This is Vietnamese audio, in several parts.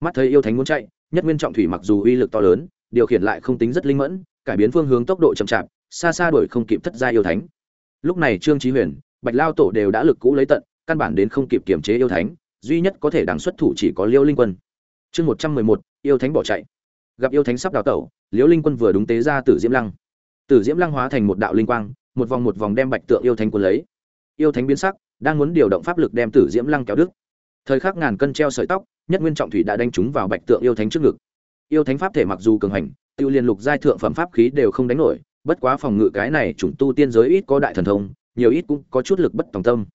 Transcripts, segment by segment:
mắt thấy yêu thánh muốn chạy, nhất nguyên trọng thủy mặc dù uy lực to lớn, điều khiển lại không tính rất linh mẫn, cải biến phương hướng tốc độ chậm chạp, xa xa đuổi không kịp thất gia yêu thánh. Lúc này trương trí huyền, bạch lao tổ đều đã lực cũ lấy tận, căn bản đến không kịp kiểm chế yêu thánh, duy nhất có thể đằng xuất thủ chỉ có liêu linh quân. Chương một trăm mười một, yêu thánh bỏ chạy. Gặp yêu thánh sắp đào tẩu, liêu linh quân vừa đúng tế ra tử diễm lăng. Tử diễm lăng hóa thành một đạo linh quang, một vòng một vòng đem bạch tượng yêu thánh quân lấy. Yêu thánh biến sắc, đang muốn điều động pháp lực đem tử diễm lăng kéo đứt thời khắc ngàn cân treo sợi tóc, nhất nguyên trọng thủy đã đánh trúng vào bạch tượng yêu thánh trước ngực. Yêu thánh pháp thể mặc dù cường hành, tiêu liên lục giai thượng phẩm pháp khí đều không đánh nổi, bất quá phòng ngự cái này chủng tu tiên giới ít có đại thần thông, nhiều ít cũng có chút lực bất tòng tâm.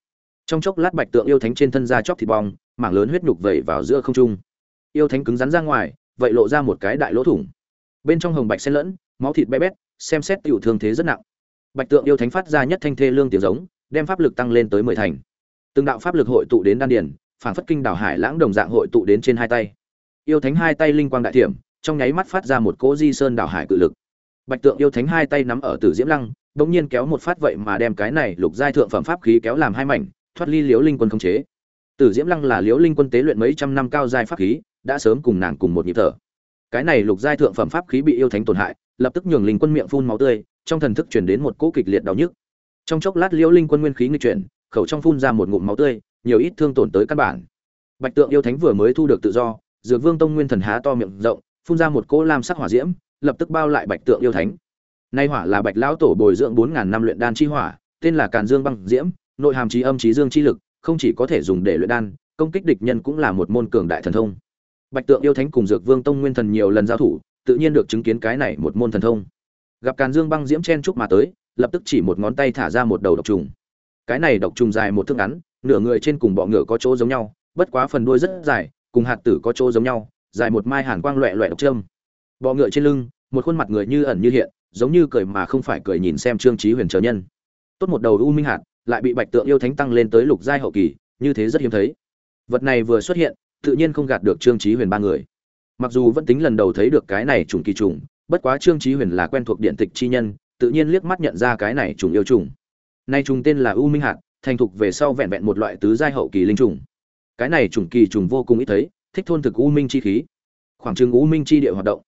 Trong chốc lát bạch tượng yêu thánh trên thân da chóc thịt bong, mảng lớn huyết nhục vẩy vào giữa không trung. Yêu thánh cứng rắn ra ngoài, vậy lộ ra một cái đại lỗ thủng. Bên trong hồng bạch xen lẫn, máu thịt bé bét, xem xét tiểu thương thế rất nặng. Bạch tượng yêu thánh phát ra nhất thanh thê lương tiếng giống, đem pháp lực tăng lên tới mười thành. Từng đạo pháp lực hội tụ đến đan điền phảng phất kinh đảo hải lãng đồng dạng hội tụ đến trên hai tay. Yêu thánh hai tay linh quang đại thiểm, trong nháy mắt phát ra một cỗ di sơn đảo hải cự lực. Bạch tượng yêu thánh hai tay nắm ở tử diễm lăng, bỗng nhiên kéo một phát vậy mà đem cái này lục giai thượng phẩm pháp khí kéo làm hai mảnh, thoát ly liễu linh quân không chế. Tử diễm lăng là liễu linh quân tế luyện mấy trăm năm cao giai pháp khí, đã sớm cùng nàng cùng một nhịp thở. Cái này lục giai thượng phẩm pháp khí bị yêu thánh tổn hại, lập tức nhường linh quân miệng phun máu tươi, trong thần thức chuyển đến một cỗ kịch liệt đau nhức. Trong chốc lát liễu linh quân nguyên khí nghịch chuyển, khẩu trong phun ra một ngụm máu tươi nhiều ít thương tổn tới căn bản. Bạch tượng yêu thánh vừa mới thu được tự do, dược vương tông nguyên thần há to miệng rộng, phun ra một cỗ lam sắc hỏa diễm, lập tức bao lại bạch tượng yêu thánh. Nay hỏa là bạch lão tổ bồi dưỡng bốn ngàn năm luyện đan chi hỏa, tên là càn dương băng diễm, nội hàm trí âm trí dương chi lực, không chỉ có thể dùng để luyện đan, công kích địch nhân cũng là một môn cường đại thần thông. Bạch tượng yêu thánh cùng dược vương tông nguyên thần nhiều lần giao thủ, tự nhiên được chứng kiến cái này một môn thần thông. Gặp càn dương băng diễm chen chúc mà tới, lập tức chỉ một ngón tay thả ra một đầu độc trùng cái này độc trùng dài một thước ngắn, nửa người trên cùng bọ ngựa có chỗ giống nhau, bất quá phần đuôi rất dài, cùng hạt tử có chỗ giống nhau, dài một mai hàn quang loẹ loẹ độc trâm. Bọ ngựa trên lưng, một khuôn mặt người như ẩn như hiện, giống như cười mà không phải cười nhìn xem trương trí huyền trở nhân. Tốt một đầu u minh hạt, lại bị bạch tượng yêu thánh tăng lên tới lục giai hậu kỳ, như thế rất hiếm thấy. Vật này vừa xuất hiện, tự nhiên không gạt được trương trí huyền ba người. Mặc dù vẫn tính lần đầu thấy được cái này trùng kỳ trùng, bất quá trương trí huyền là quen thuộc điện tịch chi nhân, tự nhiên liếc mắt nhận ra cái này trùng yêu trùng nay trùng tên là u minh hạt, thành thục về sau vẹn vẹn một loại tứ giai hậu kỳ linh trùng. Cái này trùng kỳ trùng vô cùng ít thấy, thích thôn thực u minh chi khí. Khoảng trừng u minh chi địa hoạt động.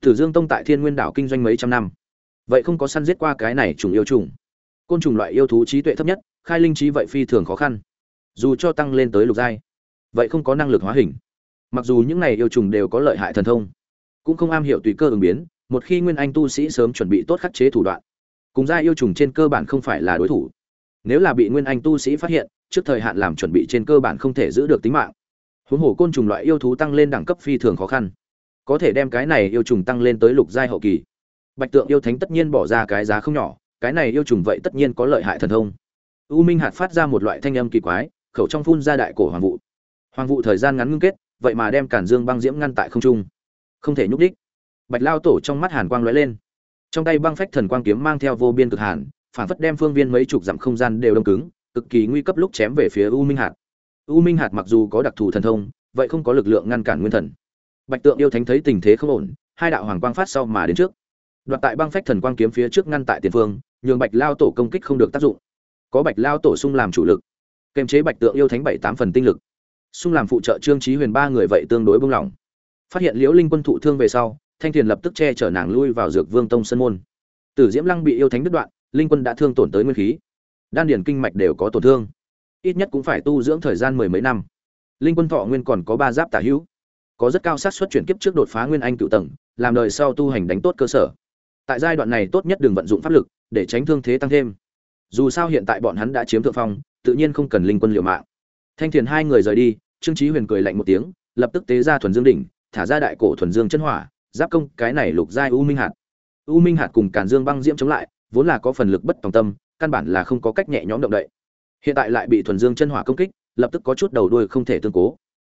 Tử dương tông tại thiên nguyên đảo kinh doanh mấy trăm năm. Vậy không có săn giết qua cái này trùng yêu trùng. Côn trùng loại yêu thú trí tuệ thấp nhất, khai linh trí vậy phi thường khó khăn. Dù cho tăng lên tới lục giai, vậy không có năng lực hóa hình. Mặc dù những này yêu trùng đều có lợi hại thần thông, cũng không am hiểu tùy cơ ứng biến, một khi nguyên anh tu sĩ sớm chuẩn bị tốt khắc chế thủ đoạn cùng gia yêu trùng trên cơ bản không phải là đối thủ. Nếu là bị nguyên anh tu sĩ phát hiện, trước thời hạn làm chuẩn bị trên cơ bản không thể giữ được tính mạng. Huống hồ côn trùng loại yêu thú tăng lên đẳng cấp phi thường khó khăn. Có thể đem cái này yêu trùng tăng lên tới lục giai hậu kỳ. Bạch tượng yêu thánh tất nhiên bỏ ra cái giá không nhỏ, cái này yêu trùng vậy tất nhiên có lợi hại thần thông. U minh hạt phát ra một loại thanh âm kỳ quái, khẩu trong phun ra đại cổ hoàng vụ. Hoàng vụ thời gian ngắn ngưng kết, vậy mà đem cản dương băng diễm ngăn tại không trung. Không thể nhúc đích bạch lao tổ trong mắt hàn quang lóe lên trong tay băng phách thần quang kiếm mang theo vô biên cực hàn, phản phất đem phương viên mấy chục dặm không gian đều đông cứng, cực kỳ nguy cấp lúc chém về phía u minh hạt. U minh hạt mặc dù có đặc thù thần thông, vậy không có lực lượng ngăn cản nguyên thần. Bạch tượng yêu thánh thấy tình thế không ổn, hai đạo hoàng quang phát sau mà đến trước. Đoạt tại băng phách thần quang kiếm phía trước ngăn tại tiền phương, nhường bạch lao tổ công kích không được tác dụng. Có bạch lao tổ sung làm chủ lực kềm chế bạch tượng yêu thánh bảy tám phần tinh lực. Sung làm phụ trợ trương trí huyền ba người vậy tương đối bông lỏng phát hiện liễu linh quân thụ thương về sau thanh thiền lập tức che chở nàng lui vào dược vương tông sân môn. Tử diễm lăng bị yêu thánh đứt đoạn, linh quân đã thương tổn tới nguyên khí. Đan điển kinh mạch đều có tổn thương. Ít nhất cũng phải tu dưỡng thời gian mười mấy năm. Linh quân thọ nguyên còn có ba giáp tả hữu. Có rất cao xác suất chuyển kiếp trước đột phá nguyên anh cựu tầng, làm đời sau tu hành đánh tốt cơ sở. Tại giai đoạn này tốt nhất đừng vận dụng pháp lực, để tránh thương thế tăng thêm. Dù sao hiện tại bọn hắn đã chiếm thượng phong, tự nhiên không cần linh quân liều mạng. Thanh thiền hai người rời đi, trương trí huyền cười lạnh một tiếng, lập tức tế ra thuần dương đỉnh, thả ra đại cổ thuần dương chân hỏa giáp công, cái này lục giai u minh hạt. U minh hạt cùng càn dương băng diễm chống lại, vốn là có phần lực bất tòng tâm, căn bản là không có cách nhẹ nhõm động đậy. Hiện tại lại bị thuần dương chân hỏa công kích, lập tức có chút đầu đuôi không thể tương cố.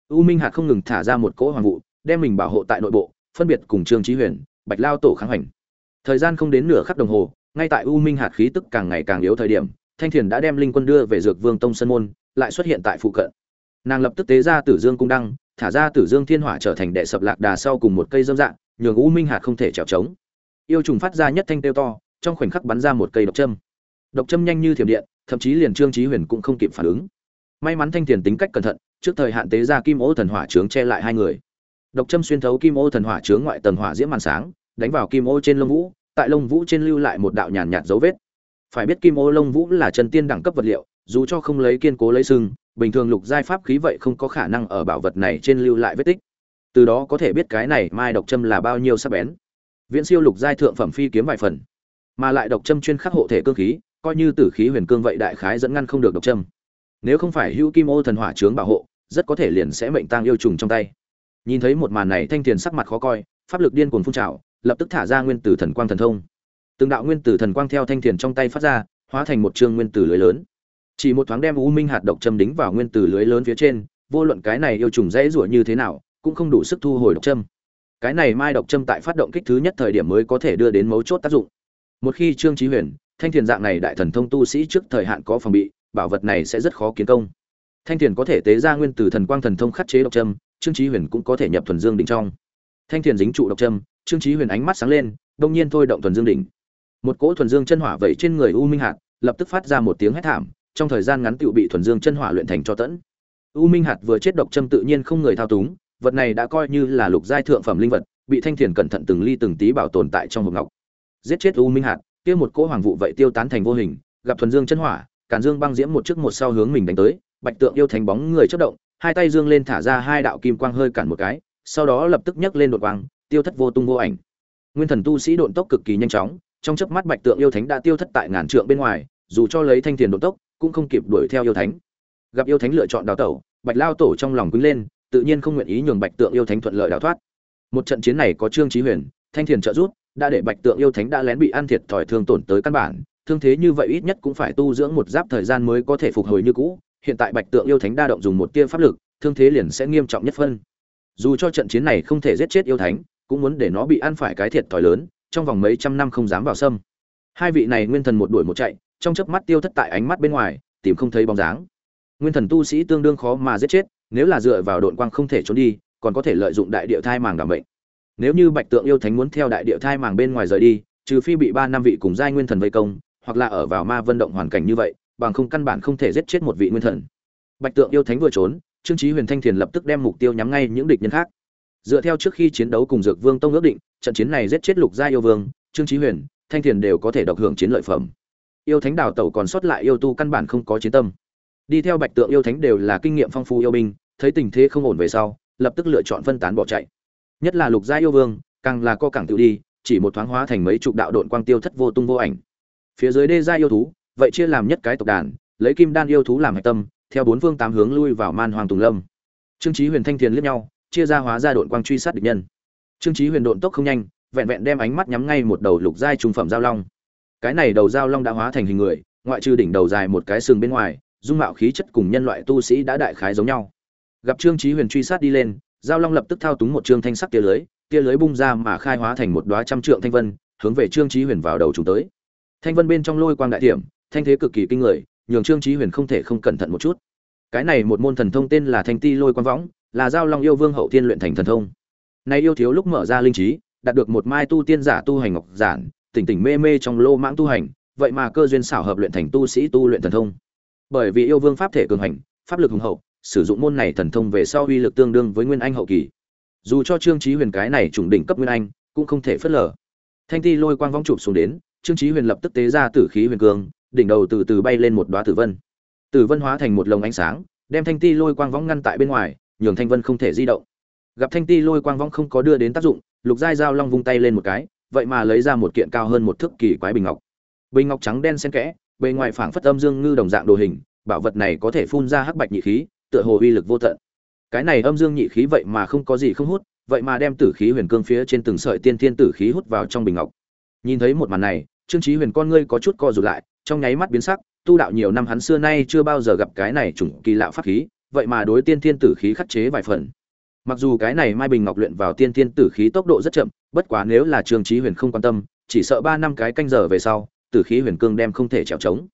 U minh hạt không ngừng thả ra một cỗ hoàng vụ, đem mình bảo hộ tại nội bộ, phân biệt cùng trương trí huyền, bạch lao tổ kháng hành thời gian không đến nửa khắc đồng hồ, ngay tại u minh hạt khí tức càng ngày càng yếu thời điểm, thanh thiền đã đem linh quân đưa về dược vương tông sân môn, lại xuất hiện tại phụ cận. Nàng lập tức tế ra tử dương cung đăng, thả ra tử dương thiên hỏa trở thành đệ sập lạc đà sau cùng một cây dâm dạng nhường u minh hạt không thể trèo trống. Yêu trùng phát ra nhất thanh tiêu to, trong khoảnh khắc bắn ra một cây độc châm. Độc châm nhanh như thiểm điện, thậm chí liền trương trí huyền cũng không kịp phản ứng. May mắn thanh thiền tính cách cẩn thận, trước thời hạn tế ra kim ô thần hỏa trướng che lại hai người. Độc châm xuyên thấu kim ô thần hỏa trướng ngoại tầng hỏa diễm màn sáng, đánh vào kim ô trên lông vũ, tại lông vũ trên lưu lại một đạo nhàn nhạt dấu vết. Phải biết kim ô lông vũ là chân tiên đẳng cấp vật liệu, dù cho không lấy kiên cố lấy sưng bình thường lục giai pháp khí vậy không có khả năng ở bảo vật này trên lưu lại vết tích từ đó có thể biết cái này mai độc châm là bao nhiêu sắc bén. Viễn siêu lục giai thượng phẩm phi kiếm vài phần, mà lại độc châm chuyên khắc hộ thể cương khí, coi như tử khí huyền cương vậy đại khái dẫn ngăn không được độc châm. Nếu không phải hữu kim ô thần hỏa chướng bảo hộ, rất có thể liền sẽ mệnh tang yêu trùng trong tay. Nhìn thấy một màn này thanh tiền sắc mặt khó coi, pháp lực điên cuồng phun trào, lập tức thả ra nguyên tử thần quang thần thông. Từng đạo nguyên tử thần quang theo thanh tiền trong tay phát ra, hóa thành một chương nguyên tử lưới lớn. Chỉ một thoáng đem u minh hạt độc châm đính vào nguyên tử lưới lớn phía trên, vô luận cái này yêu trùng dễ rủa như thế nào cũng không đủ sức thu hồi độc châm. Cái này mai độc châm tại phát động kích thứ nhất thời điểm mới có thể đưa đến mấu chốt tác dụng. Một khi trương trí huyền, thanh thiền dạng này đại thần thông tu sĩ trước thời hạn có phòng bị, bảo vật này sẽ rất khó kiến công. Thanh thiền có thể tế ra nguyên tử thần quang thần thông khắc chế độc châm, trương trí huyền cũng có thể nhập thuần dương đỉnh trong. Thanh thiền dính trụ độc châm, trương trí huyền ánh mắt sáng lên, đông nhiên thôi động thuần dương đỉnh. Một cỗ thuần dương chân hỏa vẩy trên người u minh hạt, lập tức phát ra một tiếng hét thảm, trong thời gian ngắn tựu bị thuần dương chân hỏa luyện thành cho tẫn. U minh hạt vừa chết độc châm tự nhiên không người thao túng vật này đã coi như là lục giai thượng phẩm linh vật, bị thanh thiền cẩn thận từng ly từng tí bảo tồn tại trong hộp ngọc. Giết chết u minh hạt, kia một cỗ hoàng vụ vậy tiêu tán thành vô hình, gặp thuần dương chân hỏa, càn dương băng diễm một trước một sau hướng mình đánh tới, bạch tượng yêu thành bóng người chớp động, hai tay dương lên thả ra hai đạo kim quang hơi cản một cái, sau đó lập tức nhấc lên đột quang, tiêu thất vô tung vô ảnh. Nguyên thần tu sĩ độn tốc cực kỳ nhanh chóng, trong chớp mắt bạch tượng yêu thánh đã tiêu thất tại ngàn trượng bên ngoài, dù cho lấy thanh thiền độn tốc, cũng không kịp đuổi theo yêu thánh. Gặp yêu thánh lựa chọn đào tẩu, bạch lao tổ trong lòng quýnh lên tự nhiên không nguyện ý nhường bạch tượng yêu thánh thuận lợi đào thoát. Một trận chiến này có trương trí huyền, thanh thiền trợ giúp, đã để bạch tượng yêu thánh đã lén bị ăn thiệt thòi thương tổn tới căn bản. Thương thế như vậy ít nhất cũng phải tu dưỡng một giáp thời gian mới có thể phục hồi như cũ. Hiện tại bạch tượng yêu thánh đa động dùng một tia pháp lực, thương thế liền sẽ nghiêm trọng nhất phân. Dù cho trận chiến này không thể giết chết yêu thánh, cũng muốn để nó bị ăn phải cái thiệt thòi lớn, trong vòng mấy trăm năm không dám vào sâm. Hai vị này nguyên thần một đuổi một chạy, trong chớp mắt tiêu thất tại ánh mắt bên ngoài, tìm không thấy bóng dáng. Nguyên thần tu sĩ tương đương khó mà giết chết nếu là dựa vào độn quang không thể trốn đi, còn có thể lợi dụng đại địa thai màng đảm bệnh. Nếu như bạch tượng yêu thánh muốn theo đại địa thai màng bên ngoài rời đi, trừ phi bị ba năm vị cùng giai nguyên thần vây công, hoặc là ở vào ma vân động hoàn cảnh như vậy, bằng không căn bản không thể giết chết một vị nguyên thần. Bạch tượng yêu thánh vừa trốn, trương chí huyền thanh thiền lập tức đem mục tiêu nhắm ngay những địch nhân khác. Dựa theo trước khi chiến đấu cùng dược vương tông ước định, trận chiến này giết chết lục gia yêu vương, trương chí huyền, thanh thiền đều có thể độc hưởng chiến lợi phẩm. Yêu thánh đào tẩu còn sót lại yêu tu căn bản không có chiến tâm đi theo bạch tượng yêu thánh đều là kinh nghiệm phong phú yêu binh, thấy tình thế không ổn về sau, lập tức lựa chọn phân tán bỏ chạy. Nhất là lục gia yêu vương, càng là co cảng tự đi, chỉ một thoáng hóa thành mấy chục đạo đội quang tiêu thất vô tung vô ảnh. Phía dưới đê gia yêu thú, vậy chia làm nhất cái tộc đàn, lấy kim đan yêu thú làm hạch tâm, theo bốn phương tám hướng lui vào man hoàng tùng lâm. Trương chí huyền thanh thiền liếc nhau, chia ra hóa ra đội quang truy sát địch nhân. Trương chí huyền độn tốc không nhanh, vẹn vẹn đem ánh mắt nhắm ngay một đầu lục giai trung phẩm giao long. Cái này đầu giao long đã hóa thành hình người, ngoại trừ đỉnh đầu dài một cái sừng bên ngoài dung mạo khí chất cùng nhân loại tu sĩ đã đại khái giống nhau. Gặp trương chí huyền truy sát đi lên, giao long lập tức thao túng một trương thanh sắc tia lưới tia lưới bung ra mà khai hóa thành một đóa trăm trượng thanh vân, hướng về trương chí huyền vào đầu chúng tới. Thanh vân bên trong lôi quang đại thiểm thanh thế cực kỳ kinh người, nhường trương chí huyền không thể không cẩn thận một chút. Cái này một môn thần thông tên là thanh ti lôi quang võng, là giao long yêu vương hậu thiên luyện thành thần thông. Nay yêu thiếu lúc mở ra linh trí, đạt được một mai tu tiên giả tu hành ngọc giản, tỉnh tỉnh mê mê trong lô mãng tu hành, vậy mà cơ duyên xảo hợp luyện thành tu sĩ tu luyện thần thông bởi vì yêu vương pháp thể cường hành, pháp lực hùng hậu, sử dụng môn này thần thông về sau uy lực tương đương với nguyên anh hậu kỳ. Dù cho trương trí huyền cái này trùng đỉnh cấp nguyên anh, cũng không thể phớt lờ. Thanh thi lôi quang vong chụp xuống đến, trương trí huyền lập tức tế ra tử khí huyền cường, đỉnh đầu từ từ bay lên một đoá tử vân. Tử vân hóa thành một lồng ánh sáng, đem thanh ti lôi quang võng ngăn tại bên ngoài, nhường thanh vân không thể di động. Gặp thanh ti lôi quang võng không có đưa đến tác dụng, lục giai giao long vung tay lên một cái, vậy mà lấy ra một kiện cao hơn một thước kỳ quái bình ngọc. Bình ngọc trắng đen xen kẽ bề ngoài phảng phất âm dương ngư đồng dạng đồ hình, bảo vật này có thể phun ra hắc bạch nhị khí, tựa hồ uy lực vô tận. Cái này âm dương nhị khí vậy mà không có gì không hút, vậy mà đem tử khí huyền cương phía trên từng sợi tiên thiên tử khí hút vào trong bình ngọc. Nhìn thấy một màn này, trương chí huyền con ngươi có chút co rụt lại, trong nháy mắt biến sắc, tu đạo nhiều năm hắn xưa nay chưa bao giờ gặp cái này chủng kỳ lạ pháp khí, vậy mà đối tiên thiên tử khí khắc chế vài phần. Mặc dù cái này mai bình ngọc luyện vào tiên thiên tử khí tốc độ rất chậm, bất quá nếu là trương chí huyền không quan tâm, chỉ sợ ba năm cái canh giờ về sau tử khí huyền cương đem không thể trèo trống.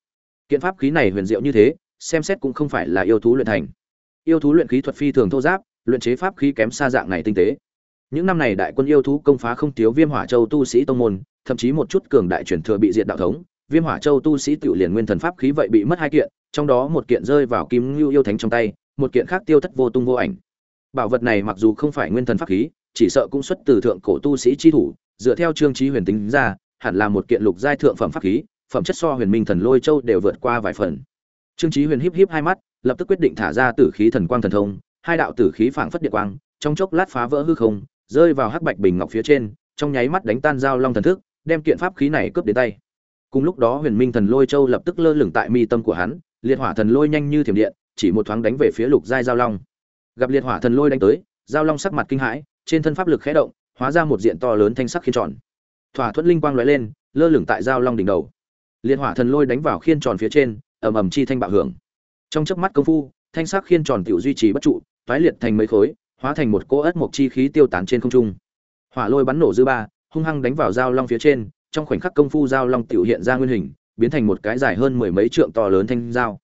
Kiện pháp khí này huyền diệu như thế, xem xét cũng không phải là yêu thú luyện thành. Yêu thú luyện khí thuật phi thường thô giáp, luyện chế pháp khí kém xa dạng này tinh tế. Những năm này đại quân yêu thú công phá không thiếu viêm hỏa châu tu sĩ tông môn, thậm chí một chút cường đại truyền thừa bị diệt đạo thống, viêm hỏa châu tu sĩ tiểu liền nguyên thần pháp khí vậy bị mất hai kiện, trong đó một kiện rơi vào kim ngưu yêu thánh trong tay, một kiện khác tiêu thất vô tung vô ảnh. Bảo vật này mặc dù không phải nguyên thần pháp khí, chỉ sợ cũng xuất từ thượng cổ tu sĩ chi thủ, dựa theo trương trí huyền tính ra hẳn là một kiện lục giai thượng phẩm pháp khí, phẩm chất so huyền minh thần lôi châu đều vượt qua vài phần. Trương trí huyền híp híp hai mắt, lập tức quyết định thả ra tử khí thần quang thần thông, hai đạo tử khí phảng phất địa quang, trong chốc lát phá vỡ hư không, rơi vào hắc bạch bình ngọc phía trên, trong nháy mắt đánh tan giao long thần thức, đem kiện pháp khí này cướp đến tay. Cùng lúc đó huyền minh thần lôi châu lập tức lơ lửng tại mi tâm của hắn, liệt hỏa thần lôi nhanh như thiểm điện, chỉ một thoáng đánh về phía lục giai giao long. Gặp liệt hỏa thần lôi đánh tới, giao long sắc mặt kinh hãi, trên thân pháp lực khẽ động, hóa ra một diện to lớn thanh sắc khiên tròn thỏa thuận linh quang lóe lên, lơ lửng tại giao long đỉnh đầu. Liệt hỏa thần lôi đánh vào khiên tròn phía trên, ầm ầm chi thanh bạo hưởng. Trong chớp mắt công phu, thanh sắc khiên tròn tiểu duy trì bất trụ toái liệt thành mấy khối, hóa thành một cỗ ất mộc chi khí tiêu tán trên không trung. Hỏa lôi bắn nổ dư ba, hung hăng đánh vào giao long phía trên, trong khoảnh khắc công phu giao long tiểu hiện ra nguyên hình, biến thành một cái dài hơn mười mấy trượng to lớn thanh dao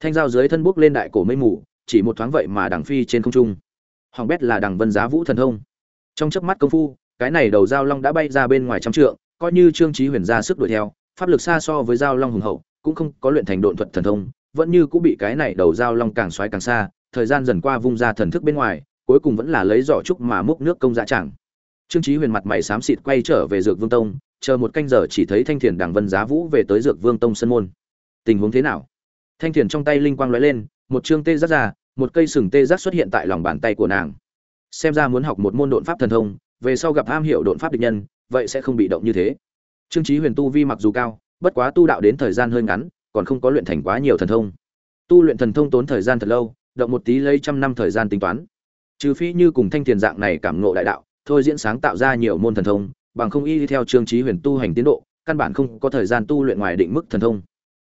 thanh dao dưới thân bốc lên đại cổ mây mù, chỉ một thoáng vậy mà đằng phi trên không trung. Hoàng bét là đằng vân giá vũ thần thông. Trong chớp mắt công phu cái này đầu giao long đã bay ra bên ngoài trăm trượng, coi như trương trí huyền ra sức đuổi theo, pháp lực xa so với giao long hùng hậu, cũng không có luyện thành độn thuật thần thông, vẫn như cũng bị cái này đầu giao long càng xoáy càng xa, thời gian dần qua vung ra thần thức bên ngoài, cuối cùng vẫn là lấy giỏ trúc mà múc nước công dạ chẳng. Trương trí huyền mặt mày xám xịt quay trở về dược vương tông, chờ một canh giờ chỉ thấy thanh thiền đằng vân giá vũ về tới dược vương tông sân môn. Tình huống thế nào? Thanh thiền trong tay linh quang lóe lên, một chương tê giác ra, một cây sừng tê giác xuất hiện tại lòng bàn tay của nàng. Xem ra muốn học một môn độn pháp thần thông về sau gặp am hiểu độn pháp địch nhân, vậy sẽ không bị động như thế. Trương Chí huyền tu vi mặc dù cao, bất quá tu đạo đến thời gian hơi ngắn, còn không có luyện thành quá nhiều thần thông. Tu luyện thần thông tốn thời gian thật lâu, động một tí lấy trăm năm thời gian tính toán. Trừ phi như cùng thanh tiền dạng này cảm ngộ đại đạo, thôi diễn sáng tạo ra nhiều môn thần thông, bằng không y theo trương Chí huyền tu hành tiến độ, căn bản không có thời gian tu luyện ngoài định mức thần thông.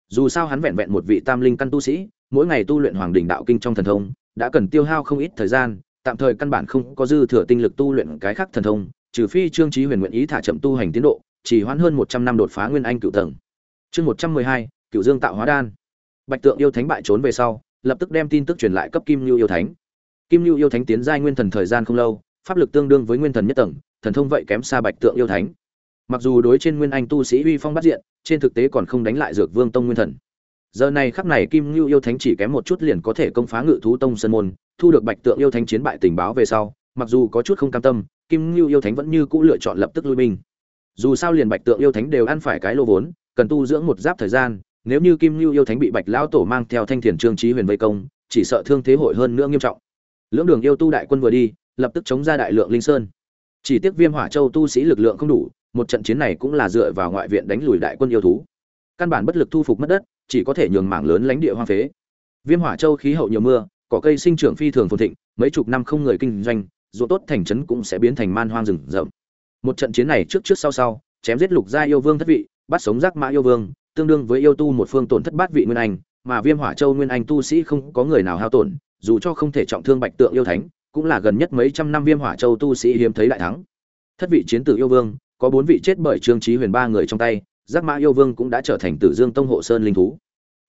Dù sao hắn vẹn vẹn một vị tam linh căn tu sĩ, mỗi ngày tu luyện hoàng đỉnh đạo kinh trong thần thông, đã cần tiêu hao không ít thời gian tạm thời căn bản không có dư thừa tinh lực tu luyện cái khác thần thông, trừ phi trương chí huyền nguyện ý thả chậm tu hành tiến độ, chỉ hoãn hơn một trăm năm đột phá nguyên anh cựu tầng. Chương một trăm mười hai, cựu dương tạo hóa đan. Bạch tượng yêu thánh bại trốn về sau, lập tức đem tin tức truyền lại cấp kim lưu yêu thánh. Kim lưu yêu thánh tiến giai nguyên thần thời gian không lâu, pháp lực tương đương với nguyên thần nhất tầng, thần thông vậy kém xa bạch tượng yêu thánh. Mặc dù đối trên nguyên anh tu sĩ uy phong bắt diện, trên thực tế còn không đánh lại dược vương tông nguyên thần. Giờ này khắc này kim lưu yêu thánh chỉ kém một chút liền có thể công phá ngự thú tông sơn môn thu được bạch tượng yêu thánh chiến bại tình báo về sau, mặc dù có chút không cam tâm, kim lưu yêu thánh vẫn như cũ lựa chọn lập tức lui binh. Dù sao liền bạch tượng yêu thánh đều ăn phải cái lô vốn, cần tu dưỡng một giáp thời gian, nếu như kim lưu yêu thánh bị bạch lão tổ mang theo thanh thiền trương trí huyền vây công, chỉ sợ thương thế hội hơn nữa nghiêm trọng. Lưỡng đường yêu tu đại quân vừa đi, lập tức chống ra đại lượng linh sơn. Chỉ tiếc viêm hỏa châu tu sĩ lực lượng không đủ, một trận chiến này cũng là dựa vào ngoại viện đánh lùi đại quân yêu thú. Căn bản bất lực thu phục mất đất, chỉ có thể nhường mảng lớn lãnh địa hoang phế. Viêm hỏa châu khí hậu nhiều mưa cỏ cây sinh trưởng phi thường phồn thịnh, mấy chục năm không người kinh doanh dù tốt thành trấn cũng sẽ biến thành man hoang rừng rậm. Một trận chiến này trước trước sau sau, chém giết lục gia yêu vương thất vị, bắt sống giác mã yêu vương, tương đương với yêu tu một phương tổn thất bát vị nguyên anh, mà viêm hỏa châu nguyên anh tu sĩ không có người nào hao tổn, dù cho không thể trọng thương bạch tượng yêu thánh, cũng là gần nhất mấy trăm năm viêm hỏa châu tu sĩ hiếm thấy đại thắng. Thất vị chiến tử yêu vương, có bốn vị chết bởi trương trí huyền ba người trong tay, giác mã yêu vương cũng đã trở thành tử dương tông hộ sơn linh thú.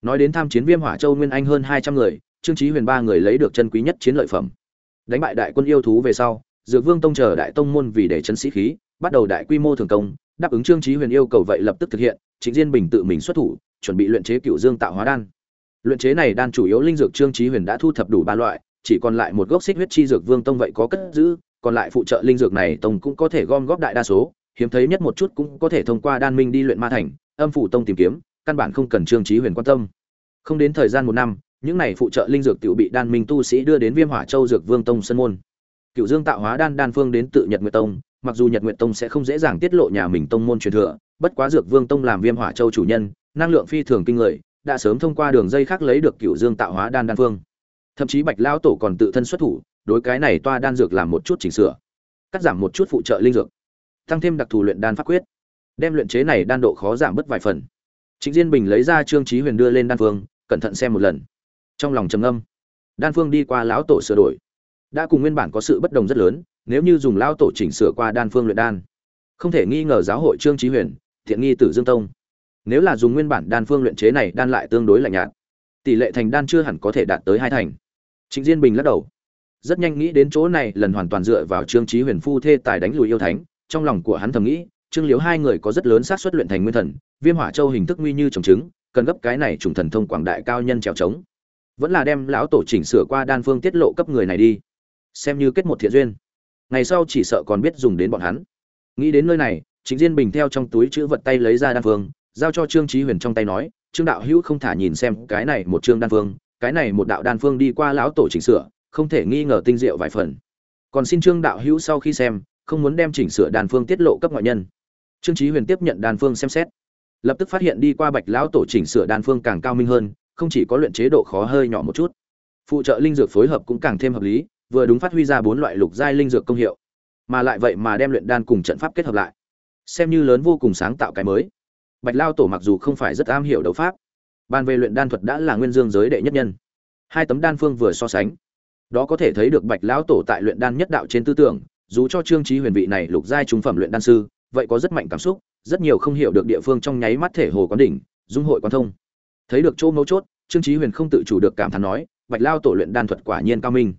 Nói đến tham chiến viêm hỏa châu nguyên anh hơn hai trăm người trương Chí huyền ba người lấy được chân quý nhất chiến lợi phẩm. Đánh bại đại quân yêu thú về sau, dược vương tông chờ đại tông môn vì để chân sĩ khí, bắt đầu đại quy mô thường công, đáp ứng trương Chí huyền yêu cầu vậy lập tức thực hiện chính diên bình tự mình xuất thủ, chuẩn bị luyện chế cựu dương tạo hóa đan. Luyện chế này đan chủ yếu linh dược trương Chí huyền đã thu thập đủ ba loại, chỉ còn lại một gốc xích huyết chi dược vương tông vậy có cất giữ, còn lại phụ trợ linh dược này tông cũng có thể gom góp đại đa số, hiếm thấy nhất một chút cũng có thể thông qua đan minh đi luyện ma thành, âm phủ tông tìm kiếm, căn bản không cần trương Chí huyền quan tâm. Không đến thời gian một năm những này phụ trợ linh dược tiểu bị đan minh tu sĩ đưa đến viêm hỏa châu dược vương tông sân môn. Cựu dương tạo hóa đan đan phương đến tự nhật nguyệt tông mặc dù nhật nguyệt tông sẽ không dễ dàng tiết lộ nhà mình tông môn truyền thừa bất quá dược vương tông làm viêm hỏa châu chủ nhân năng lượng phi thường kinh người đã sớm thông qua đường dây khác lấy được cựu dương tạo hóa đan đan phương. Thậm chí bạch lao tổ còn tự thân xuất thủ đối cái này toa đan dược làm một chút chỉnh sửa cắt giảm một chút phụ trợ linh dược tăng thêm đặc thù luyện đan pháp quyết đem luyện chế này đan độ khó giảm bớt vài phần. Chính Diên Bình lấy ra Trương trí Huyền đưa lên đan phương, cẩn thận xem một lần. Trong lòng trầm ngâm, đan phương đi qua lão tổ sửa đổi, đã cùng nguyên bản có sự bất đồng rất lớn, nếu như dùng lão tổ chỉnh sửa qua đan phương luyện đan, không thể nghi ngờ giáo hội Trương trí Huyền, thiện nghi Tử Dương Tông. Nếu là dùng nguyên bản đan phương luyện chế này đan lại tương đối lạnh nhạt, tỷ lệ thành đan chưa hẳn có thể đạt tới hai thành. Trịnh Diên Bình lắc đầu, rất nhanh nghĩ đến chỗ này, lần hoàn toàn dựa vào Trương trí Huyền phu thê tài đánh lùi yêu thánh, trong lòng của hắn thầm nghĩ, Trương Liễu hai người có rất lớn xác suất luyện thành nguyên thần, Viêm Hỏa Châu hình thức nguy như trồng trứng, cần gấp cái này trùng thần thông quảng đại cao nhân trèo trống. Vẫn là đem lão tổ chỉnh sửa qua đan phương tiết lộ cấp người này đi. xem như kết một thiện duyên. Ngày sau chỉ sợ còn biết dùng đến bọn hắn. Nghĩ đến nơi này chính diên bình theo trong túi chữ vật tay lấy ra đan phương, giao cho trương trí huyền trong tay nói, trương đạo hữu không thả nhìn xem cái này một trương đan phương, cái này một đạo đan phương đi qua lão tổ chỉnh sửa, không thể nghi ngờ tinh diệu vài phần. Còn xin trương đạo hữu sau khi xem, không muốn đem chỉnh sửa đan phương tiết lộ cấp ngoại nhân. Trương trí huyền tiếp nhận đan phương xem xét. Lập tức phát hiện đi qua bạch lão tổ chỉnh sửa đan phương càng cao minh hơn không chỉ có luyện chế độ khó hơi nhỏ một chút, phụ trợ linh dược phối hợp cũng càng thêm hợp lý, vừa đúng phát huy ra bốn loại lục giai linh dược công hiệu, mà lại vậy mà đem luyện đan cùng trận pháp kết hợp lại. Xem như lớn vô cùng sáng tạo cái mới. Bạch lao tổ mặc dù không phải rất am hiểu đấu pháp ban về luyện đan thuật đã là nguyên dương giới đệ nhất nhân. Hai tấm đan phương vừa so sánh, đó có thể thấy được bạch lão tổ tại luyện đan nhất đạo trên tư tưởng, dù cho trương trí huyền vị này lục giai trung phẩm luyện đan sư, vậy có rất mạnh cảm xúc, rất nhiều không hiểu được địa phương trong nháy mắt thể hồ quán đỉnh, dung hội quan thông thấy được chỗ mấu chốt, trương trí huyền không tự chủ được cảm thán nói, bạch lao tổ luyện đan thuật quả nhiên cao minh.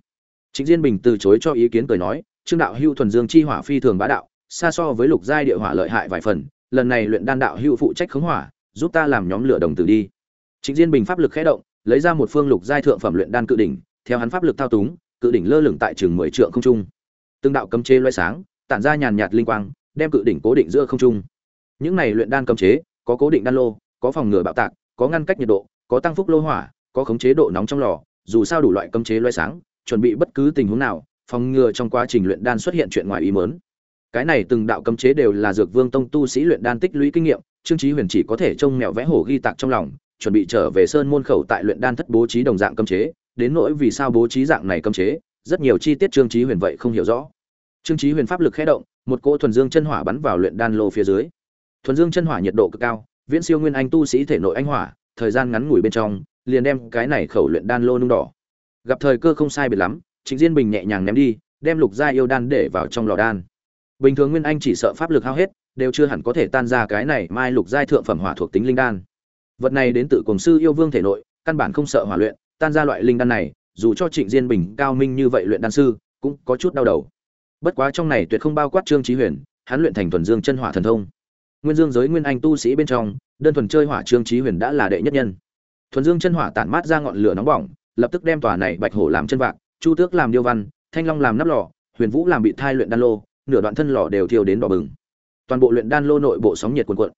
Chính diên bình từ chối cho ý kiến cười nói, trương đạo hưu thuần dương chi hỏa phi thường bá đạo, xa so với lục giai địa hỏa lợi hại vài phần, lần này luyện đan đạo hưu phụ trách khống hỏa, giúp ta làm nhóm lửa đồng tử đi. Chính diên bình pháp lực khẽ động, lấy ra một phương lục giai thượng phẩm luyện đan cự đỉnh, theo hắn pháp lực thao túng, cự đỉnh lơ lửng tại chừng mười trượng không trung. Từng đạo cấm chế loé sáng, tản ra nhàn nhạt linh quang, đem cự đỉnh cố định giữa không trung. Những này luyện đan cấm chế, có cố định đan lô, có phòng ngừa bạo tạc có ngăn cách nhiệt độ, có tăng phúc lô hỏa, có khống chế độ nóng trong lò, dù sao đủ loại cấm chế loay sáng, chuẩn bị bất cứ tình huống nào, phòng ngừa trong quá trình luyện đan xuất hiện chuyện ngoài ý muốn. Cái này từng đạo cấm chế đều là dược vương tông tu sĩ luyện đan tích lũy kinh nghiệm, trương chí huyền chỉ có thể trông mèo vẽ hổ ghi tạc trong lòng, chuẩn bị trở về sơn môn khẩu tại luyện đan thất bố trí đồng dạng cấm chế, đến nỗi vì sao bố trí dạng này cấm chế, rất nhiều chi tiết trương chí huyền vậy không hiểu rõ. Trương chí huyền pháp lực khẽ động, một cỗ thuần dương chân hỏa bắn vào luyện đan lô phía dưới. Thuần dương chân hỏa nhiệt độ cực cao viễn siêu nguyên anh tu sĩ thể nội anh hỏa, thời gian ngắn ngủi bên trong, liền đem cái này khẩu luyện đan lô nung đỏ. Gặp thời cơ không sai biệt lắm, trịnh diên bình nhẹ nhàng ném đi, đem lục gia yêu đan để vào trong lò đan. Bình thường nguyên anh chỉ sợ pháp lực hao hết, đều chưa hẳn có thể tan ra cái này mai lục giai thượng phẩm hỏa thuộc tính linh đan. Vật này đến từ cổng sư yêu vương thể nội, căn bản không sợ hỏa luyện, tan ra loại linh đan này, dù cho trịnh diên bình cao minh như vậy luyện đan sư, cũng có chút đau đầu. Bất quá trong này tuyệt không bao quát trương trí huyền, hắn luyện thành thuần dương chân hỏa thần thông nguyên dương giới nguyên anh tu sĩ bên trong, đơn thuần chơi hỏa trương trí huyền đã là đệ nhất nhân. Thuần dương chân hỏa tản mát ra ngọn lửa nóng bỏng, lập tức đem tòa này bạch hổ làm chân vạc, chu tước làm điêu văn, thanh long làm nắp lò, huyền vũ làm bị thai luyện đan lô, nửa đoạn thân lò đều thiêu đến đỏ bừng. Toàn bộ luyện đan lô nội bộ sóng nhiệt cuồn cuộn.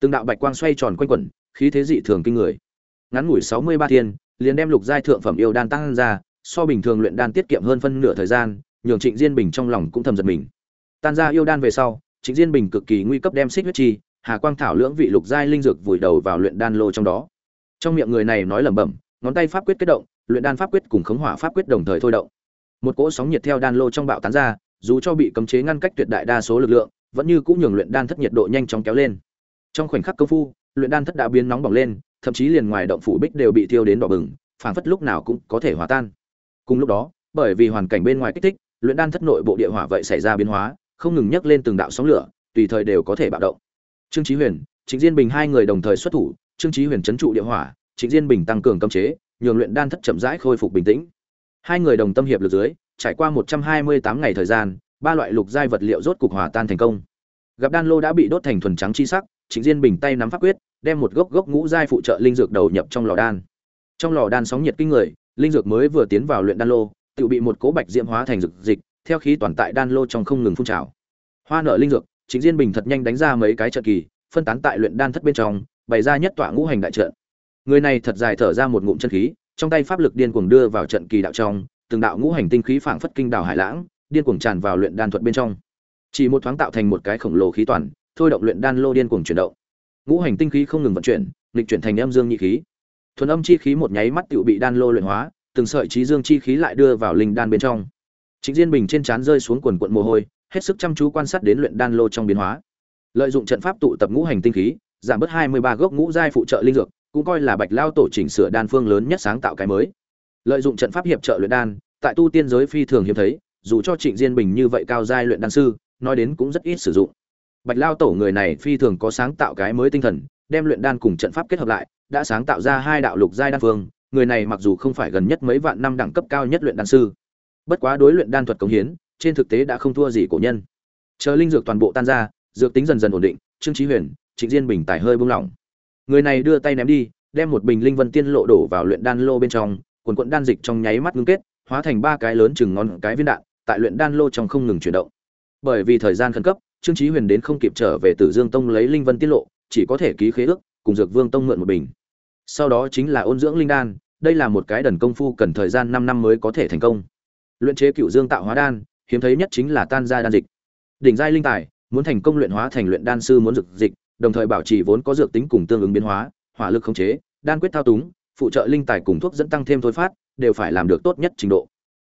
Từng đạo bạch quang xoay tròn quanh quẩn, khí thế dị thường kinh người. Ngắn ngủi sáu mươi ba thiên, liền đem lục giai thượng phẩm yêu đan tăng ra, so bình thường luyện đan tiết kiệm hơn phân nửa thời gian, nhường trịnh diên bình trong lòng cũng thầm giật mình. Tan ra yêu đan về sau trịnh diên bình cực kỳ nguy cấp đem xích huyết chi, hà quang thảo lưỡng vị lục giai linh dược vùi đầu vào luyện đan lô trong đó. Trong miệng người này nói lẩm bẩm, ngón tay pháp quyết kết động, luyện đan pháp quyết cùng khống hỏa pháp quyết đồng thời thôi động. Một cỗ sóng nhiệt theo đan lô trong bạo tán ra, dù cho bị cấm chế ngăn cách tuyệt đại đa số lực lượng, vẫn như cũng nhường luyện đan thất nhiệt độ nhanh chóng kéo lên. Trong khoảnh khắc công phu, luyện đan thất đã biến nóng bỏng lên, thậm chí liền ngoài động phủ bích đều bị thiêu đến đỏ bừng, phảng phất lúc nào cũng có thể hòa tan. Cùng lúc đó, bởi vì hoàn cảnh bên ngoài kích thích, luyện đan thất nội bộ địa hỏa vậy xảy ra biến hóa không ngừng nhấc lên từng đạo sóng lửa, tùy thời đều có thể bạo động. Trương chí huyền, trịnh diên bình hai người đồng thời xuất thủ, trương chí huyền chấn trụ địa hỏa, trịnh diên bình tăng cường cấm chế, nhường luyện đan thất chậm rãi khôi phục bình tĩnh. Hai người đồng tâm hiệp lực dưới, trải qua một trăm hai mươi tám ngày thời gian, ba loại lục giai vật liệu rốt cục hòa tan thành công. Gặp đan lô đã bị đốt thành thuần trắng chi sắc, trịnh diên bình tay nắm pháp quyết, đem một gốc gốc ngũ giai phụ trợ linh dược đầu nhập trong lò đan. Trong lò đan sóng nhiệt kinh người, linh dược mới vừa tiến vào luyện đan lô, tự bị một cỗ bạch diễm hóa thành dược dịch theo khí toàn tại đan lô trong không ngừng phun trào. Hoa nợ linh dược, chính diên bình thật nhanh đánh ra mấy cái trận kỳ, phân tán tại luyện đan thất bên trong, bày ra nhất tọa ngũ hành đại trận. Người này thật dài thở ra một ngụm chân khí, trong tay pháp lực điên cuồng đưa vào trận kỳ đạo trong, từng đạo ngũ hành tinh khí phảng phất kinh đảo hải lãng, điên cuồng tràn vào luyện đan thuật bên trong. Chỉ một thoáng tạo thành một cái khổng lồ khí toàn, thôi động luyện đan lô điên cuồng chuyển động. Ngũ hành tinh khí không ngừng vận chuyển, nghịch chuyển thành âm dương nhị khí. Thuần âm chi khí một nháy mắt tựu bị đan lô luyện hóa, từng sợi trí dương chi khí lại đưa vào linh đan bên trong. Trịnh Diên Bình trên trán rơi xuống quần quần mồ hôi, hết sức chăm chú quan sát đến luyện đan lô trong biến hóa. Lợi dụng trận pháp tụ tập ngũ hành tinh khí, giảm bớt 23 gốc ngũ giai phụ trợ linh dược, cũng coi là Bạch Lao tổ chỉnh sửa đan phương lớn nhất sáng tạo cái mới. Lợi dụng trận pháp hiệp trợ luyện đan, tại tu tiên giới phi thường hiếm thấy, dù cho Trịnh Diên Bình như vậy cao giai luyện đan sư, nói đến cũng rất ít sử dụng. Bạch Lao tổ người này phi thường có sáng tạo cái mới tinh thần, đem luyện đan cùng trận pháp kết hợp lại, đã sáng tạo ra hai đạo lục giai đan phương, người này mặc dù không phải gần nhất mấy vạn năm đẳng cấp cao nhất luyện đan sư, bất quá đối luyện đan thuật cống hiến, trên thực tế đã không thua gì cổ nhân. Chờ linh dược toàn bộ tan ra, dược tính dần dần ổn định, trương trí huyền, trịnh diên bình tài hơi buông lỏng. Người này đưa tay ném đi, đem một bình linh vân tiên lộ đổ vào luyện đan lô bên trong quần quận đan dịch trong nháy mắt ngưng kết, hóa thành ba cái lớn chừng ngón cái viên đạn, tại luyện đan lô trong không ngừng chuyển động. Bởi vì thời gian khẩn cấp, trương chí huyền đến không kịp trở về tử dương tông lấy linh vân tiết lộ, chỉ có thể ký khế ước, cùng dược vương tông mượn một bình. Sau đó chính là ôn dưỡng linh đan, đây là một cái đần công phu cần thời gian năm năm mới có thể thành công luyện chế cựu dương tạo hóa đan, hiếm thấy nhất chính là tan ra đan dịch. Đỉnh giai linh tài, muốn thành công luyện hóa thành luyện đan sư muốn dược dịch, đồng thời bảo trì vốn có dược tính cùng tương ứng biến hóa, hỏa lực khống chế, đan quyết thao túng, phụ trợ linh tài cùng thuốc dẫn tăng thêm thôi phát, đều phải làm được tốt nhất trình độ.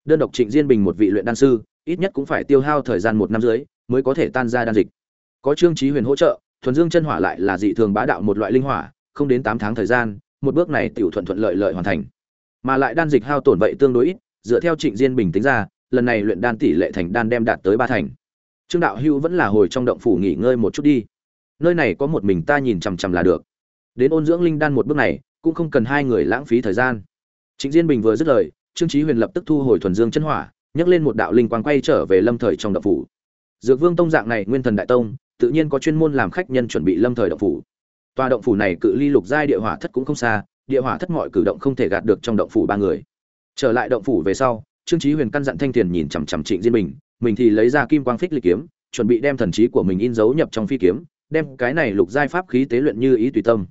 Đơn độc trịnh diên bình một vị luyện đan sư, ít nhất cũng phải tiêu hao thời gian một năm dưới mới có thể tan ra đan dịch. Có trương trí huyền hỗ trợ, thuần dương chân hỏa lại là dị thường bá đạo một loại linh hỏa, không đến tám tháng thời gian, một bước này tiểu thuận thuận lợi lợi hoàn thành. Mà lại đan dịch hao tổn vậy tương đối ít dựa theo trịnh diên bình tính ra, lần này luyện đan tỷ lệ thành đan đem đạt tới ba thành. Trương đạo hưu vẫn là hồi trong động phủ nghỉ ngơi một chút đi. Nơi này có một mình ta nhìn chằm chằm là được. Đến ôn dưỡng linh đan một bước này, cũng không cần hai người lãng phí thời gian. Trịnh diên bình vừa dứt lời, trương chí huyền lập tức thu hồi thuần dương chân hỏa, nhấc lên một đạo linh quang quay trở về lâm thời trong động phủ. Dược vương tông dạng này nguyên thần đại tông, tự nhiên có chuyên môn làm khách nhân chuẩn bị lâm thời động phủ. Tòa động phủ này cự ly lục giai địa hỏa thất cũng không xa, địa hỏa thất mọi cử động không thể gạt được trong động phủ ba người trở lại động phủ về sau, trương chí huyền căn dặn thanh tiền nhìn chằm chằm trịnh diên bình, mình thì lấy ra kim quang phích lịch kiếm, chuẩn bị đem thần trí của mình in dấu nhập trong phi kiếm, đem cái này lục giai pháp khí tế luyện như ý tùy tâm.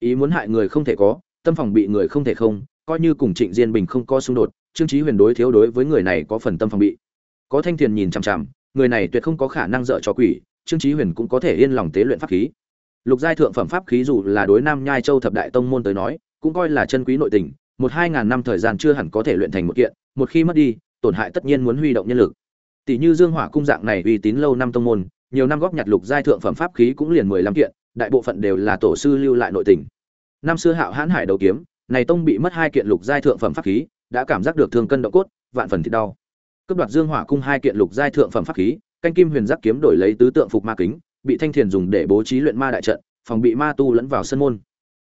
Ý muốn hại người không thể có, tâm phòng bị người không thể không, coi như cùng trịnh diên bình không có xung đột, trương chí huyền đối thiếu đối với người này có phần tâm phòng bị. Có thanh tiền nhìn chằm chằm, người này tuyệt không có khả năng dở cho quỷ, trương chí huyền cũng có thể yên lòng tế luyện pháp khí. Lục giai thượng phẩm pháp khí dù là đối nam nhai châu thập đại tông môn tới nói, cũng coi là chân quý nội tình một hai ngàn năm thời gian chưa hẳn có thể luyện thành một kiện, một khi mất đi, tổn hại tất nhiên muốn huy động nhân lực. Tỷ như dương hỏa cung dạng này uy tín lâu năm tông môn, nhiều năm góp nhặt lục giai thượng phẩm pháp khí cũng liền mười lăm kiện, đại bộ phận đều là tổ sư lưu lại nội tình. Năm xưa hạo hãn hải đầu kiếm, này tông bị mất hai kiện lục giai thượng phẩm pháp khí, đã cảm giác được thương cân độ cốt, vạn phần thì đau. Cướp đoạt dương hỏa cung hai kiện lục giai thượng phẩm pháp khí, canh kim huyền giác kiếm đổi lấy tứ tượng phục ma kính, bị thanh thiền dùng để bố trí luyện ma đại trận, phòng bị ma tu lẫn vào sân môn.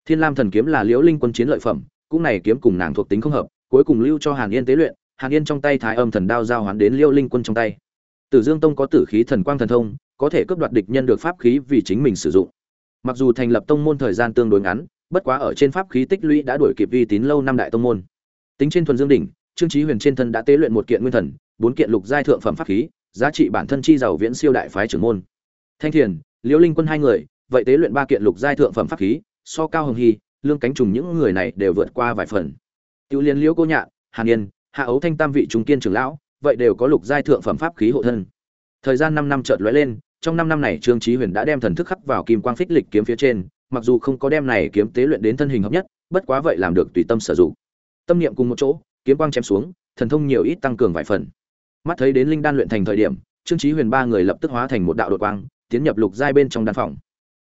Thiên lam thần kiếm là liễu linh quân chiến lợi phẩm cũng này kiếm cùng nàng thuộc tính không hợp, cuối cùng lưu cho hàn yên tế luyện, hàn yên trong tay thái âm thần đao giao hoán đến Liêu linh quân trong tay. Tử dương tông có tử khí thần quang thần thông, có thể cướp đoạt địch nhân được pháp khí vì chính mình sử dụng. Mặc dù thành lập tông môn thời gian tương đối ngắn, bất quá ở trên pháp khí tích lũy đã đuổi kịp uy tín lâu năm đại tông môn. Tính trên thuần dương đỉnh, trương chí huyền trên thân đã tế luyện một kiện nguyên thần, bốn kiện lục giai thượng phẩm pháp khí, giá trị bản thân chi giàu viễn siêu đại phái trưởng môn. Thanh thiền liễu linh quân hai người, vậy tế luyện ba kiện lục giai thượng phẩm pháp khí, so cao hồng hy lương cánh trùng những người này đều vượt qua vài phần. Tiêu liên liễu cô nhạn hàn yên, hạ ấu thanh tam vị trung kiên trưởng lão, vậy đều có lục giai thượng phẩm pháp khí hộ thân. Thời gian năm năm chợt lóe lên, trong năm năm này trương chí huyền đã đem thần thức khắc vào kim quang phích lịch kiếm phía trên, mặc dù không có đem này kiếm tế luyện đến thân hình hợp nhất, bất quá vậy làm được tùy tâm sử dụng. Tâm niệm cùng một chỗ, kiếm quang chém xuống, thần thông nhiều ít tăng cường vài phần. Mắt thấy đến linh đan luyện thành thời điểm, trương chí huyền ba người lập tức hóa thành một đạo đột quang, tiến nhập lục giai bên trong đan phòng.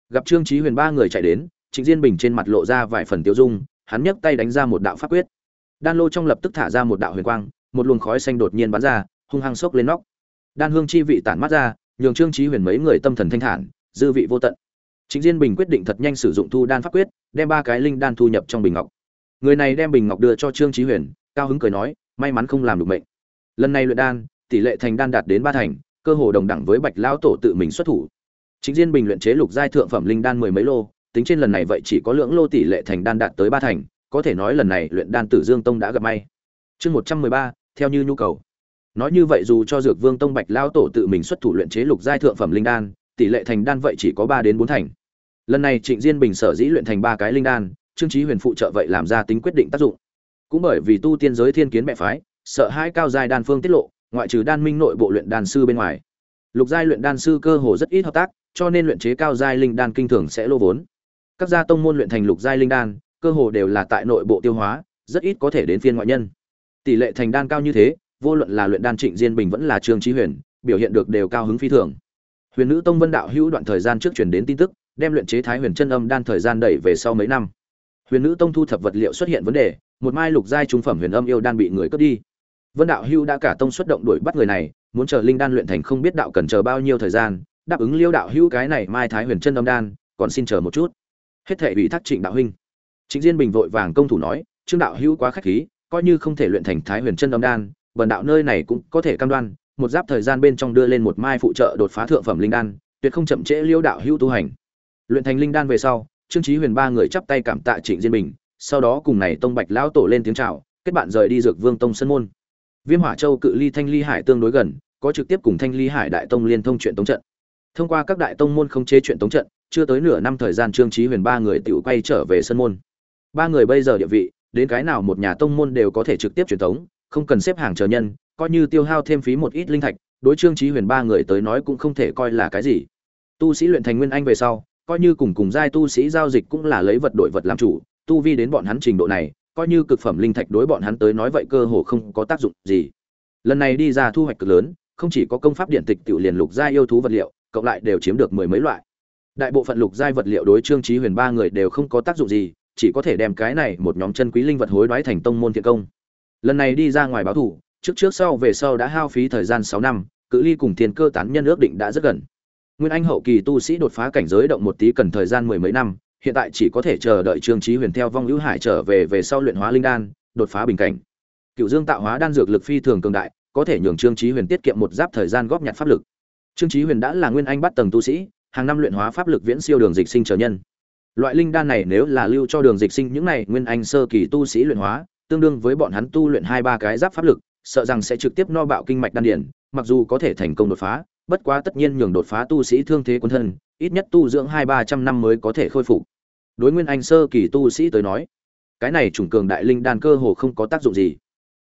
Gặp trương chí huyền ba người chạy đến trịnh diên bình trên mặt lộ ra vài phần tiêu dung hắn nhấc tay đánh ra một đạo pháp quyết đan lô trong lập tức thả ra một đạo huyền quang một luồng khói xanh đột nhiên bắn ra hung hăng sốc lên nóc đan hương chi vị tản mát ra nhường trương chí huyền mấy người tâm thần thanh thản dư vị vô tận Trịnh Diên Bình quyết định thật nhanh sử dụng thu đan pháp quyết, đem ba cái linh đan thu nhập trong bình ngọc. Người này đem bình ngọc đưa cho Trương Chí Huyền, cao hứng cười nói, may mắn không làm được mệnh. Lần này luyện đan, tỷ lệ thành đan đạt đến ba thành, cơ hồ đồng đẳng với Bạch lão tổ tự mình xuất thủ. Trịnh Diên Bình luyện chế lục giai thượng phẩm linh đan mười mấy lô, tính trên lần này vậy chỉ có lượng lô tỷ lệ thành đan đạt tới ba thành, có thể nói lần này luyện đan Tử Dương Tông đã gặp may. Chương một trăm mười ba, theo như nhu cầu. Nói như vậy dù cho Dược Vương Tông Bạch lão tổ tự mình xuất thủ luyện chế lục giai thượng phẩm linh đan, tỷ lệ thành đan vậy chỉ có ba đến bốn thành lần này trịnh diên bình sở dĩ luyện thành ba cái linh đan trương trí huyền phụ trợ vậy làm ra tính quyết định tác dụng cũng bởi vì tu tiên giới thiên kiến mẹ phái sợ hai cao giai đan phương tiết lộ ngoại trừ đan minh nội bộ luyện đan sư bên ngoài lục giai luyện đan sư cơ hồ rất ít hợp tác cho nên luyện chế cao giai linh đan kinh thường sẽ lô vốn các gia tông môn luyện thành lục giai linh đan, cơ hồ đều là tại nội bộ tiêu hóa, rất ít có thể đến phiên ngoại nhân. Tỷ lệ thành đan cao như thế, vô luận là luyện đan trịnh diên bình vẫn là trương trí huyền, biểu hiện được đều cao hứng phi thường. Huyền nữ tông vân đạo hữu đoạn thời gian trước truyền đến tin tức, đem luyện chế thái huyền chân âm đan thời gian đẩy về sau mấy năm. Huyền nữ tông thu thập vật liệu xuất hiện vấn đề, một mai lục giai trung phẩm huyền âm yêu đan bị người cướp đi. Vân đạo hưu đã cả tông xuất động đuổi bắt người này, muốn chờ linh đan luyện thành không biết đạo cần chờ bao nhiêu thời gian, đáp ứng liêu đạo hưu cái này mai thái huyền chân âm đan, còn xin chờ một chút hết thể ủy thác trịnh đạo huynh. Trịnh diên bình vội vàng công thủ nói, trương đạo hưu quá khách khí, coi như không thể luyện thành thái huyền chân âm đan, bần đạo nơi này cũng có thể cam đoan, một giáp thời gian bên trong đưa lên một mai phụ trợ đột phá thượng phẩm linh đan, tuyệt không chậm trễ liêu đạo hưu tu hành. Luyện thành linh đan về sau, trương trí huyền ba người chắp tay cảm tạ trịnh diên bình, sau đó cùng này tông bạch lão tổ lên tiếng chào, kết bạn rời đi dược vương tông sân môn. Viêm hỏa châu cự ly thanh ly hải tương đối gần, có trực tiếp cùng thanh ly hải đại tông liên thông chuyện tống trận. Thông qua các đại tông môn không chế chuyện tống trận chưa tới nửa năm thời gian trương chí huyền ba người tiểu quay trở về sân môn. Ba người bây giờ địa vị, đến cái nào một nhà tông môn đều có thể trực tiếp truyền thống, không cần xếp hàng chờ nhân, coi như tiêu hao thêm phí một ít linh thạch, đối trương chí huyền ba người tới nói cũng không thể coi là cái gì. Tu sĩ luyện thành nguyên anh về sau, coi như cùng cùng giai tu sĩ giao dịch cũng là lấy vật đổi vật làm chủ, tu vi đến bọn hắn trình độ này, coi như cực phẩm linh thạch đối bọn hắn tới nói vậy cơ hồ không có tác dụng gì. Lần này đi ra thu hoạch cực lớn, không chỉ có công pháp điện tịch tiểu liền lục giai yêu thú vật liệu, cộng lại đều chiếm được mười mấy loại đại bộ phận lục giai vật liệu đối trương trí huyền ba người đều không có tác dụng gì, chỉ có thể đem cái này một nhóm chân quý linh vật hối đoái thành tông môn thiện công. Lần này đi ra ngoài báo thủ, trước trước sau về sau đã hao phí thời gian sáu năm, cự ly cùng thiên cơ tán nhân ước định đã rất gần. Nguyên anh hậu kỳ tu sĩ đột phá cảnh giới động một tí cần thời gian mười mấy năm, hiện tại chỉ có thể chờ đợi trương trí huyền theo vong hữu hải trở về về sau luyện hóa linh đan, đột phá bình cảnh. Cựu dương tạo hóa đan dược lực phi thường cường đại, có thể nhường trương trí huyền tiết kiệm một giáp thời gian góp nhặt pháp lực. Trương trí huyền đã là nguyên anh bắt tầng tu sĩ hàng năm luyện hóa pháp lực viễn siêu đường dịch sinh trở nhân. Loại linh đan này nếu là lưu cho đường dịch sinh, những này nguyên anh sơ kỳ tu sĩ luyện hóa, tương đương với bọn hắn tu luyện hai ba cái giáp pháp lực, sợ rằng sẽ trực tiếp no bạo kinh mạch đan điền mặc dù có thể thành công đột phá, bất quá tất nhiên nhường đột phá tu sĩ thương thế quân thân, ít nhất tu dưỡng hai ba trăm năm mới có thể khôi phục. Đối nguyên anh sơ kỳ tu sĩ tới nói, cái này chủng cường đại linh đan cơ hồ không có tác dụng gì.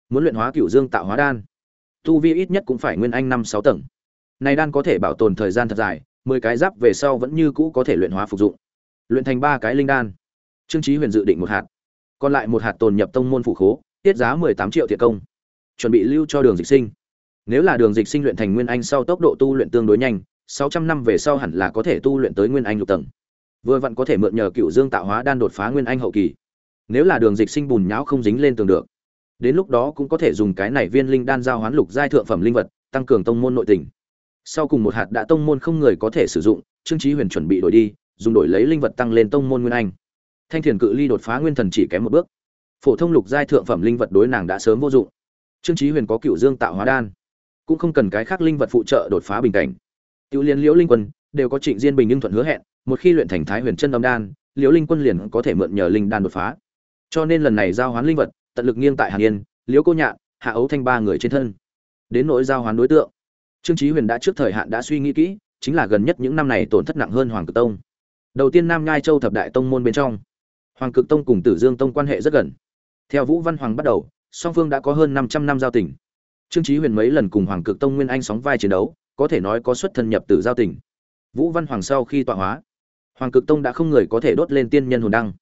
Muốn luyện hóa cửu dương tạo hóa đan, tu vi ít nhất cũng phải nguyên anh năm sáu tầng. Này đan có thể bảo tồn thời gian thật dài mười cái giáp về sau vẫn như cũ có thể luyện hóa phục dụng. Luyện thành ba cái linh đan. Trương trí huyền dự định một hạt. Còn lại một hạt tồn nhập tông môn phụ khố, tiết giá mười tám triệu thiệt công. Chuẩn bị lưu cho đường dịch sinh. Nếu là đường dịch sinh luyện thành nguyên anh sau tốc độ tu luyện tương đối nhanh, sáu trăm năm về sau hẳn là có thể tu luyện tới nguyên anh lục tầng. Vừa vặn có thể mượn nhờ cựu dương tạo hóa đan đột phá nguyên anh hậu kỳ. Nếu là đường dịch sinh bùn nhão không dính lên tường được, đến lúc đó cũng có thể dùng cái này viên linh đan giao hoán lục giai thượng phẩm linh vật, tăng cường tông môn nội tình sau cùng một hạt đã tông môn không người có thể sử dụng, trương trí huyền chuẩn bị đổi đi, dùng đổi lấy linh vật tăng lên tông môn nguyên anh. Thanh thiền cự ly đột phá nguyên thần chỉ kém một bước. Phổ thông lục giai thượng phẩm linh vật đối nàng đã sớm vô dụng. Trương trí huyền có cựu dương tạo hóa đan, cũng không cần cái khác linh vật phụ trợ đột phá bình cảnh. Tiểu liên liễu linh quân đều có trịnh diên bình nhưng thuận hứa hẹn, một khi luyện thành thái huyền chân âm đan, liễu linh quân liền có thể mượn nhờ linh đan đột phá. Cho nên lần này giao hoán linh vật, tận lực nghiêng tại hàn yên, liễu cô nhạn, hạ ấu thanh ba người trên thân. Đến nỗi giao hoán đối tượng trương Chí huyền đã trước thời hạn đã suy nghĩ kỹ, chính là gần nhất những năm này tổn thất nặng hơn hoàng cực tông. Đầu tiên nam nhai châu thập đại tông môn bên trong, hoàng cực tông cùng tử dương tông quan hệ rất gần. Theo vũ văn hoàng bắt đầu, song phương đã có hơn 500 năm giao tình. Trương chí huyền mấy lần cùng hoàng cực tông nguyên anh sóng vai chiến đấu, có thể nói có xuất thân nhập tử giao tình. Vũ văn hoàng sau khi tọa hóa, hoàng cực tông đã không người có thể đốt lên tiên nhân hồn đăng.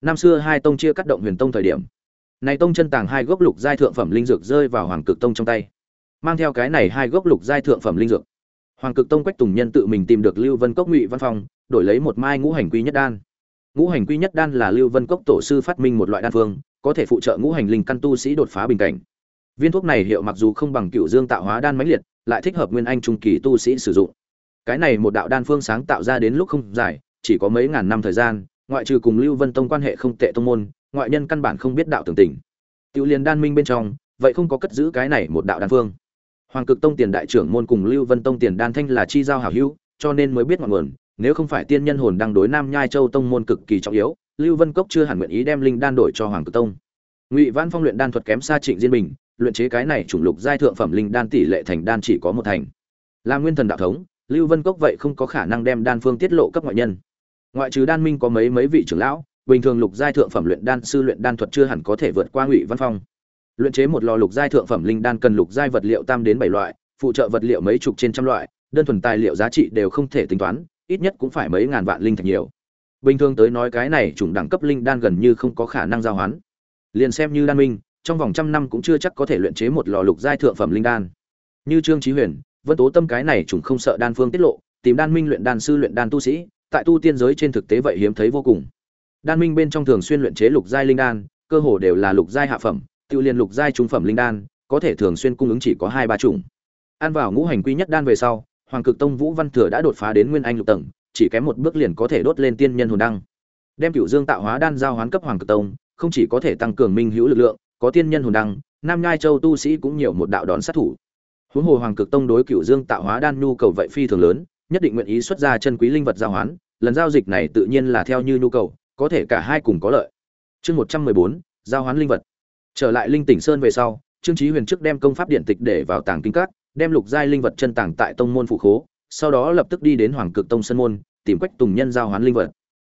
Năm xưa hai tông chia cắt động huyền tông thời điểm, này tông chân tàng hai gốc lục giai thượng phẩm linh dược rơi vào hoàng cực tông trong tay mang theo cái này hai gốc lục giai thượng phẩm linh dược. Hoàng cực tông quách tùng nhân tự mình tìm được lưu vân cốc ngụy văn phong, đổi lấy một mai ngũ hành quy nhất đan. Ngũ hành quy nhất đan là lưu vân cốc tổ sư phát minh một loại đan phương, có thể phụ trợ ngũ hành linh căn tu sĩ đột phá bình cảnh. Viên thuốc này hiệu mặc dù không bằng cựu dương tạo hóa đan mãnh liệt, lại thích hợp nguyên anh trung kỳ tu sĩ sử dụng. Cái này một đạo đan phương sáng tạo ra đến lúc không dài, chỉ có mấy ngàn năm thời gian, ngoại trừ cùng lưu vân tông quan hệ không tệ tông môn, ngoại nhân căn bản không biết đạo tưởng tình. Tiểu liền đan minh bên trong, vậy không có cất giữ cái này một đạo đan phương hoàng cực tông tiền đại trưởng môn cùng lưu vân tông tiền đan thanh là chi giao hảo hữu, cho nên mới biết ngọn nguồn, nếu không phải tiên nhân hồn đang đối nam nhai châu tông môn cực kỳ trọng yếu, lưu vân cốc chưa hẳn nguyện ý đem linh đan đổi cho hoàng cực tông. Ngụy văn phong luyện đan thuật kém xa trịnh diên bình, luyện chế cái này chủng lục giai thượng phẩm linh đan tỷ lệ thành đan chỉ có một thành. Là nguyên thần đạo thống, lưu vân cốc vậy không có khả năng đem đan phương tiết lộ cấp ngoại nhân. Ngoại trừ đan minh có mấy mấy vị trưởng lão, bình thường lục giai thượng phẩm luyện đan sư luyện đan thuật chưa hẳn có thể vượt qua ngụy văn phong luyện chế một lò lục giai thượng phẩm linh đan cần lục giai vật liệu tam đến bảy loại, phụ trợ vật liệu mấy chục trên trăm loại, đơn thuần tài liệu giá trị đều không thể tính toán, ít nhất cũng phải mấy ngàn vạn linh thạch nhiều. Bình thường tới nói cái này chủng đẳng cấp linh đan gần như không có khả năng giao hoán. Liền xem như đan minh, trong vòng trăm năm cũng chưa chắc có thể luyện chế một lò lục giai thượng phẩm linh đan. Như trương trí huyền, vân tố tâm cái này chủng không sợ đan phương tiết lộ, tìm đan minh luyện đan sư luyện đan tu sĩ, tại tu tiên giới trên thực tế vậy hiếm thấy vô cùng. Đan minh bên trong thường xuyên luyện chế lục giai linh đan, cơ hồ đều là lục giai hạ phẩm tiêu liên lục giai trung phẩm linh đan, có thể thường xuyên cung ứng chỉ có hai ba chủng. Ăn vào ngũ hành quy nhất đan về sau, hoàng cực tông vũ văn thừa đã đột phá đến nguyên anh lục tầng, chỉ kém một bước liền có thể đốt lên tiên nhân hồn đăng. Đem cửu dương tạo hóa đan giao hoán cấp hoàng cực tông, không chỉ có thể tăng cường minh hữu lực lượng, có tiên nhân hồn đăng, nam nhai châu tu sĩ cũng nhiều một đạo đón sát thủ. Huống hồ hoàng cực tông đối cửu dương tạo hóa đan nhu cầu vậy phi thường lớn, nhất định nguyện ý xuất ra chân quý linh vật giao hoán, lần giao dịch này tự nhiên là theo như nhu cầu, có thể cả hai cùng có lợi. Chương một trăm mười bốn, giao hoán linh vật trở lại linh tỉnh sơn về sau, trương chí huyền trước đem công pháp điện tịch để vào tàng kinh các, đem lục giai linh vật chân tàng tại tông môn phụ khố, sau đó lập tức đi đến hoàng cực tông sân môn, tìm quách tùng nhân giao hoán linh vật.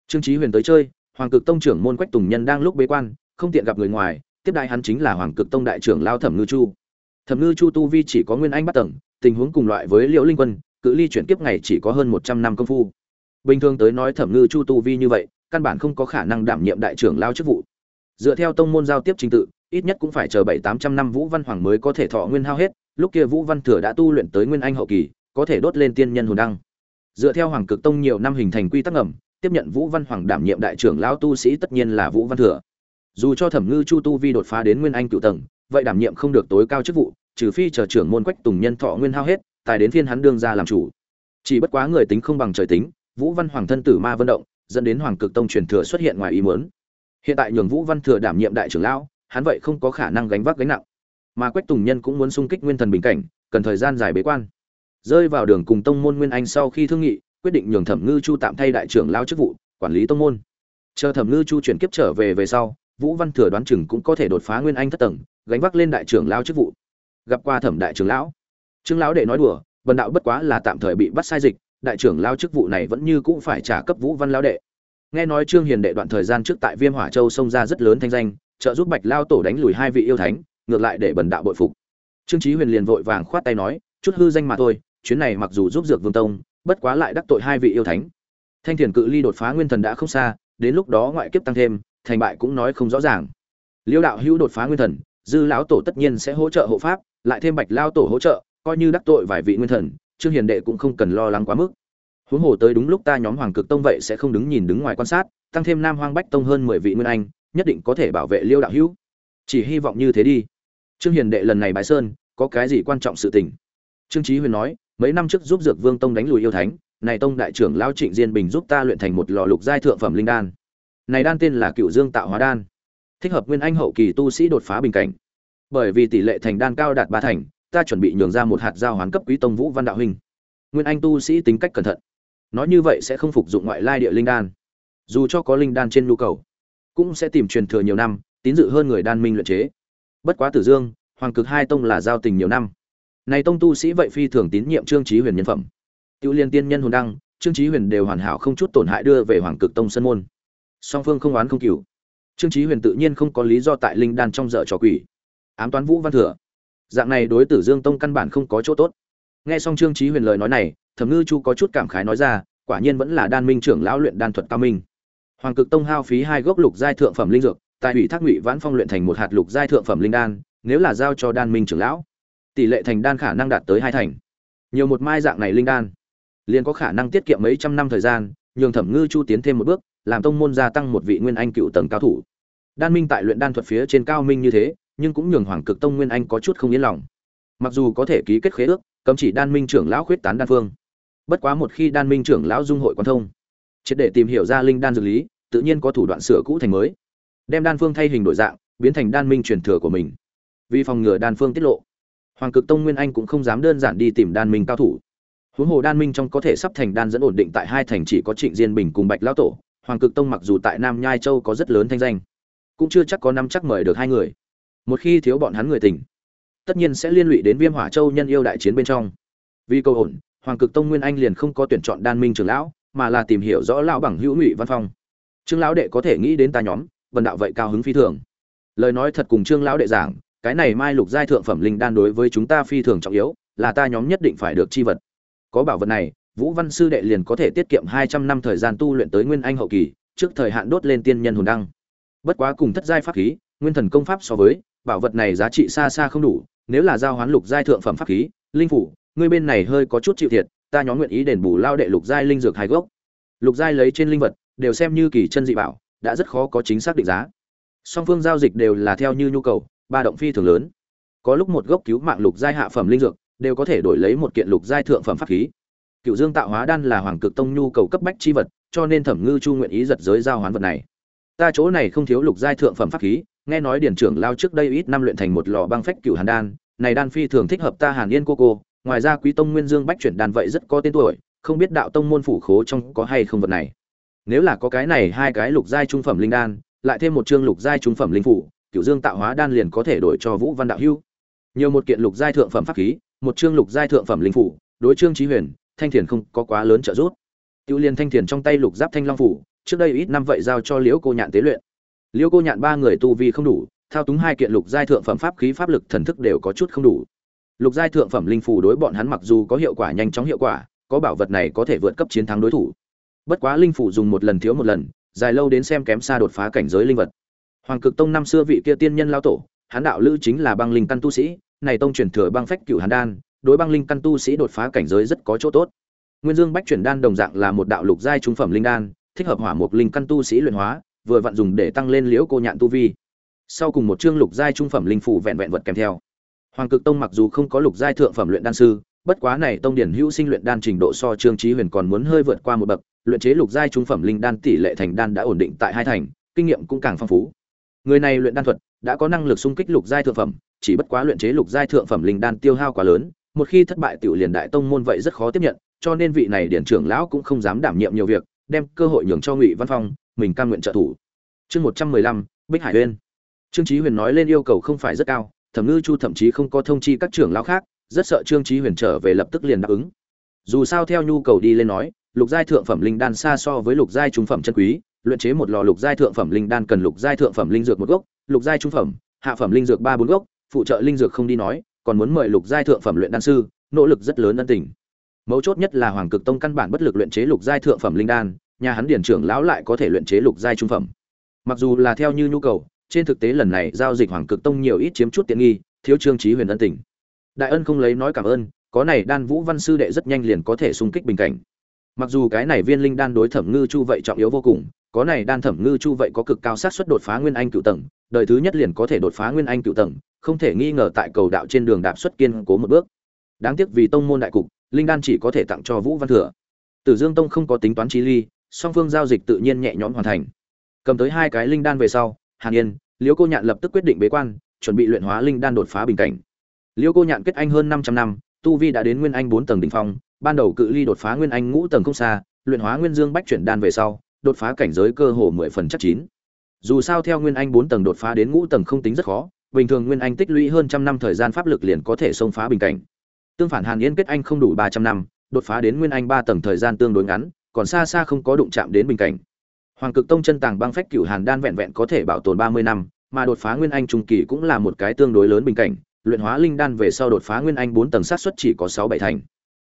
Trương chí huyền tới chơi, hoàng cực tông trưởng môn quách tùng nhân đang lúc bế quan, không tiện gặp người ngoài, tiếp đại hắn chính là hoàng cực tông đại trưởng lao thẩm ngư chu. Thẩm ngư chu tu vi chỉ có nguyên anh bắt tầng, tình huống cùng loại với liễu linh quân, cự ly chuyển kiếp ngày chỉ có hơn một trăm năm công phu. Bình thường tới nói thẩm ngư chu tu vi như vậy, căn bản không có khả năng đảm nhiệm đại trưởng lao chức vụ. Dựa theo tông môn giao tiếp trình tự ít nhất cũng phải chờ bảy tám trăm năm vũ văn hoàng mới có thể thọ nguyên hao hết lúc kia vũ văn thừa đã tu luyện tới nguyên anh hậu kỳ có thể đốt lên tiên nhân hồn đăng. Dựa theo hoàng cực tông nhiều năm hình thành quy tắc ẩm, tiếp nhận vũ văn hoàng đảm nhiệm đại trưởng lão tu sĩ tất nhiên là vũ văn thừa. Dù cho thẩm ngư chu tu vi đột phá đến nguyên anh cựu tầng vậy đảm nhiệm không được tối cao chức vụ trừ phi chờ trưởng môn quách tùng nhân thọ nguyên hao hết tài đến phiên hắn đương ra làm chủ. Chỉ bất quá người tính không bằng trời tính vũ văn hoàng thân tử ma vận động dẫn đến hoàng cực tông truyền thừa xuất hiện ngoài ý muốn. Hiện tại nhường vũ văn thừa đảm nhiệm đại trưởng lão hắn vậy không có khả năng gánh vác gánh nặng. Mà quách tùng nhân cũng muốn xung kích nguyên thần bình cảnh, cần thời gian dài bế quan. Rơi vào đường cùng tông môn nguyên anh sau khi thương nghị, quyết định nhường thẩm ngư chu tạm thay đại trưởng lao chức vụ, quản lý tông môn. Chờ thẩm ngư chu chuyển kiếp trở về về sau, vũ văn thừa đoán chừng cũng có thể đột phá nguyên anh thất tầng, gánh vác lên đại trưởng lao chức vụ. Gặp qua thẩm đại trưởng lão. Trương lão để nói đùa vần đạo bất quá là tạm thời bị bắt sai dịch, đại trưởng lao chức vụ này vẫn như cũng phải trả cấp vũ văn lão đệ. Nghe nói trương hiền đệ đoạn thời gian trước tại viêm hỏa châu xông ra rất lớn thanh danh trợ giúp bạch lao tổ đánh lùi hai vị yêu thánh, ngược lại để bần đạo bội phục. Trương chí huyền liền vội vàng khoát tay nói, chút hư danh mà thôi, chuyến này mặc dù giúp dược vương tông, bất quá lại đắc tội hai vị yêu thánh. Thanh thiền cự ly đột phá nguyên thần đã không xa, đến lúc đó ngoại kiếp tăng thêm, thành bại cũng nói không rõ ràng. Liêu đạo hữu đột phá nguyên thần, dư lão tổ tất nhiên sẽ hỗ trợ hộ pháp, lại thêm bạch lao tổ hỗ trợ, coi như đắc tội vài vị nguyên thần, trương hiền đệ cũng không cần lo lắng quá mức. Huống hồ tới đúng lúc ta nhóm hoàng cực tông vậy sẽ không đứng nhìn đứng ngoài quan sát, tăng thêm nam hoang bách tông hơn mười vị nguyên anh nhất định có thể bảo vệ liêu đạo hữu. Chỉ hy vọng như thế đi. Trương hiền đệ lần này bái sơn, có cái gì quan trọng sự tình? Trương trí huyền nói, mấy năm trước giúp dược vương tông đánh lùi yêu thánh, này tông đại trưởng lao trịnh diên bình giúp ta luyện thành một lò lục giai thượng phẩm linh đan. Này đan tên là cựu dương tạo hóa đan. Thích hợp nguyên anh hậu kỳ tu sĩ đột phá bình cảnh. Bởi vì tỷ lệ thành đan cao đạt ba thành, ta chuẩn bị nhường ra một hạt giao hoán cấp quý tông vũ văn đạo huynh. Nguyên anh tu sĩ tính cách cẩn thận. Nói như vậy sẽ không phục dụng ngoại lai địa linh đan. Dù cho có linh đan trên nhu cầu cũng sẽ tìm truyền thừa nhiều năm, tín dự hơn người đan minh luyện chế. Bất quá tử dương, hoàng cực hai tông là giao tình nhiều năm. Này tông tu sĩ vậy phi thường tín nhiệm trương trí huyền nhân phẩm. Tiêu liên tiên nhân hồn đăng, trương trí huyền đều hoàn hảo không chút tổn hại đưa về hoàng cực tông sân môn. Song phương không oán không cừu. Trương trí huyền tự nhiên không có lý do tại linh đan trong dở trò quỷ. Ám toán vũ văn thừa. Dạng này đối tử dương tông căn bản không có chỗ tốt. Nghe xong trương trí huyền lời nói này, thẩm ngư chu có chút cảm khái nói ra, quả nhiên vẫn là đan minh trưởng lão luyện đan thuật cao minh hoàng cực tông hao phí hai gốc lục giai thượng phẩm linh dược, tại ủy thác ngụy vãn phong luyện thành một hạt lục giai thượng phẩm linh đan, nếu là giao cho đan minh trưởng lão, tỷ lệ thành đan khả năng đạt tới hai thành. Nhiều một mai dạng này linh đan, liền có khả năng tiết kiệm mấy trăm năm thời gian, nhường thẩm ngư chu tiến thêm một bước, làm tông môn gia tăng một vị nguyên anh cựu tầng cao thủ. Đan minh tại luyện đan thuật phía trên cao minh như thế, nhưng cũng nhường hoàng cực tông nguyên anh có chút không yên lòng. Mặc dù có thể ký kết khế ước, cấm chỉ đan minh trưởng lão khuyết tán đan phương. Bất quá một khi đan minh trưởng lão dung hội quan thông triệt để tìm hiểu ra linh đan dược lý, tự nhiên có thủ đoạn sửa cũ thành mới. Đem đan phương thay hình đổi dạng, biến thành đan minh truyền thừa của mình. Vì phòng ngừa đan phương tiết lộ, hoàng cực tông nguyên anh cũng không dám đơn giản đi tìm đan minh cao thủ. Huống hồ đan minh trong có thể sắp thành đan dẫn ổn định tại hai thành chỉ có trịnh diên bình cùng bạch lão tổ, hoàng cực tông mặc dù tại nam nhai châu có rất lớn thanh danh, cũng chưa chắc có năm chắc mời được hai người. Một khi thiếu bọn hắn người tình, tất nhiên sẽ liên lụy đến viêm hỏa châu nhân yêu đại chiến bên trong. Vì câu ổn, hoàng cực tông nguyên anh liền không có tuyển chọn đan minh trưởng lão mà là tìm hiểu rõ lão bằng hữu ngụy văn phong. Trương lão đệ có thể nghĩ đến ta nhóm, vần đạo vậy cao hứng phi thường. Lời nói thật cùng trương lão đệ giảng, cái này mai lục giai thượng phẩm linh đan đối với chúng ta phi thường trọng yếu, là ta nhóm nhất định phải được chi vật. Có bảo vật này, vũ văn sư đệ liền có thể tiết kiệm hai trăm năm thời gian tu luyện tới nguyên anh hậu kỳ, trước thời hạn đốt lên tiên nhân hồn đăng. Bất quá cùng thất giai pháp khí, nguyên thần công pháp so với, bảo vật này giá trị xa xa không đủ, nếu là giao hoán lục giai thượng phẩm pháp khí, linh phủ, ngươi bên này hơi có chút chịu thiệt ta nhóm nguyện ý đền bù lao đệ lục giai linh dược hai gốc. Lục giai lấy trên linh vật, đều xem như kỳ chân dị bảo, đã rất khó có chính xác định giá. Song phương giao dịch đều là theo như nhu cầu, ba động phi thường lớn. Có lúc một gốc cứu mạng lục giai hạ phẩm linh dược, đều có thể đổi lấy một kiện lục giai thượng phẩm pháp khí. Cựu dương tạo hóa đan là hoàng cực tông nhu cầu cấp bách chi vật, cho nên thẩm ngư chu nguyện ý giật giới giao hoán vật này. Ta chỗ này không thiếu lục giai thượng phẩm pháp khí, nghe nói điển trưởng lao trước đây ít năm luyện thành một lò băng phách cựu hàn đan, này đan phi thường thích hợp ta hàn yên cô cô ngoài ra quý tông nguyên dương bách chuyển đan vậy rất có tên tuổi, không biết đạo tông môn phủ khố trong có hay không vật này. Nếu là có cái này hai cái lục giai trung phẩm linh đan, lại thêm một chương lục giai trung phẩm linh phủ cựu dương tạo hóa đan liền có thể đổi cho vũ văn đạo hưu. Nhiều một kiện lục giai thượng phẩm pháp khí, một chương lục giai thượng phẩm linh phủ, đối trương trí huyền, thanh thiền không có quá lớn trợ giúp. Tiêu liên thanh thiền trong tay lục giáp thanh long phủ, trước đây ít năm vậy giao cho liễu cô nhạn tế luyện. Liễu cô nhạn ba người tu vi không đủ, thao túng hai kiện lục giai thượng phẩm pháp khí pháp lực thần thức đều có chút không đủ lục giai thượng phẩm linh phủ đối bọn hắn mặc dù có hiệu quả nhanh chóng hiệu quả, có bảo vật này có thể vượt cấp chiến thắng đối thủ. Bất quá linh phủ dùng một lần thiếu một lần, dài lâu đến xem kém xa đột phá cảnh giới linh vật. Hoàng cực tông năm xưa vị kia tiên nhân lao tổ hán đạo lữ chính là băng linh căn tu sĩ, này tông truyền thừa băng phách cửu hàn đan, đối băng linh căn tu sĩ đột phá cảnh giới rất có chỗ tốt. Nguyên dương bách chuyển đan đồng dạng là một đạo lục giai trung phẩm linh đan, thích hợp hỏa mục linh căn tu sĩ luyện hóa, vừa vặn dùng để tăng lên liễu cô nhạn tu vi. Sau cùng một chương lục giai trung phẩm linh phủ vẹn vẹn vật kèm theo hoàng cực tông mặc dù không có lục giai thượng phẩm luyện đan sư, bất quá này tông điển hữu sinh luyện đan trình độ so trương Chí huyền còn muốn hơi vượt qua một bậc, luyện chế lục giai trung phẩm linh đan tỷ lệ thành đan đã ổn định tại hai thành, kinh nghiệm cũng càng phong phú. Người này luyện đan thuật đã có năng lực xung kích lục giai thượng phẩm, chỉ bất quá luyện chế lục giai thượng phẩm linh đan tiêu hao quá lớn, một khi thất bại tiểu liền đại tông môn vậy rất khó tiếp nhận, cho nên vị này điển trưởng lão cũng không dám đảm nhiệm nhiều việc, đem cơ hội nhường cho ngụy văn phong, mình cam nguyện trợ thủ. Chương một trăm mười lăm, bích hải uyên. Trương chí huyền nói lên yêu cầu không phải rất cao thẩm ngư chu thậm chí không có thông chi các trưởng lão khác, rất sợ trương chí huyền trở về lập tức liền đáp ứng. Dù sao theo nhu cầu đi lên nói, lục giai thượng phẩm linh đan xa so với lục giai trung phẩm chân quý, luyện chế một lò lục giai thượng phẩm linh đan cần lục giai thượng phẩm linh dược một gốc, lục giai trung phẩm, hạ phẩm linh dược ba bốn gốc, phụ trợ linh dược không đi nói, còn muốn mời lục giai thượng phẩm luyện đan sư, nỗ lực rất lớn ân tình. Mấu chốt nhất là hoàng cực tông căn bản bất lực luyện chế lục giai thượng phẩm linh đan, nhà hắn điển trưởng lão lại có thể luyện chế lục giai trung phẩm. Mặc dù là theo như nhu cầu trên thực tế lần này giao dịch hoàng cực tông nhiều ít chiếm chút tiện nghi, thiếu trương trí huyền ân tình. Đại ân không lấy nói cảm ơn, có này đan vũ văn sư đệ rất nhanh liền có thể xung kích bình cảnh. Mặc dù cái này viên linh đan đối thẩm ngư chu vậy trọng yếu vô cùng, có này đan thẩm ngư chu vậy có cực cao sát suất đột phá nguyên anh cựu tầng, đời thứ nhất liền có thể đột phá nguyên anh cựu tầng, không thể nghi ngờ tại cầu đạo trên đường đạp xuất kiên cố một bước. Đáng tiếc vì tông môn đại cục, linh đan chỉ có thể tặng cho vũ văn thừa. Tử dương tông không có tính toán trí ly, song phương giao dịch tự nhiên nhẹ nhõm hoàn thành. Cầm tới hai cái linh đan về sau hàn yên liễu cô nhạn lập tức quyết định bế quan, chuẩn bị luyện hóa linh đan đột phá bình cảnh. Liễu cô nhạn kết anh hơn 500 năm, tu vi đã đến nguyên anh 4 tầng đỉnh phong, ban đầu cự ly đột phá nguyên anh ngũ tầng không xa, luyện hóa nguyên dương bách chuyển đan về sau, đột phá cảnh giới cơ hồ 10 phần chắc chín. Dù sao theo nguyên anh 4 tầng đột phá đến ngũ tầng không tính rất khó, bình thường nguyên anh tích lũy hơn trăm năm thời gian pháp lực liền có thể xông phá bình cảnh. Tương phản hàn yên kết anh không đủ 300 năm, đột phá đến nguyên anh 3 tầng thời gian tương đối ngắn, còn xa xa không có đụng chạm đến bình cảnh. Hoàng Cực Tông chân tàng băng phách cửu hàn đan vẹn vẹn có thể bảo tồn 30 năm, mà đột phá nguyên anh trung kỳ cũng là một cái tương đối lớn bình cảnh, luyện hóa linh đan về sau đột phá nguyên anh 4 tầng sát suất chỉ có 6 7 thành.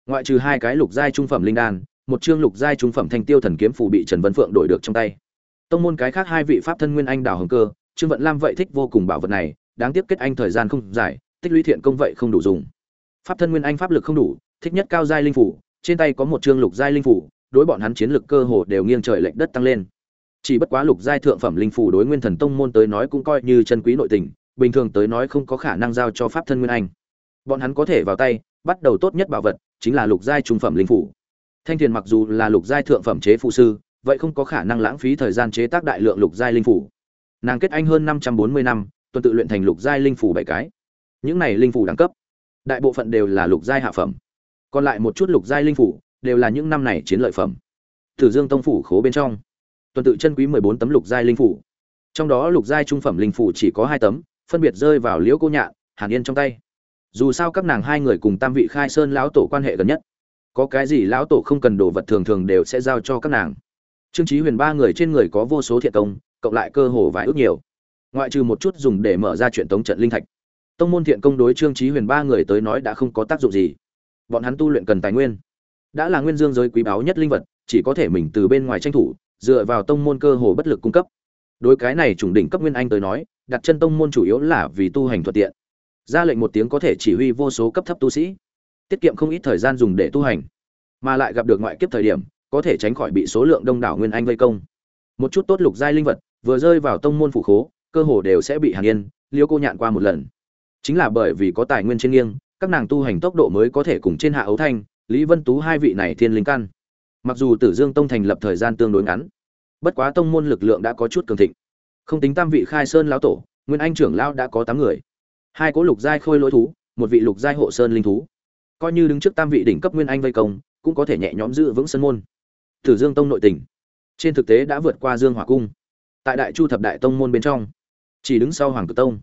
Ngoại trừ hai cái lục giai trung phẩm linh đan, một chương lục giai trung phẩm thanh tiêu thần kiếm phù bị Trần Vân Phượng đổi được trong tay. Tông môn cái khác hai vị pháp thân nguyên anh đào hồng cơ, Trương Vận Lam vậy thích vô cùng bảo vật này, đáng tiếc kết anh thời gian không dài, tích lũy thiện công vậy không đủ dùng. Pháp thân nguyên anh pháp lực không đủ, thích nhất cao giai linh phủ, trên tay có một chương lục giai linh phủ, đối bọn hắn chiến lực cơ hồ đều nghiêng trời lệch đất tăng lên. Chỉ bất quá lục giai thượng phẩm linh phủ đối nguyên thần tông môn tới nói cũng coi như chân quý nội tình, bình thường tới nói không có khả năng giao cho pháp thân nguyên anh. Bọn hắn có thể vào tay, bắt đầu tốt nhất bảo vật, chính là lục giai trung phẩm linh phủ thanh thiền mặc dù là lục giai thượng phẩm chế phụ sư, vậy không có khả năng lãng phí thời gian chế tác đại lượng lục giai linh phủ nàng kết anh hơn năm trăm bốn mươi năm, tuần tự luyện thành lục giai linh phủ bảy cái. Những này linh phủ đẳng cấp, đại bộ phận đều là lục giai hạ phẩm. Còn lại một chút lục giai linh phủ đều là những năm này chiến lợi phẩm Tử Dương Tông phủ khố bên trong, tuần tự chân quý 14 tấm lục giai linh phủ. Trong đó lục giai trung phẩm linh phủ chỉ có 2 tấm, phân biệt rơi vào Liễu Cô Nhạn, Hàn Yên trong tay. Dù sao các nàng hai người cùng Tam vị Khai Sơn lão tổ quan hệ gần nhất, có cái gì lão tổ không cần đồ vật thường thường đều sẽ giao cho các nàng. Trương Chí Huyền ba người trên người có vô số thiện công, cộng lại cơ hồ vài ước nhiều. Ngoại trừ một chút dùng để mở ra chuyện tống trận linh thạch. Tông môn thiện công đối Trương Chí Huyền ba người tới nói đã không có tác dụng gì. Bọn hắn tu luyện cần tài nguyên, đã là nguyên dương giới quý báu nhất linh vật, chỉ có thể mình từ bên ngoài tranh thủ, dựa vào tông môn cơ hồ bất lực cung cấp. Đối cái này trùng đỉnh cấp nguyên anh tới nói, đặt chân tông môn chủ yếu là vì tu hành thuận tiện. Ra lệnh một tiếng có thể chỉ huy vô số cấp thấp tu sĩ, tiết kiệm không ít thời gian dùng để tu hành, mà lại gặp được ngoại kiếp thời điểm, có thể tránh khỏi bị số lượng đông đảo nguyên anh vây công. Một chút tốt lục giai linh vật, vừa rơi vào tông môn phủ khố, cơ hồ đều sẽ bị Hàn Yên, Liêu cô nhạn qua một lần. Chính là bởi vì có tài nguyên trên nghiêng, các nàng tu hành tốc độ mới có thể cùng trên hạ ấu thanh, Lý Vân Tú hai vị này thiên linh căn. Mặc dù Tử Dương Tông thành lập thời gian tương đối ngắn, bất quá tông môn lực lượng đã có chút cường thịnh. Không tính tam vị khai sơn lão tổ, Nguyên Anh trưởng lão đã có tám người. Hai cố lục giai khôi lỗi thú, một vị lục giai hộ sơn linh thú. Coi như đứng trước tam vị đỉnh cấp Nguyên Anh vây công, cũng có thể nhẹ nhõm giữ vững sân môn. Tử Dương Tông nội tình, trên thực tế đã vượt qua Dương Hỏa cung. Tại Đại Chu thập đại tông môn bên trong, chỉ đứng sau Hoàng Cực Tông,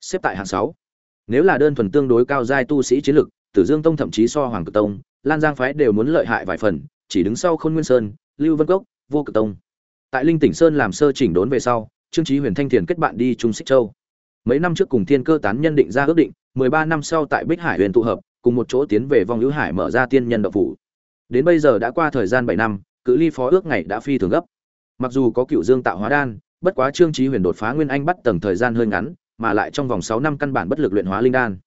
xếp tại hạng sáu nếu là đơn thuần tương đối cao giai tu sĩ chiến lực tử dương tông thậm chí so hoàng cực tông lan giang phái đều muốn lợi hại vài phần, chỉ đứng sau khôn nguyên sơn, lưu vân cốc, vô cực tông. Tại linh tỉnh sơn làm sơ chỉnh đốn về sau, trương Chí huyền thanh thiền kết bạn đi trung xích châu. Mấy năm trước cùng thiên cơ tán nhân định ra ước định, mười ba năm sau tại bích hải huyền tụ hợp, cùng một chỗ tiến về vong Lữ hải mở ra tiên nhân đạo phủ. Đến bây giờ đã qua thời gian bảy năm, cự ly phó ước ngày đã phi thường gấp. Mặc dù có cựu dương tạo hóa đan, bất quá trương Chí huyền đột phá nguyên anh bắt tầng thời gian hơi ngắn, mà lại trong vòng sáu năm căn bản bất lực luyện hóa linh đan.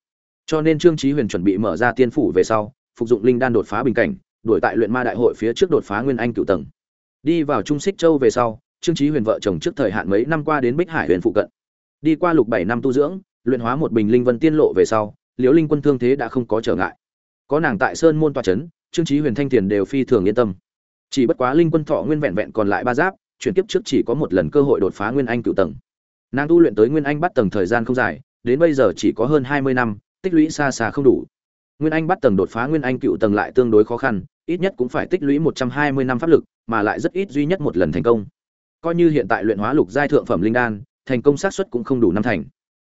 Cho nên trương Chí huyền chuẩn bị mở ra tiên phủ về sau phục dụng linh đan đột phá bình cảnh, đuổi tại luyện ma đại hội phía trước đột phá nguyên anh cựu tầng. Đi vào trung xích châu về sau, trương trí huyền vợ chồng trước thời hạn mấy năm qua đến bích hải huyện phụ cận. Đi qua lục bảy năm tu dưỡng, luyện hóa một bình linh vân tiên lộ về sau, liễu linh quân thương thế đã không có trở ngại. Có nàng tại sơn môn tọa trấn trương trí huyền thanh tiền đều phi thường yên tâm. Chỉ bất quá linh quân thọ nguyên vẹn vẹn còn lại ba giáp, chuyển tiếp trước chỉ có một lần cơ hội đột phá nguyên anh cựu tầng. Nàng tu luyện tới nguyên anh bắt tầng thời gian không dài, đến bây giờ chỉ có hơn hai mươi năm, tích lũy xa xa không đủ nguyên anh bắt tầng đột phá nguyên anh cựu tầng lại tương đối khó khăn, ít nhất cũng phải tích lũy một trăm hai mươi năm pháp lực, mà lại rất ít duy nhất một lần thành công. Coi như hiện tại luyện hóa lục giai thượng phẩm linh đan, thành công xác suất cũng không đủ năm thành.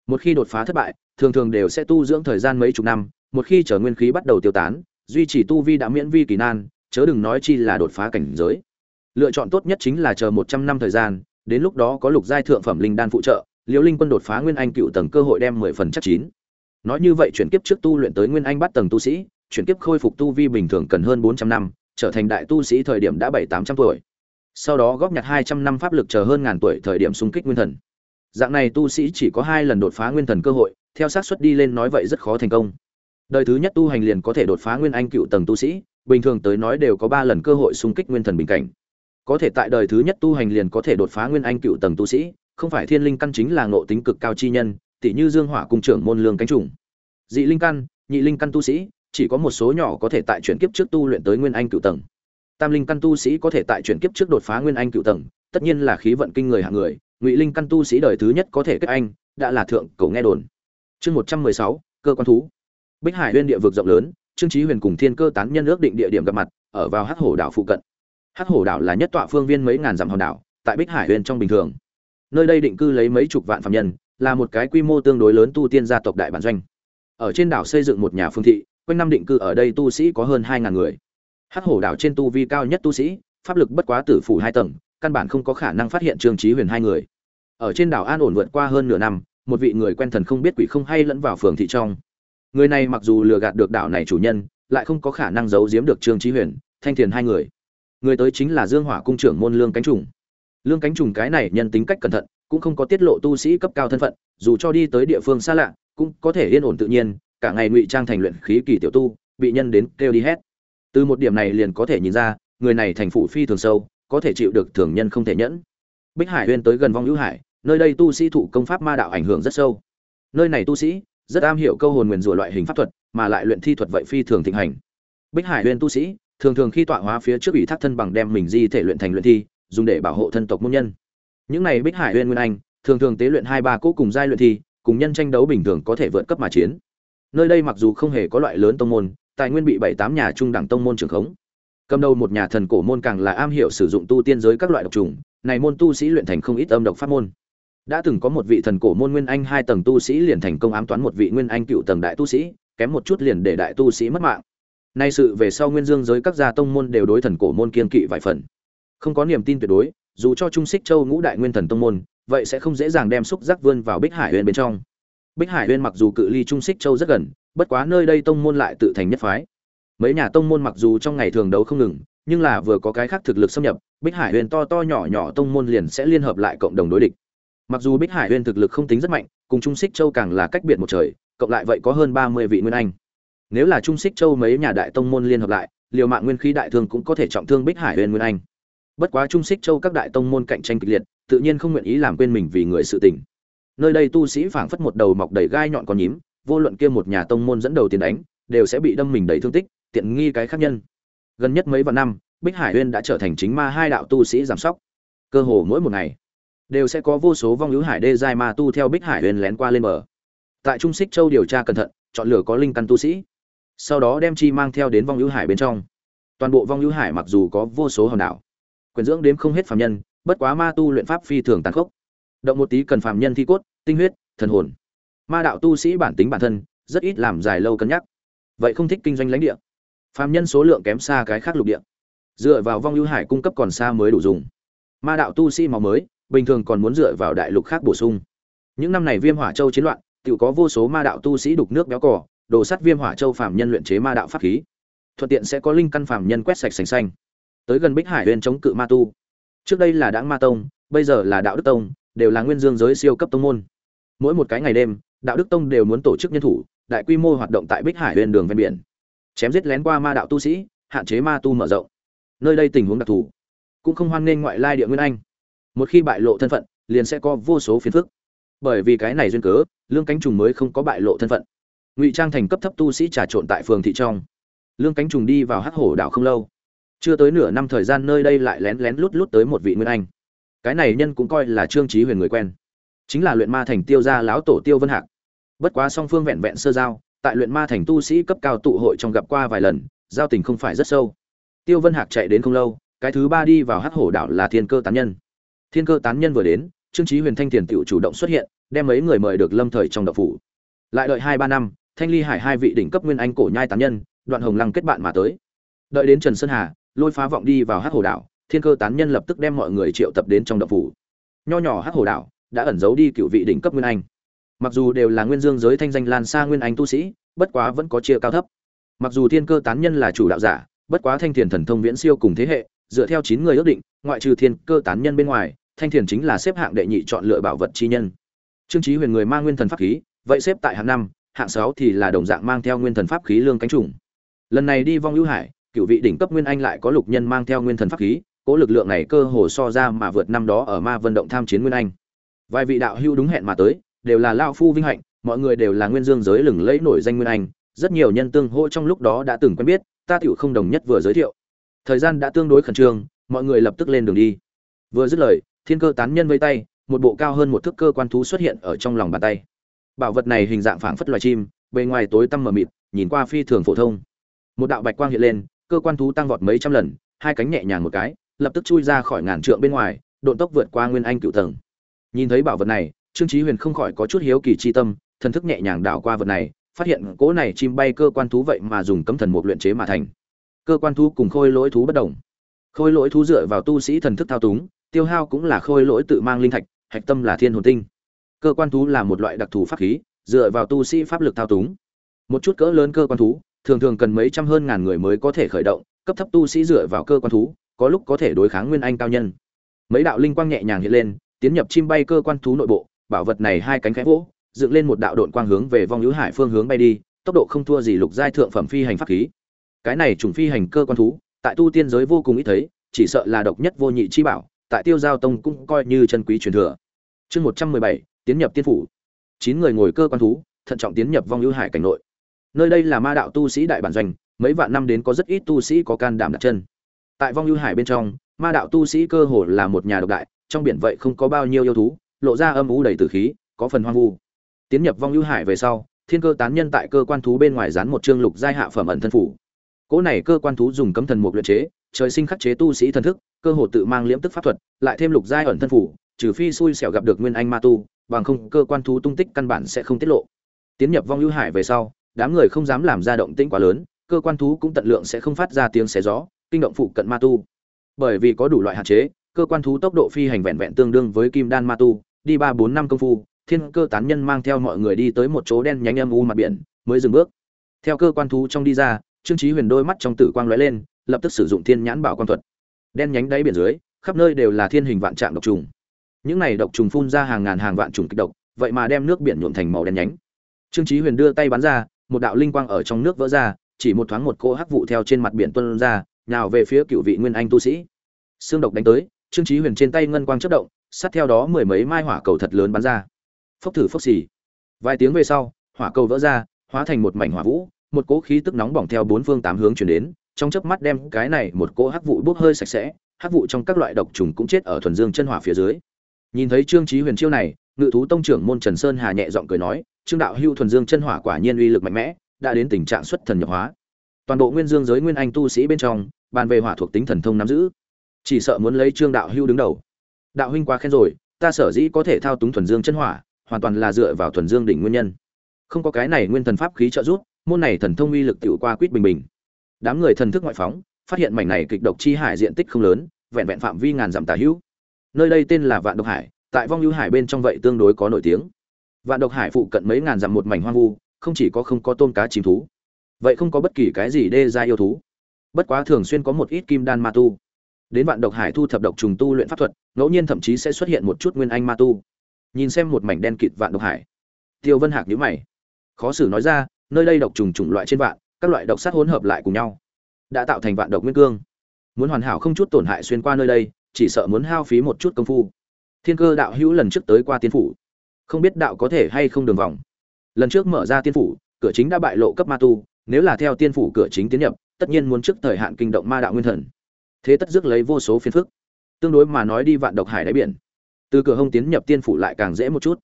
Một khi đột phá thất bại, thường thường đều sẽ tu dưỡng thời gian mấy chục năm, một khi trở nguyên khí bắt đầu tiêu tán, duy trì tu vi đã miễn vi kỳ nan, chớ đừng nói chi là đột phá cảnh giới. Lựa chọn tốt nhất chính là chờ một trăm năm thời gian, đến lúc đó có lục giai thượng phẩm linh đan phụ trợ, liễu linh quân đột phá nguyên anh cựu tầng cơ hội đem mười phần chắc chín nói như vậy chuyển kiếp trước tu luyện tới nguyên anh bắt tầng tu sĩ, chuyển kiếp khôi phục tu vi bình thường cần hơn bốn trăm năm, trở thành đại tu sĩ thời điểm đã bảy tám trăm tuổi. Sau đó góp nhặt hai trăm năm pháp lực chờ hơn ngàn tuổi thời điểm xung kích nguyên thần. Dạng này tu sĩ chỉ có hai lần đột phá nguyên thần cơ hội, theo sát suất đi lên nói vậy rất khó thành công. Đời thứ nhất tu hành liền có thể đột phá nguyên anh cựu tầng tu sĩ, bình thường tới nói đều có ba lần cơ hội xung kích nguyên thần bình cảnh. Có thể tại đời thứ nhất tu hành liền có thể đột phá nguyên anh cựu tầng tu sĩ, không phải thiên linh căn chính là ngộ tính cực cao chi nhân tỷ như dương hỏa cung trưởng môn lương cánh trùng. Dị linh căn, nhị linh căn tu sĩ, chỉ có một số nhỏ có thể tại chuyển kiếp trước tu luyện tới nguyên anh cựu tầng. Tam linh căn tu sĩ có thể tại chuyển kiếp trước đột phá nguyên anh cựu tầng, tất nhiên là khí vận kinh người hạng người, ngụy linh căn tu sĩ đời thứ nhất có thể kết anh, đã là thượng cầu nghe đồn. Chương một trăm mười sáu, cơ quan thú. Bích hải huyên địa vực rộng lớn, trương trí huyền cùng thiên cơ tán nhân ước định địa điểm gặp mặt, ở vào hắc hổ đảo phụ cận. Hắc hổ đảo là nhất tọa phương viên mấy ngàn dặm hòn đảo, tại bích hải huyên trong bình thường. Nơi đây định cư lấy mấy chục vạn phạm nhân là một cái quy mô tương đối lớn tu tiên gia tộc đại bản doanh. Ở trên đảo xây dựng một nhà phương thị, quanh năm định cư ở đây tu sĩ có hơn hai ngàn người. Hắc hổ đảo trên tu vi cao nhất tu sĩ, pháp lực bất quá tử phủ hai tầng, căn bản không có khả năng phát hiện trương chí huyền hai người. Ở trên đảo an ổn vượt qua hơn nửa năm, một vị người quen thần không biết quỷ không hay lẫn vào phường thị trong. Người này mặc dù lừa gạt được đảo này chủ nhân, lại không có khả năng giấu giếm được trương chí huyền, thanh thiền hai người. Người tới chính là dương hỏa cung trưởng môn lương cánh trùng. Lương cánh trùng cái này nhân tính cách cẩn thận cũng không có tiết lộ tu sĩ cấp cao thân phận, dù cho đi tới địa phương xa lạ, cũng có thể yên ổn tự nhiên, cả ngày ngụy trang thành luyện khí kỳ tiểu tu, bị nhân đến kêu đi hết. Từ một điểm này liền có thể nhìn ra, người này thành phụ phi thường sâu, có thể chịu được thường nhân không thể nhẫn. Bích hải huyên tới gần vong hữu hải, nơi đây tu sĩ thụ công pháp ma đạo ảnh hưởng rất sâu. Nơi này tu sĩ rất am hiểu câu hồn nguyền rủa loại hình pháp thuật, mà lại luyện thi thuật vậy phi thường thịnh hành. Bích hải huyên tu sĩ thường thường khi tọa hóa phía trước ủy thác thân bằng đem mình di thể luyện thành luyện thi, dùng để bảo hộ thân tộc môn nhân những này bích hải uyên nguyên anh, thường thường tế luyện hai ba cỗ cùng giai luyện thi cùng nhân tranh đấu bình thường có thể vượt cấp mà chiến. Nơi đây mặc dù không hề có loại lớn tông môn, tài nguyên bị bảy tám nhà trung đẳng tông môn trưởng khống. Cầm đầu một nhà thần cổ môn càng là am hiểu sử dụng tu tiên giới các loại độc trùng, này môn tu sĩ luyện thành không ít âm độc pháp môn. Đã từng có một vị thần cổ môn nguyên anh hai tầng tu sĩ liền thành công ám toán một vị nguyên anh cựu tầng đại tu sĩ, kém một chút liền để đại tu sĩ mất mạng. Nay sự về sau nguyên dương giới các gia tông môn đều đối thần cổ môn kiên kỵ vài phần. Không có niềm tin tuyệt đối dù cho trung xích châu ngũ đại nguyên thần tông môn, vậy sẽ không dễ dàng đem xúc giác vươn vào bích hải huyền bên trong. Bích hải huyền mặc dù cự ly trung xích châu rất gần, bất quá nơi đây tông môn lại tự thành nhất phái. Mấy nhà tông môn mặc dù trong ngày thường đấu không ngừng, nhưng là vừa có cái khác thực lực xâm nhập, bích hải huyền to to nhỏ nhỏ tông môn liền sẽ liên hợp lại cộng đồng đối địch. Mặc dù bích hải huyền thực lực không tính rất mạnh, cùng trung xích châu càng là cách biệt một trời, cộng lại vậy có hơn ba mươi vị nguyên anh. Nếu là trung xích châu mấy nhà đại tông môn liên hợp lại, liều mạng nguyên khí đại thương cũng có thể trọng thương bích hải huyền nguyên anh bất quá trung xích châu các đại tông môn cạnh tranh kịch liệt, tự nhiên không nguyện ý làm quên mình vì người sự tình. Nơi đây tu sĩ phảng phất một đầu mọc đầy gai nhọn con nhím, vô luận kia một nhà tông môn dẫn đầu tiền đánh, đều sẽ bị đâm mình đầy thương tích, tiện nghi cái khác nhân. Gần nhất mấy vạn năm, bích hải huyên đã trở thành chính ma hai đạo tu sĩ giám sóc. Cơ hồ mỗi một ngày, đều sẽ có vô số vong hữu hải đê giai ma tu theo bích hải huyên lén qua lên bờ. Tại trung xích châu điều tra cẩn thận, chọn lựa có linh căn tu sĩ. Sau đó đem chi mang theo đến vong hữu hải bên trong. Toàn bộ vong hữu hải mặc dù có vô số hòn đảo quyền dưỡng đếm không hết phàm nhân, bất quá ma tu luyện pháp phi thường tàn khốc. Động một tí cần phàm nhân thi cốt, tinh huyết, thần hồn. Ma đạo tu sĩ bản tính bản thân, rất ít làm dài lâu cân nhắc. Vậy không thích kinh doanh lãnh địa. Phàm nhân số lượng kém xa cái khác lục địa. Dựa vào vong ưu hải cung cấp còn xa mới đủ dùng. Ma đạo tu sĩ máu mới, bình thường còn muốn dựa vào đại lục khác bổ sung. Những năm này viêm hỏa châu chiến loạn tự có vô số ma đạo tu sĩ đục nước béo cỏ đổ sắt viêm hỏa châu phàm nhân luyện chế ma đạo pháp khí. Thuận tiện sẽ có linh căn phàm nhân quét sạch sành xanh tới gần bích hải huyền chống cự ma tu. Trước đây là đãng ma tông, bây giờ là đạo đức tông, đều là nguyên dương giới siêu cấp tông môn. Mỗi một cái ngày đêm, đạo đức tông đều muốn tổ chức nhân thủ, đại quy mô hoạt động tại bích hải huyền đường ven biển. Chém giết lén qua ma đạo tu sĩ, hạn chế ma tu mở rộng. Nơi đây tình huống đặc thù. Cũng không hoan nghênh ngoại lai địa nguyên anh. Một khi bại lộ thân phận, liền sẽ có vô số phiền phức. Bởi vì cái này duyên cớ, lương cánh trùng mới không có bại lộ thân phận. Ngụy trang thành cấp thấp tu sĩ trà trộn tại phường thị trong. Lương cánh trùng đi vào hắc hổ đảo không lâu chưa tới nửa năm thời gian nơi đây lại lén lén lút lút tới một vị nguyên anh. Cái này nhân cũng coi là trương trí huyền người quen. Chính là luyện ma thành tiêu gia lão tổ tiêu vân hạc. Bất quá song phương vẹn vẹn sơ giao, tại luyện ma thành tu sĩ cấp cao tụ hội trong gặp qua vài lần, giao tình không phải rất sâu. Tiêu vân hạc chạy đến không lâu, cái thứ ba đi vào hắc hổ đảo là thiên cơ tán nhân. Thiên cơ tán nhân vừa đến, trương trí huyền thanh tiền tựu chủ động xuất hiện, đem mấy người mời được lâm thời trong đậu phủ. Lại đợi hai ba năm, thanh ly hải hai vị đỉnh cấp nguyên anh cổ nhai tán nhân, đoạn hồng lăng kết bạn mà tới. Đợi đến trần sơn hà lôi phá vọng đi vào hắc hồ đảo, thiên cơ tán nhân lập tức đem mọi người triệu tập đến trong đậu phủ. Nho nhỏ hắc hồ đảo đã ẩn giấu đi cựu vị đỉnh cấp nguyên anh. Mặc dù đều là nguyên dương giới thanh danh lan xa nguyên anh tu sĩ, bất quá vẫn có chia cao thấp. Mặc dù thiên cơ tán nhân là chủ đạo giả, bất quá thanh thiền thần thông viễn siêu cùng thế hệ, dựa theo chín người ước định, ngoại trừ thiên cơ tán nhân bên ngoài, thanh thiền chính là xếp hạng đệ nhị chọn lựa bảo vật chi nhân. Trương trí huyền người mang nguyên thần pháp khí, vậy xếp tại hạng năm, hạng sáu thì là đồng dạng mang theo nguyên thần pháp khí lương cánh trùng. Lần này đi vong hữu hải cựu vị đỉnh cấp nguyên anh lại có lục nhân mang theo nguyên thần pháp khí, cố lực lượng này cơ hồ so ra mà vượt năm đó ở ma vận động tham chiến nguyên anh. Vài vị đạo hữu đúng hẹn mà tới, đều là lao phu vinh hạnh, mọi người đều là nguyên dương giới lừng lẫy nổi danh nguyên anh, rất nhiều nhân tương hỗ trong lúc đó đã từng quen biết, ta tiểu không đồng nhất vừa giới thiệu. Thời gian đã tương đối khẩn trương, mọi người lập tức lên đường đi. Vừa dứt lời, thiên cơ tán nhân vây tay, một bộ cao hơn một thước cơ quan thú xuất hiện ở trong lòng bàn tay. Bảo vật này hình dạng phảng phất loài chim, bề ngoài tối tăm mờ mịt, nhìn qua phi thường phổ thông. Một đạo bạch quang hiện lên cơ quan thú tăng vọt mấy trăm lần, hai cánh nhẹ nhàng một cái, lập tức chui ra khỏi ngàn trượng bên ngoài, độn tốc vượt qua nguyên anh cựu tầng. Nhìn thấy bảo vật này, trương chí huyền không khỏi có chút hiếu kỳ chi tâm, thần thức nhẹ nhàng đảo qua vật này, phát hiện cỗ này chim bay cơ quan thú vậy mà dùng cấm thần một luyện chế mà thành. Cơ quan thú cùng khôi lỗi thú bất đồng. Khôi lỗi thú dựa vào tu sĩ thần thức thao túng, tiêu hao cũng là khôi lỗi tự mang linh thạch, hạch tâm là thiên hồn tinh. Cơ quan thú là một loại đặc thù pháp khí, dựa vào tu sĩ pháp lực thao túng. Một chút cỡ lớn cơ quan thú thường thường cần mấy trăm hơn ngàn người mới có thể khởi động, cấp thấp tu sĩ dựa vào cơ quan thú, có lúc có thể đối kháng nguyên anh cao nhân. Mấy đạo linh quang nhẹ nhàng hiện lên, tiến nhập chim bay cơ quan thú nội bộ, bảo vật này hai cánh khẽ vỗ, dựng lên một đạo độn quang hướng về vong hữu hải phương hướng bay đi, tốc độ không thua gì lục giai thượng phẩm phi hành pháp khí. Cái này trùng phi hành cơ quan thú, tại tu tiên giới vô cùng ít thấy, chỉ sợ là độc nhất vô nhị chi bảo, tại tiêu giao tông cũng coi như chân quý truyền thừa. Chương một trăm mười bảy, tiến nhập tiên phủ. Chín người ngồi cơ quan thú, thận trọng tiến nhập vong hữu hải cảnh nội nơi đây là ma đạo tu sĩ đại bản doanh, mấy vạn năm đến có rất ít tu sĩ có can đảm đặt chân. Tại vong lưu hải bên trong, ma đạo tu sĩ cơ hồ là một nhà độc đại, trong biển vậy không có bao nhiêu yêu thú, lộ ra âm u đầy tử khí, có phần hoang vu. Tiến nhập vong lưu hải về sau, thiên cơ tán nhân tại cơ quan thú bên ngoài dán một chương lục giai hạ phẩm ẩn thân phủ. Cỗ này cơ quan thú dùng cấm thần mục luyện chế, trời sinh khắc chế tu sĩ thần thức, cơ hồ tự mang liễm tức pháp thuật, lại thêm lục giai ẩn thân phủ, trừ phi xui xẻo gặp được nguyên anh ma tu, bằng không cơ quan thú tung tích căn bản sẽ không tiết lộ. Tiến nhập vong lưu hải về sau đám người không dám làm ra động tĩnh quá lớn, cơ quan thú cũng tận lượng sẽ không phát ra tiếng xé gió, kinh động phụ cận ma tu. Bởi vì có đủ loại hạn chế, cơ quan thú tốc độ phi hành vẹn vẹn tương đương với kim đan ma tu, đi ba bốn năm công phu, thiên cơ tán nhân mang theo mọi người đi tới một chỗ đen nhánh âm u mặt biển, mới dừng bước. Theo cơ quan thú trong đi ra, trương trí huyền đôi mắt trong tử quang lóe lên, lập tức sử dụng thiên nhãn bảo quan thuật. Đen nhánh đáy biển dưới, khắp nơi đều là thiên hình vạn trạng độc trùng. Những này độc trùng phun ra hàng ngàn hàng vạn trùng kịch độc, vậy mà đem nước biển nhuộm thành màu đen nhánh. Trương trí huyền đưa tay bắn ra một đạo linh quang ở trong nước vỡ ra, chỉ một thoáng một cô hắc vụ theo trên mặt biển tuôn ra, nhào về phía cựu vị nguyên anh tu sĩ. Xương độc đánh tới, trương chí huyền trên tay ngân quang chớp động, sát theo đó mười mấy mai hỏa cầu thật lớn bắn ra. Phốc thử phốc xì. Vài tiếng về sau, hỏa cầu vỡ ra, hóa thành một mảnh hỏa vũ, một cỗ khí tức nóng bỏng theo bốn phương tám hướng truyền đến, trong chớp mắt đem cái này một cỗ hắc vụ bốc hơi sạch sẽ, hắc vụ trong các loại độc trùng cũng chết ở thuần dương chân hỏa phía dưới. Nhìn thấy trương chí huyền chiêu này, ngự thú tông trưởng môn trần sơn hà nhẹ giọng cười nói trương đạo hưu thuần dương chân hỏa quả nhiên uy lực mạnh mẽ, đã đến tình trạng xuất thần nhập hóa. Toàn bộ nguyên dương giới nguyên anh tu sĩ bên trong, bàn về hỏa thuộc tính thần thông nắm giữ. Chỉ sợ muốn lấy trương đạo hưu đứng đầu. Đạo huynh quá khen rồi, ta sở dĩ có thể thao túng thuần dương chân hỏa, hoàn toàn là dựa vào thuần dương đỉnh nguyên nhân. Không có cái này nguyên thần pháp khí trợ giúp, môn này thần thông uy lực tiểu qua quýt bình bình. Đám người thần thức ngoại phóng, phát hiện mảnh này kịch độc chi hải diện tích không lớn, vẹn vẹn phạm vi ngàn dặm tả hữu. Nơi đây tên là vạn độc hải, tại vong hữu hải bên trong vậy tương đối có nổi tiếng vạn độc hải phụ cận mấy ngàn dặm một mảnh hoang vu, không chỉ có không có tôm cá chim thú, vậy không có bất kỳ cái gì đê ra yêu thú. Bất quá thường xuyên có một ít kim đan ma tu. Đến vạn độc hải thu thập độc trùng tu luyện pháp thuật, ngẫu nhiên thậm chí sẽ xuất hiện một chút nguyên anh ma tu. Nhìn xem một mảnh đen kịt vạn độc hải, tiêu vân hạc nhíu mày. Khó xử nói ra, nơi đây độc trùng chủng loại trên vạn, các loại độc sát hỗn hợp lại cùng nhau, đã tạo thành vạn độc nguyên cương. Muốn hoàn hảo không chút tổn hại xuyên qua nơi đây, chỉ sợ muốn hao phí một chút công phu. Thiên cơ đạo hữu lần trước tới qua tiên phủ không biết đạo có thể hay không đường vòng. Lần trước mở ra tiên phủ, cửa chính đã bại lộ cấp ma tu, nếu là theo tiên phủ cửa chính tiến nhập, tất nhiên muốn trước thời hạn kinh động ma đạo nguyên thần. Thế tất dứt lấy vô số phiền phức. Tương đối mà nói đi vạn độc hải đáy biển. Từ cửa hông tiến nhập tiên phủ lại càng dễ một chút.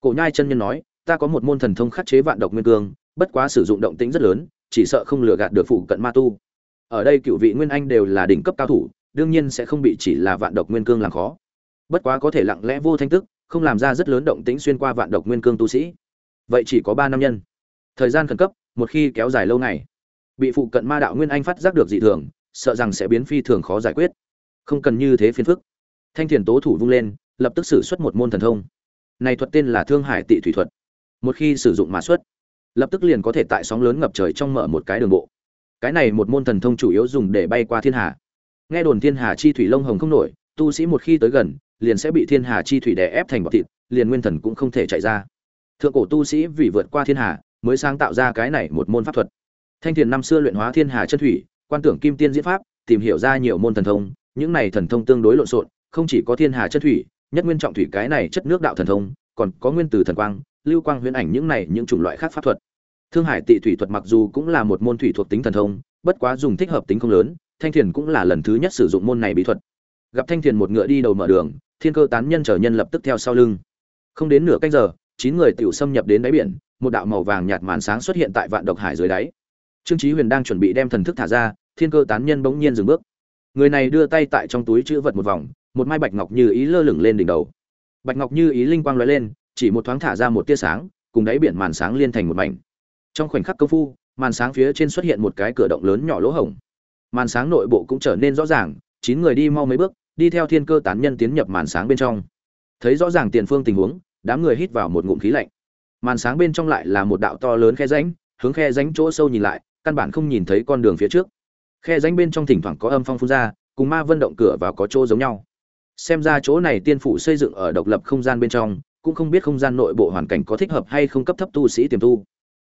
Cổ nhai chân nhân nói, ta có một môn thần thông khắc chế vạn độc nguyên cương, bất quá sử dụng động tĩnh rất lớn, chỉ sợ không lừa gạt được phụ cận ma tu. Ở đây cựu vị nguyên anh đều là đỉnh cấp cao thủ, đương nhiên sẽ không bị chỉ là vạn độc nguyên cương làm khó. Bất quá có thể lặng lẽ vô thanh tức không làm ra rất lớn động tĩnh xuyên qua vạn độc nguyên cương tu sĩ. Vậy chỉ có ba năm nhân. Thời gian khẩn cấp, một khi kéo dài lâu ngày, bị phụ cận ma đạo nguyên anh phát giác được dị thường, sợ rằng sẽ biến phi thường khó giải quyết. Không cần như thế phiền phức. Thanh thiền tố thủ vung lên, lập tức sử xuất một môn thần thông. Này thuật tên là thương hải tị thủy thuật. Một khi sử dụng mã xuất, lập tức liền có thể tại sóng lớn ngập trời trong mở một cái đường bộ. Cái này một môn thần thông chủ yếu dùng để bay qua thiên hà. Nghe đồn thiên hà chi thủy lông hồng không nổi, tu sĩ một khi tới gần liền sẽ bị thiên hà chi thủy đè ép thành bọt thịt, liền nguyên thần cũng không thể chạy ra. Thượng cổ tu sĩ vì vượt qua thiên hà, mới sáng tạo ra cái này một môn pháp thuật. Thanh thiền năm xưa luyện hóa thiên hà chân thủy, quan tưởng kim tiên diễn pháp, tìm hiểu ra nhiều môn thần thông, những này thần thông tương đối lộn xộn, không chỉ có thiên hà chân thủy, nhất nguyên trọng thủy cái này chất nước đạo thần thông, còn có nguyên tử thần quang, lưu quang huyễn ảnh những này những chủng loại khác pháp thuật. Thương hải tị thủy thuật mặc dù cũng là một môn thủy thuộc tính thần thông, bất quá dùng thích hợp tính không lớn, thanh thiền cũng là lần thứ nhất sử dụng môn này bí thuật. Gặp thanh thiền một ngựa đi đầu mở đường thiên cơ tán nhân trở nhân lập tức theo sau lưng. Không đến nửa canh giờ, chín người tiểu xâm nhập đến đáy biển, một đạo màu vàng nhạt màn sáng xuất hiện tại vạn độc hải dưới đáy. Trương chí huyền đang chuẩn bị đem thần thức thả ra, thiên cơ tán nhân bỗng nhiên dừng bước. Người này đưa tay tại trong túi chữ vật một vòng, một mai bạch ngọc như ý lơ lửng lên đỉnh đầu. Bạch ngọc như ý linh quang lóe lên, chỉ một thoáng thả ra một tia sáng, cùng đáy biển màn sáng liên thành một mảnh. Trong khoảnh khắc công phu, màn sáng phía trên xuất hiện một cái cửa động lớn nhỏ lỗ hổng. Màn sáng nội bộ cũng trở nên rõ ràng, chín người đi mau mấy bước đi theo thiên cơ tán nhân tiến nhập màn sáng bên trong. Thấy rõ ràng tiền phương tình huống, đám người hít vào một ngụm khí lạnh. Màn sáng bên trong lại là một đạo to lớn khe rãnh, hướng khe rãnh chỗ sâu nhìn lại, căn bản không nhìn thấy con đường phía trước. Khe rãnh bên trong thỉnh thoảng có âm phong phun ra, cùng ma vân động cửa vào có chỗ giống nhau. Xem ra chỗ này tiên phủ xây dựng ở độc lập không gian bên trong, cũng không biết không gian nội bộ hoàn cảnh có thích hợp hay không cấp thấp tu sĩ tiềm tu.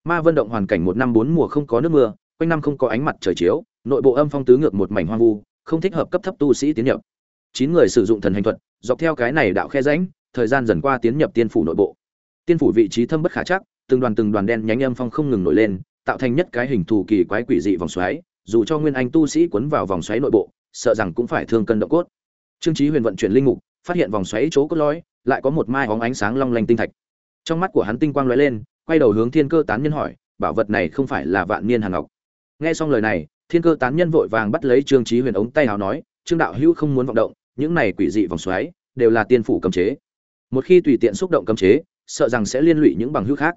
Ma vân động hoàn cảnh một năm bốn mùa không có nước mưa, quanh năm không có ánh mặt trời chiếu, nội bộ âm phong tứ ngược một mảnh hoang vu, không thích hợp cấp thấp tu sĩ tiến nhập chín người sử dụng thần hành thuật, dọc theo cái này đạo khe rãnh, thời gian dần qua tiến nhập tiên phủ nội bộ. Tiên phủ vị trí thâm bất khả chắc, từng đoàn từng đoàn đen nhánh âm phong không ngừng nổi lên, tạo thành nhất cái hình thù kỳ quái quỷ dị vòng xoáy, dù cho nguyên anh tu sĩ quấn vào vòng xoáy nội bộ, sợ rằng cũng phải thương cân động cốt. Trương chí huyền vận chuyển linh mục, phát hiện vòng xoáy chỗ cốt lõi, lại có một mai óng ánh sáng long lanh tinh thạch. Trong mắt của hắn tinh quang lóe lên, quay đầu hướng thiên cơ tán nhân hỏi, bảo vật này không phải là vạn niên hàn ngọc? Nghe xong lời này, thiên cơ tán nhân vội vàng bắt lấy trương chí huyền ống tay áo nói, trương đạo hữu không muốn vọng động những này quỷ dị vòng xoáy đều là tiên phủ cấm chế. Một khi tùy tiện xúc động cấm chế, sợ rằng sẽ liên lụy những bằng hữu khác.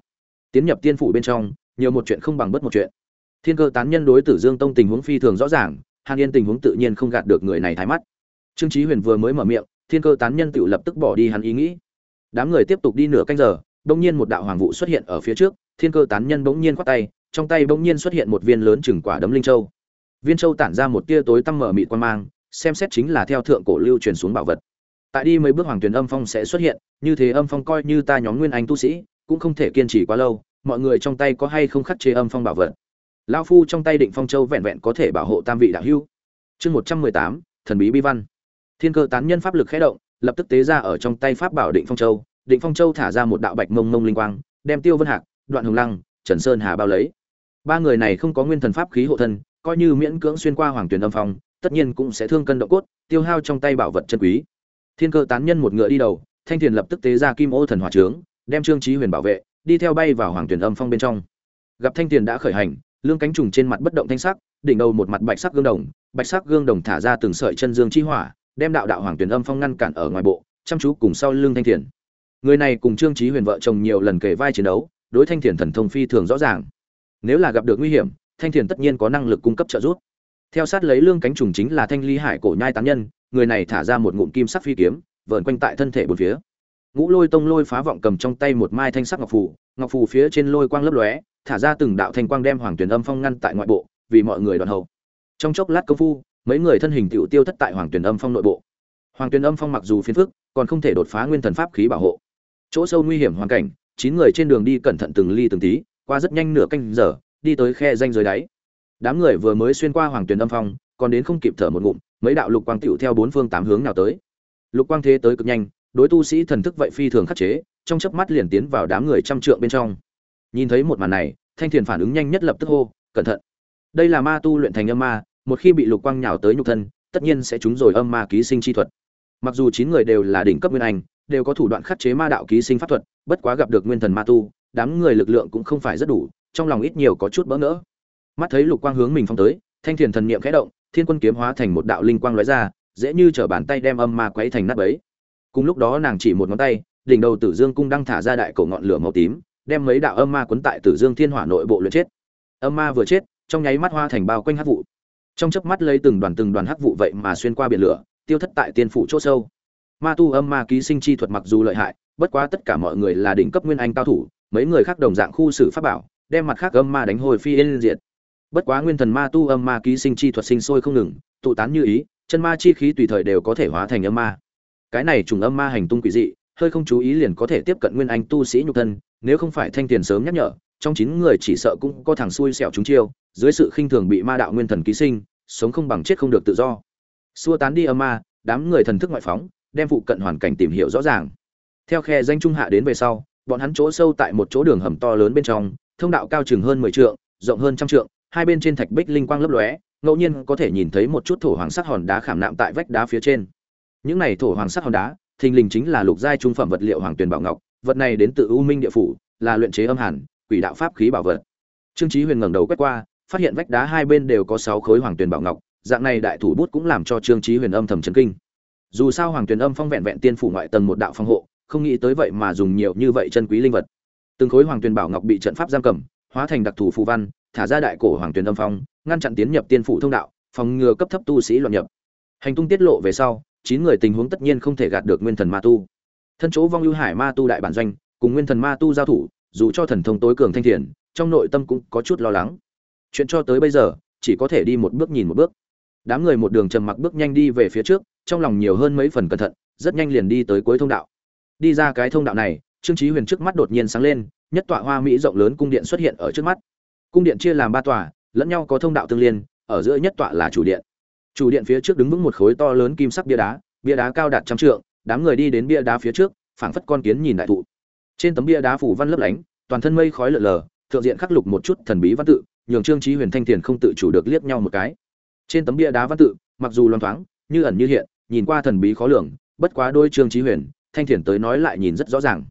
Tiến nhập tiên phủ bên trong, nhiều một chuyện không bằng bất một chuyện. Thiên cơ tán nhân đối tử dương tông tình huống phi thường rõ ràng, hàn yên tình huống tự nhiên không gạt được người này thái mắt. Trương chí huyền vừa mới mở miệng, thiên cơ tán nhân tự lập tức bỏ đi hắn ý nghĩ. Đám người tiếp tục đi nửa canh giờ đột nhiên một đạo hoàng vụ xuất hiện ở phía trước, thiên cơ tán nhân bỗng nhiên quát tay, trong tay bỗng nhiên xuất hiện một viên lớn chừng quả đấm linh châu. Viên châu tản ra một tia tối tăm mở mịt quan mang xem xét chính là theo thượng cổ lưu truyền xuống bảo vật. Tại đi mấy bước hoàng tuyển âm phong sẽ xuất hiện, như thế âm phong coi như ta nhóm nguyên anh tu sĩ, cũng không thể kiên trì quá lâu, mọi người trong tay có hay không khắc chế âm phong bảo vật? Lão phu trong tay định phong châu vẹn vẹn có thể bảo hộ tam vị đạo hưu chương một trăm mười tám, thần bí bi văn. Thiên cơ tán nhân pháp lực khẽ động, lập tức tế ra ở trong tay pháp bảo định phong châu. Định phong châu thả ra một đạo bạch mông mông linh quang, đem tiêu vân hạc, đoạn hồng lăng, trần sơn hà bao lấy. Ba người này không có nguyên thần pháp khí hộ thân, coi như miễn cưỡng xuyên qua hoàng tuyển âm phong tất nhiên cũng sẽ thương cân động cốt, tiêu hao trong tay bảo vật chân quý. Thiên cơ tán nhân một ngựa đi đầu, thanh Tiền lập tức tế ra kim ô thần hỏa trướng, đem trương Chí huyền bảo vệ, đi theo bay vào hoàng tuyển âm phong bên trong. Gặp thanh Tiền đã khởi hành, lương cánh trùng trên mặt bất động thanh sắc, đỉnh đầu một mặt bạch sắc gương đồng, bạch sắc gương đồng thả ra từng sợi chân dương chi hỏa, đem đạo đạo hoàng tuyển âm phong ngăn cản ở ngoài bộ, chăm chú cùng sau lưng thanh Tiền. người này cùng trương chí huyền vợ chồng nhiều lần kể vai chiến đấu, đối thanh Tiền thần thông phi thường rõ ràng. Nếu là gặp được nguy hiểm, thanh Tiền tất nhiên có năng lực cung cấp trợ giúp theo sát lấy lương cánh trùng chính là thanh ly hải cổ nhai tán nhân, người này thả ra một ngụm kim sắc phi kiếm, vờn quanh tại thân thể bốn phía. Ngũ lôi tông lôi phá vọng cầm trong tay một mai thanh sắc ngọc phù ngọc phù phía trên lôi quang lấp lóe, thả ra từng đạo thanh quang đem hoàng tuyển âm phong ngăn tại ngoại bộ, vì mọi người đoàn hậu. Trong chốc lát công phu, mấy người thân hình tiểu tiêu thất tại hoàng tuyển âm phong nội bộ. Hoàng tuyển âm phong mặc dù phiền phức, còn không thể đột phá nguyên thần pháp khí bảo hộ. Chỗ sâu nguy hiểm hoàn cảnh, chín người trên đường đi cẩn thận từng ly từng tí, qua rất nhanh nửa canh giờ, đi tới khe danh dưới đáy đám người vừa mới xuyên qua hoàng tuyển âm phong, còn đến không kịp thở một ngụm, mấy đạo lục quang tựu theo bốn phương tám hướng nào tới. Lục quang thế tới cực nhanh, đối tu sĩ thần thức vậy phi thường khắc chế, trong chớp mắt liền tiến vào đám người trăm trượng bên trong. Nhìn thấy một màn này, thanh thiền phản ứng nhanh nhất lập tức hô, cẩn thận! Đây là ma tu luyện thành âm ma, một khi bị lục quang nhào tới nhục thân, tất nhiên sẽ trúng rồi âm ma ký sinh chi thuật. Mặc dù chín người đều là đỉnh cấp nguyên anh, đều có thủ đoạn khắc chế ma đạo ký sinh pháp thuật, bất quá gặp được nguyên thần ma tu, đám người lực lượng cũng không phải rất đủ, trong lòng ít nhiều có chút bỡ ngỡ mắt thấy lục quang hướng mình phong tới, thanh thiền thần niệm khẽ động, thiên quân kiếm hóa thành một đạo linh quang lóe ra, dễ như trở bàn tay đem âm ma quấy thành nát bấy. Cùng lúc đó nàng chỉ một ngón tay, đỉnh đầu tử dương cung đang thả ra đại cổ ngọn lửa màu tím, đem mấy đạo âm ma quấn tại tử dương thiên hỏa nội bộ luyện chết. Âm ma vừa chết, trong nháy mắt hoa thành bao quanh hắc vụ. Trong chớp mắt lấy từng đoàn từng đoàn hắc vụ vậy mà xuyên qua biển lửa, tiêu thất tại tiên phủ chỗ sâu. Ma tu âm ma ký sinh chi thuật mặc dù lợi hại, bất quá tất cả mọi người là đỉnh cấp nguyên anh cao thủ, mấy người khác đồng dạng khu xử pháp bảo, đem mặt khác âm ma đánh hồi phi yên diệt bất quá nguyên thần ma tu âm ma ký sinh chi thuật sinh sôi không ngừng, tụ tán như ý, chân ma chi khí tùy thời đều có thể hóa thành âm ma. Cái này trùng âm ma hành tung quỷ dị, hơi không chú ý liền có thể tiếp cận nguyên anh tu sĩ nhục thân, nếu không phải thanh tiền sớm nhắc nhở, trong chín người chỉ sợ cũng có thằng xui xẻo chúng chiêu, dưới sự khinh thường bị ma đạo nguyên thần ký sinh, sống không bằng chết không được tự do. Xua tán đi âm ma, đám người thần thức ngoại phóng, đem phụ cận hoàn cảnh tìm hiểu rõ ràng. Theo khe danh trung hạ đến về sau, bọn hắn chỗ sâu tại một chỗ đường hầm to lớn bên trong, thông đạo cao chừng hơn mười trượng, rộng hơn trăm trượng hai bên trên thạch bích linh quang lấp lóe, ngẫu nhiên có thể nhìn thấy một chút thổ hoàng sắc hòn đá khảm nạm tại vách đá phía trên. Những này thổ hoàng sắc hòn đá, thình lình chính là lục giai trung phẩm vật liệu hoàng tuyền bảo ngọc, vật này đến từ u minh địa phủ, là luyện chế âm hàn, quỷ đạo pháp khí bảo vật. Trương chí huyền ngẩng đầu quét qua, phát hiện vách đá hai bên đều có sáu khối hoàng tuyền bảo ngọc, dạng này đại thủ bút cũng làm cho trương chí huyền âm thầm chấn kinh. Dù sao hoàng tuyền âm phong vẹn vẹn tiên phủ ngoại tầng một đạo phong hộ, không nghĩ tới vậy mà dùng nhiều như vậy chân quý linh vật. Từng khối hoàng tuyền bảo ngọc bị trận pháp giam cầm, hóa thành đặc thù phù văn thả ra đại cổ hoàng tuyền âm phong, ngăn chặn tiến nhập tiên phủ thông đạo, phòng ngừa cấp thấp tu sĩ loạn nhập. Hành tung tiết lộ về sau, chín người tình huống tất nhiên không thể gạt được nguyên thần ma tu. Thân chỗ vong lưu hải ma tu đại bản doanh, cùng nguyên thần ma tu giao thủ, dù cho thần thông tối cường thanh thiền, trong nội tâm cũng có chút lo lắng. Chuyện cho tới bây giờ, chỉ có thể đi một bước nhìn một bước. Đám người một đường trầm mặc bước nhanh đi về phía trước, trong lòng nhiều hơn mấy phần cẩn thận, rất nhanh liền đi tới cuối thông đạo. Đi ra cái thông đạo này, trương chí huyền trước mắt đột nhiên sáng lên, nhất tọa hoa mỹ rộng lớn cung điện xuất hiện ở trước mắt cung điện chia làm ba tòa, lẫn nhau có thông đạo tương liên, ở giữa nhất tọa là chủ điện. Chủ điện phía trước đứng vững một khối to lớn kim sắc bia đá bia đá cao đạt trăm trượng, đám người đi đến bia đá phía trước, phảng phất con kiến nhìn đại thụ. Trên tấm bia đá phủ văn lấp lánh, toàn thân mây khói lở lờ, thượng diện khắc lục một chút thần bí văn tự, nhường trương trí huyền thanh thiền không tự chủ được liếc nhau một cái. Trên tấm bia đá văn tự, mặc dù loan thoáng, như ẩn như hiện, nhìn qua thần bí khó lường, bất quá đôi trương trí huyền, thanh thiền tới nói lại nhìn rất rõ ràng.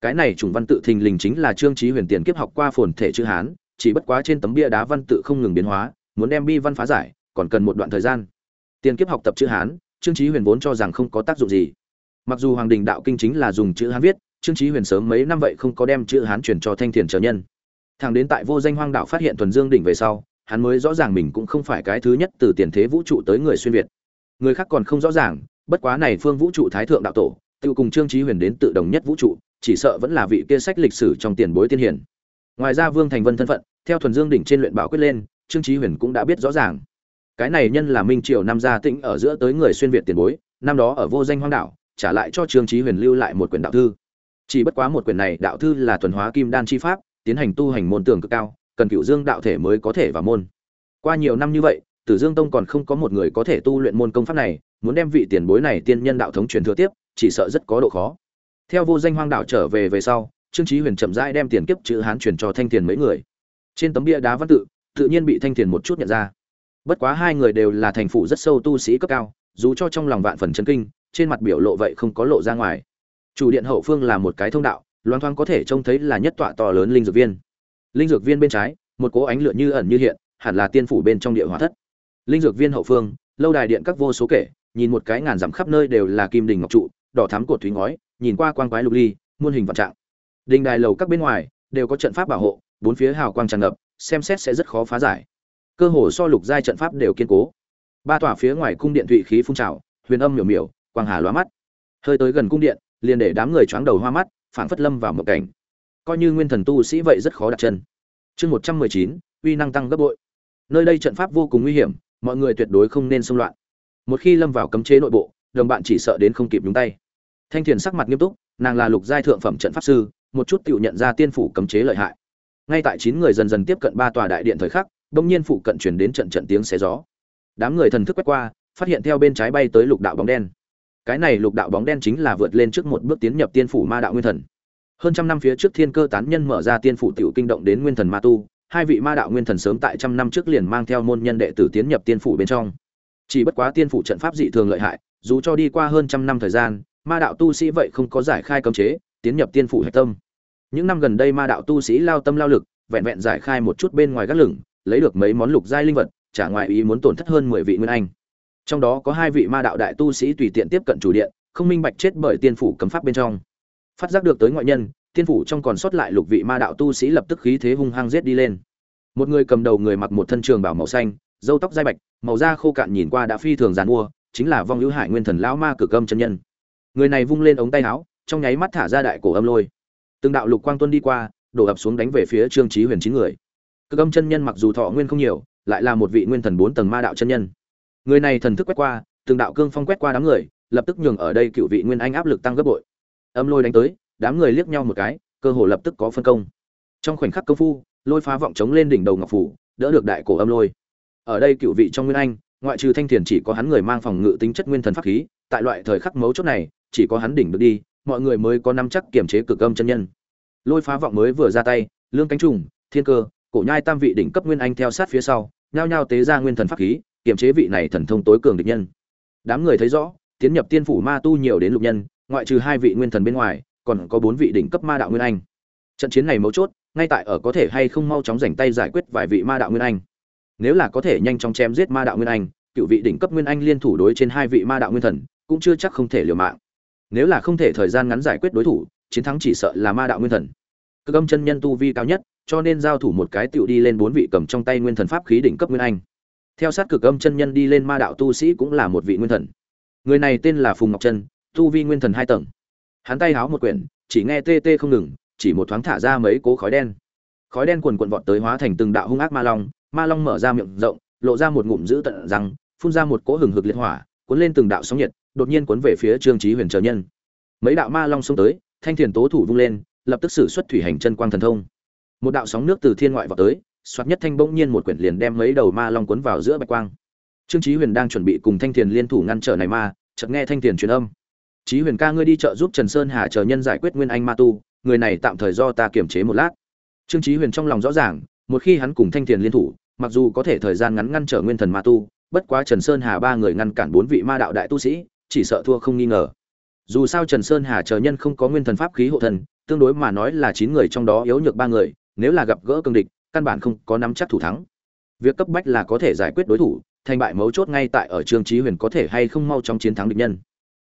Cái này trùng văn tự thình lình chính là trương trí huyền tiền kiếp học qua phồn thể chữ hán chỉ bất quá trên tấm bia đá văn tự không ngừng biến hóa, muốn đem bi văn phá giải, còn cần một đoạn thời gian. Tiền kiếp học tập chữ hán, trương chí huyền vốn cho rằng không có tác dụng gì. Mặc dù hoàng đình đạo kinh chính là dùng chữ hán viết, trương chí huyền sớm mấy năm vậy không có đem chữ hán truyền cho thanh thiền trở nhân. Thằng đến tại vô danh hoang đạo phát hiện thuần dương đỉnh về sau, hắn mới rõ ràng mình cũng không phải cái thứ nhất từ tiền thế vũ trụ tới người xuyên việt. Người khác còn không rõ ràng, bất quá này phương vũ trụ thái thượng đạo tổ, tự cùng trương chí huyền đến tự đồng nhất vũ trụ, chỉ sợ vẫn là vị kia sách lịch sử trong tiền bối tiên hiển ngoài ra vương thành vân thân phận, theo thuần dương đỉnh trên luyện bảo quyết lên, trương trí huyền cũng đã biết rõ ràng. Cái này nhân là minh triều năm gia tĩnh ở giữa tới người xuyên việt tiền bối, năm đó ở vô danh hoang đảo, trả lại cho trương trí huyền lưu lại một quyển đạo thư. Chỉ bất quá một quyển này đạo thư là thuần hóa kim đan chi pháp, tiến hành tu hành môn tường cực cao, cần cựu dương đạo thể mới có thể vào môn. Qua nhiều năm như vậy, tử dương tông còn không có một người có thể tu luyện môn công pháp này, muốn đem vị tiền bối này tiên nhân đạo thống truyền thừa tiếp, chỉ sợ rất có độ khó. Theo vô danh hoang đạo trở về về sau trương Chí huyền chậm rãi đem tiền kiếp chữ hán truyền cho thanh tiền mấy người. Trên tấm bia đá văn tự tự nhiên bị thanh tiền một chút nhận ra. Bất quá hai người đều là thành phụ rất sâu tu sĩ cấp cao, dù cho trong lòng vạn phần chấn kinh, trên mặt biểu lộ vậy không có lộ ra ngoài. Chủ điện hậu phương là một cái thông đạo loan thoáng có thể trông thấy là nhất tọa to lớn linh dược viên. Linh dược viên bên trái, một cỗ ánh lửa như ẩn như hiện, hẳn là tiên phủ bên trong địa hỏa thất. Linh dược viên hậu phương, lâu đài điện các vô số kể, nhìn một cái ngàn dặm khắp nơi đều là kim đình ngọc trụ, đỏ thắm cột thúy ngói, nhìn qua quang quái lục ly, muôn hình vạn trạng đình đài lầu các bên ngoài đều có trận pháp bảo hộ, bốn phía hào quang tràn ngập, xem xét sẽ rất khó phá giải. Cơ hồ so lục giai trận pháp đều kiên cố. Ba tòa phía ngoài cung điện thụy khí phun trào, huyền âm miểu miểu, quang hà lóa mắt. Hơi tới gần cung điện, liền để đám người choáng đầu hoa mắt, phảng phất lâm vào một cảnh. Coi như nguyên thần tu sĩ vậy rất khó đặt chân. Chương một trăm mười chín, uy năng tăng gấp bội. Nơi đây trận pháp vô cùng nguy hiểm, mọi người tuyệt đối không nên xung loạn. Một khi lâm vào cấm chế nội bộ, đồng bạn chỉ sợ đến không kịp nhúng tay. Thanh thiền sắc mặt nghiêm túc, nàng là lục giai thượng phẩm trận pháp sư một chút tự nhận ra tiên phủ cấm chế lợi hại. Ngay tại chín người dần dần tiếp cận ba tòa đại điện thời khắc đông nhiên phụ cận chuyển đến trận trận tiếng xé gió. Đám người thần thức quét qua, phát hiện theo bên trái bay tới lục đạo bóng đen. Cái này lục đạo bóng đen chính là vượt lên trước một bước tiến nhập tiên phủ ma đạo nguyên thần. Hơn trăm năm phía trước thiên cơ tán nhân mở ra tiên phủ tiểu kinh động đến nguyên thần ma tu, hai vị ma đạo nguyên thần sớm tại trăm năm trước liền mang theo môn nhân đệ tử tiến nhập tiên phủ bên trong. Chỉ bất quá tiên phủ trận pháp dị thường lợi hại, dù cho đi qua hơn trăm năm thời gian, ma đạo tu sĩ vậy không có giải khai cấm chế, tiến nhập tiên phủ hạch tâm những năm gần đây ma đạo tu sĩ lao tâm lao lực, vẹn vẹn giải khai một chút bên ngoài gác lửng, lấy được mấy món lục giai linh vật trả ngoài ý muốn tổn thất hơn mười vị nguyên anh. Trong đó có hai vị ma đạo đại tu sĩ tùy tiện tiếp cận chủ điện, không minh bạch chết bởi tiên phủ cấm pháp bên trong. Phát giác được tới ngoại nhân, tiên phủ trong còn sót lại lục vị ma đạo tu sĩ lập tức khí thế hung hăng giết đi lên. Một người cầm đầu người mặc một thân trường bảo màu xanh dâu tóc dai bạch, màu da khô cạn nhìn qua đã phi thường dàn mua, chính là vong hữu hải nguyên thần lão ma cực âm chân nhân. Người này vung lên ống tay áo, trong nháy mắt thả ra đại cổ âm lôi từng đạo lục quang tuân đi qua, đổ ập xuống đánh về phía trương trí huyền chín người. Cực âm chân nhân mặc dù thọ nguyên không nhiều, lại là một vị nguyên thần bốn tầng ma đạo chân nhân. Người này thần thức quét qua, từng đạo cương phong quét qua đám người, lập tức nhường ở đây cựu vị nguyên anh áp lực tăng gấp bội. Âm lôi đánh tới, đám người liếc nhau một cái, cơ hồ lập tức có phân công. Trong khoảnh khắc công phu, lôi phá vọng chống lên đỉnh đầu ngọc phủ, đỡ được đại cổ âm lôi. Ở đây cựu vị trong nguyên anh, ngoại trừ thanh thiền chỉ có hắn người mang phòng ngự tính chất nguyên thần pháp khí, tại loại thời khắc mấu chốt này, chỉ có hắn đỉnh được đi mọi người mới có nắm chắc kiểm chế cực âm chân nhân. Lôi phá vọng mới vừa ra tay, lương cánh trùng, thiên cơ, cổ nhai tam vị đỉnh cấp nguyên anh theo sát phía sau, nhao nhao tế ra nguyên thần pháp khí, kiểm chế vị này thần thông tối cường địch nhân. Đám người thấy rõ, tiến nhập tiên phủ ma tu nhiều đến lục nhân, ngoại trừ hai vị nguyên thần bên ngoài, còn có bốn vị đỉnh cấp ma đạo nguyên anh. Trận chiến này mấu chốt, ngay tại ở có thể hay không mau chóng rảnh tay giải quyết vài vị ma đạo nguyên anh. Nếu là có thể nhanh chóng chém giết ma đạo nguyên anh, cựu vị đỉnh cấp nguyên anh liên thủ đối trên hai vị ma đạo nguyên thần, cũng chưa chắc không thể liều mạng nếu là không thể thời gian ngắn giải quyết đối thủ, chiến thắng chỉ sợ là ma đạo nguyên thần. Cực âm chân nhân tu vi cao nhất, cho nên giao thủ một cái tựu đi lên bốn vị cầm trong tay nguyên thần pháp khí đỉnh cấp nguyên anh. Theo sát cực âm chân nhân đi lên ma đạo tu sĩ cũng là một vị nguyên thần. Người này tên là phùng ngọc trân, tu vi nguyên thần hai tầng. Hắn tay háo một quyển, chỉ nghe tê tê không ngừng, chỉ một thoáng thả ra mấy cố khói đen. Khói đen quần quần vọt tới hóa thành từng đạo hung ác ma long ma long mở ra miệng rộng, lộ ra một ngụm dữ tận răng phun ra một cỗ hừng hực liệt hỏa, cuốn lên từng đạo sóng nhiệt đột nhiên cuốn về phía trương chí huyền chờ nhân. Mấy đạo ma long xông tới, thanh thiền tố thủ vung lên, lập tức sử xuất thủy hành chân quang thần thông. Một đạo sóng nước từ thiên ngoại vào tới xoát nhất thanh bỗng nhiên một quyển liền đem mấy đầu ma long cuốn vào giữa bạch quang. Trương chí huyền đang chuẩn bị cùng thanh thiền liên thủ ngăn trở này ma, chợt nghe thanh thiền truyền âm. Chí huyền ca ngươi đi chợ giúp trần sơn hà chờ nhân giải quyết nguyên anh ma tu, người này tạm thời do ta kiểm chế một lát. Trương chí huyền trong lòng rõ ràng, một khi hắn cùng thanh thiền liên thủ, mặc dù có thể thời gian ngắn ngăn trở nguyên thần ma tu, bất quá trần sơn hà ba người ngăn cản bốn vị ma đạo đại tu sĩ chỉ sợ thua không nghi ngờ. Dù sao trần sơn hà chờ nhân không có nguyên thần pháp khí hộ thần, tương đối mà nói là chín người trong đó yếu nhược ba người, nếu là gặp gỡ cương địch, căn bản không có nắm chắc thủ thắng. Việc cấp bách là có thể giải quyết đối thủ, thành bại mấu chốt ngay tại ở trương trí huyền có thể hay không mau trong chiến thắng địch nhân.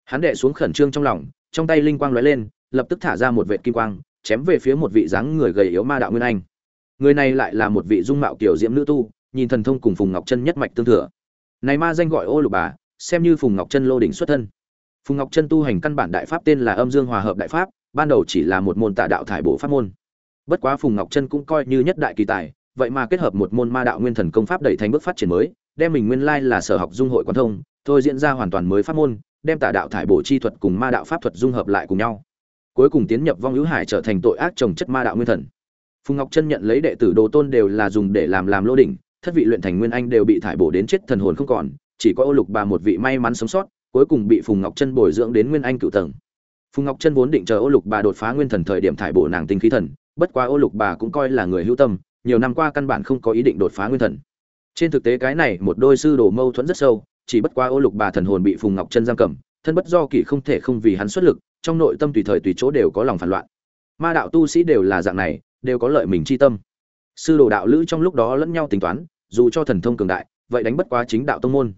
Hắn đệ xuống khẩn trương trong lòng, trong tay linh quang lóe lên, lập tức thả ra một vệ kim quang, chém về phía một vị dáng người gầy yếu ma đạo nguyên anh. Người này lại là một vị dung mạo kiểu diễm nữ tu, nhìn thần thông cùng phùng ngọc chân nhất mạch tương thừa. Này ma danh gọi ô lục bà xem như phùng ngọc chân lô đỉnh xuất thân. Phùng ngọc chân tu hành căn bản đại pháp tên là âm dương hòa hợp đại pháp, ban đầu chỉ là một môn tà đạo thải bổ pháp môn. Bất quá phùng ngọc chân cũng coi như nhất đại kỳ tài, vậy mà kết hợp một môn ma đạo nguyên thần công pháp đẩy thành bước phát triển mới, đem mình nguyên lai là sở học dung hội quan thông, thôi diễn ra hoàn toàn mới pháp môn, đem tà đạo thải bổ chi thuật cùng ma đạo pháp thuật dung hợp lại cùng nhau. Cuối cùng tiến nhập vong hữu hải trở thành tội ác trồng chất ma đạo nguyên thần. Phùng ngọc chân nhận lấy đệ tử đồ tôn đều là dùng để làm làm lô đỉnh, thất vị luyện thành nguyên anh đều bị thải bổ đến chết thần hồn không còn chỉ có ô lục bà một vị may mắn sống sót, cuối cùng bị phùng ngọc chân bồi dưỡng đến nguyên anh cựu tầng. Phùng ngọc chân vốn định chờ ô lục bà đột phá nguyên thần thời điểm thải bổ nàng tinh khí thần, bất quá ô lục bà cũng coi là người hữu tâm, nhiều năm qua căn bản không có ý định đột phá nguyên thần. Trên thực tế cái này một đôi sư đồ mâu thuẫn rất sâu, chỉ bất quá ô lục bà thần hồn bị phùng ngọc chân giam cầm, thân bất do kỷ không thể không vì hắn xuất lực, trong nội tâm tùy thời tùy chỗ đều có lòng phản loạn. Ma đạo tu sĩ đều là dạng này, đều có lợi mình chi tâm. Sư đồ đạo lữ trong lúc đó lẫn nhau tính toán, dù cho thần thông cường đại, vậy đánh bất quá chính đạo tông môn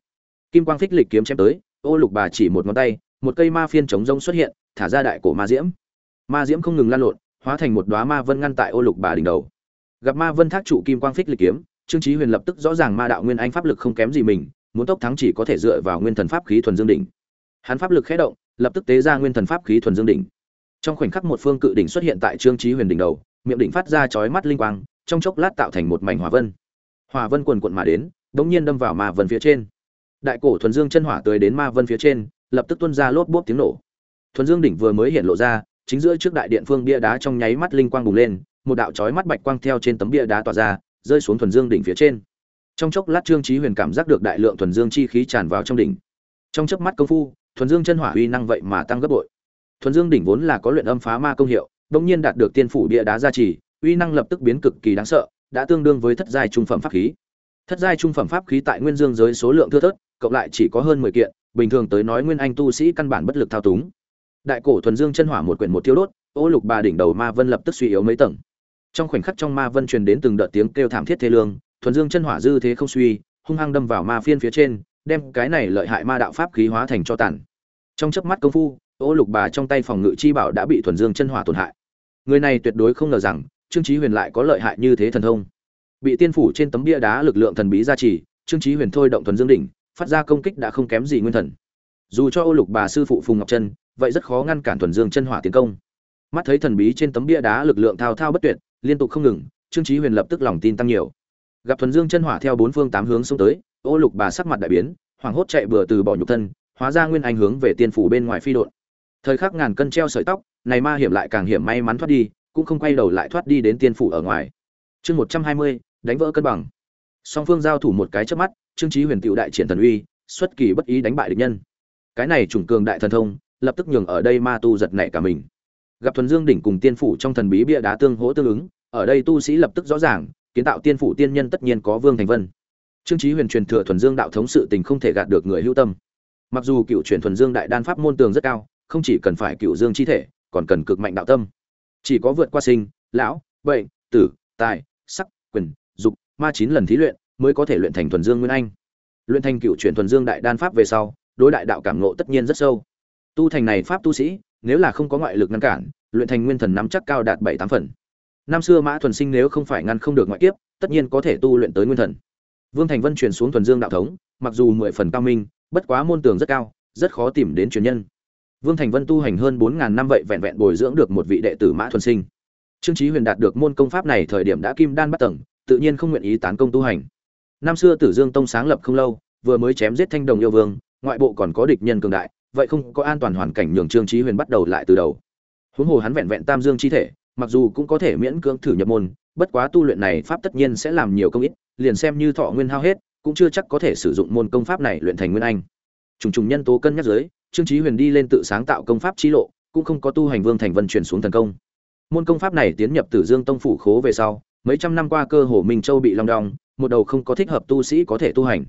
kim quang phích lịch kiếm chém tới, ô lục bà chỉ một ngón tay, một cây ma phiên chống rông xuất hiện, thả ra đại cổ ma diễm. Ma diễm không ngừng lan lộn, hóa thành một đóa ma vân ngăn tại ô lục bà đỉnh đầu. Gặp ma vân thác trụ kim quang phích lịch kiếm, trương chí huyền lập tức rõ ràng ma đạo nguyên anh pháp lực không kém gì mình, muốn tốc thắng chỉ có thể dựa vào nguyên thần pháp khí thuần dương đỉnh. Hắn pháp lực khé động, lập tức tế ra nguyên thần pháp khí thuần dương đỉnh. Trong khoảnh khắc một phương cự đỉnh xuất hiện tại trương chí huyền đỉnh đầu, miệng đỉnh phát ra chói mắt linh quang, trong chốc lát tạo thành một mảnh hỏa vân. Hỏa vân quần quận mà đến, đống nhiên đâm vào ma vân phía trên đại cổ thuần dương chân hỏa tới đến ma vân phía trên, lập tức tuôn ra lốp bốp tiếng nổ. Thuần dương đỉnh vừa mới hiện lộ ra, chính giữa trước đại điện phương bia đá trong nháy mắt linh quang bùng lên, một đạo chói mắt bạch quang theo trên tấm bia đá tỏa ra, rơi xuống thuần dương đỉnh phía trên. Trong chốc lát trương trí huyền cảm giác được đại lượng thuần dương chi khí tràn vào trong đỉnh. Trong chớp mắt công phu, thuần dương chân hỏa uy năng vậy mà tăng gấp bội. Thuần dương đỉnh vốn là có luyện âm phá ma công hiệu, bỗng nhiên đạt được tiên phủ bia đá gia trì, uy năng lập tức biến cực kỳ đáng sợ, đã tương đương với thất giai trung phẩm pháp khí. Thất giai trung phẩm pháp khí tại nguyên dương giới số lượng thưa thớt cộng lại chỉ có hơn mười kiện, bình thường tới nói nguyên anh tu sĩ căn bản bất lực thao túng. Đại cổ thuần dương chân hỏa một quyển một tiêu đốt, ô lục bà đỉnh đầu ma vân lập tức suy yếu mấy tầng. Trong khoảnh khắc trong ma vân truyền đến từng đợt tiếng kêu thảm thiết thế lương, thuần dương chân hỏa dư thế không suy, hung hăng đâm vào ma phiên phía trên, đem cái này lợi hại ma đạo pháp khí hóa thành cho tàn. Trong chớp mắt công phu, ô lục bà trong tay phòng ngự chi bảo đã bị thuần dương chân hỏa tổn hại. Người này tuyệt đối không ngờ rằng, trương chí huyền lại có lợi hại như thế thần thông. Bị tiên phủ trên tấm bia đá lực lượng thần bí gia trì, trương chí huyền thôi động thuần dương đỉnh phát ra công kích đã không kém gì nguyên thần. Dù cho ô lục bà sư phụ phùng ngọc chân vậy rất khó ngăn cản thuần dương chân hỏa tiến công. Mắt thấy thần bí trên tấm bia đá lực lượng thao thao bất tuyệt, liên tục không ngừng, trương chí huyền lập tức lòng tin tăng nhiều. Gặp thuần dương chân hỏa theo bốn phương tám hướng xông tới, ô lục bà sắc mặt đại biến, hoảng hốt chạy bừa từ bỏ nhục thân, hóa ra nguyên anh hướng về tiên phủ bên ngoài phi đột thời khắc ngàn cân treo sợi tóc, này ma hiểm lại càng hiểm may mắn thoát đi, cũng không quay đầu lại thoát đi đến tiên phủ ở ngoài. Chương một trăm hai mươi, đánh vỡ cân bằng. Song phương giao thủ một cái chớp mắt trương chí huyền tiểu đại triển thần uy, xuất kỳ bất ý đánh bại địch nhân. Cái này trùng cường đại thần thông, lập tức nhường ở đây ma tu giật nảy cả mình. Gặp thuần dương đỉnh cùng tiên phủ trong thần bí bia đá tương hỗ tương ứng, ở đây tu sĩ lập tức rõ ràng, kiến tạo tiên phủ tiên nhân tất nhiên có vương thành vân. Trương chí huyền truyền thừa thuần dương đạo thống sự tình không thể gạt được người hữu tâm. Mặc dù cựu truyền thuần dương đại đan pháp môn tường rất cao, không chỉ cần phải cựu dương chi thể, còn cần cực mạnh đạo tâm. Chỉ có vượt qua sinh, lão, bệnh, tử, tài, sắc, quyền, dục, ma chín lần thí luyện mới có thể luyện thành thuần dương nguyên anh. Luyện thành cựu truyền thuần dương đại đan pháp về sau, đối đại đạo cảm ngộ tất nhiên rất sâu. Tu thành này pháp tu sĩ, nếu là không có ngoại lực ngăn cản, luyện thành nguyên thần nắm chắc cao đạt bảy tám phần. Năm xưa mã thuần sinh nếu không phải ngăn không được ngoại kiếp, tất nhiên có thể tu luyện tới nguyên thần. Vương thành vân truyền xuống thuần dương đạo thống, mặc dù mười phần cao minh, bất quá môn tường rất cao, rất khó tìm đến truyền nhân. Vương thành vân tu hành hơn bốn ngàn năm vậy vẹn vẹn bồi dưỡng được một vị đệ tử mã thuần sinh. Trương trí huyền đạt được môn công pháp này thời điểm đã kim đan bắt tầng, tự nhiên không nguyện ý tán công tu hành năm xưa tử dương tông sáng lập không lâu vừa mới chém giết thanh đồng yêu vương ngoại bộ còn có địch nhân cường đại vậy không có an toàn hoàn cảnh nhường trương trí huyền bắt đầu lại từ đầu. Huống hồ hắn vẹn vẹn tam dương chi thể mặc dù cũng có thể miễn cưỡng thử nhập môn bất quá tu luyện này pháp tất nhiên sẽ làm nhiều công ít liền xem như thọ nguyên hao hết cũng chưa chắc có thể sử dụng môn công pháp này luyện thành nguyên anh. Trùng trùng nhân tố cân nhắc dưới, trương trí huyền đi lên tự sáng tạo công pháp chi lộ cũng không có tu hành vương thành vân chuyển xuống thần công. Môn công pháp này tiến nhập tử dương tông phủ khố về sau mấy trăm năm qua cơ hồ minh châu bị long đong một đầu không có thích hợp tu sĩ có thể tu hành.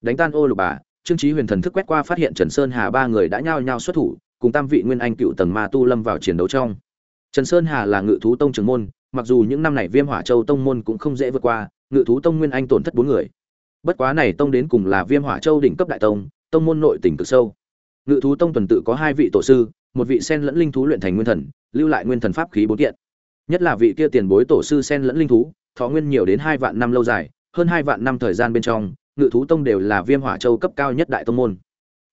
Đánh tan ô lục bà, trương trí huyền thần thức quét qua phát hiện trần sơn hà ba người đã nhao nhao xuất thủ, cùng tam vị nguyên anh cựu tầng ma tu lâm vào chiến đấu trong. Trần sơn hà là ngự thú tông trưởng môn, mặc dù những năm này viêm hỏa châu tông môn cũng không dễ vượt qua, ngự thú tông nguyên anh tổn thất bốn người. Bất quá này tông đến cùng là viêm hỏa châu đỉnh cấp đại tông tông môn nội tỉnh cực sâu. Ngự thú tông tuần tự có hai vị tổ sư, một vị sen lẫn linh thú luyện thành nguyên thần, lưu lại nguyên thần pháp khí bốn kiện. Nhất là vị kia tiền bối tổ sư sen lẫn linh thú, thọ nguyên nhiều đến hai vạn năm lâu dài hơn hai vạn năm thời gian bên trong, ngự thú tông đều là viêm hỏa châu cấp cao nhất đại tông môn.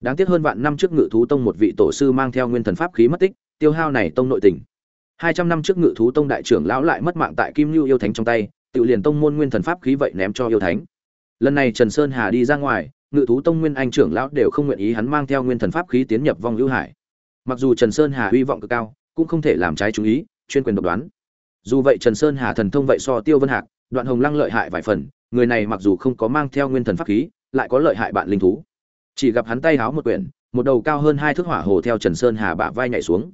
Đáng tiếc hơn vạn năm trước ngự thú tông một vị tổ sư mang theo nguyên thần pháp khí mất tích, tiêu hao này tông nội tình. Hai trăm năm trước ngự thú tông đại trưởng lão lại mất mạng tại kim lưu yêu thánh trong tay, tự liền tông môn nguyên thần pháp khí vậy ném cho yêu thánh. Lần này trần sơn hà đi ra ngoài, ngự thú tông nguyên anh trưởng lão đều không nguyện ý hắn mang theo nguyên thần pháp khí tiến nhập vong hữu hải. Mặc dù trần sơn hà hy vọng cực cao, cũng không thể làm trái chú ý, chuyên quyền độc đoán. Dù vậy trần sơn hà thần thông vậy so tiêu vân hạc, đoạn hồng lăng lợi hại vài phần người này mặc dù không có mang theo nguyên thần pháp khí, lại có lợi hại bạn linh thú. Chỉ gặp hắn tay háo một quyển, một đầu cao hơn hai thước hỏa hồ theo trần sơn hà bả vai nhảy xuống.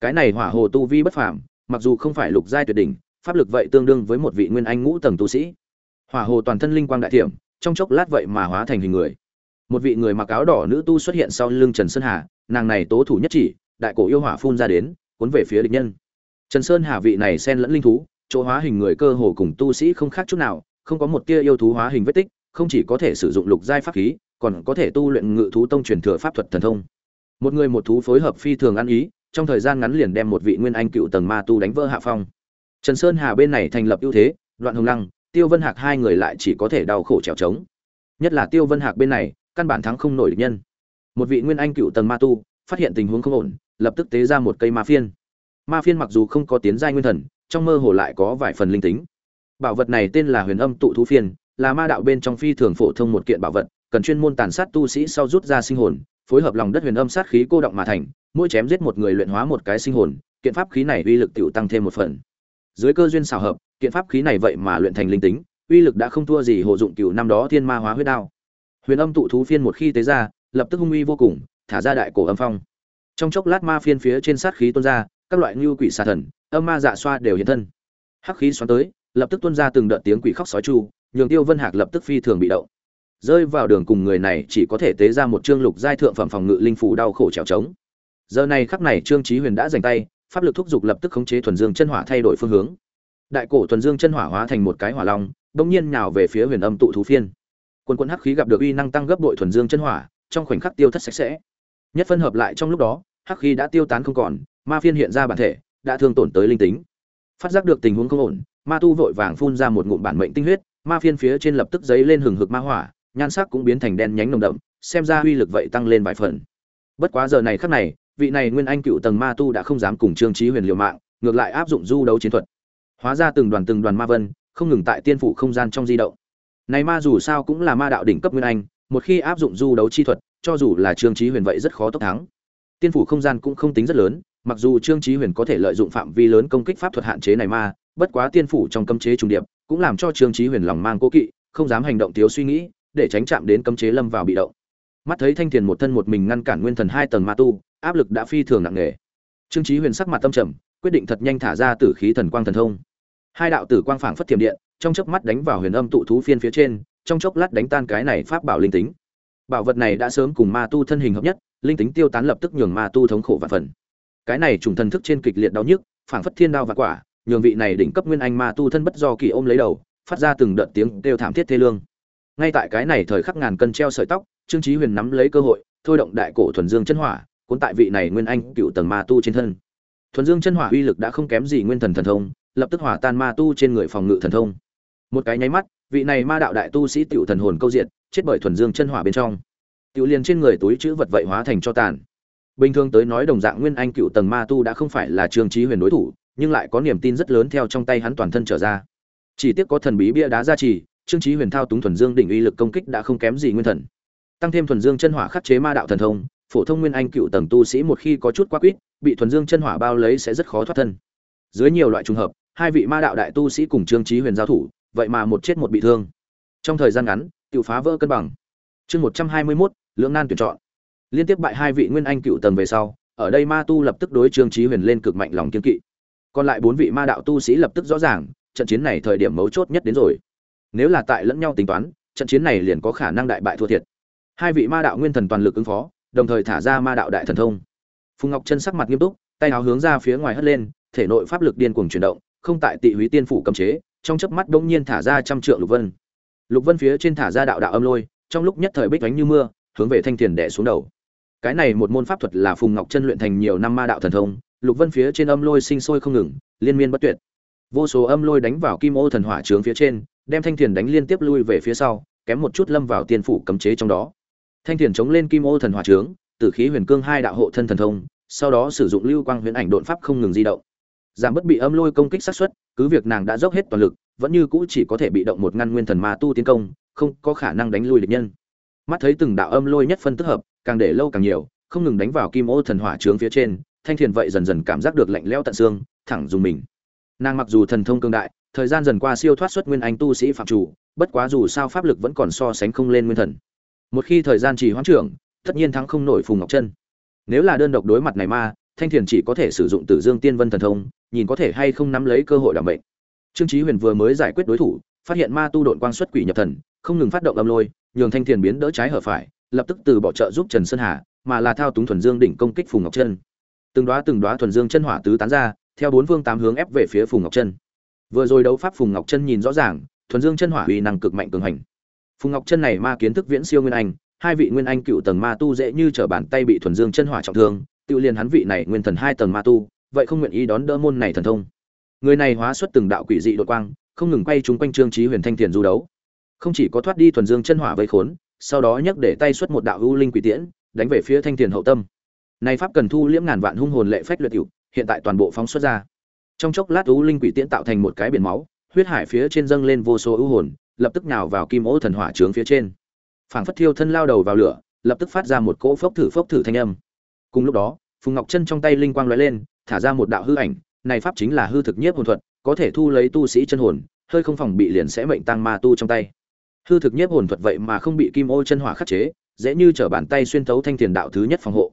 Cái này hỏa hồ tu vi bất phàm, mặc dù không phải lục giai tuyệt đỉnh, pháp lực vậy tương đương với một vị nguyên anh ngũ tầng tu sĩ. Hỏa hồ toàn thân linh quang đại thiểm, trong chốc lát vậy mà hóa thành hình người. Một vị người mặc áo đỏ nữ tu xuất hiện sau lưng trần sơn hà, nàng này tố thủ nhất chỉ, đại cổ yêu hỏa phun ra đến, cuốn về phía địch nhân. Trần sơn hà vị này xen lẫn linh thú, chỗ hóa hình người cơ hồ cùng tu sĩ không khác chút nào không có một tia yêu thú hóa hình vết tích, không chỉ có thể sử dụng lục giai pháp khí, còn có thể tu luyện ngự thú tông truyền thừa pháp thuật thần thông. Một người một thú phối hợp phi thường ăn ý, trong thời gian ngắn liền đem một vị nguyên anh cựu tầng ma tu đánh vỡ hạ phong. Trần sơn hà bên này thành lập ưu thế, đoạn hồng lăng, tiêu vân hạc hai người lại chỉ có thể đau khổ trèo trống. Nhất là tiêu vân hạc bên này, căn bản thắng không nổi địch nhân. Một vị nguyên anh cựu tầng ma tu, phát hiện tình huống không ổn, lập tức tế ra một cây ma phiên. Ma phiên mặc dù không có tiến giai nguyên thần, trong mơ hồ lại có vài phần linh tính bảo vật này tên là huyền âm tụ thú phiên là ma đạo bên trong phi thường phổ thông một kiện bảo vật, cần chuyên môn tàn sát tu sĩ sau rút ra sinh hồn, phối hợp lòng đất huyền âm sát khí cô động mà thành, mỗi chém giết một người luyện hóa một cái sinh hồn, kiện pháp khí này uy lực tựu tăng thêm một phần. Dưới cơ duyên xào hợp, kiện pháp khí này vậy mà luyện thành linh tính, uy lực đã không thua gì hộ dụng cựu năm đó thiên ma hóa huyết đao. Huyền âm tụ thú phiên một khi tế ra, lập tức hung uy vô cùng, thả ra đại cổ âm phong. Trong chốc lát ma phiên phía trên sát khí tuôn ra, các loại ngưu quỷ xà thần, âm ma dạ xoa đều hiện thân. Hắc khí xoắn tới lập tức tuôn ra từng đợt tiếng quỷ khóc sói chu, nhường tiêu vân hạc lập tức phi thường bị động. Rơi vào đường cùng người này chỉ có thể tế ra một chương lục giai thượng phẩm phòng ngự linh phủ đau khổ trèo trống. Giờ này khắc này trương chí huyền đã giành tay, pháp lực thúc giục lập tức khống chế thuần dương chân hỏa thay đổi phương hướng. Đại cổ thuần dương chân hỏa hóa thành một cái hỏa long bỗng nhiên nhào về phía huyền âm tụ thú phiên. Quân quân hắc khí gặp được uy năng tăng gấp bội thuần dương chân hỏa, trong khoảnh khắc tiêu thất sạch sẽ. Nhất phân hợp lại trong lúc đó, hắc khí đã tiêu tán không còn, ma phiên hiện ra bản thể, đã thương tổn tới linh tính. Phát giác được tình huống không ổn ma tu vội vàng phun ra một ngụm bản mệnh tinh huyết, ma phiên phía trên lập tức giấy lên hừng hực ma hỏa, nhan sắc cũng biến thành đen nhánh nồng đậm, xem ra uy lực vậy tăng lên vài phần. Bất quá giờ này khắc này, vị này nguyên anh cựu tầng ma tu đã không dám cùng trương trí huyền liều mạng, ngược lại áp dụng du đấu chiến thuật. Hóa ra từng đoàn từng đoàn ma vân, không ngừng tại tiên phủ không gian trong di động. Này ma dù sao cũng là ma đạo đỉnh cấp nguyên anh, một khi áp dụng du đấu chi thuật, cho dù là trương trí huyền vậy rất khó tốc thắng. Tiên phủ không gian cũng không tính rất lớn, mặc dù trương trí huyền có thể lợi dụng phạm vi lớn công kích pháp thuật hạn chế này ma bất quá tiên phủ trong cấm chế trùng điệp, cũng làm cho trương trí huyền lòng mang cố kỵ, không dám hành động thiếu suy nghĩ, để tránh chạm đến cấm chế lâm vào bị động. Mắt thấy thanh thiền một thân một mình ngăn cản nguyên thần hai tầng ma tu, áp lực đã phi thường nặng nề. Trương trí huyền sắc mặt tâm trầm, quyết định thật nhanh thả ra tử khí thần quang thần thông. Hai đạo tử quang phảng phất thiểm điện, trong chớp mắt đánh vào huyền âm tụ thú phiên phía trên, trong chốc lát đánh tan cái này pháp bảo linh tính. Bảo vật này đã sớm cùng ma tu thân hình hợp nhất, linh tính tiêu tán lập tức nhường ma tu thống khổ vạn phần. Cái này trùng thần thức trên kịch liệt đau nhức, phảng phất thiên đao và quả nhường vị này đỉnh cấp nguyên anh ma tu thân bất do kỳ ôm lấy đầu, phát ra từng đợt tiếng kêu thảm thiết thê lương. Ngay tại cái này thời khắc ngàn cân treo sợi tóc, trương chí huyền nắm lấy cơ hội, thôi động đại cổ thuần dương chân hỏa, cuốn tại vị này nguyên anh cựu tầng ma tu trên thân. Thuần dương chân hỏa uy lực đã không kém gì nguyên thần thần thông, lập tức hỏa tan ma tu trên người phòng ngự thần thông. Một cái nháy mắt, vị này ma đạo đại tu sĩ tiểu thần hồn câu diện chết bởi thuần dương chân hỏa bên trong. Tiểu liền trên người túi chữ vật vậy hóa thành cho tàn. Bình thường tới nói đồng dạng nguyên anh cựu tầng ma tu đã không phải là trương chí huyền đối thủ nhưng lại có niềm tin rất lớn theo trong tay hắn toàn thân trở ra. Chỉ tiếc có thần bí bia đá gia trì trương chí huyền thao túng thuần dương đỉnh uy lực công kích đã không kém gì nguyên thần. Tăng thêm thuần dương chân hỏa khắc chế ma đạo thần thông phổ thông nguyên anh cựu tầng tu sĩ một khi có chút quá quýt bị thuần dương chân hỏa bao lấy sẽ rất khó thoát thân. Dưới nhiều loại trùng hợp hai vị ma đạo đại tu sĩ cùng trương chí huyền giao thủ vậy mà một chết một bị thương. Trong thời gian ngắn cựu phá vỡ cân bằng. Chương một trăm hai mươi 121, lưỡng nan tuyển chọn. Liên tiếp bại hai vị nguyên anh cựu tầng về sau ở đây ma tu lập tức đối trương chí huyền lên cực mạnh lòng kiên kỵ còn lại bốn vị ma đạo tu sĩ lập tức rõ ràng, trận chiến này thời điểm mấu chốt nhất đến rồi. Nếu là tại lẫn nhau tính toán, trận chiến này liền có khả năng đại bại thua thiệt. Hai vị ma đạo nguyên thần toàn lực ứng phó, đồng thời thả ra ma đạo đại thần thông. Phùng ngọc chân sắc mặt nghiêm túc, tay áo hướng ra phía ngoài hất lên, thể nội pháp lực điên cuồng chuyển động, không tại tị húy tiên phủ cầm chế, trong chớp mắt bỗng nhiên thả ra trăm trượng lục vân. Lục vân phía trên thả ra đạo đạo âm lôi, trong lúc nhất thời bích đánh như mưa, hướng về thanh thiền đẻ xuống đầu. Cái này một môn pháp thuật là phùng ngọc chân luyện thành nhiều năm ma đạo thần thông lục vân phía trên âm lôi sinh sôi không ngừng, liên miên bất tuyệt. Vô số âm lôi đánh vào kim ô thần hỏa trướng phía trên, đem thanh thiền đánh liên tiếp lui về phía sau, kém một chút lâm vào tiên phủ cấm chế trong đó. Thanh thiền chống lên kim ô thần hỏa trướng, tử khí huyền cương hai đạo hộ thân thần thông, sau đó sử dụng lưu quang huyền ảnh đột pháp không ngừng di động. Giảm bất bị âm lôi công kích sát xuất cứ việc nàng đã dốc hết toàn lực, vẫn như cũ chỉ có thể bị động một ngăn nguyên thần ma tu tiến công, không có khả năng đánh lui địch nhân. Mắt thấy từng đạo âm lôi nhất phân tức hợp, càng để lâu càng nhiều, không ngừng đánh vào kim ô thần hỏa trướng phía trên thanh thiền vậy dần dần cảm giác được lạnh lẽo tận xương, thẳng dùng mình. Nàng mặc dù thần thông cương đại, thời gian dần qua siêu thoát xuất nguyên anh tu sĩ phạm chủ, bất quá dù sao pháp lực vẫn còn so sánh không lên nguyên thần. Một khi thời gian trì hoãn trưởng, tất nhiên thắng không nổi phùng ngọc chân nếu là đơn độc đối mặt này ma thanh thiền chỉ có thể sử dụng tử dương tiên vân thần thông, nhìn có thể hay không nắm lấy cơ hội đảm bệnh trương chí huyền vừa mới giải quyết đối thủ, phát hiện ma tu đội quang xuất quỷ nhập thần, không ngừng phát động âm lôi, nhường thanh thiền biến đỡ trái hở phải, lập tức từ bỏ trợ giúp trần sơn hà, mà là thao túng thuần dương đỉnh công kích phùng ngọc chân từng đóa từng đóa thuần dương chân hỏa tứ tán ra, theo bốn phương tám hướng ép về phía phùng ngọc chân vừa rồi đấu pháp phùng ngọc chân nhìn rõ ràng, thuần dương chân hỏa uy năng cực mạnh cường hành. Phùng ngọc chân này ma kiến thức viễn siêu nguyên anh, hai vị nguyên anh cựu tầng ma tu dễ như trở bàn tay bị thuần dương chân hỏa trọng thương, tự liền hắn vị này nguyên thần hai tầng ma tu, vậy không nguyện ý đón đỡ môn này thần thông. Người này hóa xuất từng đạo quỷ dị đột quang, không ngừng quay chúng quanh trương trí huyền thanh tiền du đấu. Không chỉ có thoát đi thuần dương chân hỏa vây khốn, sau đó nhấc để tay xuất một đạo u linh quỷ tiễn, đánh về phía thanh tiền hậu tâm này pháp cần thu liễm ngàn vạn hung hồn lệ phách luyện hữu hiện tại toàn bộ phóng xuất ra. Trong chốc lát, u linh quỷ tiễn tạo thành một cái biển máu, huyết hải phía trên dâng lên vô số ưu hồn, lập tức nhào vào kim ô thần hỏa trướng phía trên. Phảng phất thiêu thân lao đầu vào lửa, lập tức phát ra một cỗ phốc thử phốc thử thanh âm. Cùng lúc đó, phùng ngọc chân trong tay linh quang lóe lên, thả ra một đạo hư ảnh, này pháp chính là hư thực nhiếp hồn thuật, có thể thu lấy tu sĩ chân hồn, hơi không phòng bị liền sẽ mệnh tăng ma tu trong tay. Hư thực nhiếp hồn thuật vậy mà không bị kim ô chân hỏa khắc chế, dễ như trở bàn tay xuyên thấu thanh tiền đạo thứ nhất phòng hộ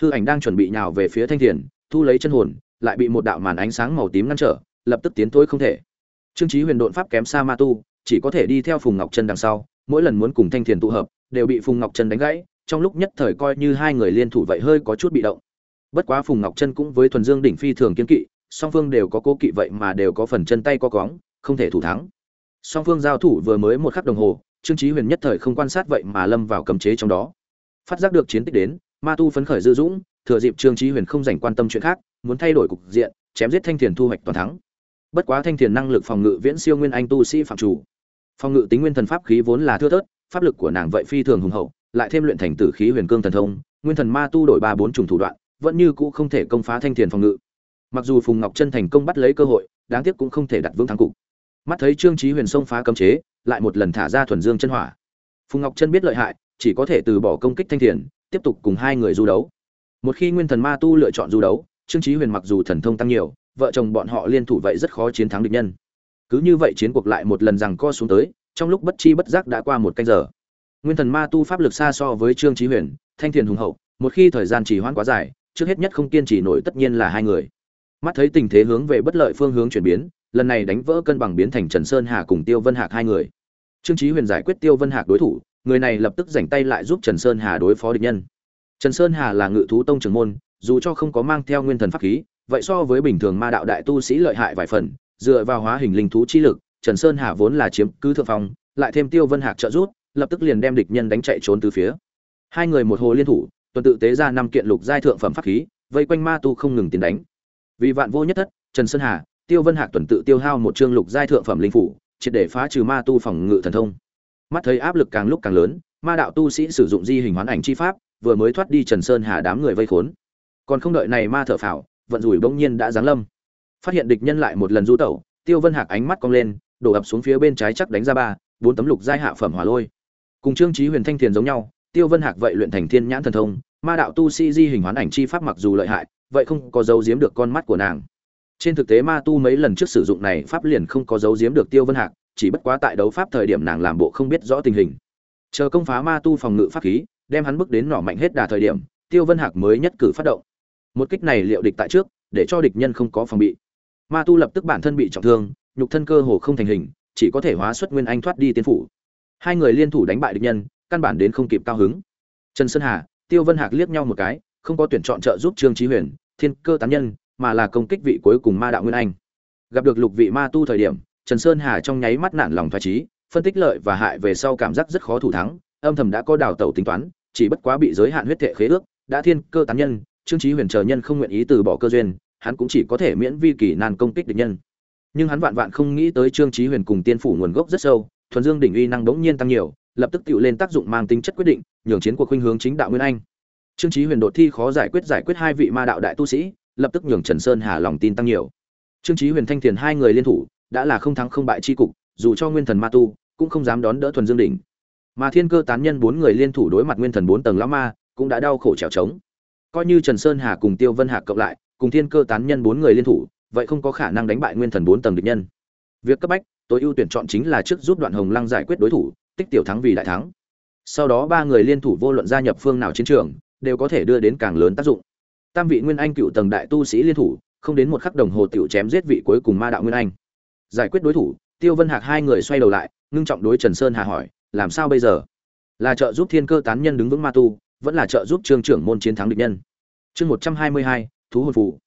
hư ảnh đang chuẩn bị nhào về phía thanh thiền, thu lấy chân hồn, lại bị một đạo màn ánh sáng màu tím ngăn trở, lập tức tiến thối không thể. Trương trí huyền độn pháp kém xa ma tu, chỉ có thể đi theo phùng ngọc chân đằng sau, mỗi lần muốn cùng thanh thiền tụ hợp, đều bị phùng ngọc chân đánh gãy, trong lúc nhất thời coi như hai người liên thủ vậy hơi có chút bị động. Bất quá phùng ngọc chân cũng với thuần dương đỉnh phi thường kiên kỵ, song phương đều có cố kỵ vậy mà đều có phần chân tay co cóng, không thể thủ thắng. Song phương giao thủ vừa mới một khắc đồng hồ, trương chí huyền nhất thời không quan sát vậy mà lâm vào cấm chế trong đó. Phát giác được chiến tích đến ma tu phấn khởi dư dũng, thừa dịp trương chí huyền không dành quan tâm chuyện khác, muốn thay đổi cục diện, chém giết thanh thiền thu hoạch toàn thắng. Bất quá thanh thiền năng lực phòng ngự viễn siêu nguyên anh tu sĩ phạm chủ. Phòng ngự tính nguyên thần pháp khí vốn là thưa thớt, pháp lực của nàng vậy phi thường hùng hậu, lại thêm luyện thành tử khí huyền cương thần thông, nguyên thần ma tu đổi ba bốn trùng thủ đoạn, vẫn như cũ không thể công phá thanh thiền phòng ngự. Mặc dù phùng ngọc chân thành công bắt lấy cơ hội, đáng tiếc cũng không thể đặt vững thắng cục. Mắt thấy trương chí huyền xông phá cấm chế, lại một lần thả ra thuần dương chân hỏa. Phùng ngọc chân biết lợi hại, chỉ có thể từ bỏ công kích thanh thiền tiếp tục cùng hai người du đấu. Một khi nguyên thần ma tu lựa chọn du đấu, trương chí huyền mặc dù thần thông tăng nhiều, vợ chồng bọn họ liên thủ vậy rất khó chiến thắng địch nhân. Cứ như vậy chiến cuộc lại một lần rằng co xuống tới, trong lúc bất chi bất giác đã qua một canh giờ. Nguyên thần ma tu pháp lực xa so với trương chí huyền, thanh thiền hùng hậu, một khi thời gian trì hoãn quá dài, trước hết nhất không kiên trì nổi tất nhiên là hai người. Mắt thấy tình thế hướng về bất lợi phương hướng chuyển biến, lần này đánh vỡ cân bằng biến thành trần sơn hà cùng tiêu vân hạc hai người. Trương chí huyền giải quyết tiêu vân hạc đối thủ người này lập tức giành tay lại giúp trần sơn hà đối phó địch nhân. Trần sơn hà là ngự thú tông trưởng môn, dù cho không có mang theo nguyên thần pháp khí, vậy so với bình thường ma đạo đại tu sĩ lợi hại vài phần, dựa vào hóa hình linh thú chi lực, trần sơn hà vốn là chiếm cứ thượng phong, lại thêm tiêu vân hạc trợ giúp, lập tức liền đem địch nhân đánh chạy trốn từ phía. Hai người một hồ liên thủ, tuần tự tế ra năm kiện lục giai thượng phẩm pháp khí, vây quanh ma tu không ngừng tiến đánh. Vì vạn vô nhất thất, trần sơn hà, tiêu vân hạc tuần tự tiêu hao một chương lục giai thượng phẩm linh phủ, triệt để phá trừ ma tu phòng ngự thần thông mắt thấy áp lực càng lúc càng lớn, ma đạo tu sĩ sử dụng di hình hoán ảnh chi pháp, vừa mới thoát đi trần sơn hà đám người vây khốn. Còn không đợi này ma thở phào, vận rủi bỗng nhiên đã giáng lâm. Phát hiện địch nhân lại một lần du tẩu, tiêu vân hạc ánh mắt cong lên, đổ ập xuống phía bên trái chắc đánh ra ba, bốn tấm lục giai hạ phẩm hỏa lôi. Cùng trương trí huyền thanh thiền giống nhau, tiêu vân hạc vậy luyện thành thiên nhãn thần thông, ma đạo tu sĩ di hình hoán ảnh chi pháp mặc dù lợi hại, vậy không có dấu giếm được con mắt của nàng. Trên thực tế ma tu mấy lần trước sử dụng này pháp liền không có dấu giếm được tiêu vân hạc chỉ bất quá tại đấu pháp thời điểm nàng làm bộ không biết rõ tình hình. Chờ công phá ma tu phòng ngự pháp khí, đem hắn bước đến nỏ mạnh hết đà thời điểm, tiêu vân hạc mới nhất cử phát động. Một kích này liệu địch tại trước, để cho địch nhân không có phòng bị. Ma tu lập tức bản thân bị trọng thương, nhục thân cơ hồ không thành hình, chỉ có thể hóa xuất nguyên anh thoát đi tiên phủ. Hai người liên thủ đánh bại địch nhân, căn bản đến không kịp cao hứng. Trần sơn hà, tiêu vân hạc liếc nhau một cái, không có tuyển chọn trợ giúp trương trí huyền, thiên cơ tán nhân, mà là công kích vị cuối cùng ma đạo nguyên anh. Gặp được lục vị ma tu thời điểm trần sơn hà trong nháy mắt nản lòng thoái trí, phân tích lợi và hại về sau cảm giác rất khó thủ thắng, âm thầm đã có đào tẩu tính toán, chỉ bất quá bị giới hạn huyết thệ khế ước, đã thiên cơ tán nhân, trương trí huyền chờ nhân không nguyện ý từ bỏ cơ duyên, hắn cũng chỉ có thể miễn vi kỳ nan công kích địch nhân. Nhưng hắn vạn vạn không nghĩ tới trương trí huyền cùng tiên phủ nguồn gốc rất sâu, thuần dương đỉnh uy năng bỗng nhiên tăng nhiều, lập tức tụ lên tác dụng mang tính chất quyết định, nhường chiến cuộc khuynh hướng chính đạo nguyên anh. Trương Chí huyền đột thi khó giải quyết giải quyết hai vị ma đạo đại tu sĩ, lập tức nhường trần sơn hà lòng tin tăng nhiều. Trương Chí huyền thanh thiền hai người liên thủ đã là không thắng không bại chi cục, dù cho nguyên thần ma tu, cũng không dám đón đỡ thuần dương đỉnh. Mà thiên cơ tán nhân bốn người liên thủ đối mặt nguyên thần bốn tầng lão ma, cũng đã đau khổ trèo trống. Coi như trần sơn hà cùng tiêu vân hạc cộng lại, cùng thiên cơ tán nhân bốn người liên thủ, vậy không có khả năng đánh bại nguyên thần bốn tầng địch nhân. Việc cấp bách, tối ưu tuyển chọn chính là trước giúp đoạn hồng lăng giải quyết đối thủ, tích tiểu thắng vì đại thắng. Sau đó ba người liên thủ vô luận gia nhập phương nào chiến trường, đều có thể đưa đến càng lớn tác dụng. Tam vị nguyên anh cựu tầng đại tu sĩ liên thủ, không đến một khắc đồng hồ tiểu chém giết vị cuối cùng ma đạo nguyên anh giải quyết đối thủ, tiêu vân hạc hai người xoay đầu lại, ngưng trọng đối trần sơn hà hỏi, làm sao bây giờ? Là trợ giúp thiên cơ tán nhân đứng vững ma tu, vẫn là trợ giúp trương trưởng môn chiến thắng địch nhân. Chương một trăm hai mươi hai, thú hồn phụ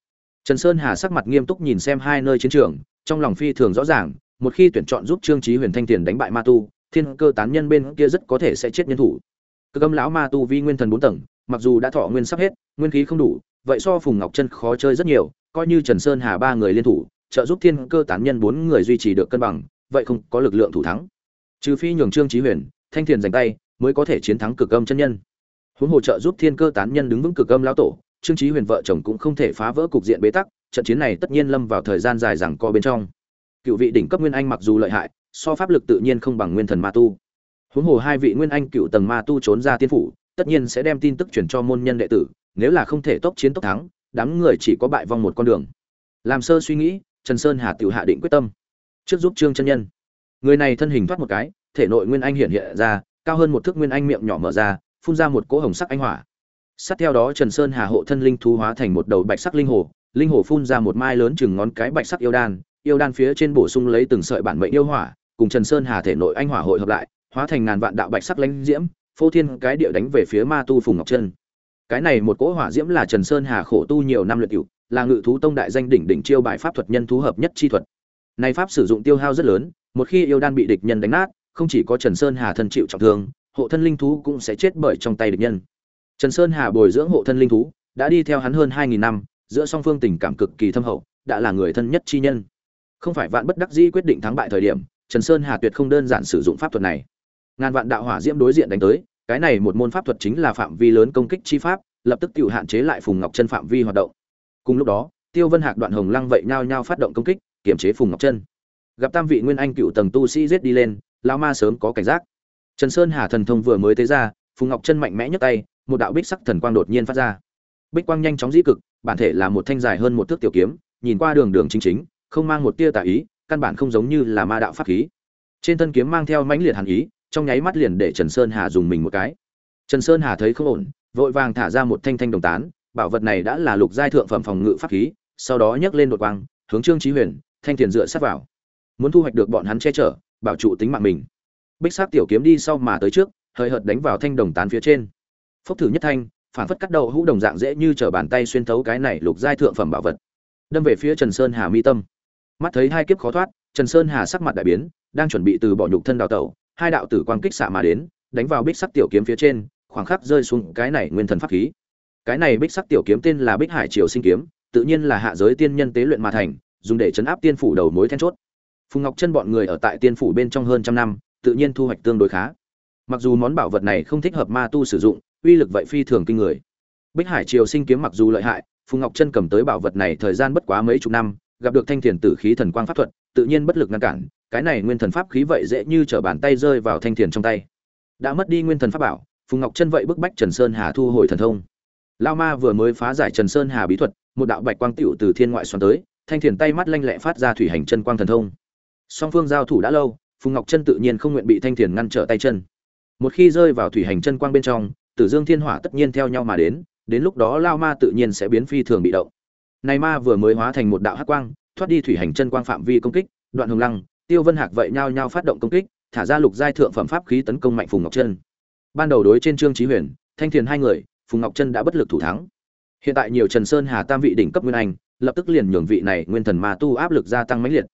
trần sơn hà sắc mặt nghiêm túc nhìn xem hai nơi chiến trường, trong lòng phi thường rõ ràng, một khi tuyển chọn giúp trương trí huyền thanh tiền đánh bại ma tu, thiên cơ tán nhân bên kia rất có thể sẽ chết nhân thủ. Cơ cấm lão ma tu vi nguyên thần bốn tầng, mặc dù đã thọ nguyên sắp hết, nguyên khí không đủ, vậy so phùng ngọc chân khó chơi rất nhiều, coi như trần sơn hà ba người liên thủ trợ giúp thiên cơ tán nhân bốn người duy trì được cân bằng, vậy không có lực lượng thủ thắng. Trừ phi nhường trương trí huyền, thanh thiền giành tay, mới có thể chiến thắng cực âm chân nhân. Huống hồ trợ giúp thiên cơ tán nhân đứng vững cực âm lão tổ, trương trí huyền vợ chồng cũng không thể phá vỡ cục diện bế tắc, trận chiến này tất nhiên lâm vào thời gian dài rằng co bên trong. Cựu vị đỉnh cấp nguyên anh mặc dù lợi hại, so pháp lực tự nhiên không bằng nguyên thần ma tu. Huống hồ hai vị nguyên anh cựu tầng ma tu trốn ra tiên phủ, tất nhiên sẽ đem tin tức chuyển cho môn nhân đệ tử, nếu là không thể tốc chiến tốc thắng, đám người chỉ có bại vong một con đường. Làm sơ suy nghĩ trần sơn hà Tiểu hạ định quyết tâm. Trước giúp trương chân nhân. Người này thân hình thoát một cái thể nội nguyên anh hiện hiện ra cao hơn một thước nguyên anh miệng nhỏ mở ra phun ra một cỗ hồng sắc anh hỏa. Sát theo đó trần sơn hà hộ thân linh thú hóa thành một đầu bạch sắc linh hồ linh hồ phun ra một mai lớn chừng ngón cái bạch sắc yêu đan yêu đan phía trên bổ sung lấy từng sợi bản mệnh yêu hỏa cùng trần sơn hà thể nội anh hỏa hội hợp lại hóa thành ngàn vạn đạo bạch sắc lánh diễm phô thiên cái địa đánh về phía ma tu phùng ngọc chân cái này một cỗ hỏa diễm là trần sơn hà khổ tu nhiều năm luyện hữu, là ngự thú tông đại danh đỉnh đỉnh chiêu bài pháp thuật nhân thú hợp nhất chi thuật. Này pháp sử dụng tiêu hao rất lớn, một khi yêu đan bị địch nhân đánh nát, không chỉ có trần sơn hà thân chịu trọng thương, hộ thân linh thú cũng sẽ chết bởi trong tay địch nhân. Trần sơn hà bồi dưỡng hộ thân linh thú, đã đi theo hắn hơn hai nghìn năm, giữa song phương tình cảm cực kỳ thâm hậu, đã là người thân nhất chi nhân. Không phải vạn bất đắc dĩ quyết định thắng bại thời điểm, trần sơn hà tuyệt không đơn giản sử dụng pháp thuật này. Ngàn vạn đạo hỏa diễm đối diện đánh tới, cái này một môn pháp thuật chính là phạm vi lớn công kích chi pháp, lập tức tự hạn chế lại phùng ngọc chân phạm vi hoạt động cùng lúc đó, tiêu vân hạc, đoạn hồng lăng vậy nhao nhao phát động công kích kiểm chế phùng ngọc chân gặp tam vị nguyên anh cựu tầng tu sĩ giết đi lên lao ma sớm có cảnh giác. Trần sơn hà thần thông vừa mới tế ra, phùng ngọc chân mạnh mẽ nhấc tay, một đạo bích sắc thần quang đột nhiên phát ra. Bích quang nhanh chóng dĩ cực, bản thể là một thanh dài hơn một thước tiểu kiếm, nhìn qua đường đường chính chính, không mang một tia tà ý, căn bản không giống như là ma đạo pháp khí. Trên thân kiếm mang theo mãnh liệt hàn ý, trong nháy mắt liền để trần sơn hà dùng mình một cái. Trần sơn hà thấy không ổn, vội vàng thả ra một thanh thanh đồng tán bảo vật này đã là lục giai thượng phẩm phòng ngự pháp khí, sau đó nhấc lên đột quang, hướng trương chí huyền, thanh tiền dựa sát vào. Muốn thu hoạch được bọn hắn che chở, bảo trụ tính mạng mình. Bích sát tiểu kiếm đi sau mà tới trước, hơi hợt đánh vào thanh đồng tán phía trên. Phốc thử nhất thanh, phản phất cắt đầu hũ đồng dạng dễ như trở bàn tay xuyên thấu cái này lục giai thượng phẩm bảo vật. Đâm về phía trần sơn hà mi tâm. Mắt thấy hai kiếp khó thoát, trần sơn hà sắc mặt đại biến, đang chuẩn bị từ bỏ nhục thân đào tẩu, hai đạo tử quang kích xạ mà đến, đánh vào bích sắc tiểu kiếm phía trên, khoảng khắc rơi xuống cái này nguyên thần pháp khí cái này bích sắc tiểu kiếm tên là bích hải triều sinh kiếm, tự nhiên là hạ giới tiên nhân tế luyện mà thành, dùng để chấn áp tiên phủ đầu mối then chốt. Phùng ngọc chân bọn người ở tại tiên phủ bên trong hơn trăm năm, tự nhiên thu hoạch tương đối khá. Mặc dù món bảo vật này không thích hợp ma tu sử dụng, uy lực vậy phi thường kinh người. Bích hải triều sinh kiếm mặc dù lợi hại, phùng ngọc chân cầm tới bảo vật này thời gian bất quá mấy chục năm, gặp được thanh thiền tử khí thần quang pháp thuật, tự nhiên bất lực ngăn cản, cái này nguyên thần pháp khí vậy dễ như trở bàn tay rơi vào thanh thiền trong tay. Đã mất đi nguyên thần pháp bảo, phùng ngọc chân vậy bức bách trần sơn hà thu hồi thần thông lao ma vừa mới phá giải trần sơn hà bí thuật, một đạo bạch quang tựu từ thiên ngoại xoắn tới, thanh thiền tay mắt lanh lẹ phát ra thủy hành chân quang thần thông. Song phương giao thủ đã lâu, phùng ngọc chân tự nhiên không nguyện bị thanh thiền ngăn trở tay chân. Một khi rơi vào thủy hành chân quang bên trong, tử dương thiên hỏa tất nhiên theo nhau mà đến đến lúc đó lao ma tự nhiên sẽ biến phi thường bị động. Này ma vừa mới hóa thành một đạo hắc quang, thoát đi thủy hành chân quang phạm vi công kích, đoạn hồng lăng, tiêu vân hạc vậy nhau nhau phát động công kích, thả ra lục giai thượng phẩm pháp khí tấn công mạnh phùng ngọc chân. Ban đầu đối trên trương trí huyền, thanh thiền hai người phùng ngọc chân đã bất lực thủ thắng. Hiện tại nhiều trần sơn hà tam vị đỉnh cấp nguyên anh, lập tức liền nhường vị này nguyên thần ma tu áp lực gia tăng mãnh liệt.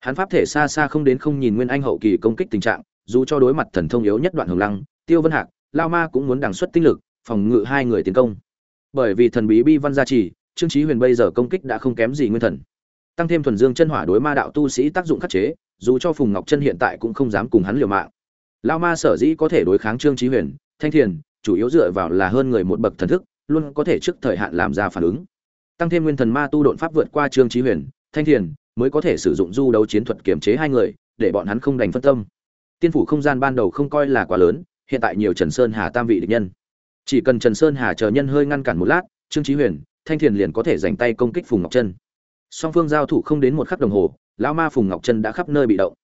Hắn pháp thể xa xa không đến không nhìn nguyên anh hậu kỳ công kích tình trạng, dù cho đối mặt thần thông yếu nhất đoạn hồng lăng, tiêu vân hạc, lao ma cũng muốn đằng xuất tinh lực, phòng ngự hai người tiến công. Bởi vì thần bí bi văn gia trì, trương trí huyền bây giờ công kích đã không kém gì nguyên thần. Tăng thêm thuần dương chân hỏa đối ma đạo tu sĩ tác dụng khắc chế, dù cho phùng ngọc chân hiện tại cũng không dám cùng hắn liều mạng. Lao ma sở dĩ có thể đối kháng trương trí huyền, thanh thiền chủ yếu dựa vào là hơn người một bậc thần thức, luôn có thể trước thời hạn làm ra phản ứng. Tăng thêm nguyên thần ma tu độn pháp vượt qua trương trí huyền, thanh thiền, mới có thể sử dụng du đấu chiến thuật kiểm chế hai người, để bọn hắn không đành phân tâm. Tiên phủ không gian ban đầu không coi là quá lớn, hiện tại nhiều trần sơn hà tam vị địch nhân. Chỉ cần trần sơn hà chờ nhân hơi ngăn cản một lát, trương trí huyền, thanh thiền liền có thể giành tay công kích phùng ngọc chân song phương giao thủ không đến một khắc đồng hồ, lão ma phùng ngọc chân đã khắp nơi bị động.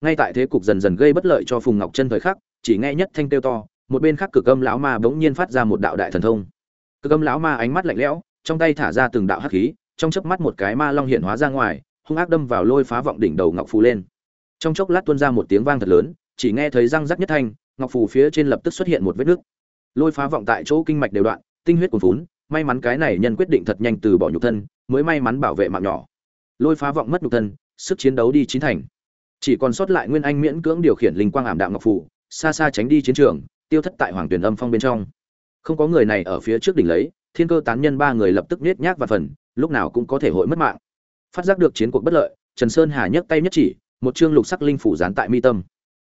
Ngay tại thế cục dần dần gây bất lợi cho phùng ngọc chân thời khắc, chỉ nghe nhất thanh tiêu to một bên khác cực âm lão ma bỗng nhiên phát ra một đạo đại thần thông. Cực âm lão ma ánh mắt lạnh lẽo, trong tay thả ra từng đạo hắc khí, trong chớp mắt một cái ma long hiện hóa ra ngoài, hung ác đâm vào lôi phá vọng đỉnh đầu ngọc phù lên. Trong chốc lát tuôn ra một tiếng vang thật lớn, chỉ nghe thấy răng rắc nhất thanh, ngọc phù phía trên lập tức xuất hiện một vết nứt lôi phá vọng tại chỗ kinh mạch đều đoạn, tinh huyết cuồn phún may mắn cái này nhân quyết định thật nhanh từ bỏ nhục thân, mới may mắn bảo vệ mạng nhỏ. Lôi phá vọng mất nhục thân, sức chiến đấu đi chín thành. Chỉ còn sót lại nguyên anh miễn cưỡng điều khiển linh quang ảm đạm ngọc phủ xa xa tránh đi chiến trường tiêu thất tại hoàng tuyển âm phong bên trong. Không có người này ở phía trước đỉnh lấy, thiên cơ tán nhân ba người lập tức nết nhác và phần, lúc nào cũng có thể hội mất mạng. Phát giác được chiến cuộc bất lợi, trần sơn hà nhấc tay nhất chỉ, một chương lục sắc linh phủ dán tại mi tâm.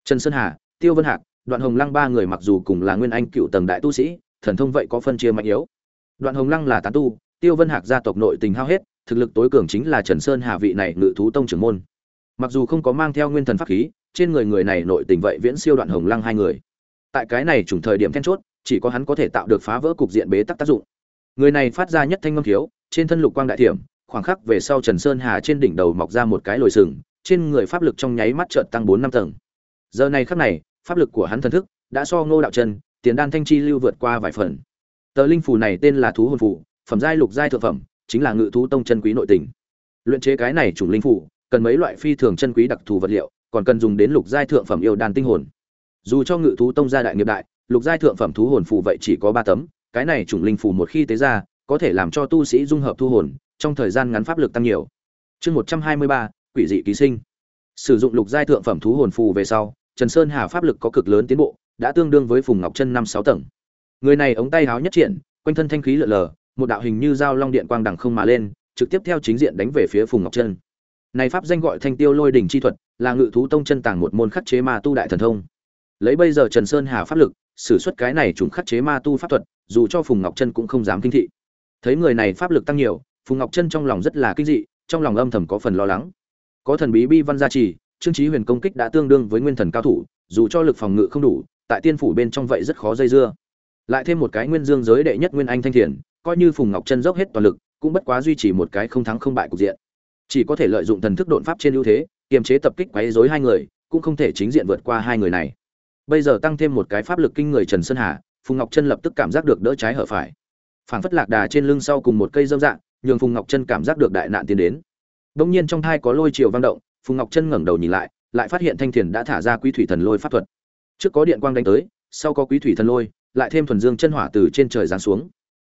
Trần sơn hà, tiêu vân hạc, đoạn hồng lăng ba người mặc dù cùng là nguyên anh cựu tầng đại tu sĩ, thần thông vậy có phân chia mạnh yếu. Đoạn hồng lăng là tán tu, tiêu vân hạc gia tộc nội tình hao hết, thực lực tối cường chính là trần sơn hà vị này ngự thú tông trưởng môn. Mặc dù không có mang theo nguyên thần pháp khí, trên người người này nội tình vậy viễn siêu đoạn hồng lăng hai người tại cái này trùng thời điểm then chốt, chỉ có hắn có thể tạo được phá vỡ cục diện bế tắc tác dụng. Người này phát ra nhất thanh ngâm thiếu, trên thân lục quang đại thiểm, khoảng khắc về sau trần sơn hà trên đỉnh đầu mọc ra một cái lồi sừng, trên người pháp lực trong nháy mắt trợn tăng bốn năm tầng. Giờ này khắc này, pháp lực của hắn thần thức đã so ngô đạo chân tiền đan thanh chi lưu vượt qua vài phần. Tờ linh phù này tên là thú hồn phù, phẩm giai lục giai thượng phẩm, chính là ngự thú tông chân quý nội tình. Luyện chế cái này chủng linh phù, cần mấy loại phi thường chân quý đặc thù vật liệu, còn cần dùng đến lục giai thượng phẩm yêu đan tinh hồn dù cho ngự thú tông gia đại nghiệp đại, lục giai thượng phẩm thú hồn phù vậy chỉ có ba tấm, cái này chủng linh phù một khi tế ra, có thể làm cho tu sĩ dung hợp thu hồn, trong thời gian ngắn pháp lực tăng nhiều. Chương một trăm hai mươi ba, quỷ dị ký sinh. Sử dụng lục giai thượng phẩm thú hồn phù về sau, trần sơn hà pháp lực có cực lớn tiến bộ, đã tương đương với phùng ngọc chân năm sáu tầng. Người này ống tay háo nhất triển, quanh thân thanh khí lượn lờ, một đạo hình như dao long điện quang đằng không mà lên, trực tiếp theo chính diện đánh về phía phùng ngọc chân. Này pháp danh gọi thanh tiêu lôi đỉnh chi thuật, là ngự thú tông chân tàng một môn khắc chế ma tu đại thần thông lấy bây giờ trần sơn hà pháp lực, sử xuất cái này chúng khắc chế ma tu pháp thuật, dù cho phùng ngọc chân cũng không dám kinh thị. Thấy người này pháp lực tăng nhiều, phùng ngọc chân trong lòng rất là kinh dị, trong lòng âm thầm có phần lo lắng. Có thần bí bi văn gia trì, trương trí huyền công kích đã tương đương với nguyên thần cao thủ, dù cho lực phòng ngự không đủ, tại tiên phủ bên trong vậy rất khó dây dưa. Lại thêm một cái nguyên dương giới đệ nhất nguyên anh thanh thiền, coi như phùng ngọc chân dốc hết toàn lực, cũng bất quá duy trì một cái không thắng không bại cục diện. Chỉ có thể lợi dụng thần thức độn pháp trên ưu thế, kiềm chế tập kích quấy rối hai người, cũng không thể chính diện vượt qua hai người này bây giờ tăng thêm một cái pháp lực kinh người trần sơn hà, phùng ngọc chân lập tức cảm giác được đỡ trái hở phải. Phảng phất lạc đà trên lưng sau cùng một cây dâm dạng, nhường phùng ngọc chân cảm giác được đại nạn tiến đến. Đông nhiên trong thai có lôi chiều vang động, phùng ngọc chân ngẩng đầu nhìn lại lại phát hiện thanh thiền đã thả ra quý thủy thần lôi pháp thuật. Trước có điện quang đánh tới, sau có quý thủy thần lôi, lại thêm thuần dương chân hỏa từ trên trời giáng xuống.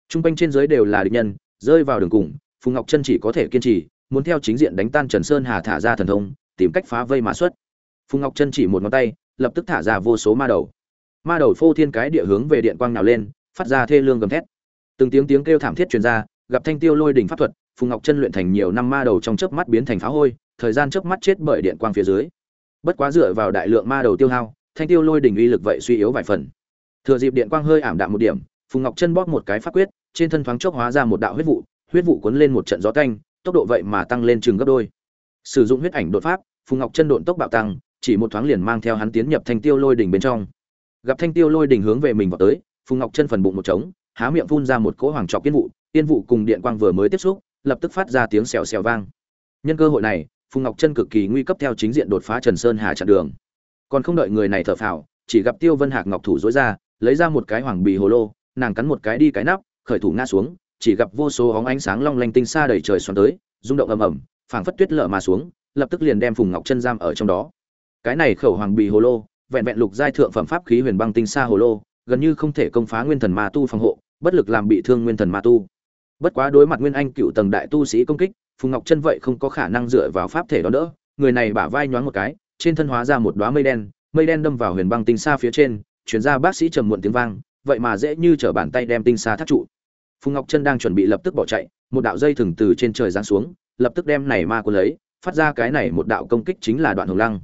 Trung quanh trên dưới đều là địch nhân, rơi vào đường cùng, phùng ngọc chân chỉ có thể kiên trì, muốn theo chính diện đánh tan trần sơn hà thả ra thần thông, tìm cách phá vây mã xuất. Phùng ngọc chân chỉ một ngón tay lập tức thả ra vô số ma đầu. Ma đầu phô thiên cái địa hướng về điện quang nào lên, phát ra thê lương gầm thét. Từng tiếng tiếng kêu thảm thiết truyền ra, gặp thanh tiêu lôi đỉnh pháp thuật, phùng ngọc chân luyện thành nhiều năm ma đầu trong chớp mắt biến thành phá hôi, thời gian chớp mắt chết bởi điện quang phía dưới. Bất quá dựa vào đại lượng ma đầu tiêu hao, thanh tiêu lôi đỉnh uy lực vậy suy yếu vài phần. Thừa dịp điện quang hơi ảm đạm một điểm, phùng ngọc chân bóp một cái pháp quyết, trên thân thoáng chốc hóa ra một đạo huyết vụ huyết vụ cuốn lên một trận gió canh tốc độ vậy mà tăng lên chừng gấp đôi. Sử dụng huyết ảnh đột pháp, phùng ngọc chân độn tốc bạo tăng chỉ một thoáng liền mang theo hắn tiến nhập thanh tiêu lôi đỉnh bên trong. Gặp thanh tiêu lôi đỉnh hướng về mình vào tới, phùng ngọc chân phần bụng một trống, há miệng phun ra một cỗ hoàng trọc tiên vụ tiên vụ cùng điện quang vừa mới tiếp xúc, lập tức phát ra tiếng xèo xèo vang. Nhân cơ hội này, phùng ngọc chân cực kỳ nguy cấp theo chính diện đột phá trần sơn hà chặn đường. Còn không đợi người này thở phào, chỉ gặp tiêu vân hạc ngọc thủ dối ra, lấy ra một cái hoàng bì hồ lô, nàng cắn một cái đi cái nắp, khởi thủ ngã xuống, chỉ gặp vô số hóng ánh sáng long lanh tinh xa đầy trời xoắn tới, rung động ầm ầm, phảng phất tuyết lở mà xuống, lập tức liền đem phùng ngọc chân giam ở trong đó cái này khẩu hoàng bì hồ lô, vẹn vẹn lục giai thượng phẩm pháp khí huyền băng tinh xa hồ lô, gần như không thể công phá nguyên thần ma tu phòng hộ, bất lực làm bị thương nguyên thần ma tu. Bất quá đối mặt nguyên anh cựu tầng đại tu sĩ công kích, phùng ngọc chân vậy không có khả năng dựa vào pháp thể đó đỡ người này bả vai nhoáng một cái, trên thân hóa ra một đóa mây đen mây đen đâm vào huyền băng tinh xa phía trên chuyển ra bác sĩ trầm muộn tiếng vang, vậy mà dễ như trở bàn tay đem tinh xa thắt trụ. Phùng ngọc chân đang chuẩn bị lập tức bỏ chạy, một đạo dây thừng từ trên trời giáng xuống, lập tức đem này ma quân lấy, phát ra cái này một đạo công kích chính là đoạn hồng lăng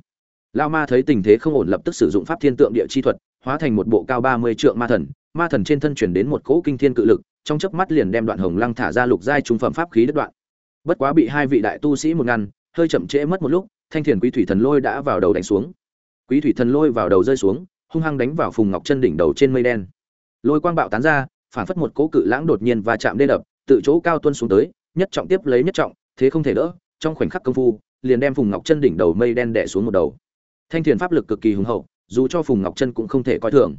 lao ma thấy tình thế không ổn lập tức sử dụng pháp thiên tượng địa chi thuật, hóa thành một bộ cao ba mươi trượng ma thần. Ma thần trên thân chuyển đến một cỗ kinh thiên cự lực, trong chớp mắt liền đem đoạn hồng lăng thả ra lục giai trung phẩm pháp khí đứt đoạn. Bất quá bị hai vị đại tu sĩ một ngăn, hơi chậm trễ mất một lúc, thanh thiền quý thủy thần lôi đã vào đầu đánh xuống. Quý thủy thần lôi vào đầu rơi xuống, hung hăng đánh vào phùng ngọc chân đỉnh đầu trên mây đen. Lôi quang bạo tán ra, phản phất một cỗ cự lãng đột nhiên và chạm đê đập tự chỗ cao tuân xuống tới, nhất trọng tiếp lấy nhất trọng, thế không thể đỡ, trong khoảnh khắc công phu, liền đem phùng ngọc chân đỉnh đầu mây đen đè xuống một đầu thanh thiền pháp lực cực kỳ hùng hậu, dù cho phùng ngọc chân cũng không thể coi thường.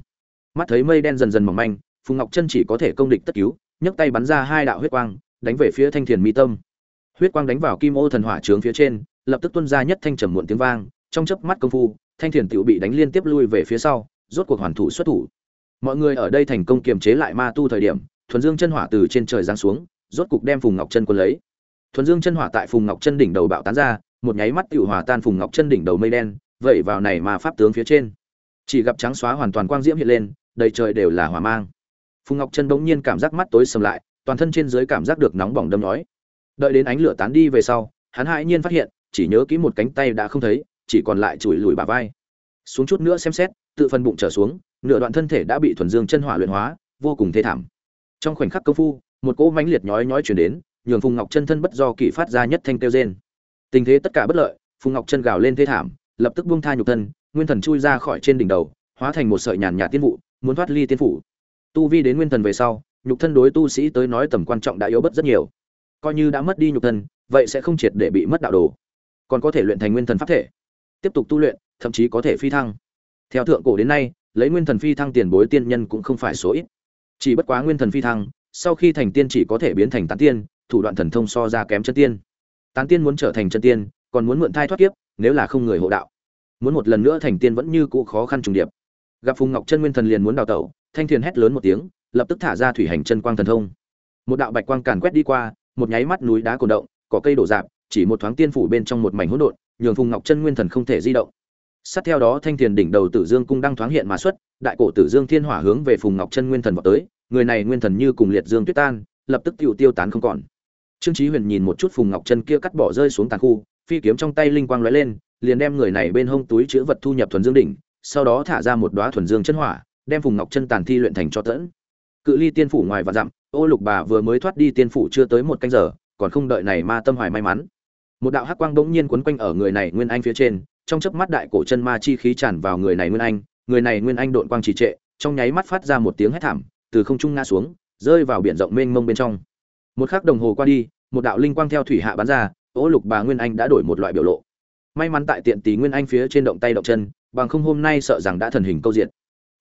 Mắt thấy mây đen dần dần mỏng manh, phùng ngọc chân chỉ có thể công địch tất cứu, nhấc tay bắn ra hai đạo huyết quang, đánh về phía thanh thiền mi tâm. Huyết quang đánh vào kim ô thần hỏa trướng phía trên, lập tức tuôn ra nhất thanh trầm muộn tiếng vang, trong chớp mắt công phu, thanh thiền tiểu bị đánh liên tiếp lui về phía sau, rốt cuộc hoàn thủ xuất thủ. Mọi người ở đây thành công kiềm chế lại ma tu thời điểm, thuần dương chân hỏa từ trên trời giáng xuống, rốt cục đem phùng ngọc chân quân lấy. Thuần dương chân hỏa tại phùng ngọc chân đỉnh đầu bạo tán ra, một nháy mắt tiểu hòa tan phùng ngọc chân đỉnh đầu mây đen vậy vào này mà pháp tướng phía trên. Chỉ gặp trắng xóa hoàn toàn quang diễm hiện lên, đầy trời đều là hỏa mang. Phùng ngọc chân bỗng nhiên cảm giác mắt tối sầm lại, toàn thân trên dưới cảm giác được nóng bỏng đâm nhói. Đợi đến ánh lửa tán đi về sau, hắn hãi nhiên phát hiện, chỉ nhớ kỹ một cánh tay đã không thấy, chỉ còn lại chùi lùi bả vai. Xuống chút nữa xem xét, tự phần bụng trở xuống, nửa đoạn thân thể đã bị thuần dương chân hỏa luyện hóa, vô cùng thê thảm. Trong khoảnh khắc công phu, một cỗ mãnh liệt nhói nhói chuyển đến, nhường phùng ngọc chân thân bất do kỳ phát ra nhất thanh kêu rên. Tình thế tất cả bất lợi, phùng ngọc chân gào lên thê thảm lập tức buông tha nhục thân, nguyên thần chui ra khỏi trên đỉnh đầu, hóa thành một sợi nhàn nhạt tiên vụ, muốn thoát ly tiên phủ. Tu vi đến nguyên thần về sau, nhục thân đối tu sĩ tới nói tầm quan trọng đã yếu bất rất nhiều. Coi như đã mất đi nhục thân, vậy sẽ không triệt để bị mất đạo đồ. Còn có thể luyện thành nguyên thần pháp thể. Tiếp tục tu luyện, thậm chí có thể phi thăng. Theo thượng cổ đến nay, lấy nguyên thần phi thăng tiền bối tiên nhân cũng không phải số ít. Chỉ bất quá nguyên thần phi thăng, sau khi thành tiên chỉ có thể biến thành tán tiên, thủ đoạn thần thông so ra kém chân tiên. Tán tiên muốn trở thành chân tiên còn muốn mượn thai thoát kiếp, nếu là không người hộ đạo. Muốn một lần nữa thành tiên vẫn như cũ khó khăn trùng điệp. Gặp phùng ngọc chân nguyên thần liền muốn đào tẩu, thanh thiền hét lớn một tiếng, lập tức thả ra thủy hành chân quang thần thông. Một đạo bạch quang càn quét đi qua, một nháy mắt núi đá cổ động, cỏ cây đổ dạp, chỉ một thoáng tiên phủ bên trong một mảnh hỗn độn, nhường phùng ngọc chân nguyên thần không thể di động. Sát theo đó thanh thiền đỉnh đầu tử dương cung đang thoáng hiện mà xuất, đại cổ tử dương thiên hỏa hướng về phùng ngọc chân nguyên thần vào tới, người này nguyên thần như cùng liệt dương tuyết tan, lập tức tiêu tiêu tán không còn. Trương chí huyền nhìn một chút phùng ngọc chân kia cắt bỏ rơi xuống tàn khu phi kiếm trong tay linh quang lóe lên, liền đem người này bên hông túi chứa vật thu nhập thuần dương đỉnh, sau đó thả ra một đóa thuần dương chân hỏa, đem phùng ngọc chân tàn thi luyện thành cho tẫn. Cự ly tiên phủ ngoài và dặm, ô lục bà vừa mới thoát đi tiên phủ chưa tới một canh giờ, còn không đợi này ma tâm hoài may mắn. Một đạo hắc quang bỗng nhiên quấn quanh ở người này nguyên anh phía trên, trong chớp mắt đại cổ chân ma chi khí tràn vào người này nguyên anh, người này nguyên anh độn quang trì trệ, trong nháy mắt phát ra một tiếng hét thảm, từ không trung ngã xuống, rơi vào biển rộng mênh mông bên trong. Một khắc đồng hồ qua đi, một đạo linh quang theo thủy hạ bắn ra ô lục bà nguyên anh đã đổi một loại biểu lộ. May mắn tại tiện tí nguyên anh phía trên động tay động chân, bằng không hôm nay sợ rằng đã thần hình câu diện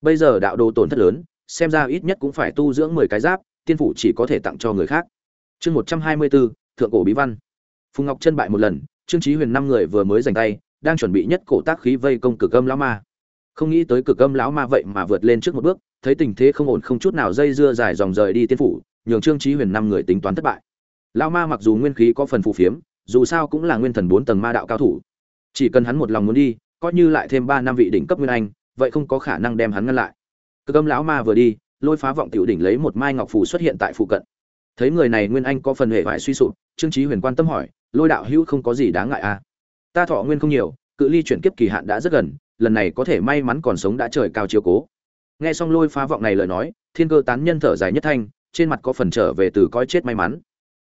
bây giờ đạo đồ tổn thất lớn, xem ra ít nhất cũng phải tu dưỡng mười cái giáp, tiên phủ chỉ có thể tặng cho người khác. Chương một trăm hai mươi bốn thượng cổ bí văn. Phùng ngọc chân bại một lần, trương trí huyền năm người vừa mới giành tay, đang chuẩn bị nhất cổ tác khí vây công cực âm lão ma. Không nghĩ tới cực âm lão ma vậy mà vượt lên trước một bước, thấy tình thế không ổn không chút nào dây dưa dài dòng rời đi tiên phủ, nhường trương trí huyền năm người tính toán thất bại. Lão ma mặc dù nguyên khí có phần phù phiếm dù sao cũng là nguyên thần bốn tầng ma đạo cao thủ. Chỉ cần hắn một lòng muốn đi, coi như lại thêm ba năm vị đỉnh cấp nguyên anh, vậy không có khả năng đem hắn ngăn lại. Cơ âm lão ma vừa đi, lôi phá vọng tiểu đỉnh lấy một mai ngọc phù xuất hiện tại phụ cận. Thấy người này nguyên anh có phần hệ vải suy sụp, trương trí huyền quan tâm hỏi, lôi đạo hữu không có gì đáng ngại à? Ta thọ nguyên không nhiều, cự ly chuyển kiếp kỳ hạn đã rất gần, lần này có thể may mắn còn sống đã trời cao chiếu cố. Nghe xong lôi phá vọng này lời nói, thiên cơ tán nhân thở dài nhất thanh, trên mặt có phần trở về từ coi chết may mắn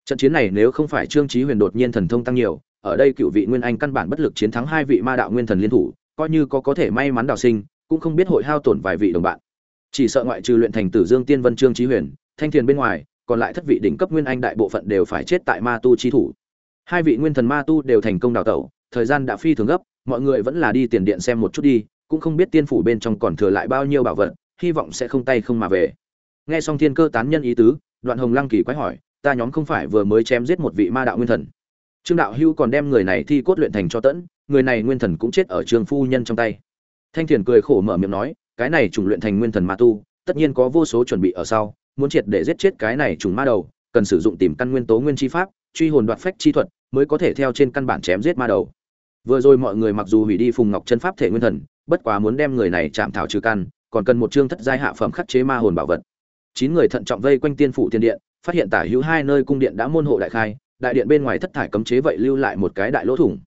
trận chiến này nếu không phải trương chí huyền đột nhiên thần thông tăng nhiều, ở đây cựu vị nguyên anh căn bản bất lực chiến thắng hai vị ma đạo nguyên thần liên thủ, coi như có có thể may mắn đào sinh, cũng không biết hội hao tổn vài vị đồng bạn. Chỉ sợ ngoại trừ luyện thành tử dương tiên vân trương chí huyền, thanh thiền bên ngoài, còn lại thất vị đỉnh cấp nguyên anh đại bộ phận đều phải chết tại ma tu chi thủ. Hai vị nguyên thần ma tu đều thành công đào tẩu, thời gian đã phi thường gấp, mọi người vẫn là đi tiền điện xem một chút đi, cũng không biết tiên phủ bên trong còn thừa lại bao nhiêu bảo vật, hy vọng sẽ không tay không mà về. Nghe xong thiên cơ tán nhân ý tứ, đoạn hồng lăng kỳ quái hỏi ta nhóm không phải vừa mới chém giết một vị ma đạo nguyên thần. Trương đạo hưu còn đem người này thi cốt luyện thành cho tẫn, người này nguyên thần cũng chết ở trường phu nhân trong tay. Thanh thiền cười khổ mở miệng nói, cái này trùng luyện thành nguyên thần ma tu, tất nhiên có vô số chuẩn bị ở sau, muốn triệt để giết chết cái này trùng ma đầu, cần sử dụng tìm căn nguyên tố nguyên chi pháp, truy hồn đoạt phách chi thuật, mới có thể theo trên căn bản chém giết ma đầu. Vừa rồi mọi người mặc dù hủy đi phùng ngọc chân pháp thể nguyên thần, bất quá muốn đem người này chạm thảo trừ căn, còn cần một chương thất giai hạ phẩm khắc chế ma hồn bảo vật. Chín người thận trọng vây quanh tiên phủ tiên điện phát hiện tả hữu hai nơi cung điện đã môn hộ đại khai, đại điện bên ngoài thất thải cấm chế vậy lưu lại một cái đại lỗ thủng.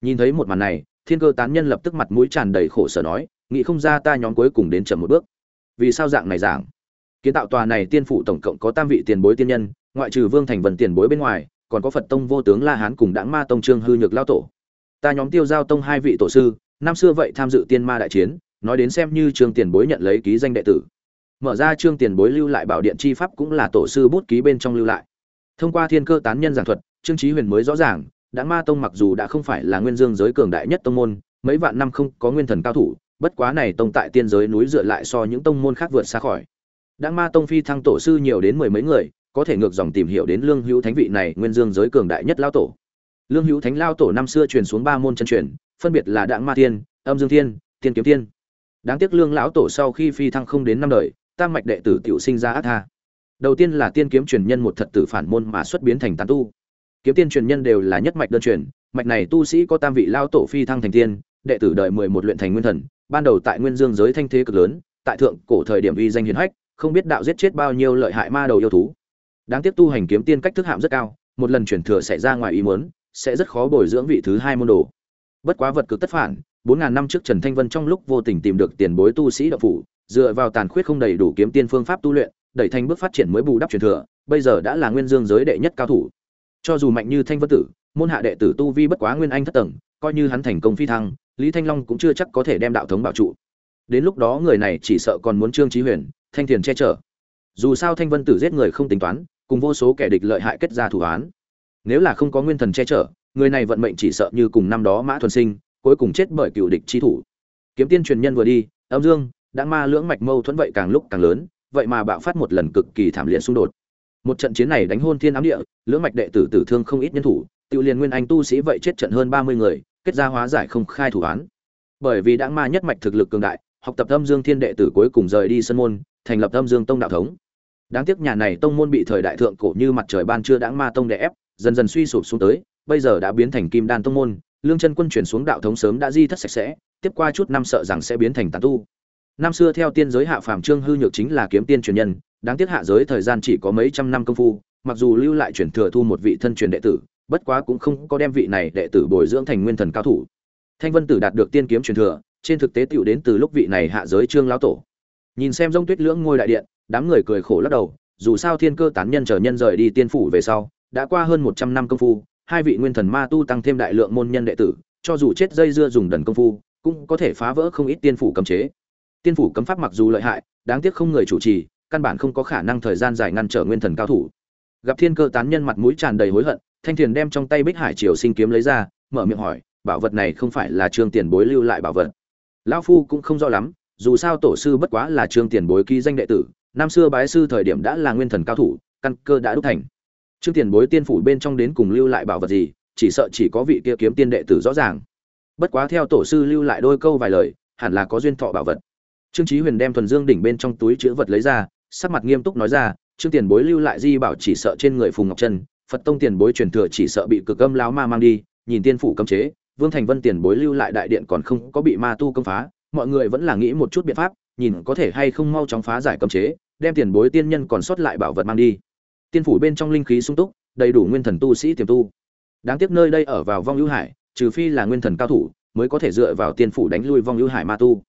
Nhìn thấy một màn này, thiên cơ tán nhân lập tức mặt mũi tràn đầy khổ sở nói, nghĩ không ra ta nhóm cuối cùng đến chậm một bước. Vì sao dạng này giảng kiến tạo tòa này tiên phủ tổng cộng có tam vị tiền bối tiên nhân, ngoại trừ vương thành vần tiền bối bên ngoài, còn có phật tông vô tướng la hán cùng đãng ma tông trương hư nhược lao tổ. Ta nhóm tiêu giao tông hai vị tổ sư, năm xưa vậy tham dự tiên ma đại chiến, nói đến xem như trường tiền bối nhận lấy ký danh đệ tử mở ra trương tiền bối lưu lại bảo điện chi pháp cũng là tổ sư bút ký bên trong lưu lại. Thông qua thiên cơ tán nhân giảng thuật, trương trí huyền mới rõ ràng đã ma tông mặc dù đã không phải là nguyên dương giới cường đại nhất tông môn, mấy vạn năm không có nguyên thần cao thủ, bất quá này tông tại tiên giới núi dựa lại so những tông môn khác vượt xa khỏi. Đã ma tông phi thăng tổ sư nhiều đến mười mấy người, có thể ngược dòng tìm hiểu đến lương hữu thánh vị này nguyên dương giới cường đại nhất lao tổ. Lương hữu thánh lao tổ năm xưa truyền xuống ba môn chân truyền, phân biệt là đặng ma tiên âm dương thiên tiên kiếm tiên đáng tiếc lương lão tổ sau khi phi thăng không đến năm đời tam mạch đệ tử tiểu sinh ra ác tha. Đầu tiên là tiên kiếm truyền nhân một thật tử phản môn mà xuất biến thành tán tu. Kiếm tiên truyền nhân đều là nhất mạch đơn truyền, mạch này tu sĩ có tam vị lao tổ phi thăng thành tiên, đệ tử đợi mười một luyện thành nguyên thần, ban đầu tại nguyên dương giới thanh thế cực lớn, tại thượng cổ thời điểm uy danh hiển hách, không biết đạo giết chết bao nhiêu lợi hại ma đầu yêu thú. Đáng tiếc tu hành kiếm tiên cách thức hạm rất cao, một lần chuyển thừa xảy ra ngoài ý muốn, sẽ rất khó bồi dưỡng vị thứ hai môn đồ. Bất quá vật cực tất phản bốn ngàn năm trước trần thanh vân trong lúc vô tình tìm được tiền bối tu sĩ đạo phủ, dựa vào tàn khuyết không đầy đủ kiếm tiên phương pháp tu luyện, đẩy thành bước phát triển mới bù đắp truyền thừa, bây giờ đã là nguyên dương giới đệ nhất cao thủ. Cho dù mạnh như thanh vân tử, môn hạ đệ tử tu vi bất quá nguyên anh thất tầng, coi như hắn thành công phi thăng, lý thanh long cũng chưa chắc có thể đem đạo thống bảo trụ. Đến lúc đó người này chỉ sợ còn muốn trương trí huyền, thanh thiền che chở. Dù sao thanh vân tử giết người không tính toán, cùng vô số kẻ địch lợi hại kết ra thủ án nếu là không có nguyên thần che chở, người này vận mệnh chỉ sợ như cùng năm đó mã thuần sinh cuối cùng chết bởi cựu địch chi thủ. Kiếm tiên truyền nhân vừa đi, âm dương, đã ma lưỡng mạch mâu thuẫn vậy càng lúc càng lớn, vậy mà bạo phát một lần cực kỳ thảm liệt xung đột. Một trận chiến này đánh hôn thiên ám địa, lưỡng mạch đệ tử tử thương không ít nhân thủ tự liền nguyên anh tu sĩ vậy chết trận hơn ba mươi người, kết ra hóa giải không khai thủ án. Bởi vì đã ma nhất mạch thực lực cường đại, học tập âm dương thiên đệ tử cuối cùng rời đi sân môn, thành lập âm dương tông đạo thống. Đáng tiếc nhà này tông môn bị thời đại thượng cổ như mặt trời ban trưa đãng ma tông đè ép, dần dần suy sụp xuống tới, bây giờ đã biến thành kim đan tông môn lương chân quân chuyển xuống đạo thống sớm đã di thất sạch sẽ, tiếp qua chút năm sợ rằng sẽ biến thành tàn tu. Năm xưa theo tiên giới hạ phàm trương hư nhược chính là kiếm tiên truyền nhân, đáng tiếc hạ giới thời gian chỉ có mấy trăm năm công phu, mặc dù lưu lại truyền thừa thu một vị thân truyền đệ tử, bất quá cũng không có đem vị này đệ tử bồi dưỡng thành nguyên thần cao thủ. Thanh vân tử đạt được tiên kiếm truyền thừa, trên thực tế tựu đến từ lúc vị này hạ giới trương lão tổ. Nhìn xem rông tuyết lưỡng ngôi đại điện, đám người cười khổ lắc đầu, dù sao thiên cơ tán nhân chờ nhân rời đi tiên phủ về sau, đã qua hơn một trăm năm công phu hai vị nguyên thần ma tu tăng thêm đại lượng môn nhân đệ tử, cho dù chết dây dưa dùng đần công phu, cũng có thể phá vỡ không ít tiên phủ cấm chế. Tiên phủ cấm pháp mặc dù lợi hại, đáng tiếc không người chủ trì, căn bản không có khả năng thời gian dài ngăn trở nguyên thần cao thủ. Gặp thiên cơ tán nhân mặt mũi tràn đầy hối hận, thanh thiền đem trong tay bích hải triều sinh kiếm lấy ra, mở miệng hỏi, bảo vật này không phải là trương tiền bối lưu lại bảo vật? Lão phu cũng không rõ lắm, dù sao tổ sư bất quá là trương tiền bối ký danh đệ tử, năm xưa bái sư thời điểm đã là nguyên thần cao thủ, căn cơ đã đúc thành trương tiền bối tiên phủ bên trong đến cùng lưu lại bảo vật gì, chỉ sợ chỉ có vị kia kiếm tiên đệ tử rõ ràng. Bất quá theo tổ sư lưu lại đôi câu vài lời, hẳn là có duyên thọ bảo vật. Trương chí huyền đem thuần dương đỉnh bên trong túi chứa vật lấy ra, sắc mặt nghiêm túc nói ra, trương tiền bối lưu lại di bảo chỉ sợ trên người phùng ngọc chân phật tông tiền bối truyền thừa chỉ sợ bị cực âm lão ma mang đi, nhìn tiên phủ cấm chế, vương thành vân tiền bối lưu lại đại điện còn không có bị ma tu công phá, mọi người vẫn là nghĩ một chút biện pháp, nhìn có thể hay không mau chóng phá giải cấm chế, đem tiền bối tiên nhân còn sót lại bảo vật mang đi tiên phủ bên trong linh khí sung túc, đầy đủ nguyên thần tu sĩ tiềm tu. Đáng tiếc nơi đây ở vào vong hữu hải, trừ phi là nguyên thần cao thủ, mới có thể dựa vào tiên phủ đánh lui vong hữu hải ma tu.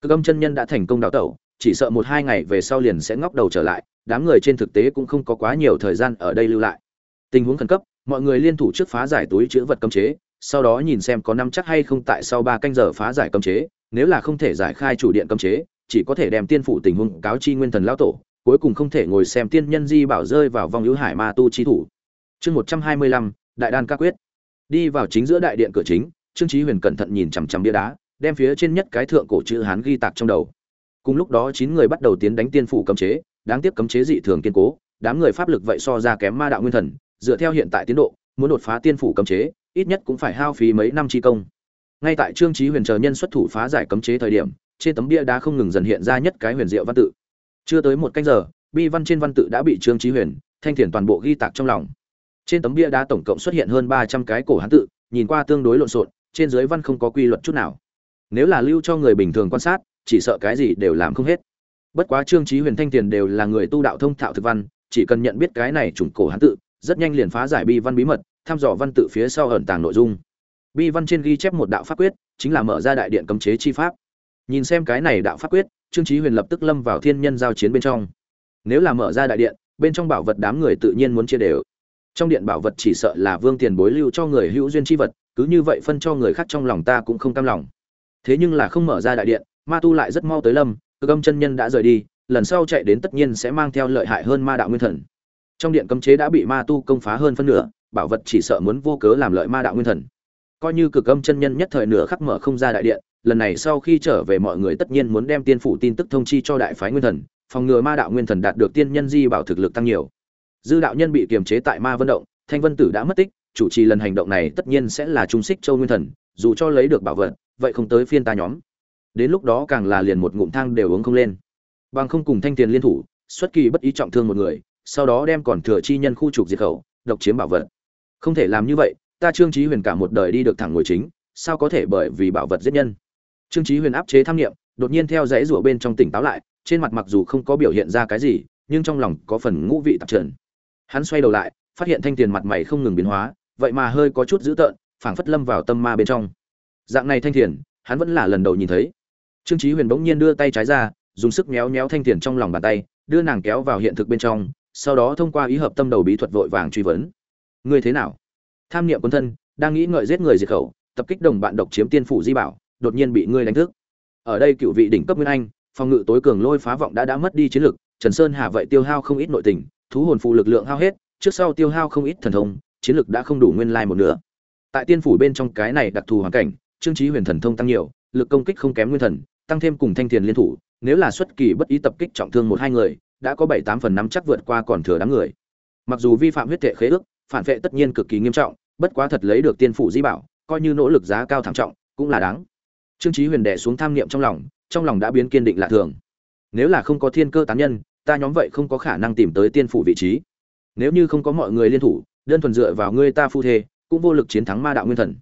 Cơ âm chân nhân đã thành công đào tẩu, chỉ sợ một hai ngày về sau liền sẽ ngóc đầu trở lại, đám người trên thực tế cũng không có quá nhiều thời gian ở đây lưu lại. Tình huống khẩn cấp, mọi người liên thủ trước phá giải túi chữ vật cấm chế, sau đó nhìn xem có năm chắc hay không tại sau ba canh giờ phá giải cấm chế, nếu là không thể giải khai chủ điện cấm chế, chỉ có thể đem tiên phủ tình huống cáo chi nguyên thần lão tổ cuối cùng không thể ngồi xem tiên nhân di bảo rơi vào vòng hữu hải ma tu chi thủ. Chương một trăm hai mươi lăm, đại đan ca quyết. Đi vào chính giữa đại điện cửa chính, trương trí huyền cẩn thận nhìn chằm chằm bia đá, đem phía trên nhất cái thượng cổ chữ hán ghi tạc trong đầu. Cùng lúc đó chín người bắt đầu tiến đánh tiên phủ cấm chế, đáng tiếc cấm chế dị thường kiên cố, đám người pháp lực vậy so ra kém ma đạo nguyên thần, dựa theo hiện tại tiến độ, muốn đột phá tiên phủ cấm chế, ít nhất cũng phải hao phí mấy năm chi công. Ngay tại trương trí huyền chờ nhân xuất thủ phá giải cấm chế thời điểm, trên tấm bia đá không ngừng dần hiện ra nhất cái huyền diệu văn tự chưa tới một canh giờ, bi văn trên văn tự đã bị trương trí huyền thanh thiền toàn bộ ghi tạc trong lòng. Trên tấm bia đá tổng cộng xuất hiện hơn ba trăm cái cổ hán tự, nhìn qua tương đối lộn xộn, trên dưới văn không có quy luật chút nào. Nếu là lưu cho người bình thường quan sát, chỉ sợ cái gì đều làm không hết. Bất quá trương trí huyền thanh tiền đều là người tu đạo thông thạo thực văn, chỉ cần nhận biết cái này trùng cổ hán tự, rất nhanh liền phá giải bi văn bí mật, thăm dò văn tự phía sau ẩn tàng nội dung. Bi văn trên ghi chép một đạo pháp quyết, chính là mở ra đại điện cấm chế chi pháp. Nhìn xem cái này đạo pháp quyết trương Chí huyền lập tức lâm vào thiên nhân giao chiến bên trong. Nếu là mở ra đại điện, bên trong bảo vật đám người tự nhiên muốn chia đều. Trong điện bảo vật chỉ sợ là vương tiền bối lưu cho người hữu duyên chi vật, cứ như vậy phân cho người khác trong lòng ta cũng không cam lòng. Thế nhưng là không mở ra đại điện, ma tu lại rất mau tới lâm cực âm chân nhân đã rời đi, lần sau chạy đến tất nhiên sẽ mang theo lợi hại hơn ma đạo nguyên thần. Trong điện cấm chế đã bị ma tu công phá hơn phân nửa, bảo vật chỉ sợ muốn vô cớ làm lợi ma đạo nguyên thần. Coi như cực âm chân nhân nhất thời nửa khắc mở không ra đại điện lần này sau khi trở về mọi người tất nhiên muốn đem tiên phủ tin tức thông chi cho đại phái nguyên thần, phòng ngừa ma đạo nguyên thần đạt được tiên nhân di bảo thực lực tăng nhiều. Dư đạo nhân bị kiềm chế tại ma vân động, thanh vân tử đã mất tích, chủ trì lần hành động này tất nhiên sẽ là trung xích châu nguyên thần, dù cho lấy được bảo vật, vậy không tới phiên ta nhóm. Đến lúc đó càng là liền một ngụm thang đều uống không lên. Bằng không cùng thanh tiền liên thủ, xuất kỳ bất ý trọng thương một người, sau đó đem còn thừa chi nhân khu trục diệt khẩu, độc chiếm bảo vật. Không thể làm như vậy, ta trương trí huyền cả một đời đi được thẳng ngồi chính, sao có thể bởi vì bảo vật giết nhân? Trương Chí huyền áp chế tham niệm, đột nhiên theo dãy rủa bên trong tỉnh táo lại trên mặt mặc dù không có biểu hiện ra cái gì nhưng trong lòng có phần ngũ vị tạp trần. Hắn xoay đầu lại phát hiện thanh tiền mặt mày không ngừng biến hóa vậy mà hơi có chút dữ tợn phảng phất lâm vào tâm ma bên trong. Dạng này thanh tiền, hắn vẫn là lần đầu nhìn thấy. Trương chí huyền bỗng nhiên đưa tay trái ra dùng sức méo méo thanh tiền trong lòng bàn tay đưa nàng kéo vào hiện thực bên trong sau đó thông qua ý hợp tâm đầu bí thuật vội vàng truy vấn. Ngươi thế nào? Tham niệm quân thân đang nghĩ ngợi giết người diệt khẩu tập kích đồng bạn độc chiếm tiên phủ di bảo đột nhiên bị ngươi đánh thức. Ở đây cựu vị đỉnh cấp nguyên anh, phòng ngự tối cường lôi phá vọng đã đã mất đi chiến lực, trần sơn hà vậy tiêu hao không ít nội tình, thú hồn phụ lực lượng hao hết, trước sau tiêu hao không ít thần thông, chiến lực đã không đủ nguyên lai một nửa. Tại tiên phủ bên trong cái này đặc thù hoàn cảnh, trương trí huyền thần thông tăng nhiều, lực công kích không kém nguyên thần, tăng thêm cùng thanh thiền liên thủ, nếu là xuất kỳ bất ý tập kích trọng thương một hai người, đã có bảy tám phần năm chắc vượt qua còn thừa đám người. Mặc dù vi phạm huyết thể khế ước, phản vệ tất nhiên cực kỳ nghiêm trọng, bất quá thật lấy được tiên phủ di bảo, coi như nỗ lực giá cao thảm trọng, cũng là đáng trương Chí huyền đè xuống tham niệm trong lòng trong lòng đã biến kiên định lạ thường. Nếu là không có thiên cơ tán nhân, ta nhóm vậy không có khả năng tìm tới tiên phủ vị trí. Nếu như không có mọi người liên thủ, đơn thuần dựa vào ngươi ta phu thê, cũng vô lực chiến thắng ma đạo nguyên thần.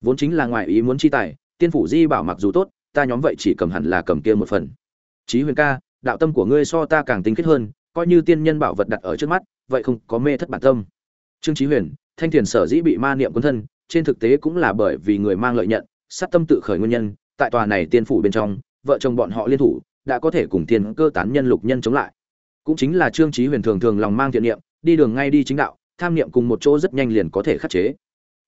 Vốn chính là ngoại ý muốn chi tài, tiên phủ di bảo mặc dù tốt, ta nhóm vậy chỉ cầm hẳn là cầm kia một phần. Chí huyền ca, đạo tâm của ngươi so ta càng tinh khiết hơn, coi như tiên nhân bảo vật đặt ở trước mắt, vậy không có mê thất bản tâm. Trương chí huyền, thanh thiền sở dĩ bị ma niệm cuốn thân, trên thực tế cũng là bởi vì người mang lợi nhận sát tâm tự khởi nguyên nhân, tại tòa này tiên phủ bên trong, vợ chồng bọn họ liên thủ, đã có thể cùng tiên cơ tán nhân lục nhân chống lại. Cũng chính là trương chí huyền thường thường lòng mang thiện niệm, đi đường ngay đi chính đạo, tham niệm cùng một chỗ rất nhanh liền có thể khắc chế.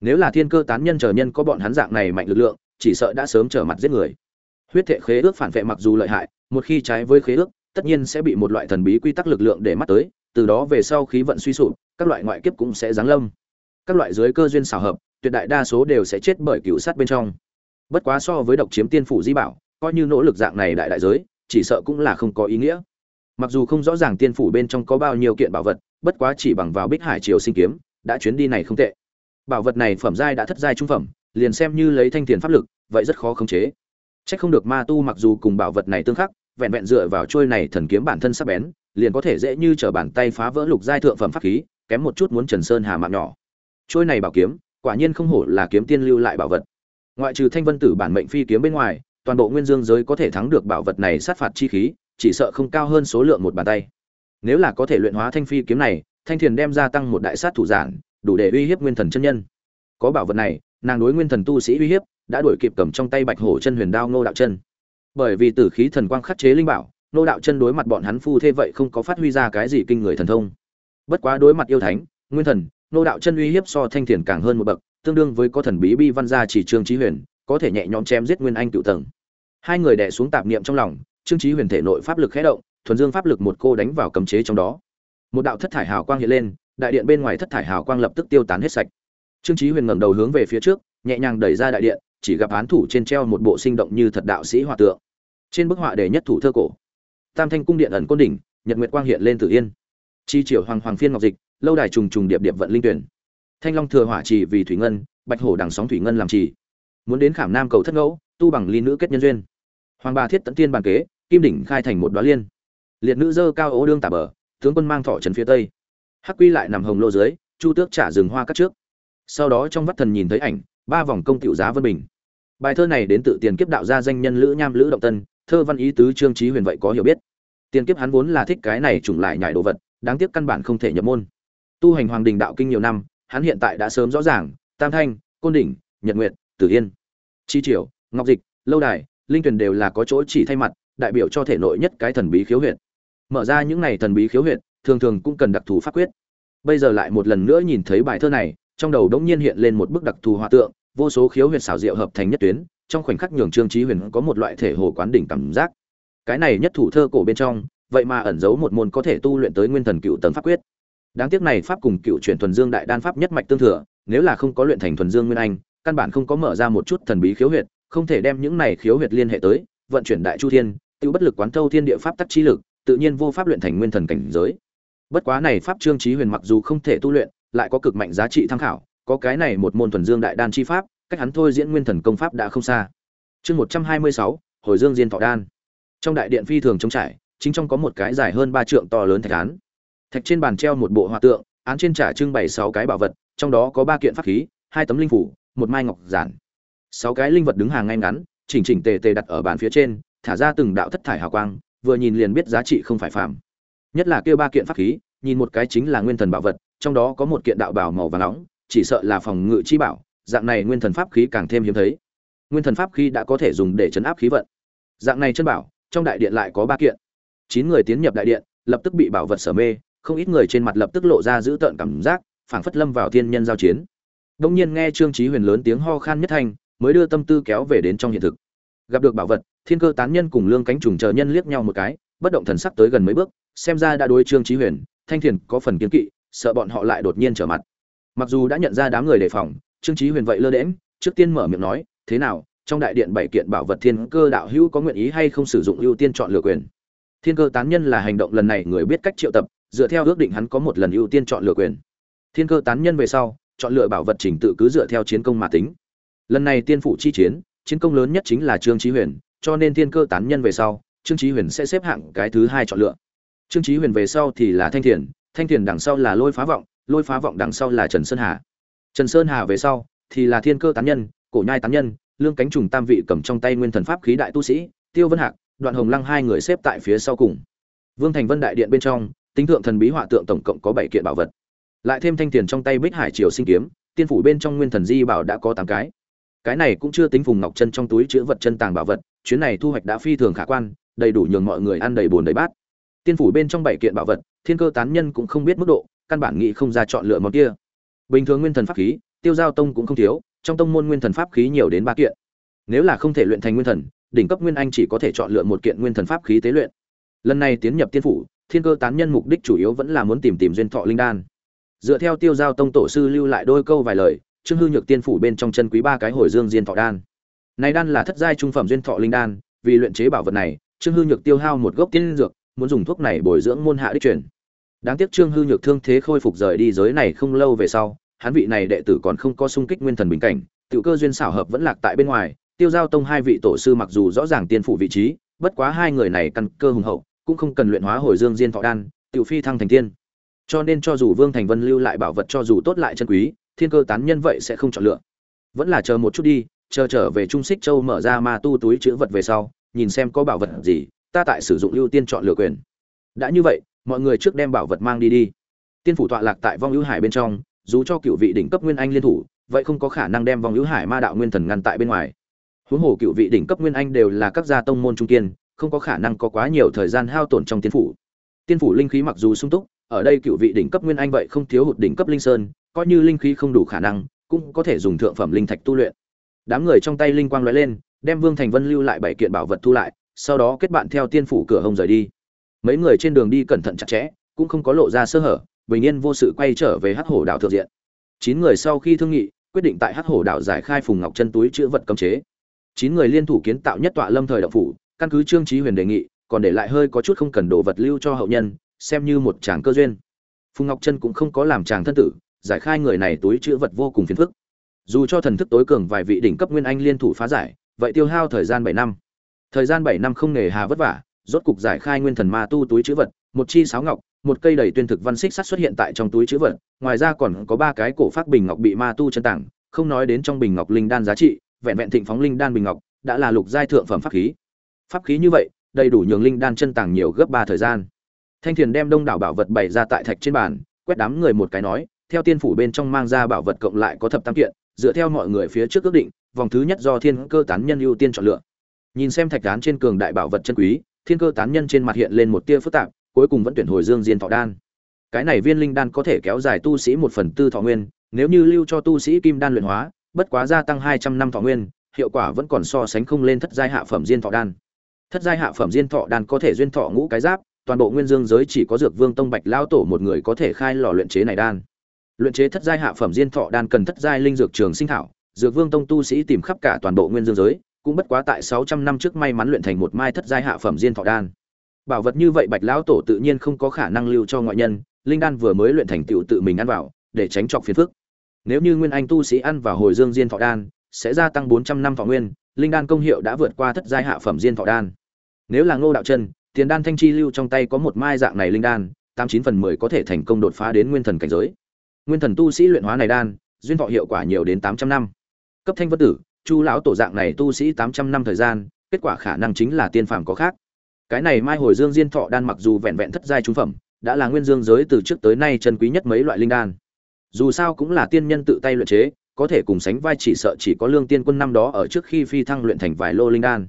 Nếu là thiên cơ tán nhân trở nhân có bọn hắn dạng này mạnh lực lượng, chỉ sợ đã sớm trở mặt giết người. Huyết thệ khế ước phản vệ mặc dù lợi hại, một khi trái với khế ước, tất nhiên sẽ bị một loại thần bí quy tắc lực lượng để mắt tới, từ đó về sau khí vận suy sụp, các loại ngoại kiếp cũng sẽ giáng lâm. Các loại dưới cơ duyên xảo hợp, tuyệt đại đa số đều sẽ chết bởi cựu sát bên trong bất quá so với độc chiếm tiên phủ di bảo coi như nỗ lực dạng này đại đại giới chỉ sợ cũng là không có ý nghĩa mặc dù không rõ ràng tiên phủ bên trong có bao nhiêu kiện bảo vật bất quá chỉ bằng vào bích hải triều sinh kiếm đã chuyến đi này không tệ bảo vật này phẩm giai đã thất giai trung phẩm liền xem như lấy thanh tiền pháp lực vậy rất khó khống chế Chắc không được ma tu mặc dù cùng bảo vật này tương khắc, vẹn vẹn dựa vào trôi này thần kiếm bản thân sắc bén, liền có thể dễ như trở bàn tay phá vỡ lục giai thượng phẩm pháp khí, kém một chút muốn Trần Sơn Hà mạng nhỏ. Trôi này bảo kiếm, quả nhiên không hổ là kiếm tiên lưu lại bảo vật. Ngoại trừ Thanh Vân Tử bản mệnh phi kiếm bên ngoài, toàn bộ nguyên dương giới có thể thắng được bảo vật này sát phạt chi khí, chỉ sợ không cao hơn số lượng một bàn tay. Nếu là có thể luyện hóa thanh phi kiếm này, Thanh Thiền đem gia tăng một đại sát thủ giản, đủ để uy hiếp nguyên thần chân nhân. Có bảo vật này, nàng đối nguyên thần tu sĩ uy hiếp, đã đuổi kịp cầm trong tay bạch hổ chân huyền đao ngô đạo chân bởi vì tử khí thần quang khắc chế linh bảo ngô đạo chân đối mặt bọn hắn phu thế vậy không có phát huy ra cái gì kinh người thần thông bất quá đối mặt yêu thánh nguyên thần ngô đạo chân uy hiếp so thanh thiền càng hơn một bậc tương đương với có thần bí bi văn gia chỉ trương trí huyền, có thể nhẹ nhõm chém giết nguyên anh cựu tầng. Hai người đè xuống tạp niệm trong lòng, trương trí huyền thể nội pháp lực khẽ động, thuần dương pháp lực một cô đánh vào cấm chế trong đó. Một đạo thất thải hào quang hiện lên, đại điện bên ngoài thất thải hào quang lập tức tiêu tán hết sạch. Trương trí huyền ngẩng đầu hướng về phía trước, nhẹ nhàng đẩy ra đại điện, chỉ gặp án thủ trên treo một bộ sinh động như thật đạo sĩ hòa tượng. Trên bức họa đề nhất thủ thơ cổ. Tam thanh cung điện ẩn côn đỉnh, nhật nguyệt quang hiện lên tử yên. Chi triều hoàng hoàng phiên ngọc dịch, lâu đài trùng trùng điệp điệp vận linh tuyển thanh long thừa hỏa trì vì thủy ngân, bạch hổ đằng sóng thủy ngân làm trì muốn đến khảm nam cầu thất ngẫu, tu bằng ly nữ kết nhân duyên. Hoàng bà thiết tận tiên bàn kế, kim đỉnh khai thành một đoá liên. Liệt nữ dơ cao ố đương tả bờ, tướng quân mang thọ trần phía tây. Hắc quy lại nằm hồng lô dưới, chu tước trả rừng hoa cắt trước. Sau đó trong vắt thần nhìn thấy ảnh, ba vòng công tiểu giá vân bình. Bài thơ này đến tự tiền kiếp đạo gia danh nhân lữ nham lữ động tân, thơ văn ý tứ trương trí huyền vậy có hiểu biết. Tiền kiếp hắn vốn là thích cái này trùng lại nhảy đồ vật, đáng tiếc căn bản không thể nhập môn. Tu hành hoàng đình đạo kinh nhiều năm hắn hiện tại đã sớm rõ ràng tam thanh côn đỉnh nhật Nguyệt, tử yên chi triều ngọc dịch lâu đài linh Tuyền đều là có chỗ chỉ thay mặt đại biểu cho thể nội nhất cái thần bí khiếu huyệt. Mở ra những này thần bí khiếu huyệt thường thường cũng cần đặc thù pháp quyết. Bây giờ lại một lần nữa nhìn thấy bài thơ này trong đầu đống nhiên hiện lên một bức đặc thù hòa tượng vô số khiếu huyệt xảo diệu hợp thành nhất tuyến trong khoảnh khắc nhường trương trí huyền có một loại thể hồ quán đỉnh cảm giác. Cái này nhất thủ thơ cổ bên trong vậy mà ẩn giấu một môn có thể tu luyện tới nguyên thần cựu tầng pháp quyết đáng tiếc này pháp cùng cựu chuyển thuần dương đại đan pháp nhất mạch tương thừa nếu là không có luyện thành thuần dương nguyên anh căn bản không có mở ra một chút thần bí khiếu huyệt không thể đem những này khiếu huyệt liên hệ tới vận chuyển đại chu thiên tự bất lực quán thâu thiên địa pháp tắc chi lực tự nhiên vô pháp luyện thành nguyên thần cảnh giới bất quá này pháp trương trí huyền mặc dù không thể tu luyện lại có cực mạnh giá trị tham khảo có cái này một môn thuần dương đại đan chi pháp, cách hắn thôi diễn nguyên thần công pháp đã không xa. Chương 126, Hồi Dương Diên Thọ Đan. Trong đại điện phi thường trống trải, chính trong có một cái dài hơn ba trượng to lớn thạch án. Thạch trên bàn treo một bộ hòa tượng, án trên trả trưng bày sáu cái bảo vật, trong đó có ba kiện pháp khí, hai tấm linh phủ, một mai ngọc giản. sáu cái linh vật đứng hàng ngay ngắn, chỉnh chỉnh tề tề đặt ở bàn phía trên, thả ra từng đạo thất thải hào quang, vừa nhìn liền biết giá trị không phải phàm. Nhất là kia ba kiện pháp khí, nhìn một cái chính là nguyên thần bảo vật trong đó có một kiện đạo bảo màu vàng nóng chỉ sợ là phòng ngự chi bảo dạng này nguyên thần pháp khí càng thêm hiếm thấy nguyên thần pháp khí đã có thể dùng để chấn áp khí vận dạng này chân bảo trong đại điện lại có ba kiện chín người tiến nhập đại điện lập tức bị bảo vật sở mê không ít người trên mặt lập tức lộ ra giữ tợn cảm giác, phảng phất lâm vào thiên nhân giao chiến. Đông nhiên nghe trương chí huyền lớn tiếng ho khan nhất thanh, mới đưa tâm tư kéo về đến trong hiện thực. Gặp được bảo vật, thiên cơ tán nhân cùng lương cánh trùng chờ nhân liếc nhau một cái, bất động thần sắc tới gần mấy bước, xem ra đã đối trương chí huyền, thanh thiền có phần kiến kỵ, sợ bọn họ lại đột nhiên trở mặt. Mặc dù đã nhận ra đám người đề phòng, trương chí huyền vậy lơ đễm trước tiên mở miệng nói, thế nào, trong đại điện bảy kiện bảo vật thiên cơ đạo hữu có nguyện ý hay không sử dụng ưu tiên chọn lựa quyền? Thiên cơ tán nhân là hành động lần này người biết cách triệu tập dựa theo ước định hắn có một lần ưu tiên chọn lựa quyền. Thiên cơ tán nhân về sau, chọn lựa bảo vật trình tự cứ dựa theo chiến công mà tính. Lần này tiên phủ chi chiến chiến công lớn nhất chính là trương chí huyền, cho nên thiên cơ tán nhân về sau, trương chí huyền sẽ xếp hạng cái thứ hai chọn lựa. Trương chí huyền về sau thì là thanh thiền thanh thiền đằng sau là lôi phá vọng, lôi phá vọng đằng sau là trần sơn hà. Trần sơn hà về sau thì là thiên cơ tán nhân, cổ nhai tán nhân, lương cánh trùng tam vị cầm trong tay nguyên thần pháp khí đại tu sĩ, tiêu vân hạc, đoạn hồng lăng hai người xếp tại phía sau cùng. Vương thành vân đại điện bên trong tính thượng thần bí họa tượng tổng cộng có bảy kiện bảo vật. Lại thêm thanh tiền trong tay bích hải triều sinh kiếm, tiên phủ bên trong nguyên thần di bảo đã có tám cái. Cái này cũng chưa tính vùng ngọc chân trong túi chứa vật chân tàng bảo vật, chuyến này thu hoạch đã phi thường khả quan, đầy đủ nhường mọi người ăn đầy bồn đầy bát. Tiên phủ bên trong bảy kiện bảo vật, thiên cơ tán nhân cũng không biết mức độ, căn bản nghĩ không ra chọn lựa món kia. Bình thường nguyên thần pháp khí, tiêu giao tông cũng không thiếu, trong tông môn nguyên thần pháp khí nhiều đến ba kiện. Nếu là không thể luyện thành nguyên thần, đỉnh cấp nguyên anh chỉ có thể chọn lựa một kiện nguyên thần pháp khí tế luyện. Lần này tiến nhập tiên phủ thiên cơ tán nhân mục đích chủ yếu vẫn là muốn tìm tìm duyên thọ linh đan. Dựa theo tiêu giao tông tổ sư lưu lại đôi câu vài lời, trương hư nhược tiên phủ bên trong chân quý ba cái hồi dương diên thọ đan. Này đan là thất giai trung phẩm duyên thọ linh đan, vì luyện chế bảo vật này, trương hư nhược tiêu hao một gốc tiên dược, muốn dùng thuốc này bồi dưỡng môn hạ đích truyền. Đáng tiếc trương hư nhược thương thế khôi phục rời đi giới này không lâu về sau, hắn vị này đệ tử còn không có sung kích nguyên thần bình cảnh, tiểu cơ duyên xảo hợp vẫn lạc tại bên ngoài, tiêu giao tông hai vị tổ sư mặc dù rõ ràng tiên phủ vị trí, bất quá hai người này căn cơ hùng hậu cũng không cần luyện hóa hồi dương diên thọ đan, tiểu phi thăng thành tiên. Cho nên cho dù vương thành vân lưu lại bảo vật cho dù tốt lại chân quý, thiên cơ tán nhân vậy sẽ không chọn lựa. Vẫn là chờ một chút đi, chờ trở về trung xích châu mở ra ma tu túi chữ vật về sau, nhìn xem có bảo vật gì, ta tại sử dụng ưu tiên chọn lựa quyền. Đã như vậy, mọi người trước đem bảo vật mang đi đi. Tiên phủ tọa lạc tại vong hữu hải bên trong, dù cho cựu vị đỉnh cấp nguyên anh liên thủ, vậy không có khả năng đem vong hữu hải ma đạo nguyên thần ngăn tại bên ngoài. Huống hồ cựu vị đỉnh cấp nguyên anh đều là các gia tông môn trung kiên không có khả năng có quá nhiều thời gian hao tổn trong tiên phủ. Tiên phủ linh khí mặc dù sung túc, ở đây cựu vị đỉnh cấp nguyên anh vậy không thiếu hụt đỉnh cấp linh sơn, coi như linh khí không đủ khả năng, cũng có thể dùng thượng phẩm linh thạch tu luyện. Đám người trong tay linh quang lóe lên, đem vương thành vân lưu lại bảy kiện bảo vật thu lại, sau đó kết bạn theo tiên phủ cửa hông rời đi. Mấy người trên đường đi cẩn thận chặt chẽ, cũng không có lộ ra sơ hở, bình yên vô sự quay trở về hắc hổ đảo thượng diện. Chín người sau khi thương nghị, quyết định tại hắc hổ đảo giải khai phùng ngọc chân túi chữ vật cấm chế. Chín người liên thủ kiến tạo nhất tọa lâm thời động phủ căn cứ trương trí huyền đề nghị, còn để lại hơi có chút không cần đồ vật lưu cho hậu nhân, xem như một chàng cơ duyên. Phùng ngọc chân cũng không có làm chàng thân tử, giải khai người này túi chữ vật vô cùng phiền phức. Dù cho thần thức tối cường vài vị đỉnh cấp nguyên anh liên thủ phá giải, vậy tiêu hao thời gian bảy năm. Thời gian bảy năm không nề hà vất vả, rốt cục giải khai nguyên thần ma tu túi chữ vật, một chi sáo ngọc, một cây đầy tuyên thực văn xích sắt xuất hiện tại trong túi chữ vật, ngoài ra còn có ba cái cổ phát bình ngọc bị ma tu chân tảng, không nói đến trong bình ngọc linh đan giá trị, vẹn vẹn thịnh phóng linh đan bình ngọc, đã là lục giai thượng phẩm pháp khí pháp khí như vậy, đầy đủ nhường linh đan chân tàng nhiều gấp ba thời gian. Thanh thiền đem đông đảo bảo vật bày ra tại thạch trên bàn, quét đám người một cái nói, theo tiên phủ bên trong mang ra bảo vật cộng lại có thập tam kiện, dựa theo mọi người phía trước ước định, vòng thứ nhất do thiên cơ tán nhân ưu tiên chọn lựa. Nhìn xem thạch đán trên cường đại bảo vật chân quý, thiên cơ tán nhân trên mặt hiện lên một tia phức tạp, cuối cùng vẫn tuyển hồi dương diên thọ đan. Cái này viên linh đan có thể kéo dài tu sĩ một phần tư thọ nguyên, nếu như lưu cho tu sĩ kim đan luyện hóa, bất quá gia tăng hai trăm năm thọ nguyên, hiệu quả vẫn còn so sánh không lên thất giai hạ phẩm diên thọ đan thất giai hạ phẩm diên thọ đan có thể duyên thọ ngũ cái giáp, toàn bộ nguyên dương giới chỉ có dược vương tông bạch lao tổ một người có thể khai lò luyện chế này đan. Luyện chế thất giai hạ phẩm diên thọ đan cần thất giai linh dược trường sinh thảo, dược vương tông tu sĩ tìm khắp cả toàn bộ nguyên dương giới, cũng bất quá tại sáu trăm năm trước may mắn luyện thành một mai thất giai hạ phẩm diên thọ đan. Bảo vật như vậy bạch lão tổ tự nhiên không có khả năng lưu cho ngoại nhân, linh đan vừa mới luyện thành tựu tự mình ăn vào, để tránh trọc phiền phức. Nếu như nguyên anh tu sĩ ăn vào hồi dương diên thọ đan, sẽ gia tăng bốn trăm năm thọ nguyên, linh đan công hiệu đã vượt qua thất giai hạ phẩm diên thọ đan nếu là ngô đạo chân, tiền đan thanh chi lưu trong tay có một mai dạng này linh đan, tám chín phần mười có thể thành công đột phá đến nguyên thần cảnh giới. Nguyên thần tu sĩ luyện hóa này đan, duyên thọ hiệu quả nhiều đến tám trăm năm. Cấp thanh vân tử, chu lão tổ dạng này tu sĩ tám trăm năm thời gian, kết quả khả năng chính là tiên phàm có khác. Cái này mai hồi dương diên thọ đan mặc dù vẹn vẹn thất giai trung phẩm, đã là nguyên dương giới từ trước tới nay chân quý nhất mấy loại linh đan. Dù sao cũng là tiên nhân tự tay luyện chế, có thể cùng sánh vai chỉ sợ chỉ có lương tiên quân năm đó ở trước khi phi thăng luyện thành vài lô linh đan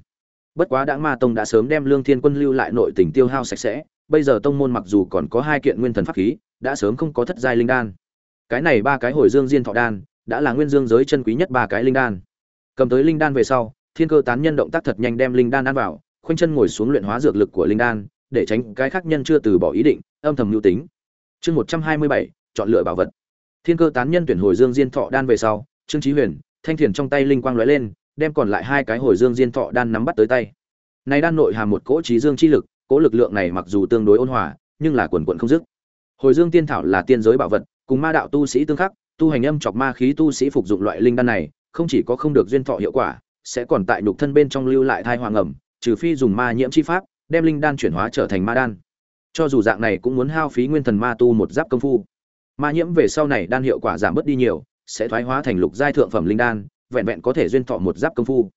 bất quá đã ma tông đã sớm đem lương thiên quân lưu lại nội tình tiêu hao sạch sẽ, bây giờ tông môn mặc dù còn có hai kiện nguyên thần pháp khí, đã sớm không có thất giai linh đan. Cái này ba cái hồi dương diên thọ đan, đã là nguyên dương giới chân quý nhất ba cái linh đan. Cầm tới linh đan về sau, thiên cơ tán nhân động tác thật nhanh đem linh đan ăn vào, khoanh chân ngồi xuống luyện hóa dược lực của linh đan, để tránh cái khác nhân chưa từ bỏ ý định, âm thầm mưu tính. Chương một trăm hai mươi bảy, chọn lựa bảo vật. Thiên cơ tán nhân tuyển hồi dương diên thọ đan về sau, trương trí huyền, thanh thiền trong tay linh quang lóe lên đem còn lại hai cái hồi dương diên thọ đan nắm bắt tới tay. Này đan nội hàm một cỗ trí dương chi lực, cỗ lực lượng này mặc dù tương đối ôn hòa, nhưng là quần quận không dứt. Hồi dương tiên thảo là tiên giới bảo vật, cùng ma đạo tu sĩ tương khắc, tu hành âm chọc ma khí tu sĩ phục dụng loại linh đan này, không chỉ có không được duyên thọ hiệu quả, sẽ còn tại nhục thân bên trong lưu lại thai hoàng ẩm, trừ phi dùng ma nhiễm chi pháp, đem linh đan chuyển hóa trở thành ma đan. Cho dù dạng này cũng muốn hao phí nguyên thần ma tu một giáp công phu. Ma nhiễm về sau này đan hiệu quả giảm bớt đi nhiều, sẽ thoái hóa thành lục giai thượng phẩm linh đan vẹn vẹn có thể duyên thọ một giáp công phu.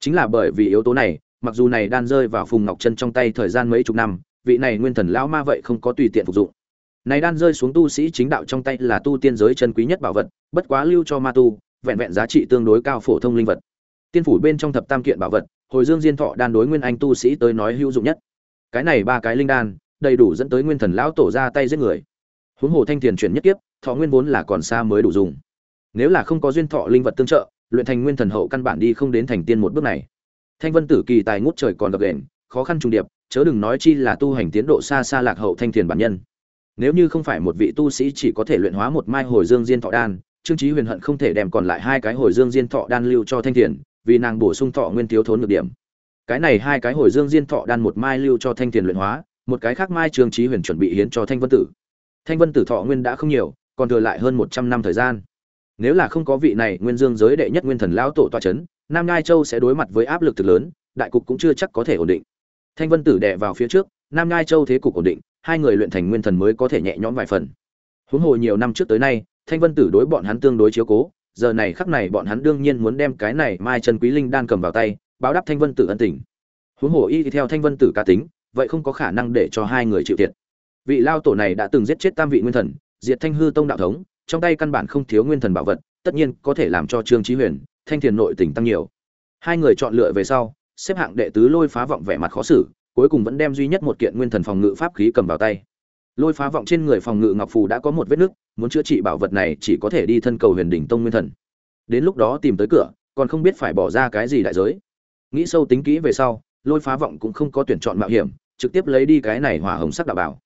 Chính là bởi vì yếu tố này, mặc dù này đan rơi vào phùng ngọc chân trong tay thời gian mấy chục năm, vị này nguyên thần lão ma vậy không có tùy tiện phục dụng. Này đan rơi xuống tu sĩ chính đạo trong tay là tu tiên giới chân quý nhất bảo vật, bất quá lưu cho ma tu, vẹn vẹn giá trị tương đối cao phổ thông linh vật. Tiên phủ bên trong thập tam kiện bảo vật, hồi dương diên thọ đan đối nguyên anh tu sĩ tới nói hữu dụng nhất. Cái này ba cái linh đan, đầy đủ dẫn tới nguyên thần lão tổ ra tay giết người. Huống hồ thanh tiền chuyển nhất kiếp, thọ nguyên vốn là còn xa mới đủ dùng. Nếu là không có duyên thọ linh vật tương trợ luyện thành nguyên thần hậu căn bản đi không đến thành tiên một bước này. Thanh vân tử kỳ tài ngút trời còn gặp đèn khó khăn trùng điệp, chớ đừng nói chi là tu hành tiến độ xa xa lạc hậu thanh thiền bản nhân. Nếu như không phải một vị tu sĩ chỉ có thể luyện hóa một mai hồi dương diên thọ đan, trương chí huyền hận không thể đem còn lại hai cái hồi dương diên thọ đan lưu cho thanh thiền, vì nàng bổ sung thọ nguyên thiếu thốn được điểm. Cái này hai cái hồi dương diên thọ đan một mai lưu cho thanh thiền luyện hóa, một cái khác mai trương chí huyền chuẩn bị hiến cho thanh vân tử. Thanh vân tử thọ nguyên đã không nhiều, còn thừa lại hơn một trăm năm thời gian nếu là không có vị này nguyên dương giới đệ nhất nguyên thần lão tổ toa chấn, nam ngai châu sẽ đối mặt với áp lực thực lớn, đại cục cũng chưa chắc có thể ổn định. Thanh vân tử đệ vào phía trước, nam ngai châu thế cục ổn định, hai người luyện thành nguyên thần mới có thể nhẹ nhõm vài phần. Huống hồ nhiều năm trước tới nay, thanh vân tử đối bọn hắn tương đối chiếu cố, giờ này khắc này bọn hắn đương nhiên muốn đem cái này mai chân quý linh đan cầm vào tay, báo đáp thanh vân tử ân tình. Huống hồ y theo thanh vân tử cá tính, vậy không có khả năng để cho hai người chịu thiệt. Vị lao tổ này đã từng giết chết tam vị nguyên thần, diệt thanh hư tông đạo thống trong tay căn bản không thiếu nguyên thần bảo vật, tất nhiên có thể làm cho trương trí huyền, thanh thiền nội tình tăng nhiều. Hai người chọn lựa về sau, xếp hạng đệ tứ lôi phá vọng vẻ mặt khó xử, cuối cùng vẫn đem duy nhất một kiện nguyên thần phòng ngự pháp khí cầm vào tay. Lôi phá vọng trên người phòng ngự ngọc phù đã có một vết nứt, muốn chữa trị bảo vật này chỉ có thể đi thân cầu huyền đỉnh tông nguyên thần. Đến lúc đó tìm tới cửa, còn không biết phải bỏ ra cái gì đại giới. Nghĩ sâu tính kỹ về sau, lôi phá vọng cũng không có tuyển chọn mạo hiểm, trực tiếp lấy đi cái này hỏa hồng sắc đạo bảo.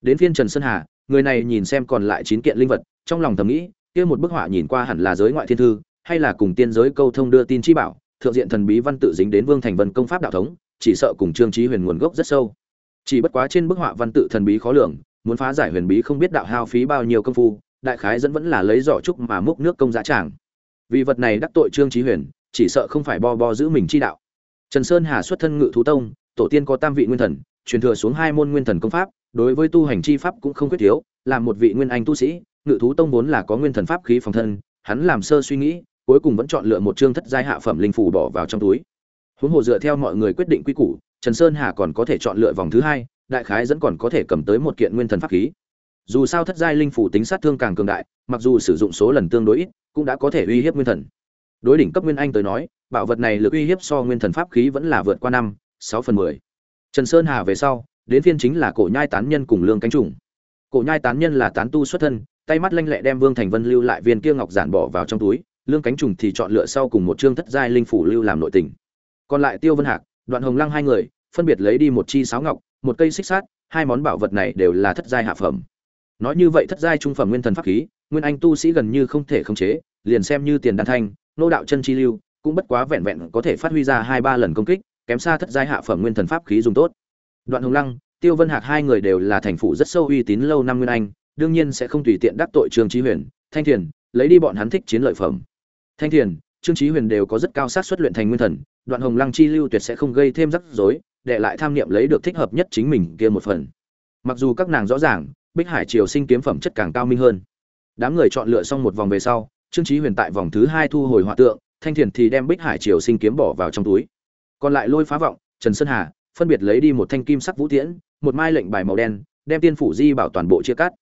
Đến phiên trần sơn hà, người này nhìn xem còn lại chín kiện linh vật trong lòng thầm nghĩ, kia một bức họa nhìn qua hẳn là giới ngoại thiên thư, hay là cùng tiên giới câu thông đưa tin chi bảo, thượng diện thần bí văn tự dính đến vương thành vân công pháp đạo thống, chỉ sợ cùng trương trí huyền nguồn gốc rất sâu. Chỉ bất quá trên bức họa văn tự thần bí khó lường, muốn phá giải huyền bí không biết đạo hao phí bao nhiêu công phu, đại khái dẫn vẫn là lấy giỏ trúc mà múc nước công giá tràng. Vì vật này đắc tội trương trí huyền, chỉ sợ không phải bo bo giữ mình chi đạo. Trần sơn hà xuất thân ngự thú tông, tổ tiên có tam vị nguyên thần, truyền thừa xuống hai môn nguyên thần công pháp, đối với tu hành chi pháp cũng không quyết thiếu làm một vị nguyên anh tu sĩ ngự thú tông vốn là có nguyên thần pháp khí phòng thân, hắn làm sơ suy nghĩ, cuối cùng vẫn chọn lựa một chương thất giai hạ phẩm linh phủ bỏ vào trong túi. Huống hồ dựa theo mọi người quyết định quy củ, trần sơn hà còn có thể chọn lựa vòng thứ hai, đại khái vẫn còn có thể cầm tới một kiện nguyên thần pháp khí. Dù sao thất giai linh phủ tính sát thương càng cường đại, mặc dù sử dụng số lần tương đối ít, cũng đã có thể uy hiếp nguyên thần. Đối đỉnh cấp nguyên anh tới nói, bảo vật này lực uy hiếp so nguyên thần pháp khí vẫn là vượt qua năm, sáu phần mười. Trần sơn hà về sau, đến phiên chính là cổ nhai tán nhân cùng lương cánh trùng. Cổ nhai tán nhân là tán tu xuất thân tay mắt lanh lẹ đem vương thành vân lưu lại viên kia ngọc giản bỏ vào trong túi, lương cánh trùng thì chọn lựa sau cùng một chương thất giai linh phủ lưu làm nội tình. Còn lại tiêu vân hạc, đoạn hồng lăng hai người, phân biệt lấy đi một chi sáo ngọc, một cây xích sát hai món bảo vật này đều là thất giai hạ phẩm. Nói như vậy thất giai trung phẩm nguyên thần pháp khí, nguyên anh tu sĩ gần như không thể khống chế, liền xem như tiền đan thanh, nô đạo chân chi lưu, cũng bất quá vẹn vẹn có thể phát huy ra hai ba lần công kích, kém xa thất giai hạ phẩm nguyên thần pháp khí dùng tốt. Đoạn hồng lăng, tiêu vân hạc hai người đều là thành phủ rất sâu uy tín lâu năm nguyên anh đương nhiên sẽ không tùy tiện đắc tội trương trí huyền, thanh thiền, lấy đi bọn hắn thích chiến lợi phẩm. Thanh thiền, trương trí huyền đều có rất cao sát xuất luyện thành nguyên thần, đoạn hồng lăng chi lưu tuyệt sẽ không gây thêm rắc rối, để lại tham niệm lấy được thích hợp nhất chính mình kia một phần. Mặc dù các nàng rõ ràng, bích hải triều sinh kiếm phẩm chất càng cao minh hơn. Đám người chọn lựa xong một vòng về sau, trương trí huyền tại vòng thứ hai thu hồi hòa tượng, thanh thiền thì đem bích hải triều sinh kiếm bỏ vào trong túi. Còn lại lôi phá vọng, trần sơn hà, phân biệt lấy đi một thanh kim sắc vũ tiễn, một mai lệnh bài màu đen, đem tiên phủ di bảo toàn bộ chia cắt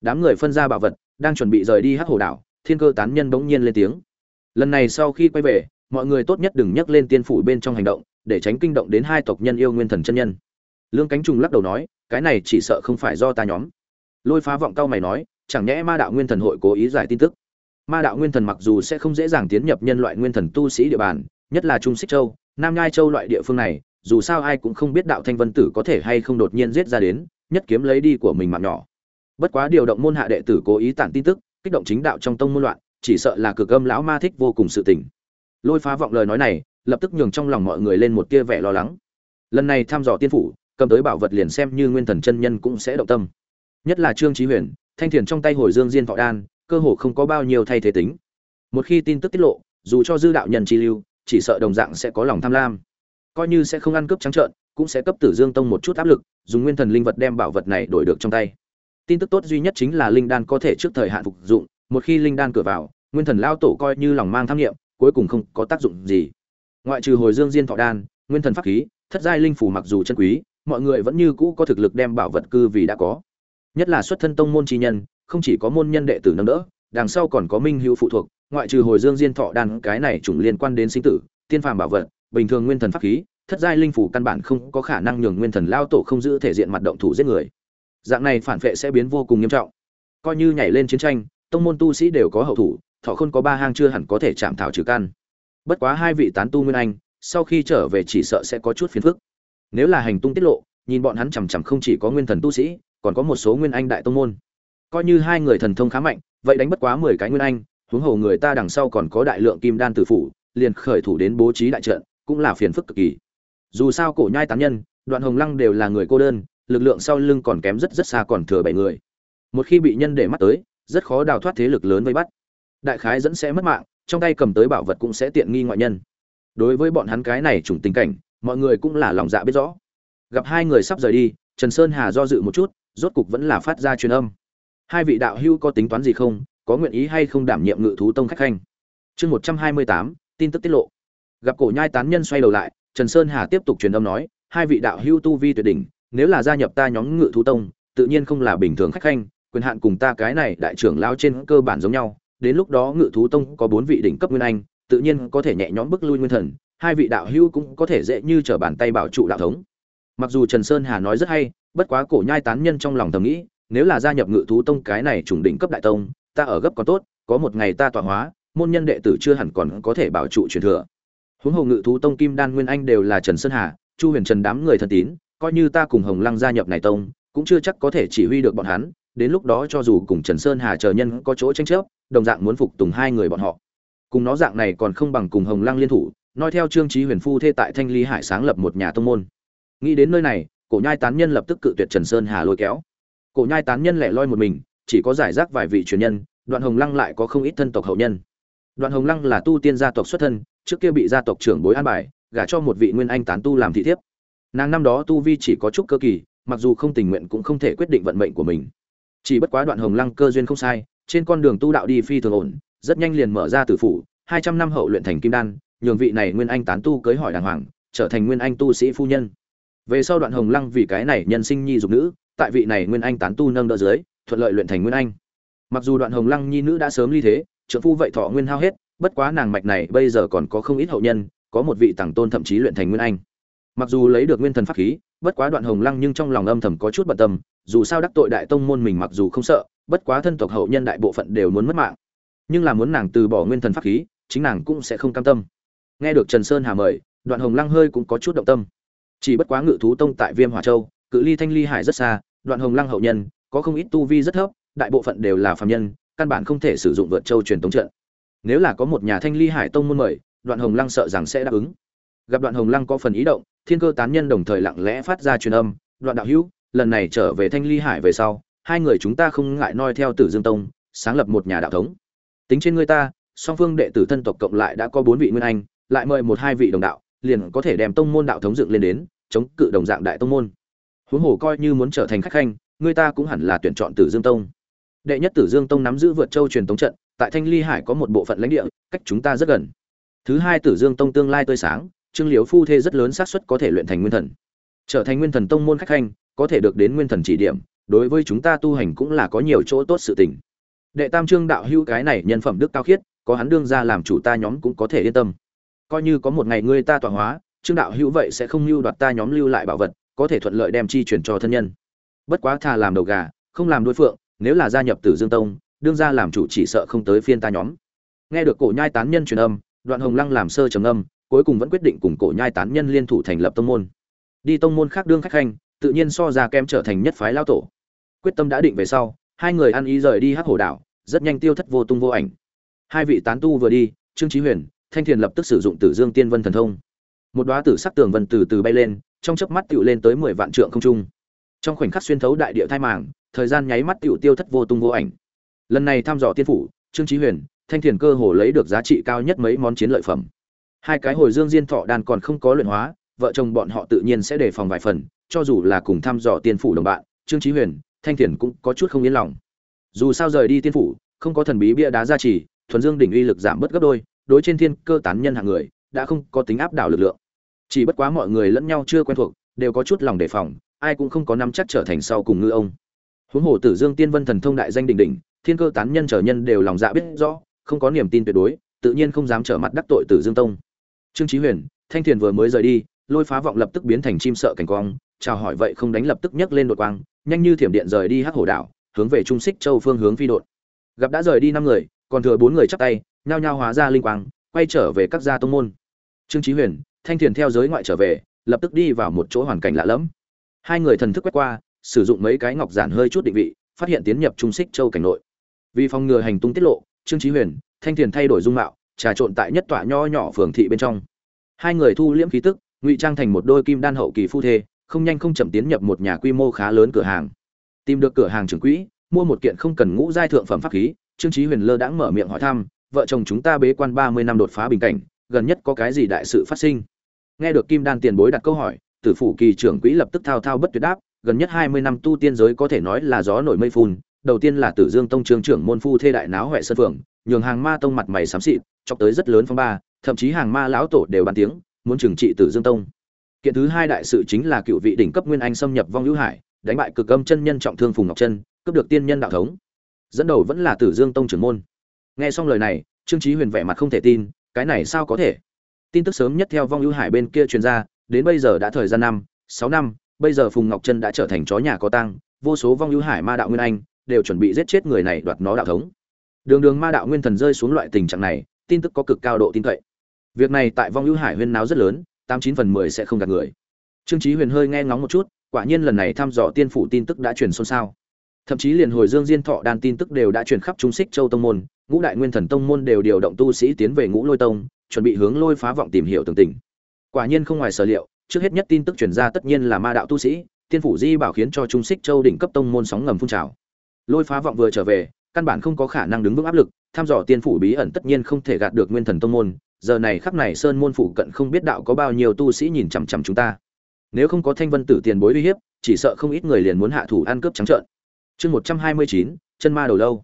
đám người phân ra bảo vật, đang chuẩn bị rời đi hắc hồ đảo, thiên cơ tán nhân bỗng nhiên lên tiếng. Lần này sau khi quay về, mọi người tốt nhất đừng nhắc lên tiên phủ bên trong hành động, để tránh kinh động đến hai tộc nhân yêu nguyên thần chân nhân. Lương cánh trùng lắc đầu nói, cái này chỉ sợ không phải do ta nhóm. Lôi phá vọng cao mày nói, chẳng nhẽ ma đạo nguyên thần hội cố ý giải tin tức? Ma đạo nguyên thần mặc dù sẽ không dễ dàng tiến nhập nhân loại nguyên thần tu sĩ địa bàn, nhất là trung xích châu, nam nhai châu loại địa phương này, dù sao ai cũng không biết đạo thanh vân tử có thể hay không đột nhiên giết ra đến, nhất kiếm lấy đi của mình mạng nhỏ bất quá điều động môn hạ đệ tử cố ý tản tin tức, kích động chính đạo trong tông môn loạn, chỉ sợ là cực âm lão ma thích vô cùng sự tình. Lôi phá vọng lời nói này, lập tức nhường trong lòng mọi người lên một tia vẻ lo lắng. Lần này thăm dò tiên phủ, cầm tới bảo vật liền xem như nguyên thần chân nhân cũng sẽ động tâm. Nhất là trương trí huyền, thanh thiền trong tay hồi dương diên thọ đan, cơ hồ không có bao nhiêu thay thế tính. Một khi tin tức tiết lộ, dù cho dư đạo nhân chi lưu, chỉ sợ đồng dạng sẽ có lòng tham lam. Coi như sẽ không ăn cướp trắng trợn, cũng sẽ cấp tử dương tông một chút áp lực, dùng nguyên thần linh vật đem bảo vật này đổi được trong tay tin tức tốt duy nhất chính là linh đan có thể trước thời hạn phục dụng, một khi linh đan cửa vào, nguyên thần lao tổ coi như lòng mang tham nghiệm cuối cùng không có tác dụng gì. Ngoại trừ hồi dương diên thọ đan, nguyên thần pháp khí, thất giai linh phủ mặc dù chân quý, mọi người vẫn như cũ có thực lực đem bảo vật cư vì đã có. Nhất là xuất thân tông môn chi nhân, không chỉ có môn nhân đệ tử nâng đỡ, đằng sau còn có minh hữu phụ thuộc, ngoại trừ hồi dương diên thọ đan, cái này chủng liên quan đến sinh tử, tiên phàm bảo vật, bình thường nguyên thần pháp khí, thất giai linh phủ căn bản không có khả năng nhường nguyên thần lao tổ không giữ thể diện mặt động thủ giết người dạng này phản vệ sẽ biến vô cùng nghiêm trọng. Coi như nhảy lên chiến tranh, tông môn tu sĩ đều có hậu thủ, thọ không có ba hang chưa hẳn có thể chạm thảo trừ căn. Bất quá hai vị tán tu nguyên anh, sau khi trở về chỉ sợ sẽ có chút phiền phức. Nếu là hành tung tiết lộ, nhìn bọn hắn chằm chằm không chỉ có nguyên thần tu sĩ, còn có một số nguyên anh đại tông môn. Coi như hai người thần thông khá mạnh, vậy đánh bất quá mười cái nguyên anh, huống hồ người ta đằng sau còn có đại lượng kim đan tử phủ, liền khởi thủ đến bố trí đại trận, cũng là phiền phức cực kỳ. Dù sao cổ nhai tán nhân, đoạn hồng lăng đều là người cô đơn lực lượng sau lưng còn kém rất rất xa còn thừa bảy người. Một khi bị nhân để mắt tới, rất khó đào thoát thế lực lớn vây bắt. Đại khái dẫn sẽ mất mạng, trong tay cầm tới bảo vật cũng sẽ tiện nghi ngoại nhân. Đối với bọn hắn cái này chủng tình cảnh, mọi người cũng là lòng dạ biết rõ. Gặp hai người sắp rời đi, trần sơn hà do dự một chút, rốt cục vẫn là phát ra truyền âm. Hai vị đạo hữu có tính toán gì không? Có nguyện ý hay không đảm nhiệm ngự thú tông khách khanh? Chương một trăm hai mươi tám, tin tức tiết lộ. Gặp cổ nhai tán nhân xoay đầu lại, trần sơn hà tiếp tục truyền âm nói, hai vị đạo hữu tu vi tuyệt đỉnh nếu là gia nhập ta nhóm ngự thú tông, tự nhiên không là bình thường khách khanh, quyền hạn cùng ta cái này đại trưởng lao trên cơ bản giống nhau. Đến lúc đó ngự thú tông có bốn vị đỉnh cấp nguyên anh, tự nhiên có thể nhẹ nhõm bức lui nguyên thần, hai vị đạo hữu cũng có thể dễ như trở bàn tay bảo trụ đạo thống. Mặc dù trần sơn hà nói rất hay, bất quá cổ nhai tán nhân trong lòng thầm nghĩ, nếu là gia nhập ngự thú tông cái này trùng đỉnh cấp đại tông, ta ở gấp còn tốt, có một ngày ta tọa hóa, môn nhân đệ tử chưa hẳn còn có thể bảo trụ truyền thừa. Huống hồ ngự thú tông kim đan nguyên anh đều là trần sơn hà, chu huyền trần đám người thân tín coi như ta cùng hồng lăng gia nhập này tông, cũng chưa chắc có thể chỉ huy được bọn hắn, đến lúc đó cho dù cùng trần sơn hà chờ nhân có chỗ tranh chấp, đồng dạng muốn phục tùng hai người bọn họ. Cùng nó dạng này còn không bằng cùng hồng lăng liên thủ, nói theo trương chí huyền phu thê tại thanh ly hải sáng lập một nhà tông môn. Nghĩ đến nơi này, cổ nhai tán nhân lập tức cự tuyệt trần sơn hà lôi kéo. Cổ nhai tán nhân lẻ loi một mình, chỉ có giải rác vài vị truyền nhân, đoạn hồng lăng lại có không ít thân tộc hậu nhân. Đoạn hồng lăng là tu tiên gia tộc xuất thân, trước kia bị gia tộc trưởng bối an bài, gả cho một vị nguyên anh tán tu làm thị thiếp nàng năm đó tu vi chỉ có chút cơ kỳ, mặc dù không tình nguyện cũng không thể quyết định vận mệnh của mình. Chỉ bất quá đoạn hồng lăng cơ duyên không sai, trên con đường tu đạo đi phi thường ổn, rất nhanh liền mở ra tử phủ, hai trăm năm hậu luyện thành kim đan, nhường vị này nguyên anh tán tu cưới hỏi đàng hoàng, trở thành nguyên anh tu sĩ phu nhân. Về sau đoạn hồng lăng vì cái này nhân sinh nhi dục nữ, tại vị này nguyên anh tán tu nâng đỡ dưới, thuận lợi luyện thành nguyên anh. Mặc dù đoạn hồng lăng nhi nữ đã sớm ly thế trợ phu vậy thọ nguyên hao hết, bất quá nàng mạch này bây giờ còn có không ít hậu nhân, có một vị tàng tôn thậm chí luyện thành nguyên anh mặc dù lấy được nguyên thần pháp khí, bất quá đoạn hồng lăng nhưng trong lòng âm thầm có chút bận tâm, dù sao đắc tội đại tông môn mình mặc dù không sợ, bất quá thân tộc hậu nhân đại bộ phận đều muốn mất mạng. Nhưng là muốn nàng từ bỏ nguyên thần pháp khí, chính nàng cũng sẽ không cam tâm. Nghe được trần sơn hà mời, đoạn hồng lăng hơi cũng có chút động tâm. Chỉ bất quá ngự thú tông tại viêm hòa châu, cự ly thanh ly hải rất xa, đoạn hồng lăng hậu nhân, có không ít tu vi rất thấp, đại bộ phận đều là phạm nhân, căn bản không thể sử dụng vượt châu truyền tống trận. Nếu là có một nhà thanh ly hải tông môn mời, đoạn hồng lăng sợ rằng sẽ đáp ứng. Gặp đoạn hồng lăng có phần ý động thiên cơ tán nhân đồng thời lặng lẽ phát ra truyền âm đoạn đạo hữu, lần này trở về thanh ly hải về sau, hai người chúng ta không ngại noi theo tử dương tông, sáng lập một nhà đạo thống. Tính trên người ta, song phương đệ tử thân tộc cộng lại đã có bốn vị nguyên anh, lại mời một hai vị đồng đạo, liền có thể đem tông môn đạo thống dựng lên đến, chống cự đồng dạng đại tông môn. Huống hồ coi như muốn trở thành khách khanh, người ta cũng hẳn là tuyển chọn tử dương tông. Đệ nhất tử dương tông nắm giữ vượt châu truyền tống trận, tại thanh ly hải có một bộ phận lãnh địa, cách chúng ta rất gần. Thứ hai tử dương tông tương lai tươi sáng trương liễu phu thê rất lớn xác suất có thể luyện thành nguyên thần. Trở thành nguyên thần tông môn khách khanh, có thể được đến nguyên thần chỉ điểm, đối với chúng ta tu hành cũng là có nhiều chỗ tốt sự tình. Đệ tam trương đạo hữu cái này nhân phẩm đức cao khiết, có hắn đương ra làm chủ ta nhóm cũng có thể yên tâm. Coi như có một ngày ngươi ta tọa hóa, trương đạo hữu vậy sẽ không lưu đoạt ta nhóm lưu lại bảo vật, có thể thuận lợi đem chi chuyển cho thân nhân. Bất quá thà làm đầu gà, không làm đối phượng, nếu là gia nhập tử dương tông, đương ra làm chủ chỉ sợ không tới phiên ta nhóm. Nghe được cổ nhai tán nhân truyền âm, đoạn hồng lăng làm sơ trầm âm cuối cùng vẫn quyết định cùng cổ nhai tán nhân liên thủ thành lập tông môn. Đi tông môn khác đương khách khanh, tự nhiên so ra kem trở thành nhất phái lao tổ. Quyết tâm đã định về sau, hai người ăn ý rời đi hắc hổ đảo, rất nhanh tiêu thất vô tung vô ảnh. Hai vị tán tu vừa đi, trương trí huyền, thanh thiền lập tức sử dụng tử dương tiên vân thần thông. Một đoá tử sắc tường vân từ từ bay lên, trong chớp mắt tựu lên tới mười vạn trượng không trung. Trong khoảnh khắc xuyên thấu đại địa thai màng, thời gian nháy mắt tựu tiêu thất vô tung vô ảnh. Lần này thăm dò tiên phủ, trương trí huyền, thanh thiền cơ hồ lấy được giá trị cao nhất mấy món chiến lợi phẩm hai cái hồi dương diên thọ đan còn không có luyện hóa, vợ chồng bọn họ tự nhiên sẽ đề phòng vài phần, cho dù là cùng thăm dò tiên phủ đồng bạn, trương trí huyền, thanh thiền cũng có chút không yên lòng. Dù sao rời đi tiên phủ, không có thần bí bia đá gia trì, thuần dương đỉnh uy lực giảm bớt gấp đôi, đối trên thiên cơ tán nhân hạng người, đã không có tính áp đảo lực lượng. Chỉ bất quá mọi người lẫn nhau chưa quen thuộc, đều có chút lòng đề phòng, ai cũng không có nắm chắc trở thành sau cùng ngư ông. Huống hồ tử dương tiên vân thần thông đại danh đỉnh đỉnh, thiên cơ tán nhân trở nhân đều lòng dạ biết rõ, không có niềm tin tuyệt đối, tự nhiên không dám trở mặt đắc tội tử dương tông trương chí huyền, thanh thiền vừa mới rời đi, lôi phá vọng lập tức biến thành chim sợ cảnh quang, chào hỏi vậy không đánh lập tức nhấc lên đột quang, nhanh như thiểm điện rời đi hắc hổ đảo, hướng về trung xích châu phương hướng phi đột. Gặp đã rời đi năm người, còn thừa bốn người chắp tay, nhao nhao hóa ra linh quang, quay trở về các gia tông môn. Trương chí huyền, thanh thiền theo giới ngoại trở về, lập tức đi vào một chỗ hoàn cảnh lạ lẫm. Hai người thần thức quét qua, sử dụng mấy cái ngọc giản hơi chút định vị, phát hiện tiến nhập trung xích châu cảnh nội. Vì phòng ngừa hành tung tiết lộ, trương chí huyền, thanh thiền thay đổi dung mạo trà trộn tại nhất tọa nho nhỏ phường thị bên trong. Hai người thu liễm khí tức, ngụy trang thành một đôi kim đan hậu kỳ phu thê, không nhanh không chậm tiến nhập một nhà quy mô khá lớn cửa hàng. Tìm được cửa hàng trưởng quỹ, mua một kiện không cần ngũ giai thượng phẩm pháp khí, trương chí huyền lơ đãng mở miệng hỏi thăm, vợ chồng chúng ta bế quan ba mươi năm đột phá bình cảnh, gần nhất có cái gì đại sự phát sinh? Nghe được kim đan tiền bối đặt câu hỏi, tử phủ kỳ trưởng quỹ lập tức thao thao bất tuyệt đáp, gần nhất hai mươi năm tu tiên giới có thể nói là gió nổi mây phun, đầu tiên là tử dương tông trường trưởng môn phu thê đại náo huệ sơn phượng, nhường hàng ma tông mặt mày xám xịt chọc tới rất lớn phong ba thậm chí hàng ma lão tổ đều bàn tiếng muốn trừng trị tử dương tông. Kiện thứ hai đại sự chính là cựu vị đỉnh cấp nguyên anh xâm nhập vong hữu hải đánh bại cực âm chân nhân trọng thương phùng ngọc chân cướp được tiên nhân đạo thống. Dẫn đầu vẫn là tử dương tông trưởng môn. Nghe xong lời này trương chí huyền vẻ mặt không thể tin cái này sao có thể? Tin tức sớm nhất theo vong hữu hải bên kia truyền ra đến bây giờ đã thời gian năm sáu năm bây giờ phùng ngọc chân đã trở thành chó nhà có tang, vô số vong hữu hải ma đạo nguyên anh đều chuẩn bị giết chết người này đoạt nó đạo thống. Đường đường ma đạo nguyên thần rơi xuống loại tình trạng này tin tức có cực cao độ tin cậy. Việc này tại vong hữu hải huyên náo rất lớn, tám chín phần mười sẽ không gạt người. Trương chí huyền hơi nghe ngóng một chút, quả nhiên lần này thăm dò tiên phủ tin tức đã truyền xôn xao. Thậm chí liền hồi dương diên thọ đan tin tức đều đã truyền khắp trung xích châu tông môn, ngũ đại nguyên thần tông môn đều điều động tu sĩ tiến về ngũ lôi tông, chuẩn bị hướng lôi phá vọng tìm hiểu tường tình. Quả nhiên không ngoài sở liệu, trước hết nhất tin tức truyền ra tất nhiên là ma đạo tu sĩ, tiên phủ di bảo khiến cho trung xích châu đỉnh cấp tông môn sóng ngầm phun trào. Lôi phá vọng vừa trở về, căn bản không có khả năng đứng vững áp lực thăm dò tiên phủ bí ẩn tất nhiên không thể gạt được nguyên thần tông môn, giờ này khắp này sơn môn phủ cận không biết đạo có bao nhiêu tu sĩ nhìn chằm chằm chúng ta. Nếu không có thanh vân tử tiền bối uy hiếp, chỉ sợ không ít người liền muốn hạ thủ ăn cướp trắng trợn. Chương một trăm hai mươi chín, chân ma đầu lâu.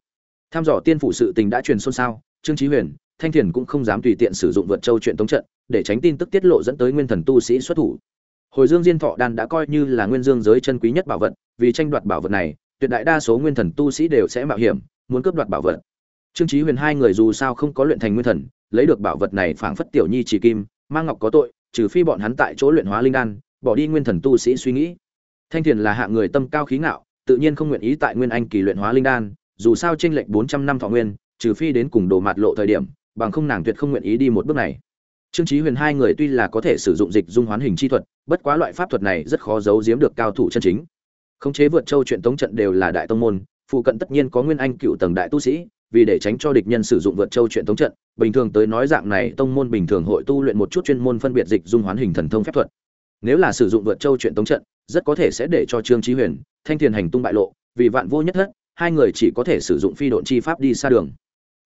Tham dò tiên phủ sự tình đã truyền xôn xao, trương trí huyền, thanh thiền cũng không dám tùy tiện sử dụng vượt châu chuyện tống trận, để tránh tin tức tiết lộ dẫn tới nguyên thần tu sĩ xuất thủ. Hồi dương diên thọ đan đã coi như là nguyên dương giới chân quý nhất bảo vật, vì tranh đoạt bảo vật này, tuyệt đại đa số nguyên thần tu sĩ đều sẽ mạo hiểm, muốn cướp đoạt bảo vật trương Chí huyền hai người dù sao không có luyện thành nguyên thần, lấy được bảo vật này phảng phất tiểu nhi chỉ kim, mang ngọc có tội, trừ phi bọn hắn tại chỗ luyện hóa linh đan, bỏ đi nguyên thần tu sĩ suy nghĩ. Thanh thiền là hạng người tâm cao khí ngạo, tự nhiên không nguyện ý tại nguyên anh kỳ luyện hóa linh đan, dù sao trên lệnh bốn trăm năm thọ nguyên, trừ phi đến cùng đồ mạt lộ thời điểm, bằng không nàng tuyệt không nguyện ý đi một bước này. Trương chí huyền hai người tuy là có thể sử dụng dịch dung hoán hình chi thuật, bất quá loại pháp thuật này rất khó giấu giếm được cao thủ chân chính. Khống chế vượt châu chuyện tống trận đều là đại tông môn, phụ cận tất nhiên có nguyên anh cựu tầng đại tu sĩ vì để tránh cho địch nhân sử dụng vượt châu chuyện tống trận, bình thường tới nói dạng này tông môn bình thường hội tu luyện một chút chuyên môn phân biệt dịch dung hoán hình thần thông phép thuật. Nếu là sử dụng vượt châu chuyện tống trận, rất có thể sẽ để cho trương chí huyền, thanh tiền hành tung bại lộ, vì vạn vô nhất thất, hai người chỉ có thể sử dụng phi độn chi pháp đi xa đường.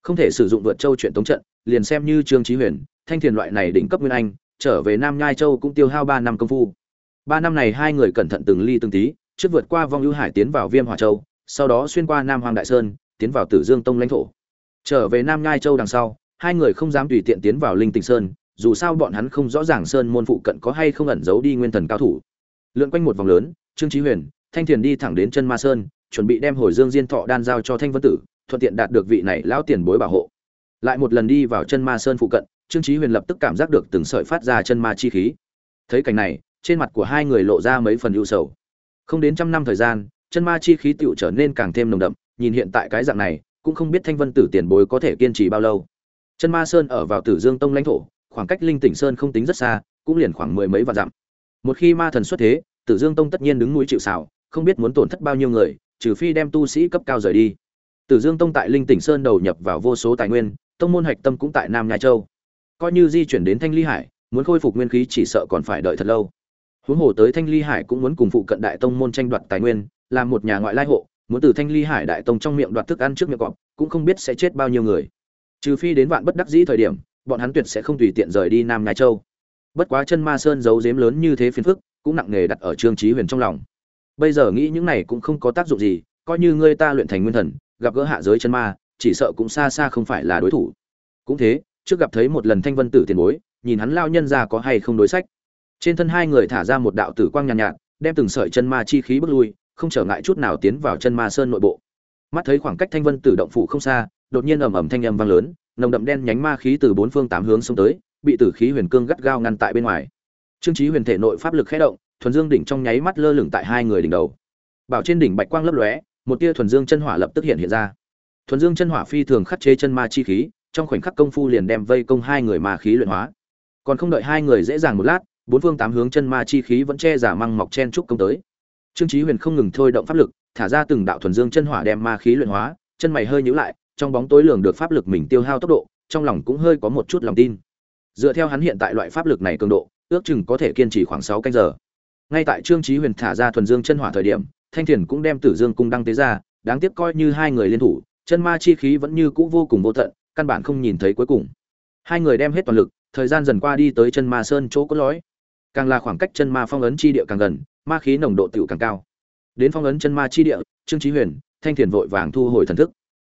Không thể sử dụng vượt châu chuyện tống trận, liền xem như trương chí huyền, thanh tiền loại này đỉnh cấp nguyên anh, trở về nam nhai châu cũng tiêu hao ba năm công phu. Ba năm này hai người cẩn thận từng ly từng tí, trước vượt qua vong ưu hải tiến vào viêm hỏa châu, sau đó xuyên qua nam hoàng đại sơn tiến vào tử dương tông lãnh thổ. Trở về nam nhai châu đằng sau, hai người không dám tùy tiện tiến vào linh Tỉnh sơn, dù sao bọn hắn không rõ ràng sơn môn phụ cận có hay không ẩn giấu đi nguyên thần cao thủ. Lượn quanh một vòng lớn, trương chí huyền, thanh thiền đi thẳng đến chân ma sơn, chuẩn bị đem hồi dương diên thọ đan giao cho thanh vân tử, thuận tiện đạt được vị này lão tiền bối bảo hộ. Lại một lần đi vào chân ma sơn phụ cận, trương chí huyền lập tức cảm giác được từng sợi phát ra chân ma chi khí. Thấy cảnh này, trên mặt của hai người lộ ra mấy phần ưu sầu. Không đến trăm năm thời gian, chân ma chi khí tựu trở nên càng thêm nồng đậm nhìn hiện tại cái dạng này, cũng không biết thanh vân tử tiền bối có thể kiên trì bao lâu. Chân ma sơn ở vào tử dương tông lãnh thổ, khoảng cách linh tỉnh sơn không tính rất xa, cũng liền khoảng mười mấy vạn dặm. Một khi ma thần xuất thế, tử dương tông tất nhiên đứng núi chịu xảo không biết muốn tổn thất bao nhiêu người, trừ phi đem tu sĩ cấp cao rời đi. Tử dương tông tại linh tỉnh sơn đầu nhập vào vô số tài nguyên, tông môn hạch tâm cũng tại nam nhai châu. Coi như di chuyển đến thanh ly hải, muốn khôi phục nguyên khí chỉ sợ còn phải đợi thật lâu. Huống hồ tới thanh ly hải cũng muốn cùng phụ cận đại tông môn tranh đoạt tài nguyên, làm một nhà ngoại lai hộ muốn từ thanh ly hải đại tông trong miệng đoạt thức ăn trước miệng cọp cũng không biết sẽ chết bao nhiêu người. Trừ phi đến vạn bất đắc dĩ thời điểm bọn hắn tuyệt sẽ không tùy tiện rời đi nam nhai châu. Bất quá chân ma sơn giấu dếm lớn như thế phiền phức cũng nặng nề đặt ở trương trí huyền trong lòng. Bây giờ nghĩ những này cũng không có tác dụng gì coi như ngươi ta luyện thành nguyên thần gặp gỡ hạ giới chân ma chỉ sợ cũng xa xa không phải là đối thủ. Cũng thế trước gặp thấy một lần thanh vân tử tiền bối nhìn hắn lao nhân ra có hay không đối sách. Trên thân hai người thả ra một đạo tử quang nhàn nhạt, nhạt đem từng sợi chân ma chi khí bước lui không trở ngại chút nào tiến vào chân ma sơn nội bộ. Mắt thấy khoảng cách thanh vân tử động phủ không xa, đột nhiên ầm ầm thanh âm vang lớn, nồng đậm đen nhánh ma khí từ bốn phương tám hướng xông tới, bị tử khí huyền cương gắt gao ngăn tại bên ngoài. Trương trí huyền thể nội pháp lực khẽ động, thuần dương đỉnh trong nháy mắt lơ lửng tại hai người đỉnh đầu. Bảo trên đỉnh bạch quang lấp lóe, một tia thuần dương chân hỏa lập tức hiện hiện ra. Thuần dương chân hỏa phi thường khắc chế chân ma chi khí, trong khoảnh khắc công phu liền đem vây công hai người ma khí luyện hóa. Còn không đợi hai người dễ dàng một lát, bốn phương tám hướng chân ma chi khí vẫn che giả măng mọc chen trúc công tới trương chí huyền không ngừng thôi động pháp lực, thả ra từng đạo thuần dương chân hỏa đem ma khí luyện hóa, chân mày hơi nhíu lại, trong bóng tối lường được pháp lực mình tiêu hao tốc độ, trong lòng cũng hơi có một chút lòng tin. Dựa theo hắn hiện tại loại pháp lực này cường độ, ước chừng có thể kiên trì khoảng sáu canh giờ. Ngay tại trương chí huyền thả ra thuần dương chân hỏa thời điểm, thanh thiền cũng đem tử dương cung đăng tế ra, đáng tiếc coi như hai người liên thủ, chân ma chi khí vẫn như cũ vô cùng vô tận, căn bản không nhìn thấy cuối cùng. Hai người đem hết toàn lực, thời gian dần qua đi tới chân ma sơn chỗ có lõi. Càng là khoảng cách chân ma phong ấn chi địa càng gần ma khí nồng độ tiểu càng cao. Đến phong ấn chân ma chi địa, trương chí huyền, thanh thiền vội vàng thu hồi thần thức.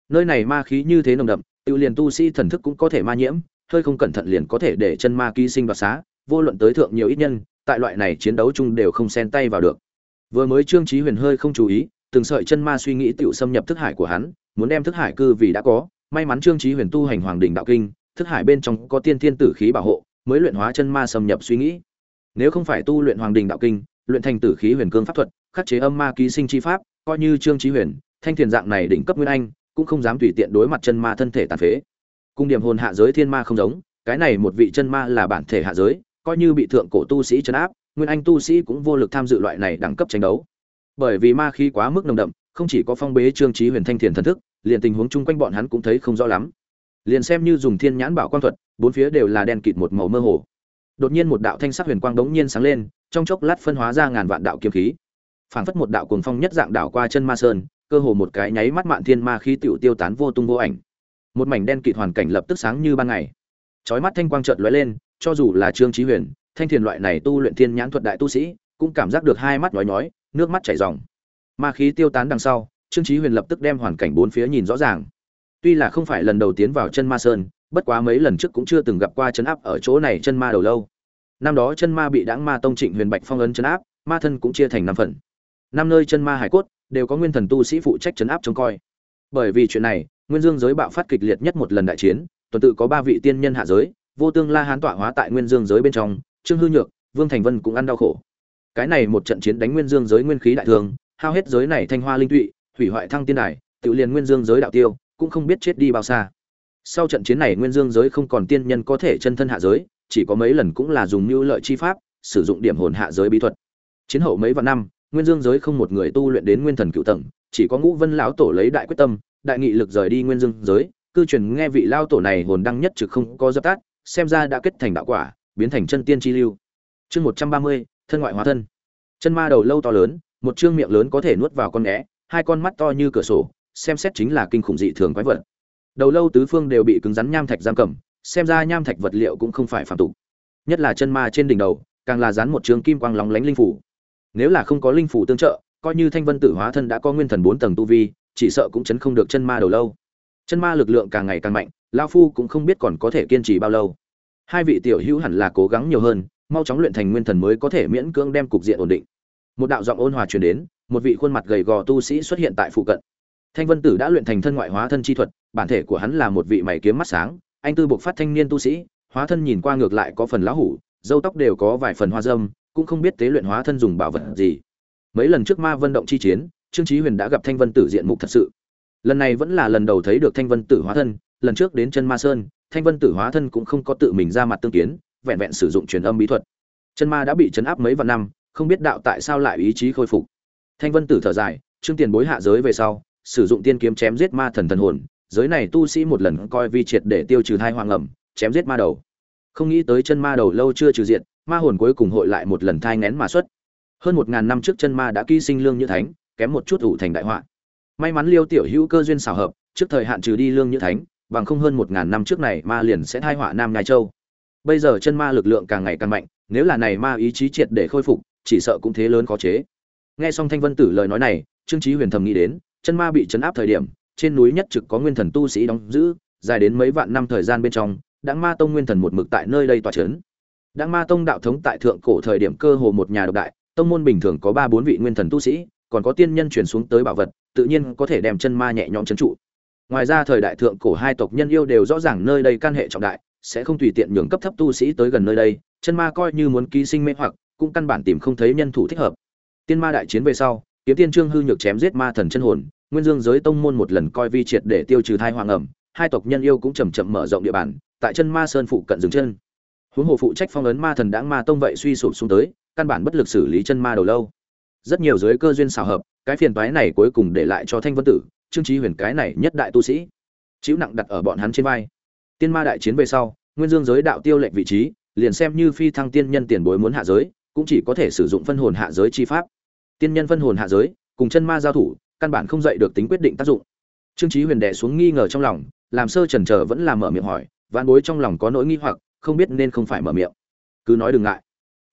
Nơi này ma khí như thế nồng đậm, tiểu liền tu sĩ thần thức cũng có thể ma nhiễm, hơi không cẩn thận liền có thể để chân ma ký sinh đoạt xá, vô luận tới thượng nhiều ít nhân, tại loại này chiến đấu chung đều không xen tay vào được. Vừa mới trương chí huyền hơi không chú ý, từng sợi chân ma suy nghĩ tiểu xâm nhập thức hải của hắn, muốn đem thức hải cư vì đã có. May mắn trương chí huyền tu hành hoàng đỉnh đạo kinh, thức hải bên trong có tiên thiên tử khí bảo hộ, mới luyện hóa chân ma xâm nhập suy nghĩ. Nếu không phải tu luyện hoàng đỉnh đạo kinh luyện thành tử khí huyền cương pháp thuật, khắc chế âm ma ký sinh chi pháp, coi như trương trí huyền, thanh thiền dạng này đỉnh cấp nguyên anh, cũng không dám tùy tiện đối mặt chân ma thân thể tàn phế. Cung điểm hồn hạ giới thiên ma không giống, cái này một vị chân ma là bản thể hạ giới, coi như bị thượng cổ tu sĩ chấn áp, nguyên anh tu sĩ cũng vô lực tham dự loại này đẳng cấp tranh đấu. Bởi vì ma khí quá mức nồng đậm, không chỉ có phong bế trương trí huyền thanh thiền thần thức, liền tình huống chung quanh bọn hắn cũng thấy không rõ lắm. Liền xem như dùng thiên nhãn bảo quan thuật, bốn phía đều là đen kịt một màu mơ hồ. Đột nhiên một đạo thanh sắc huyền quang đống nhiên sáng lên trong chốc lát phân hóa ra ngàn vạn đạo kiếm khí. Phảng phất một đạo cuồng phong nhất dạng đảo qua chân ma sơn, cơ hồ một cái nháy mắt mạn thiên ma khí tiểu tiêu tán vô tung vô ảnh. Một mảnh đen kịt hoàn cảnh lập tức sáng như ban ngày. Chói mắt thanh quang chợt lóe lên, cho dù là trương chí huyền, thanh thiền loại này tu luyện thiên nhãn thuật đại tu sĩ, cũng cảm giác được hai mắt nhói nhói, nước mắt chảy ròng. Ma khí tiêu tán đằng sau, trương chí huyền lập tức đem hoàn cảnh bốn phía nhìn rõ ràng. Tuy là không phải lần đầu tiến vào chân ma sơn, bất quá mấy lần trước cũng chưa từng gặp qua chấn áp ở chỗ này chân ma đầu lâu năm đó chân ma bị đãng ma tông trịnh huyền bạch phong ấn chấn áp, ma thân cũng chia thành năm phần. Năm nơi chân ma hải cốt đều có nguyên thần tu sĩ phụ trách chấn áp trông coi. Bởi vì chuyện này, nguyên dương giới bạo phát kịch liệt nhất một lần đại chiến, tuần tự có ba vị tiên nhân hạ giới, vô tương la hán tọa hóa tại nguyên dương giới bên trong, trương hư nhược, vương thành vân cũng ăn đau khổ. Cái này một trận chiến đánh nguyên dương giới nguyên khí đại thường, hao hết giới này thanh hoa linh tụy, hủy hoại thăng tiên đài, tự liền nguyên dương giới đạo tiêu, cũng không biết chết đi bao xa. Sau trận chiến này nguyên dương giới không còn tiên nhân có thể chân thân hạ giới chỉ có mấy lần cũng là dùng mưu lợi chi pháp, sử dụng điểm hồn hạ giới bí thuật. Chiến hậu mấy vạn năm, nguyên dương giới không một người tu luyện đến nguyên thần cựu tầng, chỉ có ngũ vân lão tổ lấy đại quyết tâm, đại nghị lực rời đi nguyên dương giới, cư truyền nghe vị lao tổ này hồn đăng nhất trực không có dập tắt, xem ra đã kết thành đạo quả, biến thành chân tiên chi lưu. Chương một trăm ba mươi, thân ngoại hóa thân. Chân ma đầu lâu to lớn, một chương miệng lớn có thể nuốt vào con né hai con mắt to như cửa sổ, xem xét chính là kinh khủng dị thường quái vật. Đầu lâu tứ phương đều bị cứng rắn nham thạch giam cầm xem ra nham thạch vật liệu cũng không phải phạm tục. Nhất là chân ma trên đỉnh đầu, càng là dán một trường kim quang lóng lánh linh phủ. Nếu là không có linh phủ tương trợ, coi như thanh vân tử hóa thân đã có nguyên thần bốn tầng tu vi, chỉ sợ cũng chấn không được chân ma đầu lâu. Chân ma lực lượng càng ngày càng mạnh lao phu cũng không biết còn có thể kiên trì bao lâu. Hai vị tiểu hữu hẳn là cố gắng nhiều hơn, mau chóng luyện thành nguyên thần mới có thể miễn cưỡng đem cục diện ổn định. Một đạo giọng ôn hòa truyền đến, một vị khuôn mặt gầy gò tu sĩ xuất hiện tại phụ cận. Thanh vân tử đã luyện thành thân ngoại hóa thân chi thuật, bản thể của hắn là một vị mày kiếm mắt sáng anh tư buộc phát thanh niên tu sĩ, hóa thân nhìn qua ngược lại có phần lá hủ, dâu tóc đều có vài phần hoa dâm, cũng không biết tế luyện hóa thân dùng bảo vật gì. Mấy lần trước ma vân động chi chiến, trương chí huyền đã gặp thanh vân tử diện mục thật sự. Lần này vẫn là lần đầu thấy được thanh vân tử hóa thân, lần trước đến chân ma sơn, thanh vân tử hóa thân cũng không có tự mình ra mặt tương kiến, vẹn vẹn sử dụng truyền âm bí thuật. Chân ma đã bị chấn áp mấy vạn năm, không biết đạo tại sao lại ý chí khôi phục. Thanh vân tử thở dài, trương tiền bối hạ giới về sau, sử dụng tiên kiếm chém giết ma thần thần hồn giới này tu sĩ một lần coi vi triệt để tiêu trừ thai hoàng ẩm, chém giết ma đầu. Không nghĩ tới chân ma đầu lâu chưa trừ diện ma hồn cuối cùng hội lại một lần thai ngén mà xuất. Hơn một ngàn năm trước chân ma đã ký sinh lương như thánh, kém một chút ủ thành đại họa. May mắn liêu tiểu hữu cơ duyên xảo hợp, trước thời hạn trừ đi lương như thánh, bằng không hơn một ngàn năm trước này ma liền sẽ thai họa nam ngai châu. Bây giờ chân ma lực lượng càng ngày càng mạnh, nếu là này ma ý chí triệt để khôi phục, chỉ sợ cũng thế lớn khó chế. Nghe xong thanh vân tử lời nói này, trương trí huyền thầm nghĩ đến, chân ma bị chấn áp thời điểm trên núi nhất trực có nguyên thần tu sĩ đóng giữ, dài đến mấy vạn năm thời gian bên trong Đãng ma tông nguyên thần một mực tại nơi đây tỏa chấn. Đãng ma tông đạo thống tại thượng cổ thời điểm cơ hồ một nhà độc đại, tông môn bình thường có ba bốn vị nguyên thần tu sĩ, còn có tiên nhân truyền xuống tới bảo vật, tự nhiên có thể đem chân ma nhẹ nhõm trấn trụ. Ngoài ra thời đại thượng cổ hai tộc nhân yêu đều rõ ràng nơi đây can hệ trọng đại, sẽ không tùy tiện nhường cấp thấp tu sĩ tới gần nơi đây, chân ma coi như muốn ký sinh mê hoặc cũng căn bản tìm không thấy nhân thủ thích hợp. Tiên ma đại chiến về sau, kiếm tiên trương hư nhược chém giết ma thần chân hồn nguyên dương giới tông môn một lần coi vi triệt để tiêu trừ thai hoàng ẩm, hai tộc nhân yêu cũng chầm chậm mở rộng địa bàn, tại chân ma sơn phụ cận dừng chân. Huống hồ phụ trách phong ấn ma thần đãng ma tông vậy suy sụp xuống tới, căn bản bất lực xử lý chân ma đầu lâu. Rất nhiều giới cơ duyên xào hợp, cái phiền toái này cuối cùng để lại cho thanh vân tử, trương trí huyền cái này nhất đại tu sĩ. Chịu nặng đặt ở bọn hắn trên vai. Tiên ma đại chiến về sau, nguyên dương giới đạo tiêu lệnh vị trí, liền xem như phi thăng tiên nhân tiền bối muốn hạ giới, cũng chỉ có thể sử dụng phân hồn hạ giới chi pháp. Tiên nhân phân hồn hạ giới, cùng chân ma giao thủ căn bản không dậy được tính quyết định tác dụng. Trương chí huyền đẻ xuống nghi ngờ trong lòng, làm sơ chần chờ vẫn làm mở miệng hỏi vạn bối trong lòng có nỗi nghi hoặc, không biết nên không phải mở miệng. Cứ nói đừng ngại.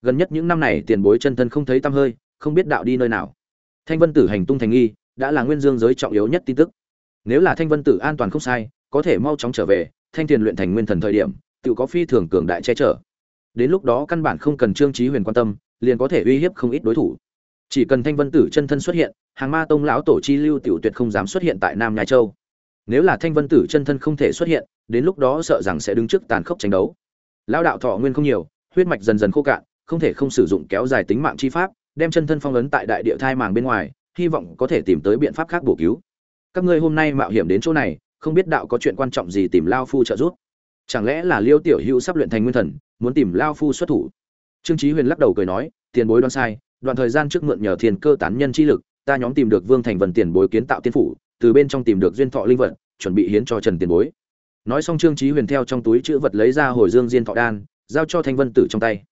Gần nhất những năm này tiền bối chân thân không thấy tăm hơi, không biết đạo đi nơi nào. Thanh vân tử hành tung thành nghi, đã là nguyên dương giới trọng yếu nhất tin tức. Nếu là thanh vân tử an toàn không sai, có thể mau chóng trở về, thanh tiền luyện thành nguyên thần thời điểm, tự có phi thường cường đại che chở. Đến lúc đó căn bản không cần trương chí huyền quan tâm, liền có thể uy hiếp không ít đối thủ chỉ cần thanh vân tử chân thân xuất hiện, hàng ma tông lão tổ chi lưu tiểu tuyệt không dám xuất hiện tại nam nhai châu. Nếu là thanh vân tử chân thân không thể xuất hiện, đến lúc đó sợ rằng sẽ đứng trước tàn khốc tranh đấu. Lão đạo thọ nguyên không nhiều, huyết mạch dần dần khô cạn, không thể không sử dụng kéo dài tính mạng chi pháp, đem chân thân phong ấn tại đại địa thai màng bên ngoài, hy vọng có thể tìm tới biện pháp khác bổ cứu. Các ngươi hôm nay mạo hiểm đến chỗ này, không biết đạo có chuyện quan trọng gì tìm lao phu trợ giúp? Chẳng lẽ là liêu tiểu hữu sắp luyện thành nguyên thần, muốn tìm lao phu xuất thủ? Trương chí huyền lắc đầu cười nói, tiền bối đoan sai đoạn thời gian trước mượn nhờ thiên cơ tán nhân chi lực, ta nhóm tìm được vương thành vần tiền bối kiến tạo tiên phủ, từ bên trong tìm được duyên thọ linh vật, chuẩn bị hiến cho trần tiền bối. Nói xong trương chí huyền theo trong túi chữ vật lấy ra hồi dương diên thọ đan, giao cho thanh vân tử trong tay.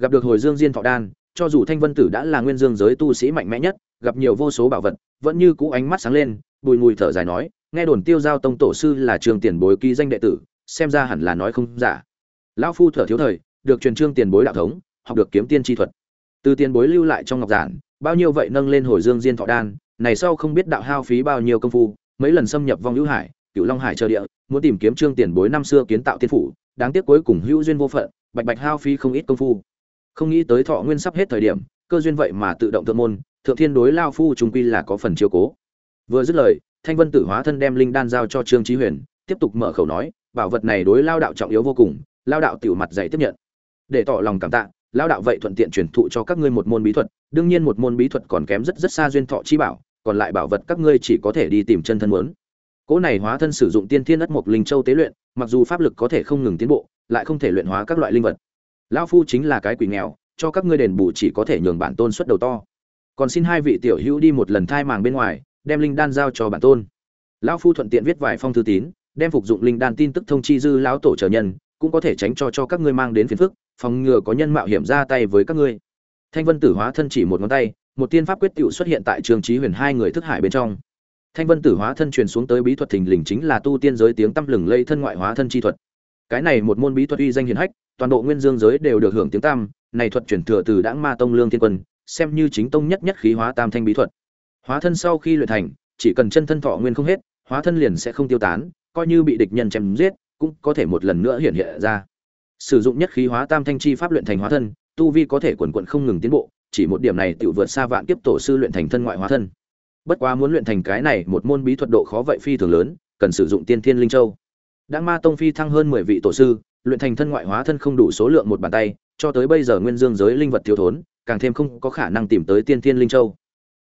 Gặp được hồi dương diên thọ đan, cho dù thanh vân tử đã là nguyên dương giới tu sĩ mạnh mẽ nhất, gặp nhiều vô số bảo vật, vẫn như cũ ánh mắt sáng lên, bùi mùi thở dài nói, nghe đồn tiêu giao tông tổ sư là trường tiền bối ký danh đệ tử, xem ra hẳn là nói không giả. Lão phu thở thiếu thời, được truyền trương tiền bối đạo thống, học được kiếm tiên chi thuật từ tiền bối lưu lại trong ngọc giản, bao nhiêu vậy nâng lên hồi dương diên thọ đan, này sau không biết đạo hao phí bao nhiêu công phu, mấy lần xâm nhập vong hữu hải cựu long hải chờ địa, muốn tìm kiếm trương tiền bối năm xưa kiến tạo tiên phủ, đáng tiếc cuối cùng hữu duyên vô phận, bạch bạch hao phí không ít công phu. Không nghĩ tới thọ nguyên sắp hết thời điểm, cơ duyên vậy mà tự động thượng môn, thượng thiên đối lao phu trung quy là có phần chiếu cố. Vừa dứt lời, thanh vân tử hóa thân đem linh đan giao cho trương trí huyền, tiếp tục mở khẩu nói, bảo vật này đối lao đạo trọng yếu vô cùng, lao đạo tiểu mặt dày tiếp nhận. Để tỏ lòng cảm tạ lao đạo vậy thuận tiện truyền thụ cho các ngươi một môn bí thuật, đương nhiên một môn bí thuật còn kém rất rất xa duyên thọ chi bảo, còn lại bảo vật các ngươi chỉ có thể đi tìm chân thân muốn. Cỗ này hóa thân sử dụng tiên thiên ất mộc linh châu tế luyện, mặc dù pháp lực có thể không ngừng tiến bộ, lại không thể luyện hóa các loại linh vật. Lão phu chính là cái quỷ nghèo, cho các ngươi đền bù chỉ có thể nhường bản tôn xuất đầu to. Còn xin hai vị tiểu hữu đi một lần thai màng bên ngoài, đem linh đan giao cho bản tôn. Lão phu thuận tiện viết vài phong thư tín, đem phục dụng linh đan tin tức thông chi dư lão tổ trở nhân, cũng có thể tránh cho cho các ngươi mang đến phiền phức phòng ngừa có nhân mạo hiểm ra tay với các ngươi. Thanh vân tử hóa thân chỉ một ngón tay, một tiên pháp quyết tựu xuất hiện tại trường trí huyền hai người thức hải bên trong. Thanh vân tử hóa thân truyền xuống tới bí thuật thình lình chính là tu tiên giới tiếng tăm lừng lây thân ngoại hóa thân chi thuật. Cái này một môn bí thuật uy danh hiển hách, toàn bộ nguyên dương giới đều được hưởng tiếng tăm, này thuật truyền thừa từ đãng ma tông lương thiên quân, xem như chính tông nhất nhất khí hóa tam thanh bí thuật. Hóa thân sau khi luyện thành, chỉ cần chân thân thọ nguyên không hết, hóa thân liền sẽ không tiêu tán, coi như bị địch nhân chém giết, cũng có thể một lần nữa hiện hiện ra sử dụng nhất khí hóa tam thanh chi pháp luyện thành hóa thân, tu vi có thể quần quận không ngừng tiến bộ, chỉ một điểm này tự vượt xa vạn kiếp tổ sư luyện thành thân ngoại hóa thân. Bất quá muốn luyện thành cái này một môn bí thuật độ khó vậy phi thường lớn, cần sử dụng tiên thiên linh châu. Đã ma tông phi thăng hơn mười vị tổ sư, luyện thành thân ngoại hóa thân không đủ số lượng một bàn tay, cho tới bây giờ nguyên dương giới linh vật thiếu thốn, càng thêm không có khả năng tìm tới tiên thiên linh châu.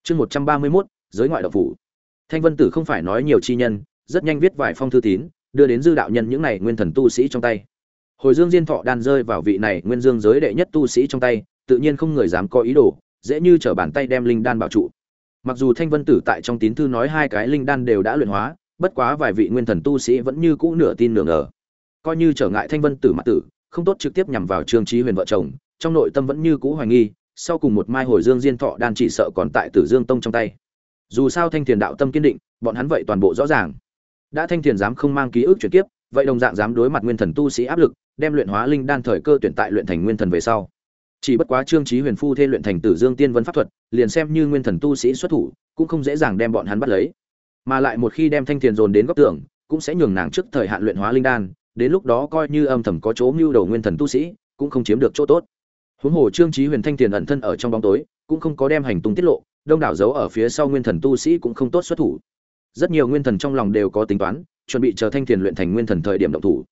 Chương một trăm ba mươi mốt, giới ngoại đạo phủ. Thanh vân tử không phải nói nhiều chi nhân, rất nhanh viết vài phong thư tín, đưa đến dư đạo nhân những này nguyên thần tu sĩ trong tay hồi dương diên thọ đan rơi vào vị này nguyên dương giới đệ nhất tu sĩ trong tay, tự nhiên không người dám có ý đồ, dễ như trở bàn tay đem linh đan bảo trụ. Mặc dù thanh vân tử tại trong tín thư nói hai cái linh đan đều đã luyện hóa, bất quá vài vị nguyên thần tu sĩ vẫn như cũ nửa tin nửa ngờ. Coi như trở ngại thanh vân tử mặt tử, không tốt trực tiếp nhằm vào trương trí huyền vợ chồng, trong nội tâm vẫn như cũ hoài nghi, sau cùng một mai hồi dương diên thọ đan chỉ sợ còn tại tử dương tông trong tay. Dù sao thanh thiền đạo tâm kiên định, bọn hắn vậy toàn bộ rõ ràng. Đã thanh thiền dám không mang ký ức chuyển kiếp, vậy đồng dạng dám đối mặt nguyên thần tu sĩ áp lực đem luyện hóa linh đan thời cơ tuyển tại luyện thành nguyên thần về sau. Chỉ bất quá trương trí huyền phu thê luyện thành tử dương tiên vân pháp thuật, liền xem như nguyên thần tu sĩ xuất thủ, cũng không dễ dàng đem bọn hắn bắt lấy. Mà lại một khi đem thanh thiền dồn đến góc tưởng cũng sẽ nhường nàng trước thời hạn luyện hóa linh đan, đến lúc đó coi như âm thầm có chỗ mưu đầu nguyên thần tu sĩ, cũng không chiếm được chỗ tốt. Huống hồ trương trí huyền thanh thiền ẩn thân ở trong bóng tối, cũng không có đem hành tung tiết lộ, đông đảo giấu ở phía sau nguyên thần tu sĩ cũng không tốt xuất thủ. Rất nhiều nguyên thần trong lòng đều có tính toán, chuẩn bị chờ thanh thiền luyện thành nguyên thần thời điểm động thủ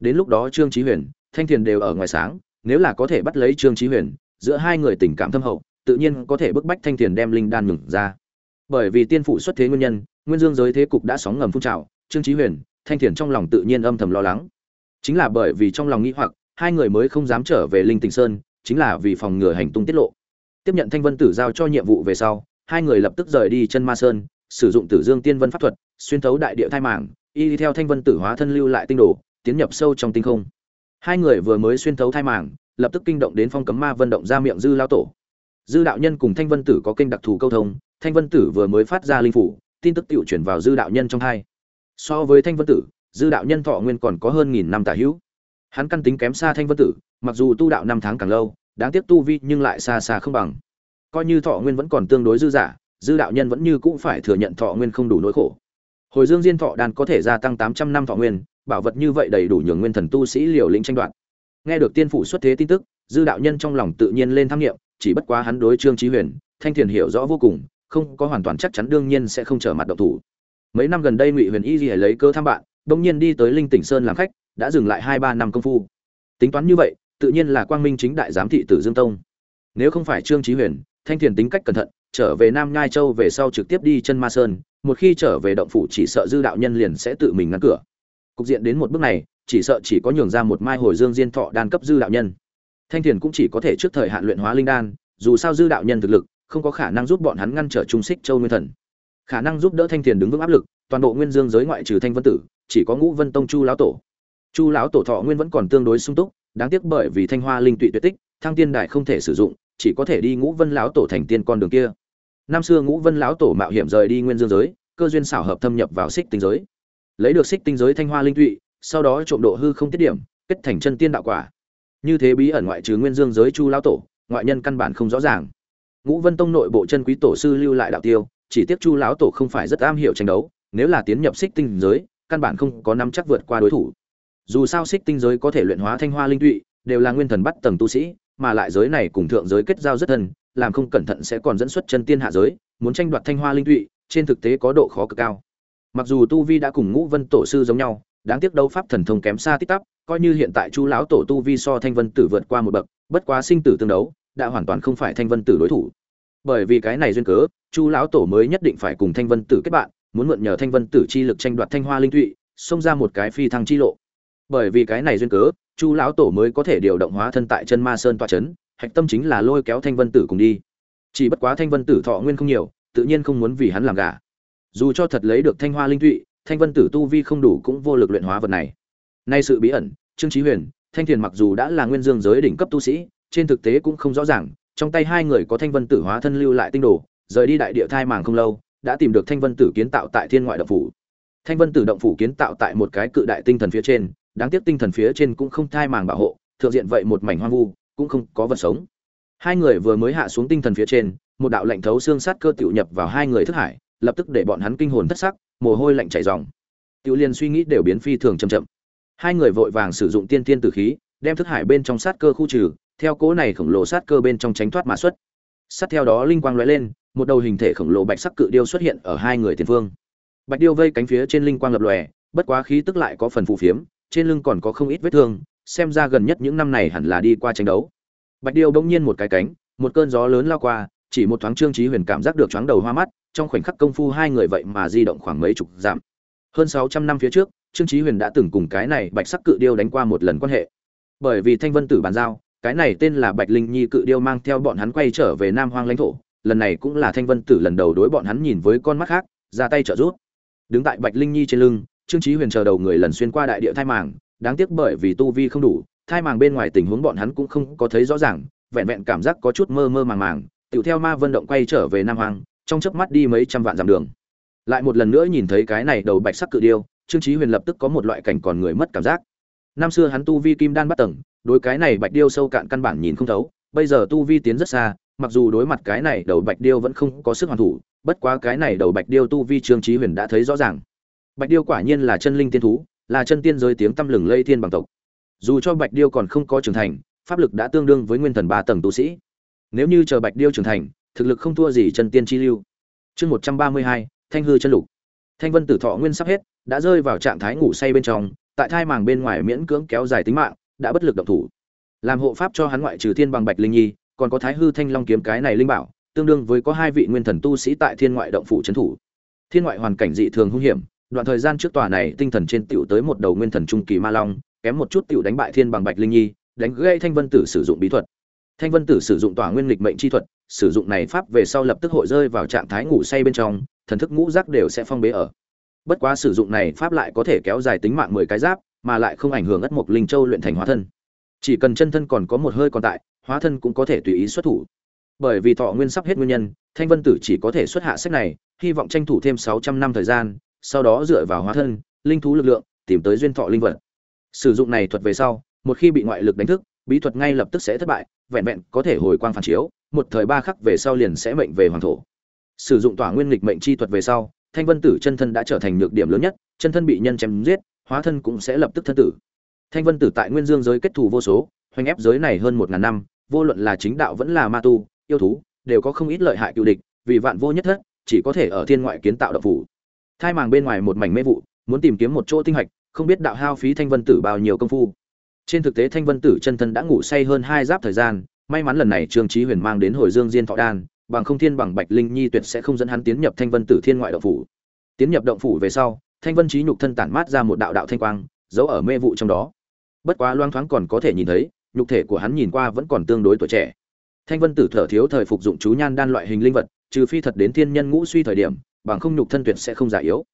đến lúc đó trương trí huyền, thanh thiền đều ở ngoài sáng, nếu là có thể bắt lấy trương trí huyền, giữa hai người tình cảm thâm hậu, tự nhiên có thể bức bách thanh thiền đem linh đan nhường ra. Bởi vì tiên phụ xuất thế nguyên nhân, nguyên dương giới thế cục đã sóng ngầm phun trào, trương trí huyền, thanh thiền trong lòng tự nhiên âm thầm lo lắng. Chính là bởi vì trong lòng nghĩ hoặc, hai người mới không dám trở về linh tình sơn, chính là vì phòng ngừa hành tung tiết lộ. Tiếp nhận thanh vân tử giao cho nhiệm vụ về sau, hai người lập tức rời đi chân ma sơn, sử dụng tử dương tiên vân pháp thuật, xuyên thấu đại địa thai mảng y theo thanh vân tử hóa thân lưu lại tinh đồ tiến nhập sâu trong tinh không. Hai người vừa mới xuyên thấu thai màng, lập tức kinh động đến phong cấm ma vân động ra miệng dư lao tổ. Dư đạo nhân cùng thanh vân tử có kênh đặc thù câu thông thanh vân tử vừa mới phát ra linh phủ tin tức tiểu chuyển vào dư đạo nhân trong hai. So với thanh vân tử dư đạo nhân thọ nguyên còn có hơn nghìn năm tả hữu. Hắn căn tính kém xa thanh vân tử mặc dù tu đạo năm tháng càng lâu đáng tiếc tu vi nhưng lại xa xa không bằng. Coi như thọ nguyên vẫn còn tương đối dư giả dư đạo nhân vẫn như cũng phải thừa nhận thọ nguyên không đủ nỗi khổ. Hồi dương diên thọ đan có thể gia tăng tám trăm năm thọ nguyên bảo vật như vậy đầy đủ nhường nguyên thần tu sĩ liều lĩnh tranh đoạt. Nghe được tiên phủ xuất thế tin tức, dư đạo nhân trong lòng tự nhiên lên tham nghiệm chỉ bất quá hắn đối trương trí huyền, thanh thiền hiểu rõ vô cùng, không có hoàn toàn chắc chắn đương nhiên sẽ không trở mặt động thủ. Mấy năm gần đây ngụy huyền y gì lấy cơ thăm bạn, đông nhiên đi tới linh tỉnh sơn làm khách, đã dừng lại hai ba năm công phu. Tính toán như vậy, tự nhiên là quang minh chính đại giám thị tử dương tông. Nếu không phải trương trí huyền, thanh thiền tính cách cẩn thận, trở về nam nhai châu về sau trực tiếp đi chân ma sơn, một khi trở về động phủ chỉ sợ dư đạo nhân liền sẽ tự mình ngăn cửa cục diện đến một bước này, chỉ sợ chỉ có nhường ra một mai hồi dương diên thọ đan cấp dư đạo nhân. Thanh thiền cũng chỉ có thể trước thời hạn luyện hóa linh đan, dù sao dư đạo nhân thực lực, không có khả năng giúp bọn hắn ngăn trở trung xích châu nguyên thần. Khả năng giúp đỡ thanh thiền đứng vững áp lực, toàn bộ nguyên dương giới ngoại trừ thanh vân tử, chỉ có ngũ vân tông chu lão tổ. Chu lão tổ thọ nguyên vẫn còn tương đối sung túc, đáng tiếc bởi vì thanh hoa linh tụy tuyệt tích, thăng tiên đại không thể sử dụng, chỉ có thể đi ngũ vân lão tổ thành tiên con đường kia. Năm xưa ngũ vân lão tổ mạo hiểm rời đi nguyên dương giới, cơ duyên xảo hợp thâm nhập vào xích tinh giới lấy được xích tinh giới thanh hoa linh tụy, sau đó trộm độ hư không tiết điểm, kết thành chân tiên đạo quả. Như thế bí ẩn ngoại trừ nguyên dương giới chu lão tổ, ngoại nhân căn bản không rõ ràng. Ngũ vân tông nội bộ chân quý tổ sư lưu lại đạo tiêu, chỉ tiếc chu lão tổ không phải rất am hiểu tranh đấu, nếu là tiến nhập xích tinh giới, căn bản không có nắm chắc vượt qua đối thủ. Dù sao xích tinh giới có thể luyện hóa thanh hoa linh tụy, đều là nguyên thần bắt tầng tu sĩ, mà lại giới này cùng thượng giới kết giao rất thân, làm không cẩn thận sẽ còn dẫn xuất chân tiên hạ giới, muốn tranh đoạt thanh hoa linh tụy, trên thực tế có độ khó cực cao mặc dù tu vi đã cùng ngũ vân tổ sư giống nhau, đáng tiếc đấu pháp thần thông kém xa tích tắp coi như hiện tại chu lão tổ tu vi so thanh vân tử vượt qua một bậc, bất quá sinh tử tương đấu, đã hoàn toàn không phải thanh vân tử đối thủ. Bởi vì cái này duyên cớ, chu lão tổ mới nhất định phải cùng thanh vân tử kết bạn, muốn mượn nhờ thanh vân tử chi lực tranh đoạt thanh hoa linh thụy, xông ra một cái phi thăng chi lộ. Bởi vì cái này duyên cớ, chu lão tổ mới có thể điều động hóa thân tại chân ma sơn toa trấn hạch tâm chính là lôi kéo thanh vân tử cùng đi. Chỉ bất quá thanh vân tử thọ nguyên không nhiều, tự nhiên không muốn vì hắn làm gà dù cho thật lấy được thanh hoa linh thụy, thanh vân tử tu vi không đủ cũng vô lực luyện hóa vật này. Nay sự bí ẩn, trương trí huyền, thanh thiền mặc dù đã là nguyên dương giới đỉnh cấp tu sĩ, trên thực tế cũng không rõ ràng, trong tay hai người có thanh vân tử hóa thân lưu lại tinh đồ, rời đi đại địa thai màng không lâu, đã tìm được thanh vân tử kiến tạo tại thiên ngoại động phủ. Thanh vân tử động phủ kiến tạo tại một cái cự đại tinh thần phía trên, đáng tiếc tinh thần phía trên cũng không thai màng bảo hộ, thượng diện vậy một mảnh hoang vu, cũng không có vật sống. Hai người vừa mới hạ xuống tinh thần phía trên, một đạo lạnh thấu xương sát cơ tiểu nhập vào hai người thức hải lập tức để bọn hắn kinh hồn thất sắc, mồ hôi lạnh chảy ròng. Tiểu liên suy nghĩ đều biến phi thường chậm chậm. Hai người vội vàng sử dụng tiên tiên tử khí, đem thức hải bên trong sát cơ khu trừ, theo cố này khổng lồ sát cơ bên trong tránh thoát mã xuất. Sát theo đó linh quang lóe lên, một đầu hình thể khổng lồ bạch sắc cự điêu xuất hiện ở hai người tiền phương. Bạch điêu vây cánh phía trên linh quang lập lòe, bất quá khí tức lại có phần phù phiếm, trên lưng còn có không ít vết thương, xem ra gần nhất những năm này hẳn là đi qua tranh đấu. Bạch điêu bỗng nhiên một cái cánh, một cơn gió lớn lao qua, chỉ một thoáng trương trí huyền cảm giác được chóng đầu hoa mắt trong khoảnh khắc công phu hai người vậy mà di động khoảng mấy chục dặm. Hơn sáu trăm năm phía trước, trương chí huyền đã từng cùng cái này bạch sắc cự điêu đánh qua một lần quan hệ. Bởi vì thanh vân tử bàn giao, cái này tên là bạch linh nhi cự điêu mang theo bọn hắn quay trở về nam hoang lãnh thổ. Lần này cũng là thanh vân tử lần đầu đối bọn hắn nhìn với con mắt khác, ra tay trợ giúp. Đứng tại bạch linh nhi trên lưng, trương chí huyền chờ đầu người lần xuyên qua đại địa thai màng, đáng tiếc bởi vì tu vi không đủ, thai màng bên ngoài tình huống bọn hắn cũng không có thấy rõ ràng, vẹn vẹn cảm giác có chút mơ mơ màng màng, tiểu theo ma vân động quay trở về nam hoang trong chớp mắt đi mấy trăm vạn dặm đường. Lại một lần nữa nhìn thấy cái này đầu bạch sắc cự điêu, trương chí huyền lập tức có một loại cảnh còn người mất cảm giác. Năm xưa hắn tu vi kim đan bắt tầng, đối cái này bạch điêu sâu cạn căn bản nhìn không thấu, bây giờ tu vi tiến rất xa, mặc dù đối mặt cái này đầu bạch điêu vẫn không có sức hoàn thủ, bất quá cái này đầu bạch điêu tu vi trương chí huyền đã thấy rõ ràng. Bạch điêu quả nhiên là chân linh tiên thú, là chân tiên giới tiếng tâm lừng lây thiên bằng tộc. Dù cho bạch điêu còn không có trưởng thành, pháp lực đã tương đương với nguyên thần ba tầng tu sĩ. Nếu như chờ bạch điêu trưởng thành thực lực không thua gì chân tiên chi lưu. Chương một trăm ba mươi hai, thanh hư chân lục. Thanh vân tử thọ nguyên sắp hết, đã rơi vào trạng thái ngủ say bên trong, tại thai màng bên ngoài miễn cưỡng kéo dài tính mạng, đã bất lực động thủ. Làm hộ pháp cho hắn ngoại trừ thiên bằng bạch linh nhi, còn có thái hư thanh long kiếm cái này linh bảo, tương đương với có hai vị nguyên thần tu sĩ tại thiên ngoại động phủ trấn thủ. Thiên ngoại hoàn cảnh dị thường hung hiểm, đoạn thời gian trước tòa này tinh thần trên tiểu tới một đầu nguyên thần trung kỳ ma long, kém một chút tiểu đánh bại thiên bằng bạch linh nhi, đánh gây thanh vân tử sử dụng bí thuật. Thanh vân tử sử dụng tòa nguyên lịch mệnh chi thuật sử dụng này pháp về sau lập tức hội rơi vào trạng thái ngủ say bên trong, thần thức ngũ giác đều sẽ phong bế ở. Bất quá sử dụng này pháp lại có thể kéo dài tính mạng mười cái giáp, mà lại không ảnh hưởng ất mộc linh châu luyện thành hóa thân. Chỉ cần chân thân còn có một hơi còn tại, hóa thân cũng có thể tùy ý xuất thủ. Bởi vì thọ nguyên sắp hết nguyên nhân, thanh vân tử chỉ có thể xuất hạ sách này, hy vọng tranh thủ thêm sáu trăm năm thời gian, sau đó dựa vào hóa thân, linh thú lực lượng, tìm tới duyên thọ linh vật. Sử dụng này thuật về sau, một khi bị ngoại lực đánh thức bí thuật ngay lập tức sẽ thất bại, vẹn vẹn có thể hồi quang phản chiếu, một thời ba khắc về sau liền sẽ mệnh về hoàng thổ. Sử dụng tỏa nguyên lịch mệnh chi thuật về sau, thanh vân tử chân thân đã trở thành nhược điểm lớn nhất, chân thân bị nhân chém giết, hóa thân cũng sẽ lập tức thân tử. Thanh vân tử tại nguyên dương giới kết thù vô số, hoành ép giới này hơn một ngàn năm, vô luận là chính đạo vẫn là ma tu, yêu thú, đều có không ít lợi hại cựu địch, vì vạn vô nhất thất, chỉ có thể ở thiên ngoại kiến tạo đạo phủ. Thai màng bên ngoài một mảnh mê vụ, muốn tìm kiếm một chỗ tinh hạch, không biết đạo hao phí thanh vân tử bao nhiêu công phu trên thực tế thanh vân tử chân thân đã ngủ say hơn hai giáp thời gian, may mắn lần này trương trí huyền mang đến hồi dương diên thọ đan, bằng không thiên bằng bạch linh nhi tuyệt sẽ không dẫn hắn tiến nhập thanh vân tử thiên ngoại động phủ. Tiến nhập động phủ về sau, thanh vân trí nhục thân tản mát ra một đạo đạo thanh quang, giấu ở mê vụ trong đó. Bất quá loang thoáng còn có thể nhìn thấy, nhục thể của hắn nhìn qua vẫn còn tương đối tuổi trẻ. Thanh vân tử thở thiếu thời phục dụng chú nhan đan loại hình linh vật, trừ phi thật đến thiên nhân ngũ suy thời điểm, bằng không nhục thân tuyệt sẽ không già yếu.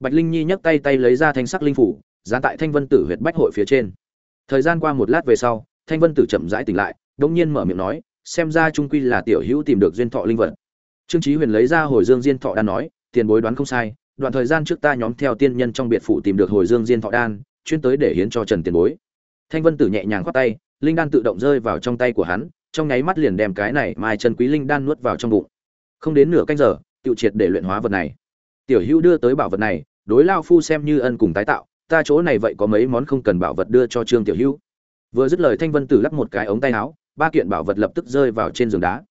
Bạch linh nhi nhấc tay tay lấy ra thanh sắc linh phủ giá tại thanh vân tử huyệt bách hội phía trên thời gian qua một lát về sau, thanh vân tử chậm rãi tỉnh lại đông nhiên mở miệng nói, xem ra trung quy là tiểu hữu tìm được duyên thọ linh vật. Trương chí huyền lấy ra hồi dương diên thọ đan nói, tiền bối đoán không sai, đoạn thời gian trước ta nhóm theo tiên nhân trong biệt phủ tìm được hồi dương diên thọ đan, chuyên tới để hiến cho trần tiền bối. Thanh vân tử nhẹ nhàng khoát tay, linh đan tự động rơi vào trong tay của hắn, trong nháy mắt liền đem cái này mai trần quý linh đan nuốt vào trong bụng. Không đến nửa canh giờ, tiêu triệt để luyện hóa vật này. Tiểu hữu đưa tới bảo vật này, đối lao phu xem như ân cùng tái tạo ta chỗ này vậy có mấy món không cần bảo vật đưa cho trương tiểu hữu? Vừa dứt lời thanh vân tử lắc một cái ống tay áo, ba kiện bảo vật lập tức rơi vào trên giường đá.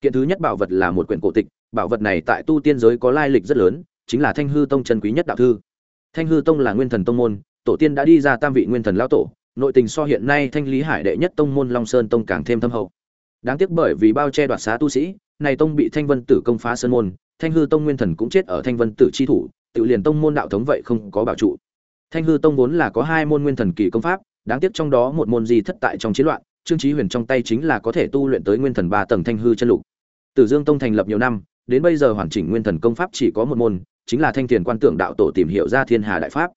Kiện thứ nhất bảo vật là một quyển cổ tịch, bảo vật này tại tu tiên giới có lai lịch rất lớn, chính là thanh hư tông chân quý nhất đạo thư. Thanh hư tông là nguyên thần tông môn, tổ tiên đã đi ra tam vị nguyên thần lão tổ, nội tình so hiện nay thanh lý hải đệ nhất tông môn long sơn tông càng thêm thâm hậu. Đáng tiếc bởi vì bao che đoạt xá tu sĩ, này tông bị thanh vân tử công phá sơn môn, thanh hư tông nguyên thần cũng chết ở thanh vân tử chi thủ, tự liền tông môn đạo thống vậy không có bảo trụ thanh hư tông vốn là có hai môn nguyên thần kỳ công pháp, đáng tiếc trong đó một môn gì thất tại trong chiến loạn, trương chí huyền trong tay chính là có thể tu luyện tới nguyên thần ba tầng thanh hư chân lục. Tử dương tông thành lập nhiều năm, đến bây giờ hoàn chỉnh nguyên thần công pháp chỉ có một môn, chính là thanh tiền quan tưởng đạo tổ tìm hiểu ra thiên hà đại pháp.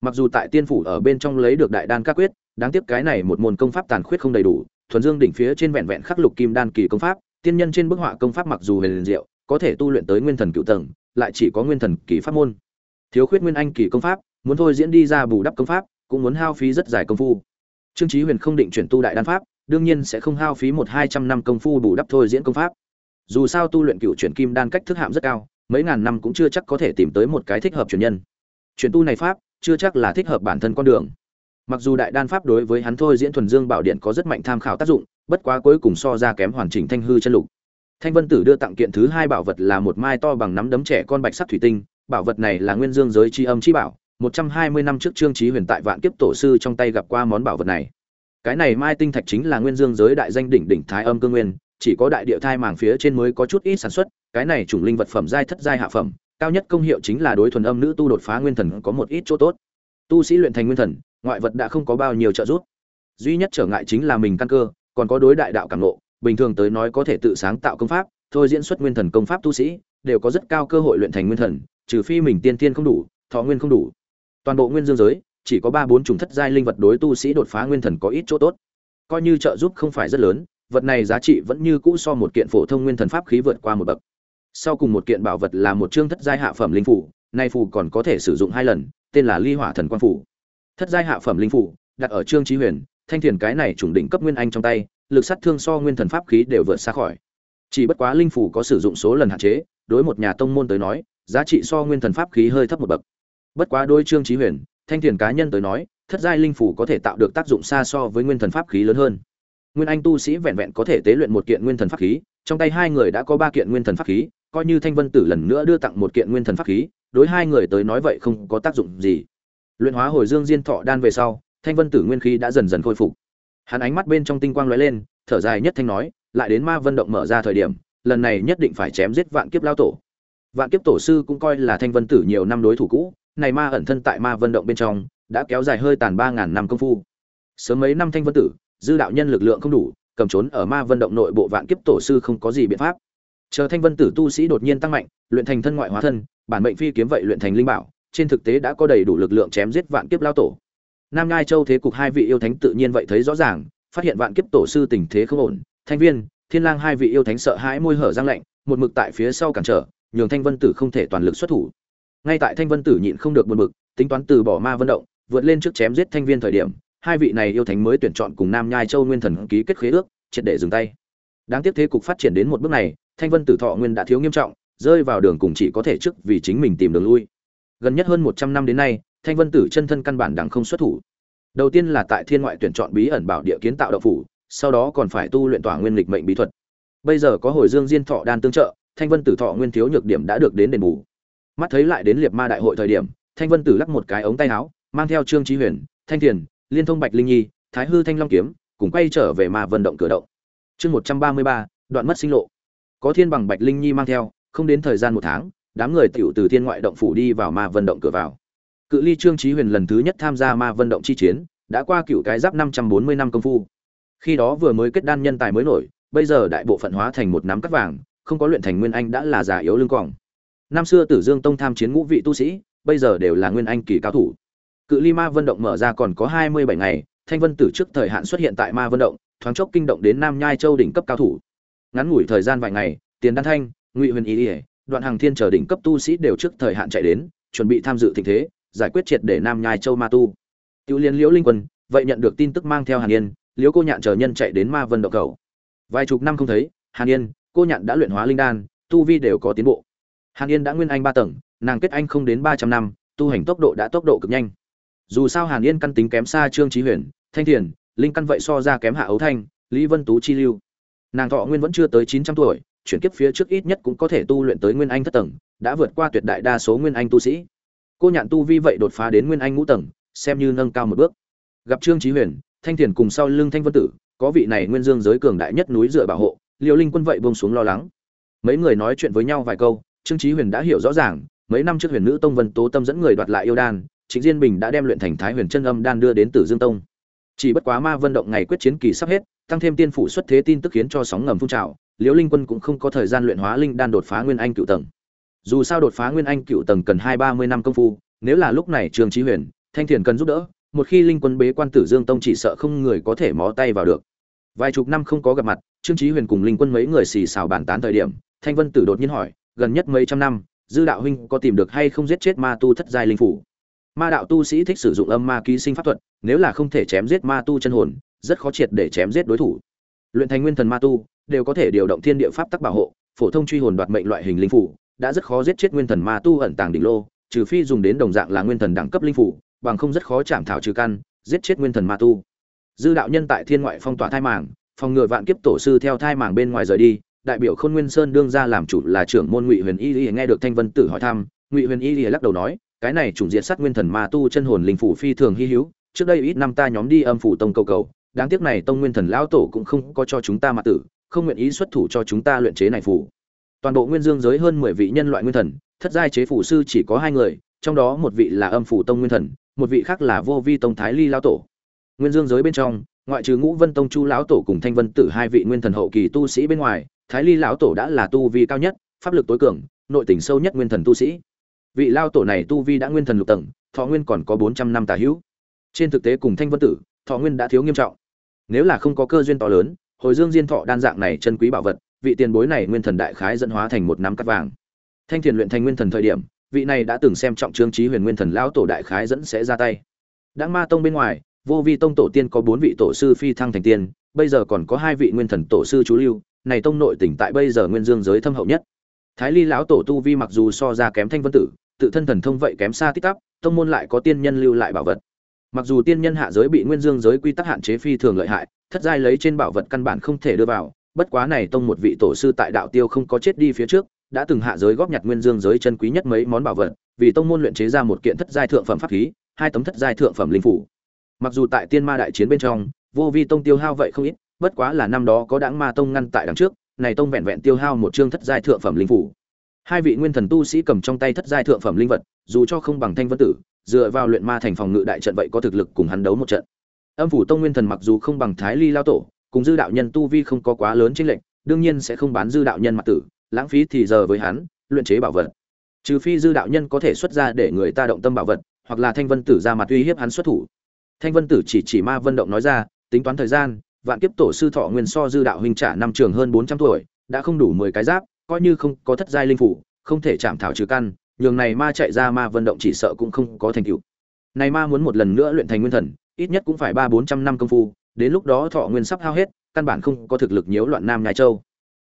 Mặc dù tại tiên phủ ở bên trong lấy được đại đan các quyết, đáng tiếc cái này một môn công pháp tàn khuyết không đầy đủ, thuần dương đỉnh phía trên vẹn vẹn khắc lục kim đan kỳ công pháp, tiên nhân trên bức họa công pháp mặc dù huyền diệu, có thể tu luyện tới nguyên thần cựu tầng, lại chỉ có nguyên thần kỳ pháp môn. Thiếu khuyết nguyên anh kỳ công pháp muốn thôi diễn đi ra bù đắp công pháp, cũng muốn hao phí rất dài công phu. Trương chí huyền không định chuyển tu đại đan pháp, đương nhiên sẽ không hao phí một hai trăm năm công phu bù đắp thôi diễn công pháp. Dù sao tu luyện cựu chuyển kim đan cách thức hạm rất cao, mấy ngàn năm cũng chưa chắc có thể tìm tới một cái thích hợp truyền nhân. Chuyển tu này pháp, chưa chắc là thích hợp bản thân con đường. Mặc dù đại đan pháp đối với hắn thôi diễn thuần dương bảo điện có rất mạnh tham khảo tác dụng, bất quá cuối cùng so ra kém hoàn chỉnh thanh hư chân lục. Thanh vân tử đưa tặng kiện thứ hai bảo vật là một mai to bằng nắm đấm trẻ con bạch sắc thủy tinh, bảo vật này là nguyên dương giới tri âm chi bảo một trăm hai mươi năm trước trương trí huyền tại vạn kiếp tổ sư trong tay gặp qua món bảo vật này. Cái này mai tinh thạch chính là nguyên dương giới đại danh đỉnh đỉnh thái âm cương nguyên chỉ có đại địa thai màng phía trên mới có chút ít sản xuất cái này chủng linh vật phẩm giai thất giai hạ phẩm cao nhất công hiệu chính là đối thuần âm nữ tu đột phá nguyên thần có một ít chỗ tốt. Tu sĩ luyện thành nguyên thần ngoại vật đã không có bao nhiêu trợ giúp. Duy nhất trở ngại chính là mình căn cơ còn có đối đại đạo cảm ngộ, bình thường tới nói có thể tự sáng tạo công pháp thôi diễn xuất nguyên thần công pháp tu sĩ đều có rất cao cơ hội luyện thành nguyên thần trừ phi mình tiên tiên không đủ thọ nguyên không đủ toàn bộ nguyên dương giới, chỉ có ba bốn chủng thất giai linh vật đối tu sĩ đột phá nguyên thần có ít chỗ tốt. Coi như trợ giúp không phải rất lớn, vật này giá trị vẫn như cũ so một kiện phổ thông nguyên thần pháp khí vượt qua một bậc. Sau cùng một kiện bảo vật là một chương thất giai hạ phẩm linh phủ, nay phủ còn có thể sử dụng hai lần, tên là ly hỏa thần quang phủ. Thất giai hạ phẩm linh phủ, đặt ở trương trí huyền, thanh thiền cái này trùng đỉnh cấp nguyên anh trong tay, lực sát thương so nguyên thần pháp khí đều vượt xa khỏi. Chỉ bất quá linh phủ có sử dụng số lần hạn chế, đối một nhà tông môn tới nói, giá trị so nguyên thần pháp khí hơi thấp một bậc bất quá đôi trương trí huyền, thanh thiền cá nhân tới nói, thất giai linh phủ có thể tạo được tác dụng xa so với nguyên thần pháp khí lớn hơn. Nguyên anh tu sĩ vẹn vẹn có thể tế luyện một kiện nguyên thần pháp khí, trong tay hai người đã có ba kiện nguyên thần pháp khí, coi như thanh vân tử lần nữa đưa tặng một kiện nguyên thần pháp khí, đối hai người tới nói vậy không có tác dụng gì. Luyện hóa hồi dương diên thọ đan về sau, thanh vân tử nguyên khí đã dần dần khôi phục. Hắn ánh mắt bên trong tinh quang lóe lên, thở dài nhất thanh nói, lại đến ma vân động mở ra thời điểm, lần này nhất định phải chém giết vạn kiếp lao tổ. Vạn kiếp tổ sư cũng coi là thanh vân tử nhiều năm đối thủ cũ này ma ẩn thân tại ma vân động bên trong, đã kéo dài hơi tàn ba ngàn năm công phu. Sớm mấy năm thanh vân tử, dư đạo nhân lực lượng không đủ, cầm trốn ở ma vân động nội bộ vạn kiếp tổ sư không có gì biện pháp. Chờ thanh vân tử tu sĩ đột nhiên tăng mạnh, luyện thành thân ngoại hóa thân, bản mệnh phi kiếm vậy luyện thành linh bảo, trên thực tế đã có đầy đủ lực lượng chém giết vạn kiếp lao tổ. Nam ngai châu thế cục hai vị yêu thánh tự nhiên vậy thấy rõ ràng, phát hiện vạn kiếp tổ sư tình thế không ổn, thanh viên, thiên lang hai vị yêu thánh sợ hãi môi hở răng lạnh, một mực tại phía sau cản trở, nhường thanh vân tử không thể toàn lực xuất thủ ngay tại thanh vân tử nhịn không được buồn bực, tính toán từ bỏ ma Vận động, vượt lên trước chém giết thanh viên thời điểm, hai vị này yêu thánh mới tuyển chọn cùng nam nhai châu nguyên thần ký kết khế ước, triệt để dừng tay. Đáng tiếc thế cục phát triển đến một bước này, thanh vân tử thọ nguyên đã thiếu nghiêm trọng, rơi vào đường cùng chỉ có thể trước vì chính mình tìm đường lui. Gần nhất hơn một trăm năm đến nay, thanh vân tử chân thân căn bản đẳng không xuất thủ. Đầu tiên là tại thiên ngoại tuyển chọn bí ẩn bảo địa kiến tạo đậu phủ, sau đó còn phải tu luyện tỏa nguyên lịch mệnh bí thuật. Bây giờ có hồi dương diên thọ đan tương trợ, thanh vân tử thọ nguyên thiếu nhược điểm đã được đến đền bù mắt thấy lại đến liệt ma đại hội thời điểm, thanh vân tử lắc một cái ống tay áo, mang theo trương trí huyền, thanh thiền, liên thông bạch linh nhi, thái hư thanh long kiếm, cùng quay trở về ma vân động cửa động. Chương một trăm ba mươi ba, đoạn mất sinh lộ. Có thiên bằng bạch linh nhi mang theo, không đến thời gian một tháng, đám người tiểu từ thiên ngoại động phủ đi vào ma vân động cửa vào. Cự ly trương trí huyền lần thứ nhất tham gia ma vân động chi chiến, đã qua cựu cái giáp năm trăm bốn mươi năm công phu. Khi đó vừa mới kết đan nhân tài mới nổi, bây giờ đại bộ phận hóa thành một nắm cắt vàng, không có luyện thành nguyên anh đã là già yếu lưng còng năm xưa tử dương tông tham chiến ngũ vị tu sĩ, bây giờ đều là nguyên anh kỳ cao thủ. Cự ly ma vân động mở ra còn có hai mươi bảy ngày, thanh vân tử trước thời hạn xuất hiện tại ma vân động, thoáng chốc kinh động đến nam nhai châu đỉnh cấp cao thủ. Ngắn ngủi thời gian vài ngày, tiền đan thanh, ngụy huyền ý ỉa đoạn hàng thiên chờ đỉnh cấp tu sĩ đều trước thời hạn chạy đến, chuẩn bị tham dự tình thế, giải quyết triệt để nam nhai châu ma tu. Tiểu liên liễu linh quân, vậy nhận được tin tức mang theo hàn yên, liễu cô nhạn chờ nhân chạy đến ma vân động cầu. Vài chục năm không thấy, hàn yên, cô nhạn đã luyện hóa linh đan, tu vi đều có tiến bộ hàn yên đã nguyên anh ba tầng, nàng kết anh không đến ba trăm năm, tu hành tốc độ đã tốc độ cực nhanh. Dù sao hàn yên căn tính kém xa trương trí huyền, thanh thiền, linh căn vậy so ra kém hạ ấu thanh, lý vân tú chi lưu. Nàng thọ nguyên vẫn chưa tới chín trăm tuổi, chuyển kiếp phía trước ít nhất cũng có thể tu luyện tới nguyên anh thất tầng, đã vượt qua tuyệt đại đa số nguyên anh tu sĩ. Cô nhạn tu vi vậy đột phá đến nguyên anh ngũ tầng, xem như nâng cao một bước. Gặp trương trí huyền, thanh thiền cùng sau lưng thanh vân tử, có vị này nguyên dương giới cường đại nhất núi dựa bảo hộ liều linh quân vậy buông xuống lo lắng. Mấy người nói chuyện với nhau vài câu trương Chí huyền đã hiểu rõ ràng mấy năm trước huyền nữ tông vân tố tâm dẫn người đoạt lại yêu đan Trịnh Diên Bình đã đem luyện thành Thái Huyền Chân Âm đan đưa đến Tử Dương Tông. Chỉ bất quá Ma Vân động ngày quyết chiến kỳ sắp hết, tăng thêm tiên phủ xuất thế tin tức khiến cho sóng ngầm phun trào, Liễu Linh Quân cũng không có thời gian luyện hóa linh đan đột phá nguyên anh cựu tầng. Dù sao đột phá nguyên anh cựu tầng cần hai ba mươi năm công phu, nếu là lúc này Trương Chí Huyền, Thanh Thiền cần giúp đỡ, một khi Linh Quân bế quan Tử Dương Tông chỉ sợ không người có thể mó tay vào được. Vài chục năm không có gặp mặt, Trương Chí Huyền cùng Linh Quân mấy người xì xào bàn tán thời điểm, Thanh Vân Tử đột nhiên hỏi, gần nhất mấy trăm năm, Dư đạo huynh có tìm được hay không giết chết ma tu thất giai linh phủ? ma đạo tu sĩ thích sử dụng âm ma ký sinh pháp thuật nếu là không thể chém giết ma tu chân hồn rất khó triệt để chém giết đối thủ luyện thành nguyên thần ma tu đều có thể điều động thiên địa pháp tắc bảo hộ phổ thông truy hồn đoạt mệnh loại hình linh phủ đã rất khó giết chết nguyên thần ma tu ẩn tàng đỉnh lô trừ phi dùng đến đồng dạng là nguyên thần đẳng cấp linh phủ bằng không rất khó chạm thảo trừ căn giết chết nguyên thần ma tu dư đạo nhân tại thiên ngoại phong tỏa thai màng phòng ngừa vạn kiếp tổ sư theo thai màng bên ngoài rời đi đại biểu khôn nguyên sơn đương ra làm chủ là trưởng môn ngụy huyền y y nghe được thanh vân tử hỏi thăm, ngụy huyền y y lắc đầu nói, cái này chủng diện sát nguyên thần ma tu chân hồn linh phủ phi thường hy hữu, trước đây ít năm ta nhóm đi âm phủ tông cầu cầu, đáng tiếc này tông nguyên thần lão tổ cũng không có cho chúng ta mặt tử, không nguyện ý xuất thủ cho chúng ta luyện chế này phủ. Toàn bộ nguyên dương giới hơn mười vị nhân loại nguyên thần, thất giai chế phủ sư chỉ có hai người, trong đó một vị là âm phủ tông nguyên thần, một vị khác là vô vi tông thái ly lão tổ. Nguyên dương giới bên trong, ngoại trừ ngũ vân tông chu lão tổ cùng thanh vân tử hai vị nguyên thần hậu kỳ tu sĩ bên ngoài thái ly lão tổ đã là tu vi cao nhất, pháp lực tối cường, nội tình sâu nhất nguyên thần tu sĩ. Vị lao tổ này tu vi đã nguyên thần lục tầng, thọ nguyên còn có bốn trăm năm tà hữu. Trên thực tế cùng thanh vân tử, thọ nguyên đã thiếu nghiêm trọng. Nếu là không có cơ duyên to lớn, hồi dương diên thọ đan dạng này chân quý bảo vật, vị tiền bối này nguyên thần đại khái dẫn hóa thành một nắm cắt vàng. Thanh thiền luyện thành nguyên thần thời điểm, vị này đã từng xem trọng trương trí huyền nguyên thần lão tổ đại khái dẫn sẽ ra tay. Đáng ma tông bên ngoài, vô vi tông tổ tiên có bốn vị tổ sư phi thăng thành tiên, bây giờ còn có hai vị nguyên thần tổ sư chú lưu này tông nội tỉnh tại bây giờ nguyên dương giới thâm hậu nhất. Thái ly lão tổ tu vi mặc dù so ra kém thanh vân tử, tự thân thần thông vậy kém xa tích tắp tông môn lại có tiên nhân lưu lại bảo vật. Mặc dù tiên nhân hạ giới bị nguyên dương giới quy tắc hạn chế phi thường lợi hại, thất giai lấy trên bảo vật căn bản không thể đưa vào, bất quá này tông một vị tổ sư tại đạo tiêu không có chết đi phía trước, đã từng hạ giới góp nhặt nguyên dương giới chân quý nhất mấy món bảo vật, vì tông môn luyện chế ra một kiện thất giai thượng phẩm pháp khí, hai tấm thất giai thượng phẩm linh phủ. Mặc dù tại tiên ma đại chiến bên trong, vô vi tông tiêu hao vậy không ít bất quá là năm đó có đãng ma tông ngăn tại đằng trước, này tông vẹn vẹn tiêu hao một chương thất giai thượng phẩm linh phủ. Hai vị nguyên thần tu sĩ cầm trong tay thất giai thượng phẩm linh vật, dù cho không bằng thanh vân tử, dựa vào luyện ma thành phòng ngự đại trận vậy có thực lực cùng hắn đấu một trận. Âm phủ tông nguyên thần mặc dù không bằng thái ly lao tổ, cùng dư đạo nhân tu vi không có quá lớn chênh lệnh đương nhiên sẽ không bán dư đạo nhân mặt tử, lãng phí thì giờ với hắn, luyện chế bảo vật. Trừ phi dư đạo nhân có thể xuất ra để người ta động tâm bảo vật, hoặc là thanh vân tử ra mặt uy hiếp hắn xuất thủ. Thanh vân tử chỉ chỉ ma vân động nói ra, tính toán thời gian vạn kiếp tổ sư thọ nguyên so dư đạo huynh trả năm trường hơn bốn trăm tuổi, đã không đủ mười cái giáp, coi như không có thất giai linh phủ, không thể chạm thảo trừ căn, nhường này ma chạy ra ma vân động chỉ sợ cũng không có thành tựu. Này ma muốn một lần nữa luyện thành nguyên thần, ít nhất cũng phải ba bốn trăm năm công phu, đến lúc đó thọ nguyên sắp hao hết, căn bản không có thực lực nhiễu loạn nam nhai châu.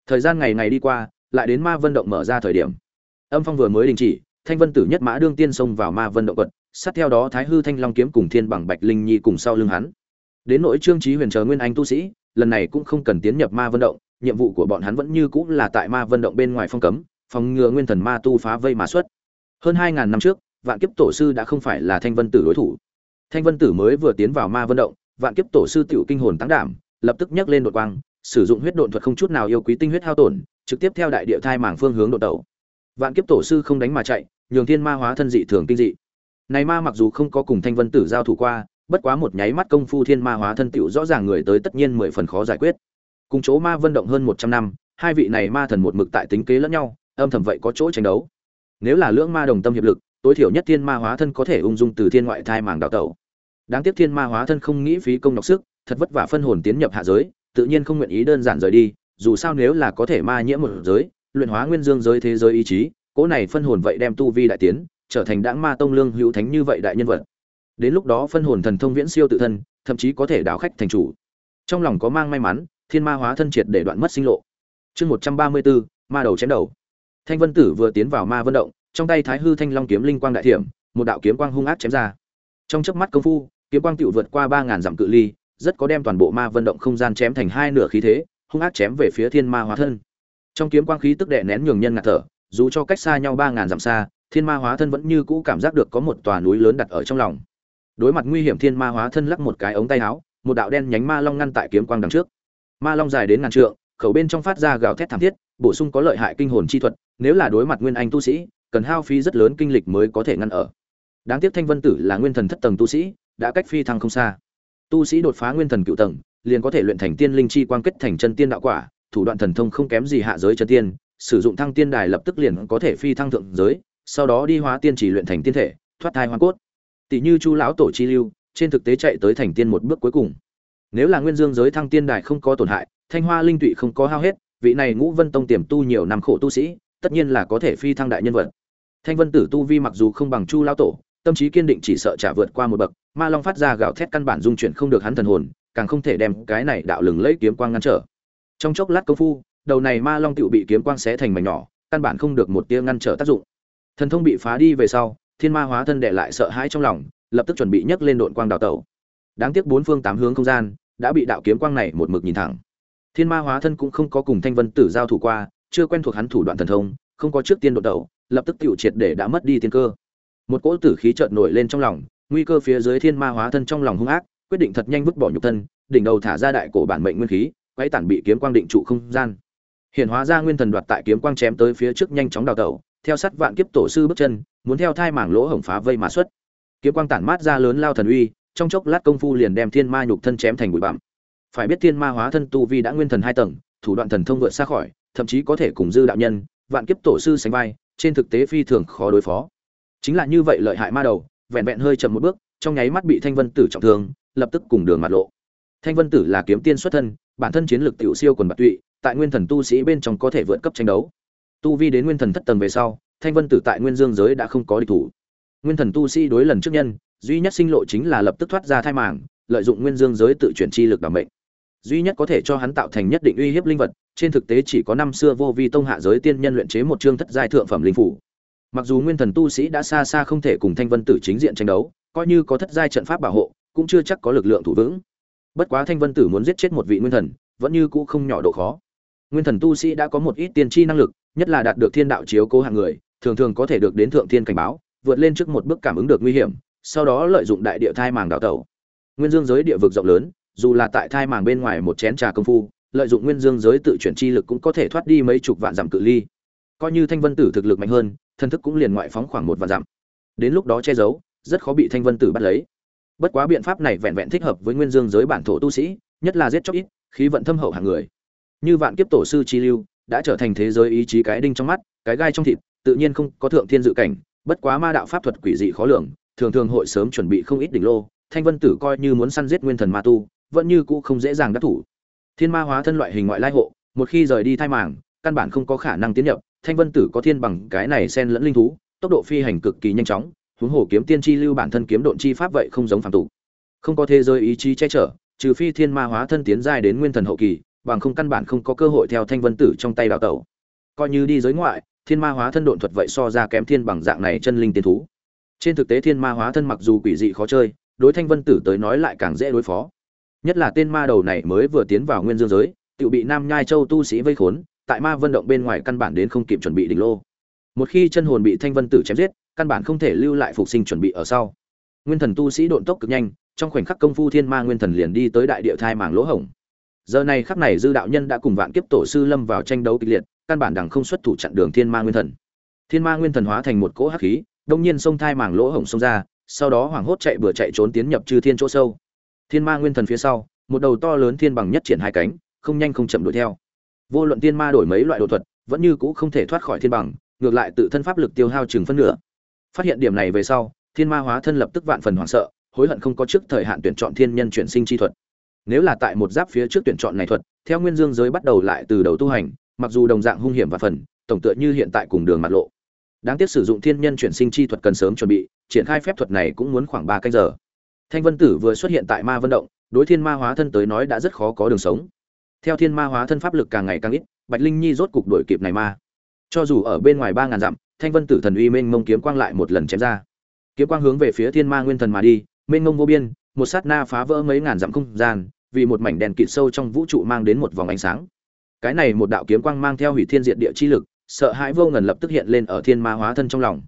Thời gian ngày ngày đi qua, lại đến ma vân động mở ra thời điểm. Âm phong vừa mới đình chỉ, thanh vân tử nhất mã đương tiên xông vào ma vân động quật, sát theo đó thái hư thanh long kiếm cùng thiên bằng bạch linh nhi cùng sau lưng hắn đến nỗi trương trí huyền chờ nguyên anh tu sĩ, lần này cũng không cần tiến nhập ma vân động, nhiệm vụ của bọn hắn vẫn như cũng là tại ma vân động bên ngoài phong cấm, phòng ngừa nguyên thần ma tu phá vây mà xuất. Hơn hai ngàn năm trước, vạn kiếp tổ sư đã không phải là thanh vân tử đối thủ. Thanh vân tử mới vừa tiến vào ma vân động, vạn kiếp tổ sư tiểu kinh hồn tăng đảm, lập tức nhấc lên đột quang, sử dụng huyết độn thuật không chút nào yêu quý tinh huyết hao tổn, trực tiếp theo đại địa thai mảng phương hướng đột tẩu. Vạn kiếp tổ sư không đánh mà chạy, nhường thiên ma hóa thân dị thường kinh dị. Này ma mặc dù không có cùng thanh vân tử giao thủ qua bất quá một nháy mắt công phu thiên ma hóa thân tựu rõ ràng người tới tất nhiên mười phần khó giải quyết. Cùng chỗ ma vân động hơn một trăm năm, hai vị này ma thần một mực tại tính kế lẫn nhau, âm thầm vậy có chỗ tranh đấu. Nếu là lưỡng ma đồng tâm hiệp lực, tối thiểu nhất thiên ma hóa thân có thể ung dung từ thiên ngoại thai màng đào tẩu. Đáng tiếc thiên ma hóa thân không nghĩ phí công nhọc sức, thật vất vả phân hồn tiến nhập hạ giới, tự nhiên không nguyện ý đơn giản rời đi, dù sao nếu là có thể ma nhiễm một giới, luyện hóa nguyên dương giới thế giới ý chí cỗ này phân hồn vậy đem tu vi đại tiến, trở thành đãng ma tông lương hữu thánh như vậy đại nhân vật đến lúc đó phân hồn thần thông viễn siêu tự thân, thậm chí có thể đảo khách thành chủ. Trong lòng có mang may mắn, thiên ma hóa thân triệt để đoạn mất sinh lộ. Chương một trăm ba mươi bốn ma đầu chém đầu. Thanh vân tử vừa tiến vào ma vân động, trong tay thái hư thanh long kiếm linh quang đại thiểm, một đạo kiếm quang hung ác chém ra. Trong chớp mắt công phu, kiếm quang tựu vượt qua ba ngàn dặm cự ly, rất có đem toàn bộ ma vân động không gian chém thành hai nửa khí thế, hung ác chém về phía thiên ma hóa thân. Trong kiếm quang khí tức đệ nén nhường nhân ngạt thở, dù cho cách xa nhau ba ngàn dặm xa, thiên ma hóa thân vẫn như cũ cảm giác được có một tòa núi lớn đặt ở trong lòng đối mặt nguy hiểm thiên ma hóa thân lắc một cái ống tay áo, một đạo đen nhánh ma long ngăn tại kiếm quang đằng trước. Ma long dài đến ngàn trượng, khẩu bên trong phát ra gào thét thảm thiết, bổ sung có lợi hại kinh hồn chi thuật, nếu là đối mặt nguyên anh tu sĩ, cần hao phí rất lớn kinh lịch mới có thể ngăn ở. Đáng tiếc thanh vân tử là nguyên thần thất tầng tu sĩ, đã cách phi thăng không xa. Tu sĩ đột phá nguyên thần cựu tầng, liền có thể luyện thành tiên linh chi quang kết thành chân tiên đạo quả, thủ đoạn thần thông không kém gì hạ giới chân tiên, sử dụng thăng tiên đài lập tức liền có thể phi thăng thượng giới, sau đó đi hóa tiên chỉ luyện thành tiên thể, thoát thai hoa cốt tỷ như chu lão tổ chi lưu, trên thực tế chạy tới thành tiên một bước cuối cùng. Nếu là nguyên dương giới thăng tiên đài không có tổn hại, thanh hoa linh tụy không có hao hết, vị này ngũ vân tông tiềm tu nhiều năm khổ tu sĩ, tất nhiên là có thể phi thăng đại nhân vật. Thanh vân tử tu vi mặc dù không bằng chu lão tổ, tâm trí kiên định chỉ sợ trả vượt qua một bậc, ma long phát ra gạo thét căn bản dung chuyển không được hắn thần hồn, càng không thể đem cái này đạo lừng lấy kiếm quang ngăn trở. Trong chốc lát công phu, đầu này ma long tựu bị kiếm quang xé thành mảnh nhỏ, căn bản không được một tia ngăn trở tác dụng. Thần thông bị phá đi về sau thiên ma hóa thân đệ lại sợ hãi trong lòng, lập tức chuẩn bị nhấc lên đội quang đào tẩu. Đáng tiếc bốn phương tám hướng không gian đã bị đạo kiếm quang này một mực nhìn thẳng. Thiên ma hóa thân cũng không có cùng thanh vân tử giao thủ qua, chưa quen thuộc hắn thủ đoạn thần thông, không có trước tiên đội tẩu, lập tức tiểu triệt để đã mất đi tiên cơ. Một cỗ tử khí chợt nổi lên trong lòng, nguy cơ phía dưới thiên ma hóa thân trong lòng hung ác, quyết định thật nhanh vứt bỏ nhục thân, đỉnh đầu thả ra đại cổ bản mệnh nguyên khí quay tản bị kiếm quang định trụ không gian. Hiện hóa ra nguyên thần đoạt tại kiếm quang chém tới phía trước nhanh chóng đào tẩu theo sát vạn kiếp tổ sư bước chân, muốn theo thai mảng lỗ hổng phá vây mà xuất. Kiếm quang tản mát ra lớn lao thần uy, trong chốc lát công phu liền đem thiên ma nhục thân chém thành bụi bặm. Phải biết thiên ma hóa thân tu vi đã nguyên thần hai tầng, thủ đoạn thần thông vượt xa khỏi, thậm chí có thể cùng dư đạo nhân, vạn kiếp tổ sư sánh vai, trên thực tế phi thường khó đối phó. Chính là như vậy lợi hại ma đầu, vẹn vẹn hơi chậm một bước, trong nháy mắt bị thanh vân tử trọng thương, lập tức cùng đường mặt lộ. Thanh vân tử là kiếm tiên xuất thân, bản thân chiến lực tiểu siêu quần bạc tụy, tại nguyên thần tu sĩ bên trong có thể vượt cấp tranh đấu tu vi đến nguyên thần thất tầng về sau, thanh vân tử tại nguyên dương giới đã không có địch thủ. Nguyên thần tu sĩ đối lần trước nhân, duy nhất sinh lộ chính là lập tức thoát ra thai màng, lợi dụng nguyên dương giới tự chuyển chi lực đảm mệnh. Duy nhất có thể cho hắn tạo thành nhất định uy hiếp linh vật, trên thực tế chỉ có năm xưa vô vi tông hạ giới tiên nhân luyện chế một chương thất giai thượng phẩm linh phủ. Mặc dù nguyên thần tu sĩ đã xa xa không thể cùng thanh vân tử chính diện tranh đấu, coi như có thất giai trận pháp bảo hộ, cũng chưa chắc có lực lượng thủ vững. Bất quá thanh vân tử muốn giết chết một vị nguyên thần, vẫn như cũ không nhỏ độ khó. Nguyên thần tu sĩ đã có một ít tiên tri năng lực nhất là đạt được thiên đạo chiếu cố hạng người, thường thường có thể được đến thượng thiên cảnh báo, vượt lên trước một bước cảm ứng được nguy hiểm, sau đó lợi dụng đại địa thai màng đào tẩu. Nguyên dương giới địa vực rộng lớn, dù là tại thai màng bên ngoài một chén trà công phu, lợi dụng nguyên dương giới tự chuyển chi lực cũng có thể thoát đi mấy chục vạn dặm cự ly. Coi như thanh vân tử thực lực mạnh hơn, thân thức cũng liền ngoại phóng khoảng một vạn dặm. Đến lúc đó che giấu, rất khó bị thanh vân tử bắt lấy. Bất quá biện pháp này vẹn vẹn thích hợp với nguyên dương giới bản thổ tu sĩ, nhất là giết chóc ít, khí vận thâm hậu hàng người. Như vạn kiếp tổ sư chi lưu đã trở thành thế giới ý chí cái đinh trong mắt, cái gai trong thịt, tự nhiên không có thượng thiên dự cảnh, bất quá ma đạo pháp thuật quỷ dị khó lường, thường thường hội sớm chuẩn bị không ít đỉnh lô, thanh vân tử coi như muốn săn giết nguyên thần ma tu, vẫn như cũ không dễ dàng đắc thủ. Thiên ma hóa thân loại hình ngoại lai hộ, một khi rời đi thai màng, căn bản không có khả năng tiến nhập, thanh vân tử có thiên bằng cái này xen lẫn linh thú, tốc độ phi hành cực kỳ nhanh chóng, huống hồ kiếm tiên chi lưu bản thân kiếm độn chi pháp vậy không giống phàm tục. Không có thế giới ý chí che chở, trừ phi thiên ma hóa thân tiến giai đến nguyên thần hậu kỳ bằng không căn bản không có cơ hội theo thanh vân tử trong tay đào tẩu. Coi như đi giới ngoại, thiên ma hóa thân độn thuật vậy so ra kém thiên bằng dạng này chân linh tiên thú. Trên thực tế thiên ma hóa thân mặc dù quỷ dị khó chơi, đối thanh vân tử tới nói lại càng dễ đối phó. Nhất là tên ma đầu này mới vừa tiến vào nguyên dương giới tự bị nam nhai châu tu sĩ vây khốn, tại ma vân động bên ngoài căn bản đến không kịp chuẩn bị đỉnh lô. Một khi chân hồn bị thanh vân tử chém giết, căn bản không thể lưu lại phục sinh chuẩn bị ở sau. Nguyên thần tu sĩ độn tốc cực nhanh, trong khoảnh khắc công phu thiên ma nguyên thần liền đi tới đại địa thai màng lỗ hổng giờ này khắc này dư đạo nhân đã cùng vạn kiếp tổ sư lâm vào tranh đấu kịch liệt, căn bản đằng không xuất thủ chặn đường thiên ma nguyên thần. Thiên ma nguyên thần hóa thành một cỗ hắc khí, đông nhiên sông thai màng lỗ hổng sông ra, sau đó hoảng hốt chạy bừa chạy trốn tiến nhập chư thiên chỗ sâu. Thiên ma nguyên thần phía sau, một đầu to lớn thiên bằng nhất triển hai cánh, không nhanh không chậm đuổi theo. Vô luận thiên ma đổi mấy loại đồ thuật, vẫn như cũ không thể thoát khỏi thiên bằng, ngược lại tự thân pháp lực tiêu hao chừng phân nửa. Phát hiện điểm này về sau, thiên ma hóa thân lập tức vạn phần hoảng sợ, hối hận không có trước thời hạn tuyển chọn thiên nhân chuyển sinh chi thuật nếu là tại một giáp phía trước tuyển chọn này thuật, theo nguyên dương giới bắt đầu lại từ đầu tu hành, mặc dù đồng dạng hung hiểm và phần, tổng tựa như hiện tại cùng đường mặt lộ. Đáng tiếc sử dụng thiên nhân chuyển sinh chi thuật cần sớm chuẩn bị, triển khai phép thuật này cũng muốn khoảng ba canh giờ. Thanh vân tử vừa xuất hiện tại ma vân động, đối thiên ma hóa thân tới nói đã rất khó có đường sống. Theo thiên ma hóa thân pháp lực càng ngày càng ít, bạch linh nhi rốt cục đuổi kịp này ma. Cho dù ở bên ngoài ba ngàn dặm, thanh vân tử thần uy mênh mông kiếm quang lại một lần chém ra. Kiếm quang hướng về phía thiên ma nguyên thần mà đi, mênh mông vô biên, một sát na phá vỡ mấy ngàn dặm không gian vì một mảnh đèn kịt sâu trong vũ trụ mang đến một vòng ánh sáng. Cái này một đạo kiếm quang mang theo hủy thiên diệt địa chi lực, sợ hãi vô ngần lập tức hiện lên ở thiên ma hóa thân trong lòng.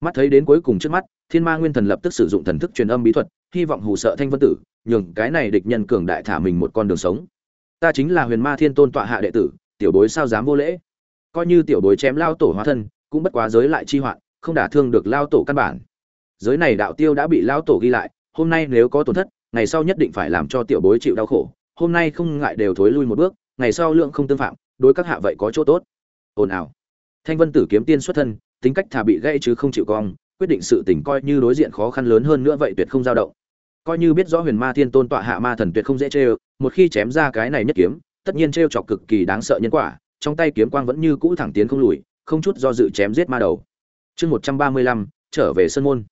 Mắt thấy đến cuối cùng trước mắt, thiên ma nguyên thần lập tức sử dụng thần thức truyền âm bí thuật, hy vọng hù sợ thanh vân tử, nhường cái này địch nhân cường đại thả mình một con đường sống. Ta chính là huyền ma thiên tôn tọa hạ đệ tử, tiểu bối sao dám vô lễ? Coi như tiểu bối chém lao tổ hóa thân, cũng bất quá giới lại chi hoạn, không đả thương được lao tổ căn bản. Giới này đạo tiêu đã bị lao tổ ghi lại, hôm nay nếu có tổn thất ngày sau nhất định phải làm cho tiểu bối chịu đau khổ, hôm nay không ngại đều thối lui một bước, ngày sau lượng không tương phạm, đối các hạ vậy có chỗ tốt. Ồn ào. Thanh vân tử kiếm tiên xuất thân, tính cách thà bị gây chứ không chịu cong, quyết định sự tình coi như đối diện khó khăn lớn hơn nữa vậy tuyệt không dao động. Coi như biết rõ huyền ma thiên tôn tọa hạ ma thần tuyệt không dễ chê một khi chém ra cái này nhất kiếm, tất nhiên trêu chọc cực kỳ đáng sợ nhân quả, trong tay kiếm quang vẫn như cũ thẳng tiến không lùi, không chút do dự chém giết ma đầu. Chương một trăm ba mươi lăm, trở về sân môn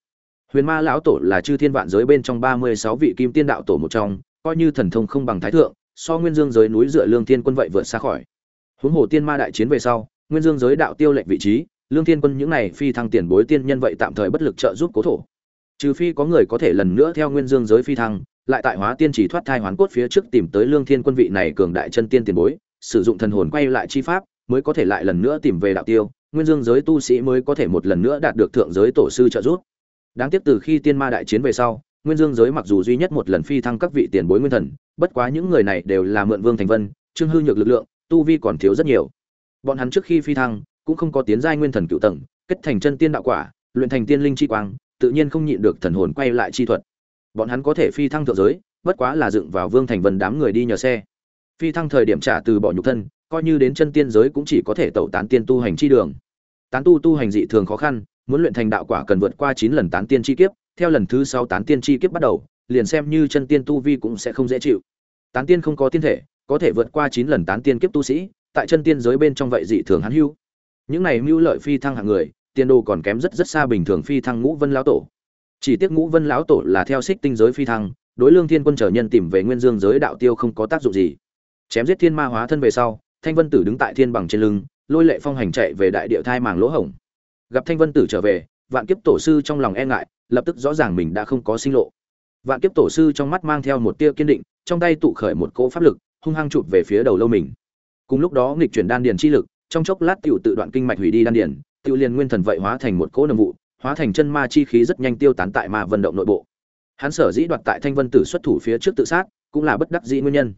huyền ma lão tổ là chư thiên vạn giới bên trong ba mươi sáu vị kim tiên đạo tổ một trong, coi như thần thông không bằng thái thượng, so nguyên dương giới núi dựa lương thiên quân vậy vượt xa khỏi. Huống hồ tiên ma đại chiến về sau, nguyên dương giới đạo tiêu lệnh vị trí, lương thiên quân những này phi thăng tiền bối tiên nhân vậy tạm thời bất lực trợ giúp cố thổ. Trừ phi có người có thể lần nữa theo nguyên dương giới phi thăng, lại tại hóa tiên chỉ thoát thai hoán cốt phía trước tìm tới lương thiên quân vị này cường đại chân tiên tiền bối, sử dụng thần hồn quay lại chi pháp, mới có thể lại lần nữa tìm về đạo tiêu, nguyên dương giới tu sĩ mới có thể một lần nữa đạt được thượng giới tổ sư trợ giúp đáng tiếc từ khi tiên ma đại chiến về sau, nguyên dương giới mặc dù duy nhất một lần phi thăng các vị tiền bối nguyên thần, bất quá những người này đều là mượn vương thành vân, trương hư nhược lực lượng, tu vi còn thiếu rất nhiều. Bọn hắn trước khi phi thăng, cũng không có tiến giai nguyên thần cựu tầng, kết thành chân tiên đạo quả, luyện thành tiên linh chi quang, tự nhiên không nhịn được thần hồn quay lại chi thuật. Bọn hắn có thể phi thăng thượng giới, bất quá là dựng vào vương thành vân đám người đi nhờ xe. Phi thăng thời điểm trả từ bỏ nhục thân, coi như đến chân tiên giới cũng chỉ có thể tẩu tán tiên tu hành chi đường. Tán tu tu hành dị thường khó khăn muốn luyện thành đạo quả cần vượt qua chín lần tán tiên chi kiếp, theo lần thứ sáu tán tiên chi kiếp bắt đầu, liền xem như chân tiên tu vi cũng sẽ không dễ chịu. Tán tiên không có tiên thể, có thể vượt qua chín lần tán tiên kiếp tu sĩ, tại chân tiên giới bên trong vậy dị thường hắn hưu. Những này mưu lợi phi thăng hạng người, tiên đồ còn kém rất rất xa bình thường phi thăng ngũ vân lão tổ. Chỉ tiếc ngũ vân lão tổ là theo xích tinh giới phi thăng, đối lương thiên quân trở nhân tìm về nguyên dương giới đạo tiêu không có tác dụng gì. Chém giết thiên ma hóa thân về sau, thanh vân tử đứng tại thiên bằng trên lưng, lôi lệ phong hành chạy về đại địa thai màng lỗ hổng gặp thanh vân tử trở về, vạn kiếp tổ sư trong lòng e ngại, lập tức rõ ràng mình đã không có sinh lộ. Vạn kiếp tổ sư trong mắt mang theo một tia kiên định, trong tay tụ khởi một cỗ pháp lực, hung hăng chụp về phía đầu lâu mình. Cùng lúc đó nghịch chuyển đan điền chi lực, trong chốc lát tiểu tự đoạn kinh mạch hủy đi đan điền tiêu liền nguyên thần vậy hóa thành một cỗ nồng vụ, hóa thành chân ma chi khí rất nhanh tiêu tán tại ma vận động nội bộ. Hắn sở dĩ đoạt tại thanh vân tử xuất thủ phía trước tự sát, cũng là bất đắc dĩ nguyên nhân.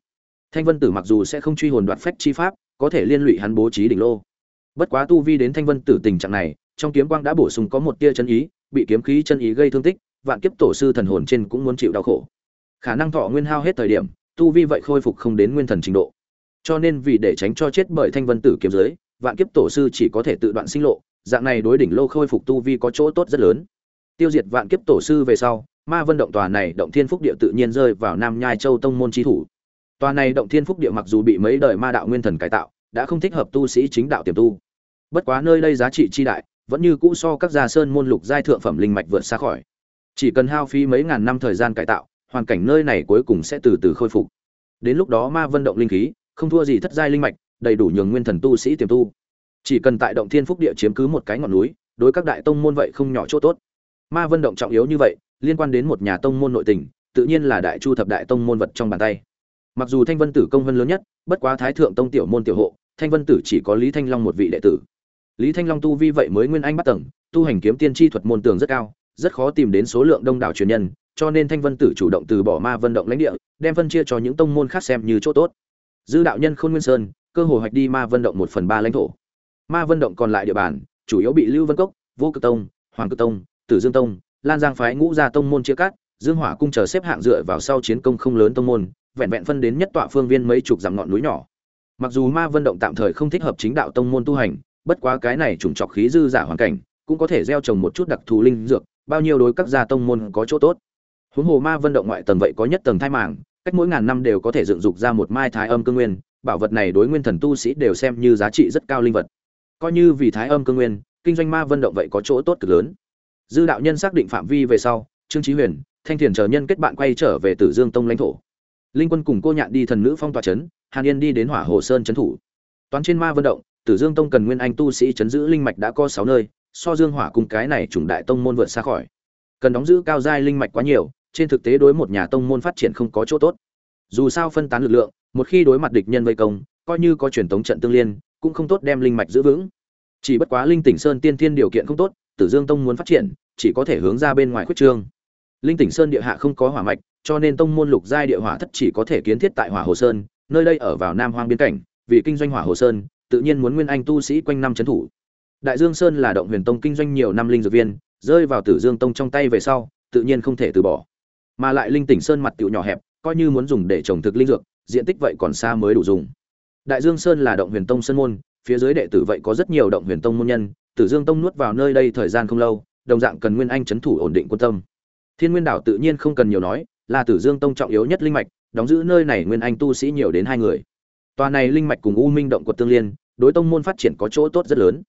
Thanh vân tử mặc dù sẽ không truy hồn đoạt phách chi pháp, có thể liên lụy hắn bố trí đỉnh lô. Bất quá tu vi đến thanh vân tử tình trạng này trong kiếm quang đã bổ sung có một tia chân ý, bị kiếm khí chân ý gây thương tích, vạn kiếp tổ sư thần hồn trên cũng muốn chịu đau khổ. Khả năng thọ nguyên hao hết thời điểm, tu vi vậy khôi phục không đến nguyên thần trình độ. Cho nên vì để tránh cho chết bởi thanh vân tử kiếm giới, vạn kiếp tổ sư chỉ có thể tự đoạn sinh lộ, dạng này đối đỉnh lô khôi phục tu vi có chỗ tốt rất lớn. Tiêu diệt vạn kiếp tổ sư về sau, ma vân động tòa này động thiên phúc địa tự nhiên rơi vào nam nhai châu tông môn chi thủ. Tòa này động thiên phúc địa mặc dù bị mấy đời ma đạo nguyên thần cải tạo, đã không thích hợp tu sĩ chính đạo tiềm tu. Bất quá nơi đây giá trị chi đại vẫn như cũ so các gia sơn môn lục giai thượng phẩm linh mạch vượt xa khỏi. Chỉ cần hao phí mấy ngàn năm thời gian cải tạo, hoàn cảnh nơi này cuối cùng sẽ từ từ khôi phục. Đến lúc đó ma vân động linh khí, không thua gì thất giai linh mạch, đầy đủ nhường nguyên thần tu sĩ tiềm tu. Chỉ cần tại động thiên phúc địa chiếm cứ một cái ngọn núi, đối các đại tông môn vậy không nhỏ chỗ tốt. Ma vân động trọng yếu như vậy, liên quan đến một nhà tông môn nội tình, tự nhiên là đại chu thập đại tông môn vật trong bàn tay. Mặc dù thanh vân tử công văn lớn nhất, bất quá thái thượng tông tiểu môn tiểu hộ, thanh vân tử chỉ có lý thanh long một vị đệ tử lý thanh long tu vi vậy mới nguyên anh bắt tầng, tu hành kiếm tiên tri thuật môn tường rất cao, rất khó tìm đến số lượng đông đảo truyền nhân, cho nên thanh vân tử chủ động từ bỏ ma vân động lãnh địa, đem phân chia cho những tông môn khác xem như chỗ tốt. Dư đạo nhân khôn nguyên sơn, cơ hội hoạch đi ma vân động một phần ba lãnh thổ. Ma vân động còn lại địa bàn, chủ yếu bị lưu vân cốc, vô cực tông, hoàng cực tông, tử dương tông, lan giang phái ngũ gia tông môn chia cắt, dương hỏa cung chờ xếp hạng dựa vào sau chiến công không lớn tông môn, vẹn vẹn phân đến nhất tọa phương viên mấy chục dặm ngọn núi nhỏ. Mặc dù ma vân động tạm thời không thích hợp chính đạo tông môn tu hành bất quá cái này trùng trọc khí dư giả hoàn cảnh, cũng có thể gieo trồng một chút đặc thù linh dược, bao nhiêu đối các gia tông môn có chỗ tốt. Huống hồ ma vân động ngoại tầng vậy có nhất tầng thai màng, cách mỗi ngàn năm đều có thể dựng dục ra một mai thái âm cương nguyên, bảo vật này đối nguyên thần tu sĩ đều xem như giá trị rất cao linh vật. Coi như vì thái âm cương nguyên, kinh doanh ma vân động vậy có chỗ tốt cực lớn. Dư đạo nhân xác định phạm vi về sau, trương trí huyền, thanh thiền chờ nhân kết bạn quay trở về tử dương tông lãnh thổ. Linh quân cùng cô nhạn đi thần nữ phong tòa trấn, hàn yên đi đến hỏa hồ sơn trấn thủ. Toán trên ma vân động tử dương tông cần nguyên anh tu sĩ chấn giữ linh mạch đã có sáu nơi, so dương hỏa cùng cái này chủng đại tông môn vượt xa khỏi. Cần đóng giữ cao giai linh mạch quá nhiều, trên thực tế đối một nhà tông môn phát triển không có chỗ tốt. Dù sao phân tán lực lượng, một khi đối mặt địch nhân vây công, coi như có truyền thống trận tương liên, cũng không tốt đem linh mạch giữ vững. Chỉ bất quá linh tỉnh sơn tiên thiên điều kiện không tốt, tử dương tông muốn phát triển, chỉ có thể hướng ra bên ngoài khuyết trương. Linh tỉnh sơn địa hạ không có hỏa mạch, cho nên tông môn lục giai địa hỏa thất chỉ có thể kiến thiết tại hỏa hồ sơn, nơi đây ở vào nam hoang biên cảnh, vì kinh doanh hỏa hồ sơn tự nhiên muốn nguyên anh tu sĩ quanh năm trấn thủ. Đại dương sơn là động huyền tông kinh doanh nhiều năm linh dược viên, rơi vào tử dương tông trong tay về sau, tự nhiên không thể từ bỏ. Mà lại linh tỉnh sơn mặt tiểu nhỏ hẹp, coi như muốn dùng để trồng thực linh dược, diện tích vậy còn xa mới đủ dùng. Đại dương sơn là động huyền tông sơn môn, phía dưới đệ tử vậy có rất nhiều động huyền tông môn nhân, tử dương tông nuốt vào nơi đây thời gian không lâu, đồng dạng cần nguyên anh trấn thủ ổn định quân tâm. Thiên nguyên đảo tự nhiên không cần nhiều nói, là tử dương tông trọng yếu nhất linh mạch, đóng giữ nơi này nguyên anh tu sĩ nhiều đến hai người tòa này linh mạch cùng u minh động quật tương liên, đối tông môn phát triển có chỗ tốt rất lớn.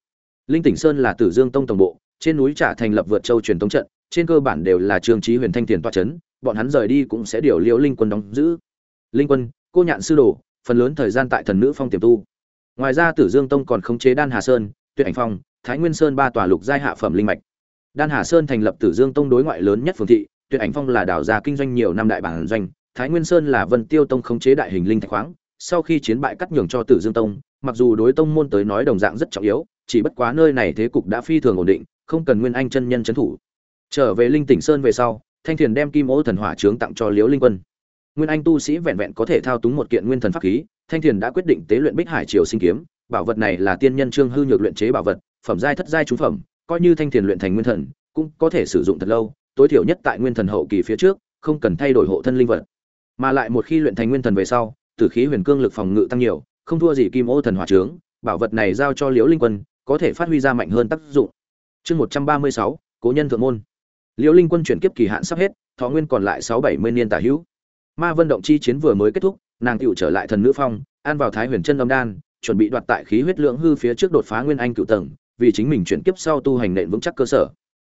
Linh tỉnh sơn là tử dương tông tổng bộ, trên núi trả thành lập vượt châu truyền thống trận, trên cơ bản đều là trường trí huyền thanh tiền toa chấn, bọn hắn rời đi cũng sẽ điều liễu linh quân đóng giữ. Linh quân, cô nhạn sư đồ, phần lớn thời gian tại thần nữ phong tiềm tu. Ngoài ra tử dương tông còn khống chế đan hà sơn, tuyệt ảnh phong, thái nguyên sơn ba tòa lục giai hạ phẩm linh mạch. Đan hà sơn thành lập tử dương tông đối ngoại lớn nhất phường thị, tuyệt ảnh phong là đảo gia kinh doanh nhiều năm đại bản doanh, thái nguyên sơn là vân tiêu tông khống chế đại hình linh thạch khoáng sau khi chiến bại cắt nhường cho tử dương tông, mặc dù đối tông môn tới nói đồng dạng rất trọng yếu, chỉ bất quá nơi này thế cục đã phi thường ổn định, không cần nguyên anh chân nhân trấn thủ. Trở về linh tỉnh sơn về sau, thanh thiền đem kim ô thần hỏa trướng tặng cho liễu linh quân. Nguyên anh tu sĩ vẹn vẹn có thể thao túng một kiện nguyên thần pháp khí, thanh thiền đã quyết định tế luyện bích hải triều sinh kiếm, bảo vật này là tiên nhân trương hư nhược luyện chế bảo vật, phẩm giai thất giai chú phẩm, coi như thanh thiền luyện thành nguyên thần, cũng có thể sử dụng thật lâu, tối thiểu nhất tại nguyên thần hậu kỳ phía trước, không cần thay đổi hộ thân linh vật. Mà lại một khi luyện thành nguyên thần về sau tử khí huyền cương lực phòng ngự tăng nhiều, không thua gì kim ô thần hỏa trướng, bảo vật này giao cho liễu linh quân, có thể phát huy ra mạnh hơn tác dụng. Chương một trăm ba mươi sáu, cố nhân thượng môn. Liễu linh quân chuyển kiếp kỳ hạn sắp hết, thọ nguyên còn lại sáu bảy mươi niên tả hữu. Ma vân động chi chiến vừa mới kết thúc, nàng tựu trở lại thần nữ phong, an vào thái huyền chân âm đan, chuẩn bị đoạt tại khí huyết lượng hư phía trước đột phá nguyên anh cựu tầng, vì chính mình chuyển kiếp sau tu hành nền vững chắc cơ sở.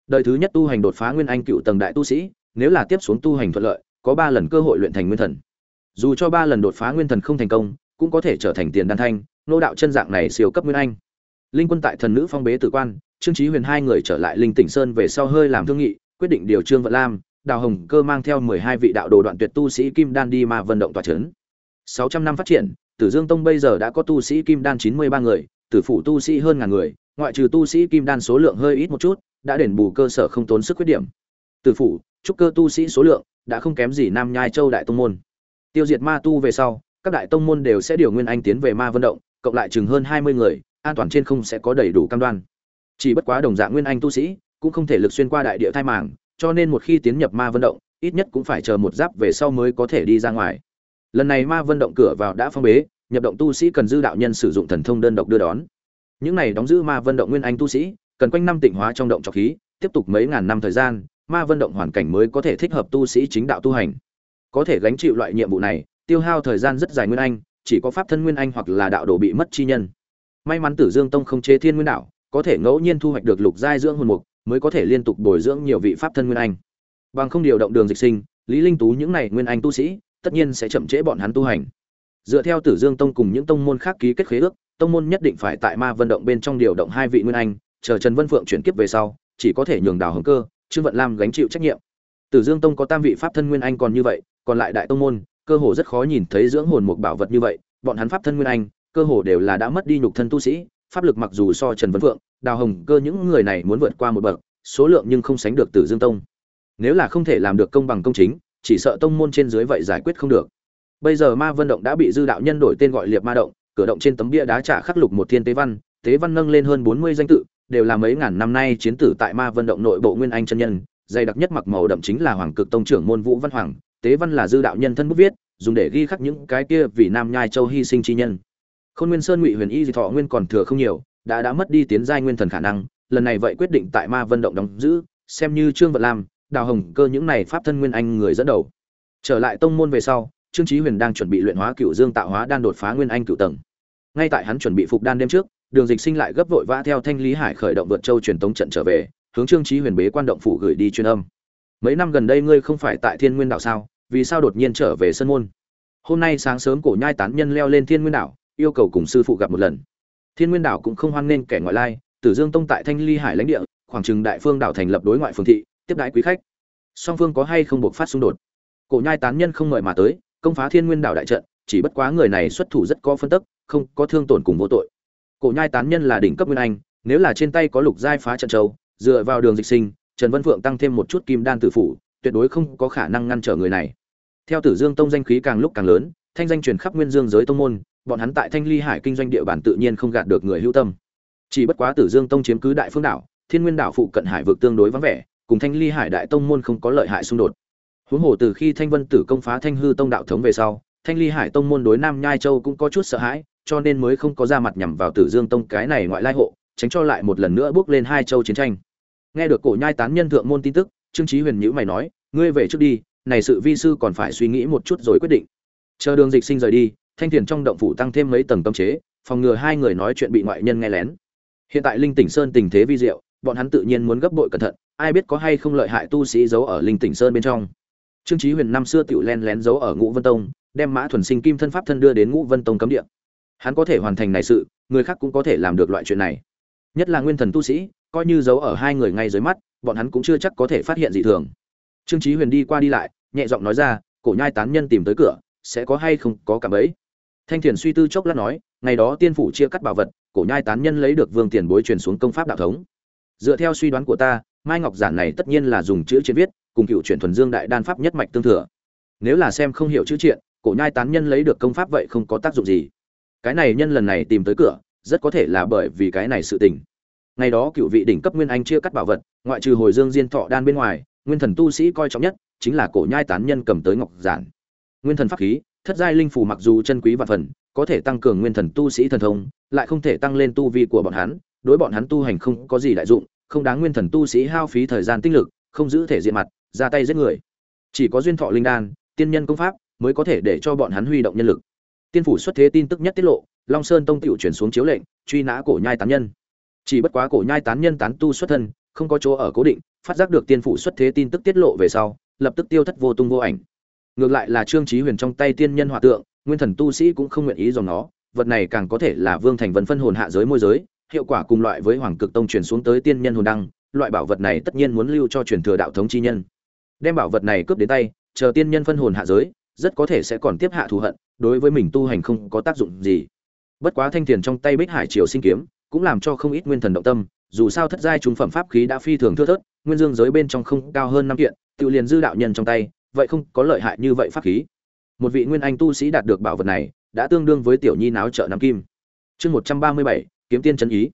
Đời thứ nhất tu hành đột phá nguyên anh cựu tầng đại tu sĩ, nếu là tiếp xuống tu hành thuận lợi, có ba lần cơ hội luyện thành nguyên thần dù cho ba lần đột phá nguyên thần không thành công, cũng có thể trở thành tiền đan thanh, nô đạo chân dạng này siêu cấp nguyên anh. Linh quân tại thần nữ phong bế tử quan, trương trí huyền hai người trở lại linh tỉnh sơn về sau hơi làm thương nghị, quyết định điều trương vận lam, đào hồng cơ mang theo mười hai vị đạo đồ đoạn tuyệt tu sĩ kim đan đi mà vận động tòa trấn sáu trăm năm phát triển, tử dương tông bây giờ đã có tu sĩ kim đan chín mươi ba người, tử phụ tu sĩ hơn ngàn người, ngoại trừ tu sĩ kim đan số lượng hơi ít một chút, đã đền bù cơ sở không tốn sức khuyết điểm. Tử phụ trúc cơ tu sĩ số lượng đã không kém gì nam nhai châu đại tông môn tiêu diệt ma tu về sau, các đại tông môn đều sẽ điều nguyên anh tiến về ma vận động, cộng lại chừng hơn hai mươi người, an toàn trên không sẽ có đầy đủ cam đoan. Chỉ bất quá đồng dạng nguyên anh tu sĩ, cũng không thể lực xuyên qua đại địa thai màng, cho nên một khi tiến nhập ma vận động, ít nhất cũng phải chờ một giáp về sau mới có thể đi ra ngoài. Lần này ma vận động cửa vào đã phong bế, nhập động tu sĩ cần dư đạo nhân sử dụng thần thông đơn độc đưa đón. Những này đóng giữ ma vận động nguyên anh tu sĩ, cần quanh năm tịnh hóa trong động trọc khí, tiếp tục mấy ngàn năm thời gian, ma vận động hoàn cảnh mới có thể thích hợp tu sĩ chính đạo tu hành có thể gánh chịu loại nhiệm vụ này, tiêu hao thời gian rất dài nguyên anh, chỉ có pháp thân nguyên anh hoặc là đạo đồ bị mất chi nhân. May mắn tử dương tông không chế thiên nguyên đạo, có thể ngẫu nhiên thu hoạch được lục giai dưỡng hồn mục, mới có thể liên tục bồi dưỡng nhiều vị pháp thân nguyên anh. Bằng không điều động đường dịch sinh, lý linh tú những này nguyên anh tu sĩ, tất nhiên sẽ chậm trễ bọn hắn tu hành. Dựa theo tử dương tông cùng những tông môn khác ký kết khế ước, tông môn nhất định phải tại ma vân động bên trong điều động hai vị nguyên anh, chờ trần vân phượng chuyển kiếp về sau, chỉ có thể nhường đào hồng cơ, trương vận lam gánh chịu trách nhiệm tử dương tông có tam vị pháp thân nguyên anh còn như vậy còn lại đại tông môn cơ hồ rất khó nhìn thấy dưỡng hồn một bảo vật như vậy. Bọn hắn pháp thân nguyên anh cơ hồ đều là đã mất đi nhục thân tu sĩ pháp lực mặc dù so trần Vân Vượng, đào hồng cơ những người này muốn vượt qua một bậc số lượng nhưng không sánh được tử dương tông. Nếu là không thể làm được công bằng công chính chỉ sợ tông môn trên dưới vậy giải quyết không được. Bây giờ ma vân động đã bị dư đạo nhân đổi tên gọi liệt ma động cửa động trên tấm bia đá trả khắc lục một thiên tế văn tế văn nâng lên hơn bốn mươi danh tự đều là mấy ngàn năm nay chiến tử tại ma vân động nội bộ nguyên anh chân nhân dày đặc nhất mặc màu đậm chính là hoàng cực tông trưởng môn vũ văn hoàng, tế văn là dư đạo nhân thân bút viết, dùng để ghi khắc những cái kia vì nam nhai châu hy sinh chi nhân. Khôn nguyên sơn ngụy huyền y di thọ nguyên còn thừa không nhiều, đã đã mất đi tiến giai nguyên thần khả năng, lần này vậy quyết định tại ma vân động đóng giữ, xem như trương vận lam, đào hồng cơ những này pháp thân nguyên anh người dẫn đầu. Trở lại tông môn về sau, trương chí huyền đang chuẩn bị luyện hóa cựu dương tạo hóa đan đột phá nguyên anh cựu tầng. Ngay tại hắn chuẩn bị phục đan đêm trước, đường dịch sinh lại gấp vội vã theo thanh lý hải khởi động vượt châu truyền tống trận trở về hướng trương trí huyền bế quan động phủ gửi đi truyền âm. Mấy năm gần đây ngươi không phải tại thiên nguyên đảo sao? Vì sao đột nhiên trở về sân môn? Hôm nay sáng sớm cổ nhai tán nhân leo lên thiên nguyên đảo, yêu cầu cùng sư phụ gặp một lần. Thiên nguyên đảo cũng không hoan nghênh kẻ ngoại lai, tử dương tông tại thanh ly hải lãnh địa, khoảng trừng đại phương đảo thành lập đối ngoại phương thị, tiếp đãi quý khách. Song phương có hay không buộc phát xung đột? Cổ nhai tán nhân không mời mà tới, công phá thiên nguyên đảo đại trận, chỉ bất quá người này xuất thủ rất có phân tức, không có thương tổn cùng vô tội. Cổ nhai tán nhân là đỉnh cấp nguyên anh, nếu là trên tay có lục giai phá trận châu dựa vào đường dịch sinh trần vân phượng tăng thêm một chút kim đan tử phủ tuyệt đối không có khả năng ngăn trở người này theo Tử Dương Tông danh khí càng lúc càng lớn, thanh danh truyền khắp nguyên dương giới tông môn, bọn hắn tại Thanh Ly Hải kinh doanh địa bàn tự nhiên không gạt được người hữu tâm. Chỉ bất quá Tử Dương Tông chiếm cứ đại phương đảo, Thiên Nguyên đảo phụ cận hải vực tương đối vắng vẻ, cùng Thanh Ly Hải đại tông môn không có lợi hại xung đột. Huống hồ từ khi Thanh Vân Tử công phá Thanh Hư Tông đạo thống về sau, Thanh Ly Hải tông môn đối Nam Nhai Châu cũng có chút sợ hãi, cho nên mới không có ra mặt nhằm vào Tử Dương Tông cái này ngoại lai hộ, tránh cho lại một lần nữa bước lên hai châu chiến tranh. Nghe được cổ nhai tán nhân thượng môn tin tức, Trương Chí Huyền nhữ mày nói, ngươi về trước đi, này sự vi sư còn phải suy nghĩ một chút rồi quyết định. Chờ đường dịch sinh rời đi thanh thiền trong động phủ tăng thêm mấy tầng cấm chế phòng ngừa hai người nói chuyện bị ngoại nhân nghe lén. Hiện tại linh tỉnh sơn tình thế vi diệu bọn hắn tự nhiên muốn gấp bội cẩn thận ai biết có hay không lợi hại tu sĩ giấu ở linh tỉnh sơn bên trong. Trương chí huyền năm xưa tiểu len lén giấu ở ngũ vân tông đem mã thuần sinh kim thân pháp thân đưa đến ngũ vân tông cấm địa. Hắn có thể hoàn thành này sự người khác cũng có thể làm được loại chuyện này. Nhất là nguyên thần tu sĩ coi như giấu ở hai người ngay dưới mắt, bọn hắn cũng chưa chắc có thể phát hiện gì thường. Trương chí huyền đi qua đi lại, nhẹ giọng nói ra, cổ nhai tán nhân tìm tới cửa, sẽ có hay không có cảm ấy? Thanh thiền suy tư chốc lát nói, ngày đó tiên phủ chia cắt bảo vật, cổ nhai tán nhân lấy được vương tiền bối truyền xuống công pháp đạo thống. Dựa theo suy đoán của ta, mai ngọc giản này tất nhiên là dùng chữ triện viết, cùng cựu truyền thuần dương đại đan pháp nhất mạch tương thừa. Nếu là xem không hiểu chữ triện, cổ nhai tán nhân lấy được công pháp vậy không có tác dụng gì. Cái này nhân lần này tìm tới cửa, rất có thể là bởi vì cái này sự tình ngày đó cựu vị đỉnh cấp nguyên anh chia cắt bảo vật, ngoại trừ hồi dương diên thọ đan bên ngoài, nguyên thần tu sĩ coi trọng nhất chính là cổ nhai tán nhân cầm tới ngọc giản. Nguyên thần pháp khí, thất giai linh phù mặc dù chân quý và phần, có thể tăng cường nguyên thần tu sĩ thần thông, lại không thể tăng lên tu vi của bọn hắn, đối bọn hắn tu hành không có gì đại dụng, không đáng nguyên thần tu sĩ hao phí thời gian tinh lực, không giữ thể diện mặt, ra tay giết người. Chỉ có duyên thọ linh đan, tiên nhân công pháp mới có thể để cho bọn hắn huy động nhân lực. Tiên phủ xuất thế tin tức nhất tiết lộ, long sơn tông tiểu chuyển xuống chiếu lệnh, truy nã cổ nhai tán nhân chỉ bất quá cổ nhai tán nhân tán tu xuất thân, không có chỗ ở cố định, phát giác được tiên phủ xuất thế tin tức tiết lộ về sau, lập tức tiêu thất vô tung vô ảnh. Ngược lại là trương trí huyền trong tay tiên nhân hòa tượng, nguyên thần tu sĩ cũng không nguyện ý dòng nó, vật này càng có thể là vương thành vân phân hồn hạ giới môi giới, hiệu quả cùng loại với hoàng cực tông truyền xuống tới tiên nhân hồn đăng, loại bảo vật này tất nhiên muốn lưu cho truyền thừa đạo thống chi nhân. Đem bảo vật này cướp đến tay, chờ tiên nhân phân hồn hạ giới, rất có thể sẽ còn tiếp hạ thù hận, đối với mình tu hành không có tác dụng gì. Bất quá thanh tiền trong tay bích hải triều sinh kiếm cũng làm cho không ít nguyên thần động tâm, dù sao thất giai trung phẩm pháp khí đã phi thường thưa thớt, nguyên dương giới bên trong không cao hơn năm kiện, tự liền dư đạo nhân trong tay, vậy không có lợi hại như vậy pháp khí. Một vị nguyên anh tu sĩ đạt được bảo vật này, đã tương đương với tiểu nhi náo trợ nam kim. Chương một trăm ba mươi bảy, kiếm tiên chân ý.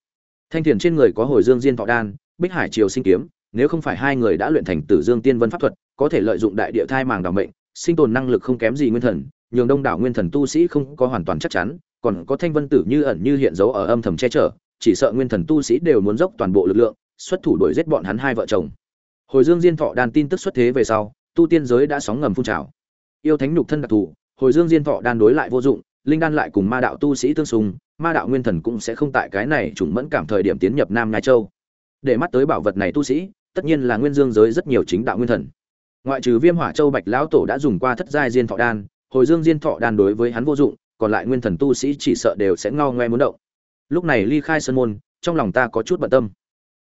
Thanh thiền trên người có hồi dương diên thọ đan, bích hải triều sinh kiếm, nếu không phải hai người đã luyện thành tử dương tiên vân pháp thuật, có thể lợi dụng đại địa thai màng đ mệnh, sinh tồn năng lực không kém gì nguyên thần, nhường đông đảo nguyên thần tu sĩ không có hoàn toàn chắc chắn, còn có thanh vân tử như ẩn như hiện dấu ở âm thầm che chở chỉ sợ nguyên thần tu sĩ đều muốn dốc toàn bộ lực lượng, xuất thủ đuổi giết bọn hắn hai vợ chồng. Hồi dương diên thọ đan tin tức xuất thế về sau, tu tiên giới đã sóng ngầm phun trào. Yêu thánh nhục thân đặc thù, hồi dương diên thọ đan đối lại vô dụng, linh đan lại cùng ma đạo tu sĩ tương xung, ma đạo nguyên thần cũng sẽ không tại cái này trùng mẫn cảm thời điểm tiến nhập nam nhai châu. Để mắt tới bảo vật này tu sĩ, tất nhiên là nguyên dương giới rất nhiều chính đạo nguyên thần. Ngoại trừ viêm hỏa châu bạch lão tổ đã dùng qua thất giai diên thọ đan, hồi dương diên thọ đan đối với hắn vô dụng, còn lại nguyên thần tu sĩ chỉ sợ đều sẽ ngao ngoe muốn động lúc này ly khai sơn môn, trong lòng ta có chút bận tâm.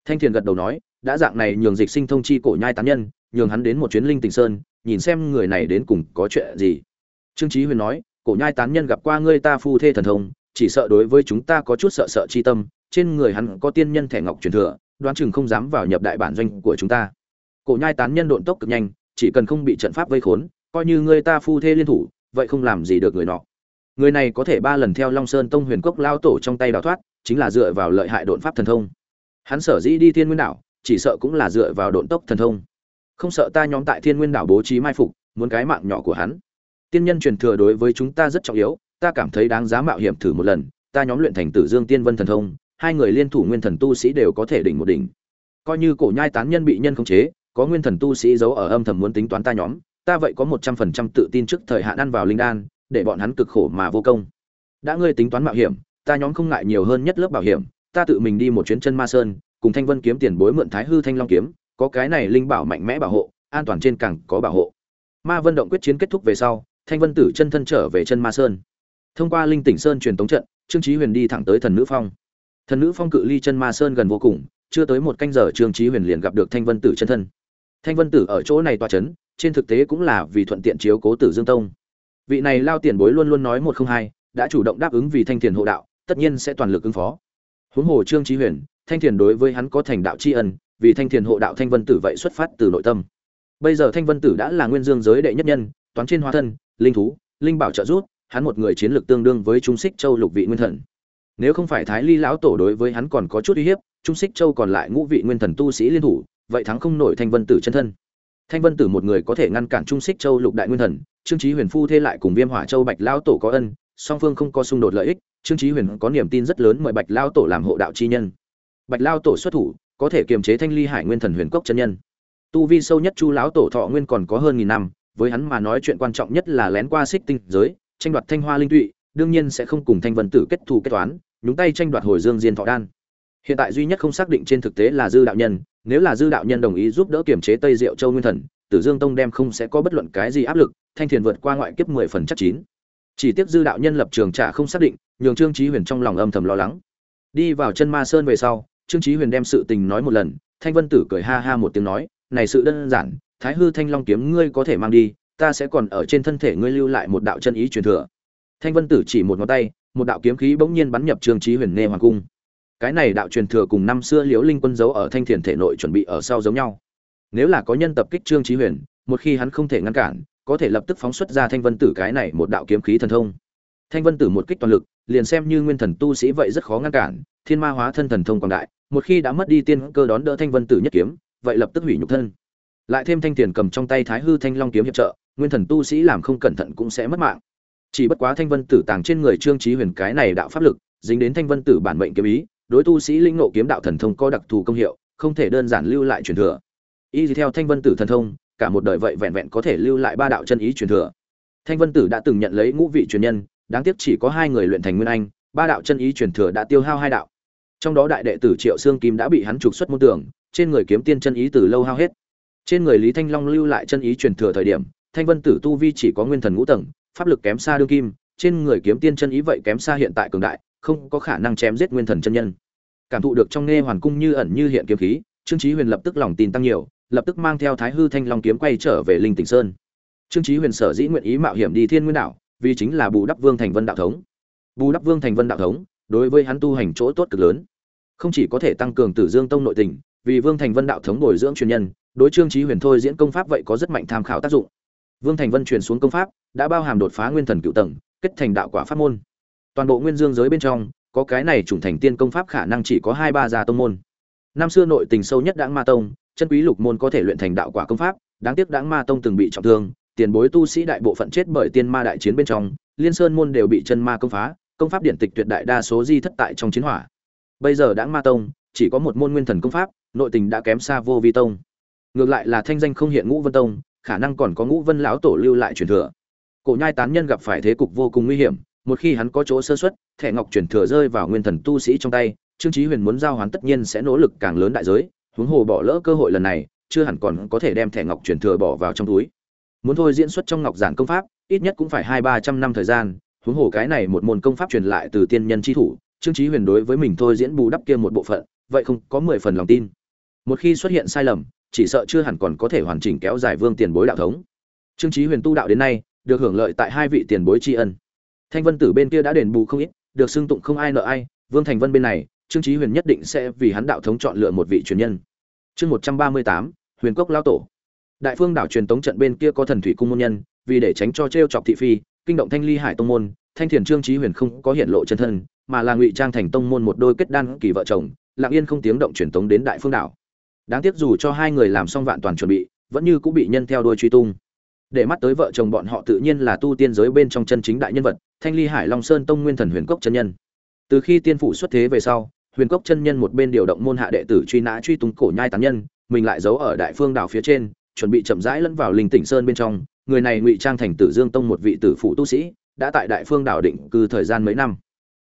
Thanh thiền gật đầu nói, đã dạng này nhường dịch sinh thông chi cổ nhai tán nhân, nhường hắn đến một chuyến linh tình sơn, nhìn xem người này đến cùng có chuyện gì. Trương trí huyền nói, cổ nhai tán nhân gặp qua ngươi ta phu thê thần thông, chỉ sợ đối với chúng ta có chút sợ sợ chi tâm, trên người hắn có tiên nhân thẻ ngọc truyền thừa, đoán chừng không dám vào nhập đại bản doanh của chúng ta. Cổ nhai tán nhân độn tốc cực nhanh, chỉ cần không bị trận pháp vây khốn, coi như ngươi ta phu thê liên thủ, vậy không làm gì được người nọ người này có thể ba lần theo long sơn tông huyền cốc lao tổ trong tay đào thoát, chính là dựa vào lợi hại độn pháp thần thông. Hắn sở dĩ đi thiên nguyên đảo, chỉ sợ cũng là dựa vào độn tốc thần thông. Không sợ ta nhóm tại thiên nguyên đảo bố trí mai phục, muốn cái mạng nhỏ của hắn. Tiên nhân truyền thừa đối với chúng ta rất trọng yếu, ta cảm thấy đáng giá mạo hiểm thử một lần, ta nhóm luyện thành tử dương tiên vân thần thông, hai người liên thủ nguyên thần tu sĩ đều có thể đỉnh một đỉnh. Coi như cổ nhai tán nhân bị nhân khống chế, có nguyên thần tu sĩ giấu ở âm thầm muốn tính toán ta nhóm, ta vậy có một trăm phần trăm tự tin trước thời hạn ăn vào linh đan để bọn hắn cực khổ mà vô công. Đã ngươi tính toán mạo hiểm, ta nhóm không ngại nhiều hơn nhất lớp bảo hiểm, ta tự mình đi một chuyến chân ma sơn, cùng thanh vân kiếm tiền bối mượn thái hư thanh long kiếm, có cái này linh bảo mạnh mẽ bảo hộ, an toàn trên càng có bảo hộ. Ma vân động quyết chiến kết thúc về sau, thanh vân tử chân thân trở về chân ma sơn. Thông qua linh tỉnh sơn truyền tống trận, trương trí huyền đi thẳng tới thần nữ phong. Thần nữ phong cự ly chân ma sơn gần vô cùng, chưa tới một canh giờ trương trí huyền liền gặp được thanh vân tử chân thân. Thanh vân tử ở chỗ này toa c h ấ n trên thực tế cũng là vì thuận tiện chiếu cố tử dương tông vị này lao tiền bối luôn luôn nói một không hai, đã chủ động đáp ứng vì thanh thiền hộ đạo, tất nhiên sẽ toàn lực ứng phó. Huống hồ trương trí huyền, thanh thiền đối với hắn có thành đạo tri ân, vì thanh thiền hộ đạo thanh vân tử vậy xuất phát từ nội tâm. Bây giờ thanh vân tử đã là nguyên dương giới đệ nhất nhân, toán trên hóa thân, linh thú, linh bảo trợ rút hắn một người chiến lược tương đương với trung xích châu lục vị nguyên thần. Nếu không phải thái ly lão tổ đối với hắn còn có chút uy hiếp, trung xích châu còn lại ngũ vị nguyên thần tu sĩ liên thủ, vậy thắng không nổi thanh vân tử chân thân. Thanh vân tử một người có thể ngăn cản trung xích châu lục đại nguyên thần trương Chí huyền phu thê lại cùng viêm hỏa châu bạch lão tổ có ân, song phương không có xung đột lợi ích, trương Chí huyền có niềm tin rất lớn mời bạch lão tổ làm hộ đạo chi nhân. Bạch lão tổ xuất thủ, có thể kiềm chế thanh ly hải nguyên thần huyền cốc chân nhân. Tu vi sâu nhất chu lão tổ thọ nguyên còn có hơn nghìn năm, với hắn mà nói chuyện quan trọng nhất là lén qua xích tinh giới, tranh đoạt thanh hoa linh tụy, đương nhiên sẽ không cùng thanh vân tử kết thù kết toán, nhúng tay tranh đoạt hồi dương diên thọ đan. Hiện tại duy nhất không xác định trên thực tế là dư đạo nhân, nếu là dư đạo nhân đồng ý giúp đỡ kiểm chế tây diệu châu nguyên thần, tử dương tông đem không sẽ có bất luận cái gì áp lực thanh thiền vượt qua ngoại kiếp mười phần chắc chín. Chỉ tiếc dư đạo nhân lập trường trả không xác định, nhường trương trí huyền trong lòng âm thầm lo lắng. Đi vào chân ma sơn về sau, trương trí huyền đem sự tình nói một lần, thanh vân tử cười ha ha một tiếng nói, này sự đơn giản, thái hư thanh long kiếm ngươi có thể mang đi, ta sẽ còn ở trên thân thể ngươi lưu lại một đạo chân ý truyền thừa. Thanh vân tử chỉ một ngón tay, một đạo kiếm khí bỗng nhiên bắn nhập trương trí huyền nê hoàng cung. Cái này đạo truyền thừa cùng năm xưa liễu linh quân giấu ở thanh thiền thể nội chuẩn bị ở sau giống nhau. Nếu là có nhân tập kích trương trí huyền, một khi hắn không thể ngăn cản có thể lập tức phóng xuất ra thanh vân tử cái này một đạo kiếm khí thần thông. Thanh vân tử một kích toàn lực, liền xem như nguyên thần tu sĩ vậy rất khó ngăn cản, thiên ma hóa thân thần thông quảng đại, một khi đã mất đi tiên cơ đón đỡ thanh vân tử nhất kiếm, vậy lập tức hủy nhục thân. Lại thêm thanh tiền cầm trong tay thái hư thanh long kiếm hiệp trợ, nguyên thần tu sĩ làm không cẩn thận cũng sẽ mất mạng. Chỉ bất quá thanh vân tử tàng trên người trương trí huyền cái này đạo pháp lực, dính đến thanh vân tử bản mệnh kiếm ý, đối tu sĩ linh ngộ kiếm đạo thần thông có đặc thù công hiệu, không thể đơn giản lưu lại truyền thừa. Y theo thanh vân tử thần thông cả một đời vậy vẹn vẹn có thể lưu lại ba đạo chân ý truyền thừa. Thanh vân tử đã từng nhận lấy ngũ vị truyền nhân, đáng tiếc chỉ có hai người luyện thành nguyên anh, ba đạo chân ý truyền thừa đã tiêu hao hai đạo. Trong đó đại đệ tử triệu xương kim đã bị hắn trục xuất môn tưởng trên người kiếm tiên chân ý từ lâu hao hết. Trên người lý thanh long lưu lại chân ý truyền thừa thời điểm, thanh vân tử tu vi chỉ có nguyên thần ngũ tầng, pháp lực kém xa đương kim, trên người kiếm tiên chân ý vậy kém xa hiện tại cường đại, không có khả năng chém giết nguyên thần chân nhân. Cảm thụ được trong nghe hoàn cung như ẩn như hiện kiếm khí, trương chí huyền lập tức lòng tin tăng nhiều lập tức mang theo thái hư thanh long kiếm quay trở về linh tỉnh sơn. Trương chí huyền sở dĩ nguyện ý mạo hiểm đi thiên nguyên đảo, vì chính là bù đắp vương thành vân đạo thống. Bù đắp vương thành vân đạo thống, đối với hắn tu hành chỗ tốt cực lớn. Không chỉ có thể tăng cường tử dương tông nội tình, vì vương thành vân đạo thống bồi dưỡng truyền nhân, đối trương chí huyền thôi diễn công pháp vậy có rất mạnh tham khảo tác dụng. Vương thành vân truyền xuống công pháp, đã bao hàm đột phá nguyên thần cựu tầng, kết thành đạo quả pháp môn. Toàn bộ nguyên dương giới bên trong, có cái này chủng thành tiên công pháp khả năng chỉ có hai ba gia tông môn. Năm xưa nội tình sâu nhất đãng ma tông chân quý lục môn có thể luyện thành đạo quả công pháp, đáng tiếc đãng ma tông từng bị trọng thương, tiền bối tu sĩ đại bộ phận chết bởi tiên ma đại chiến bên trong, liên sơn môn đều bị chân ma công phá, công pháp điển tịch tuyệt đại đa số di thất tại trong chiến hỏa. Bây giờ đãng ma tông chỉ có một môn nguyên thần công pháp, nội tình đã kém xa vô vi tông. Ngược lại là thanh danh không hiện ngũ vân tông, khả năng còn có ngũ vân lão tổ lưu lại truyền thừa. Cổ nhai tán nhân gặp phải thế cục vô cùng nguy hiểm, một khi hắn có chỗ sơ xuất thẻ ngọc truyền thừa rơi vào nguyên thần tu sĩ trong tay, trương chí huyền muốn giao hoán tất nhiên sẽ nỗ lực càng lớn đại giới huống hồ bỏ lỡ cơ hội lần này, chưa hẳn còn có thể đem thẻ ngọc truyền thừa bỏ vào trong túi. Muốn thôi diễn xuất trong ngọc giản công pháp, ít nhất cũng phải hai ba trăm năm thời gian, huống hồ cái này một môn công pháp truyền lại từ tiên nhân chi thủ, trương chí huyền đối với mình thôi diễn bù đắp kia một bộ phận, vậy không có mười phần lòng tin. Một khi xuất hiện sai lầm, chỉ sợ chưa hẳn còn có thể hoàn chỉnh kéo dài vương tiền bối đạo thống. Trương chí huyền tu đạo đến nay, được hưởng lợi tại hai vị tiền bối tri ân. Thanh vân tử bên kia đã đền bù không ít, được xưng tụng không ai nợ ai, vương thành vân bên này trương chí huyền nhất định sẽ vì hắn đạo thống chọn lựa một vị truyền nhân. Chương một trăm ba mươi tám, huyền cốc lao tổ. Đại phương đảo truyền tống trận bên kia có thần thủy cung môn nhân, vì để tránh cho treo chọc thị phi, kinh động thanh ly hải tông môn, thanh thiền trương chí huyền không có hiện lộ chân thân, mà là ngụy trang thành tông môn một đôi kết đan kỳ vợ chồng, lặng yên không tiếng động truyền tống đến đại phương đảo. Đáng tiếc dù cho hai người làm xong vạn toàn chuẩn bị, vẫn như cũng bị nhân theo đuôi truy tung. Để mắt tới vợ chồng bọn họ tự nhiên là tu tiên giới bên trong chân chính đại nhân vật, thanh ly hải long sơn tông nguyên thần huyền cốc chân nhân từ khi tiên phủ xuất thế về sau, huyền cốc chân nhân một bên điều động môn hạ đệ tử truy nã truy túng cổ nhai tán nhân, mình lại giấu ở đại phương đảo phía trên, chuẩn bị chậm rãi lẫn vào linh tỉnh sơn bên trong. Người này ngụy trang thành tử dương tông một vị tử phụ tu sĩ, đã tại đại phương đảo định cư thời gian mấy năm.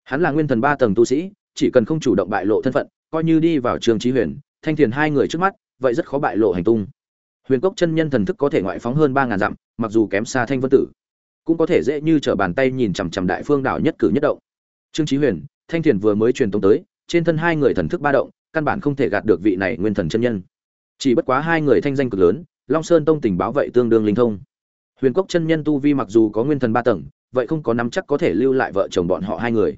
Hắn là nguyên thần ba tầng tu sĩ, chỉ cần không chủ động bại lộ thân phận, coi như đi vào trường trí huyền, thanh thiền hai người trước mắt, vậy rất khó bại lộ hành tung. Huyền cốc chân nhân thần thức có thể ngoại phóng hơn ba ngàn dặm, mặc dù kém xa thanh vân tử, cũng có thể dễ như trở bàn tay nhìn chằm chằm đại phương đảo nhất cử nhất động trương Chí huyền, thanh thiền vừa mới truyền tống tới, trên thân hai người thần thức ba động, căn bản không thể gạt được vị này nguyên thần chân nhân. Chỉ bất quá hai người thanh danh cực lớn, long sơn tông tình báo vậy tương đương linh thông. Huyền cốc chân nhân tu vi mặc dù có nguyên thần ba tầng, vậy không có nắm chắc có thể lưu lại vợ chồng bọn họ hai người.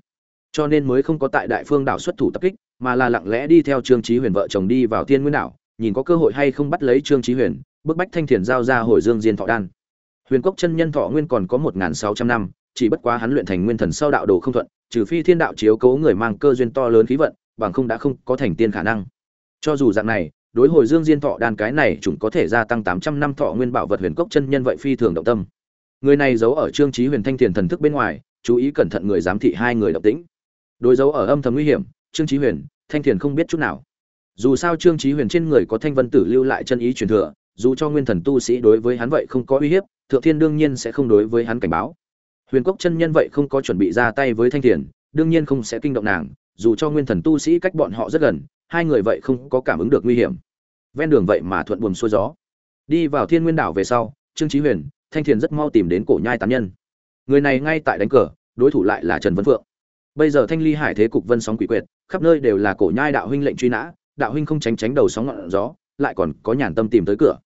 Cho nên mới không có tại đại phương đảo xuất thủ tập kích, mà là lặng lẽ đi theo trương Chí huyền vợ chồng đi vào thiên nguyên đảo, nhìn có cơ hội hay không bắt lấy trương Chí huyền, bức bách thanh thiền giao ra hồi dương diên thọ đan. Huyền cốc chân nhân thọ nguyên còn có một sáu trăm năm, chỉ bất quá hắn luyện thành nguyên thần sau đạo đồ không thuận trừ phi thiên đạo chiếu cố người mang cơ duyên to lớn khí vận, bằng không đã không có thành tiên khả năng. Cho dù dạng này, đối hồi dương diên thọ đan cái này chúng có thể gia tăng tám trăm năm thọ nguyên bảo vật huyền cốc chân nhân vậy phi thường động tâm. Người này giấu ở trương chí huyền thanh thiền thần thức bên ngoài, chú ý cẩn thận người giám thị hai người động tĩnh. Đối dấu ở âm thầm nguy hiểm, trương chí huyền, thanh thiền không biết chút nào. Dù sao trương chí huyền trên người có thanh vân tử lưu lại chân ý truyền thừa, dù cho nguyên thần tu sĩ đối với hắn vậy không có uy hiếp, thượng thiên đương nhiên sẽ không đối với hắn cảnh báo huyền cốc chân nhân vậy không có chuẩn bị ra tay với thanh thiền, đương nhiên không sẽ kinh động nàng, dù cho nguyên thần tu sĩ cách bọn họ rất gần, hai người vậy không có cảm ứng được nguy hiểm. Ven đường vậy mà thuận buồm xuôi gió. Đi vào thiên nguyên đảo về sau, trương trí huyền, thanh thiền rất mau tìm đến cổ nhai tán nhân. Người này ngay tại đánh cờ, đối thủ lại là trần vân phượng. Bây giờ thanh ly hải thế cục vân sóng quỷ quyệt, khắp nơi đều là cổ nhai đạo huynh lệnh truy nã, đạo huynh không tránh tránh đầu sóng ngọn gió, lại còn có nhàn tâm tìm tới cửa.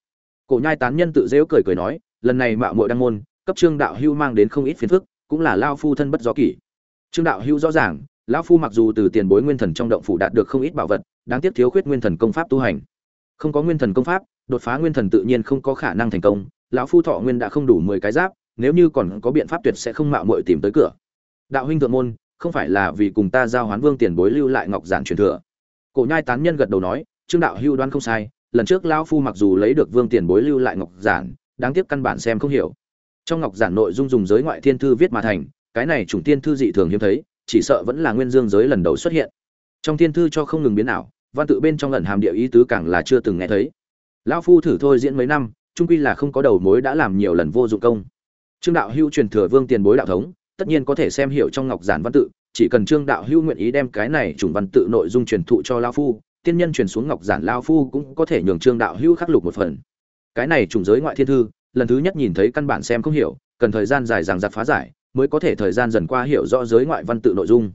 Cổ nhai tán nhân tự dễu cười cười nói, lần này mạo muội đăng môn cấp trương đạo hưu mang đến không ít phiền phức, cũng là lao phu thân bất do kỷ. Trương đạo hưu rõ ràng lão phu mặc dù từ tiền bối nguyên thần trong động phủ đạt được không ít bảo vật, đáng tiếc thiếu khuyết nguyên thần công pháp tu hành. Không có nguyên thần công pháp, đột phá nguyên thần tự nhiên không có khả năng thành công, lão phu thọ nguyên đã không đủ mười cái giáp, nếu như còn có biện pháp tuyệt sẽ không mạo muội tìm tới cửa. Đạo huynh thượng môn, không phải là vì cùng ta giao hoán vương tiền bối lưu lại ngọc giản truyền thừa. Cổ nhai tán nhân gật đầu nói, trương đạo hưu đoan không sai, lần trước lão phu mặc dù lấy được vương tiền bối lưu lại ngọc giản, đáng tiếc căn bản xem không hiểu trong ngọc giản nội dung dùng giới ngoại thiên thư viết mà thành, cái này chủng tiên thư dị thường hiếm thấy, chỉ sợ vẫn là nguyên dương giới lần đầu xuất hiện. Trong thiên thư cho không ngừng biến ảo, văn tự bên trong lần hàm địa ý tứ càng là chưa từng nghe thấy. Lão phu thử thôi diễn mấy năm trung quy là không có đầu mối đã làm nhiều lần vô dụng công. Trương đạo hưu truyền thừa vương tiền bối đạo thống, tất nhiên có thể xem hiểu trong ngọc giản văn tự, chỉ cần trương đạo hưu nguyện ý đem cái này chủng văn tự nội dung truyền thụ cho lão phu, tiên nhân truyền xuống ngọc giản lão phu cũng có thể nhường trương đạo hưu khắc lục một phần. Cái này chủng giới ngoại thiên thư lần thứ nhất nhìn thấy căn bản xem không hiểu, cần thời gian dài dằng dặc phá giải, mới có thể thời gian dần qua hiểu rõ giới ngoại văn tự nội dung.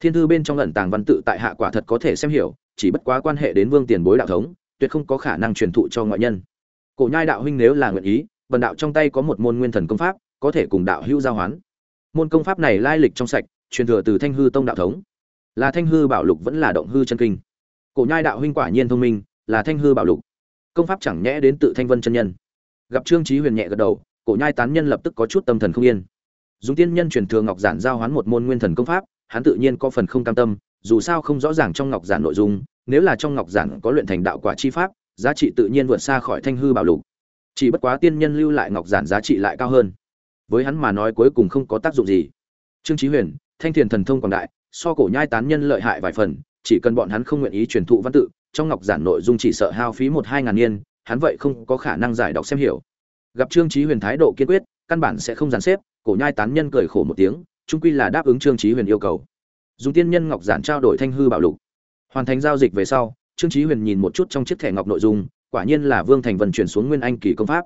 Thiên thư bên trong ẩn tàng văn tự tại hạ quả thật có thể xem hiểu, chỉ bất quá quan hệ đến vương tiền bối đạo thống, tuyệt không có khả năng truyền thụ cho ngoại nhân. Cổ nhai đạo huynh nếu là nguyện ý vần đạo trong tay có một môn nguyên thần công pháp, có thể cùng đạo hữu giao hoán. Môn công pháp này lai lịch trong sạch, truyền thừa từ thanh hư tông đạo thống. Là thanh hư bảo lục vẫn là động hư chân kinh. Cổ nhai đạo huynh quả nhiên thông minh, là thanh hư bảo lục. Công pháp chẳng nhẽ đến tự thanh vân chân nhân gặp trương chí huyền nhẹ gật đầu, cổ nhai tán nhân lập tức có chút tâm thần không yên. Dùng tiên nhân truyền thừa ngọc giản giao hoán một môn nguyên thần công pháp, hắn tự nhiên có phần không cam tâm, dù sao không rõ ràng trong ngọc giản nội dung, nếu là trong ngọc giản có luyện thành đạo quả chi pháp, giá trị tự nhiên vượt xa khỏi thanh hư bảo lục. Chỉ bất quá tiên nhân lưu lại ngọc giản giá trị lại cao hơn. Với hắn mà nói cuối cùng không có tác dụng gì. Trương chí huyền, thanh thiền thần thông quảng đại, so cổ nhai tán nhân lợi hại vài phần, chỉ cần bọn hắn không nguyện ý truyền thụ văn tự, trong ngọc giản nội dung chỉ sợ hao phí một hai ngàn niên hắn vậy không có khả năng giải đọc xem hiểu. Gặp trương trí huyền thái độ kiên quyết, căn bản sẽ không dàn xếp, cổ nhai tán nhân cười khổ một tiếng trung quy là đáp ứng trương trí huyền yêu cầu. Dùng tiên nhân ngọc giản trao đổi thanh hư bảo lục. Hoàn thành giao dịch về sau, trương trí huyền nhìn một chút trong chiếc thẻ ngọc nội dung, quả nhiên là vương thành vân chuyển xuống nguyên anh kỳ công pháp.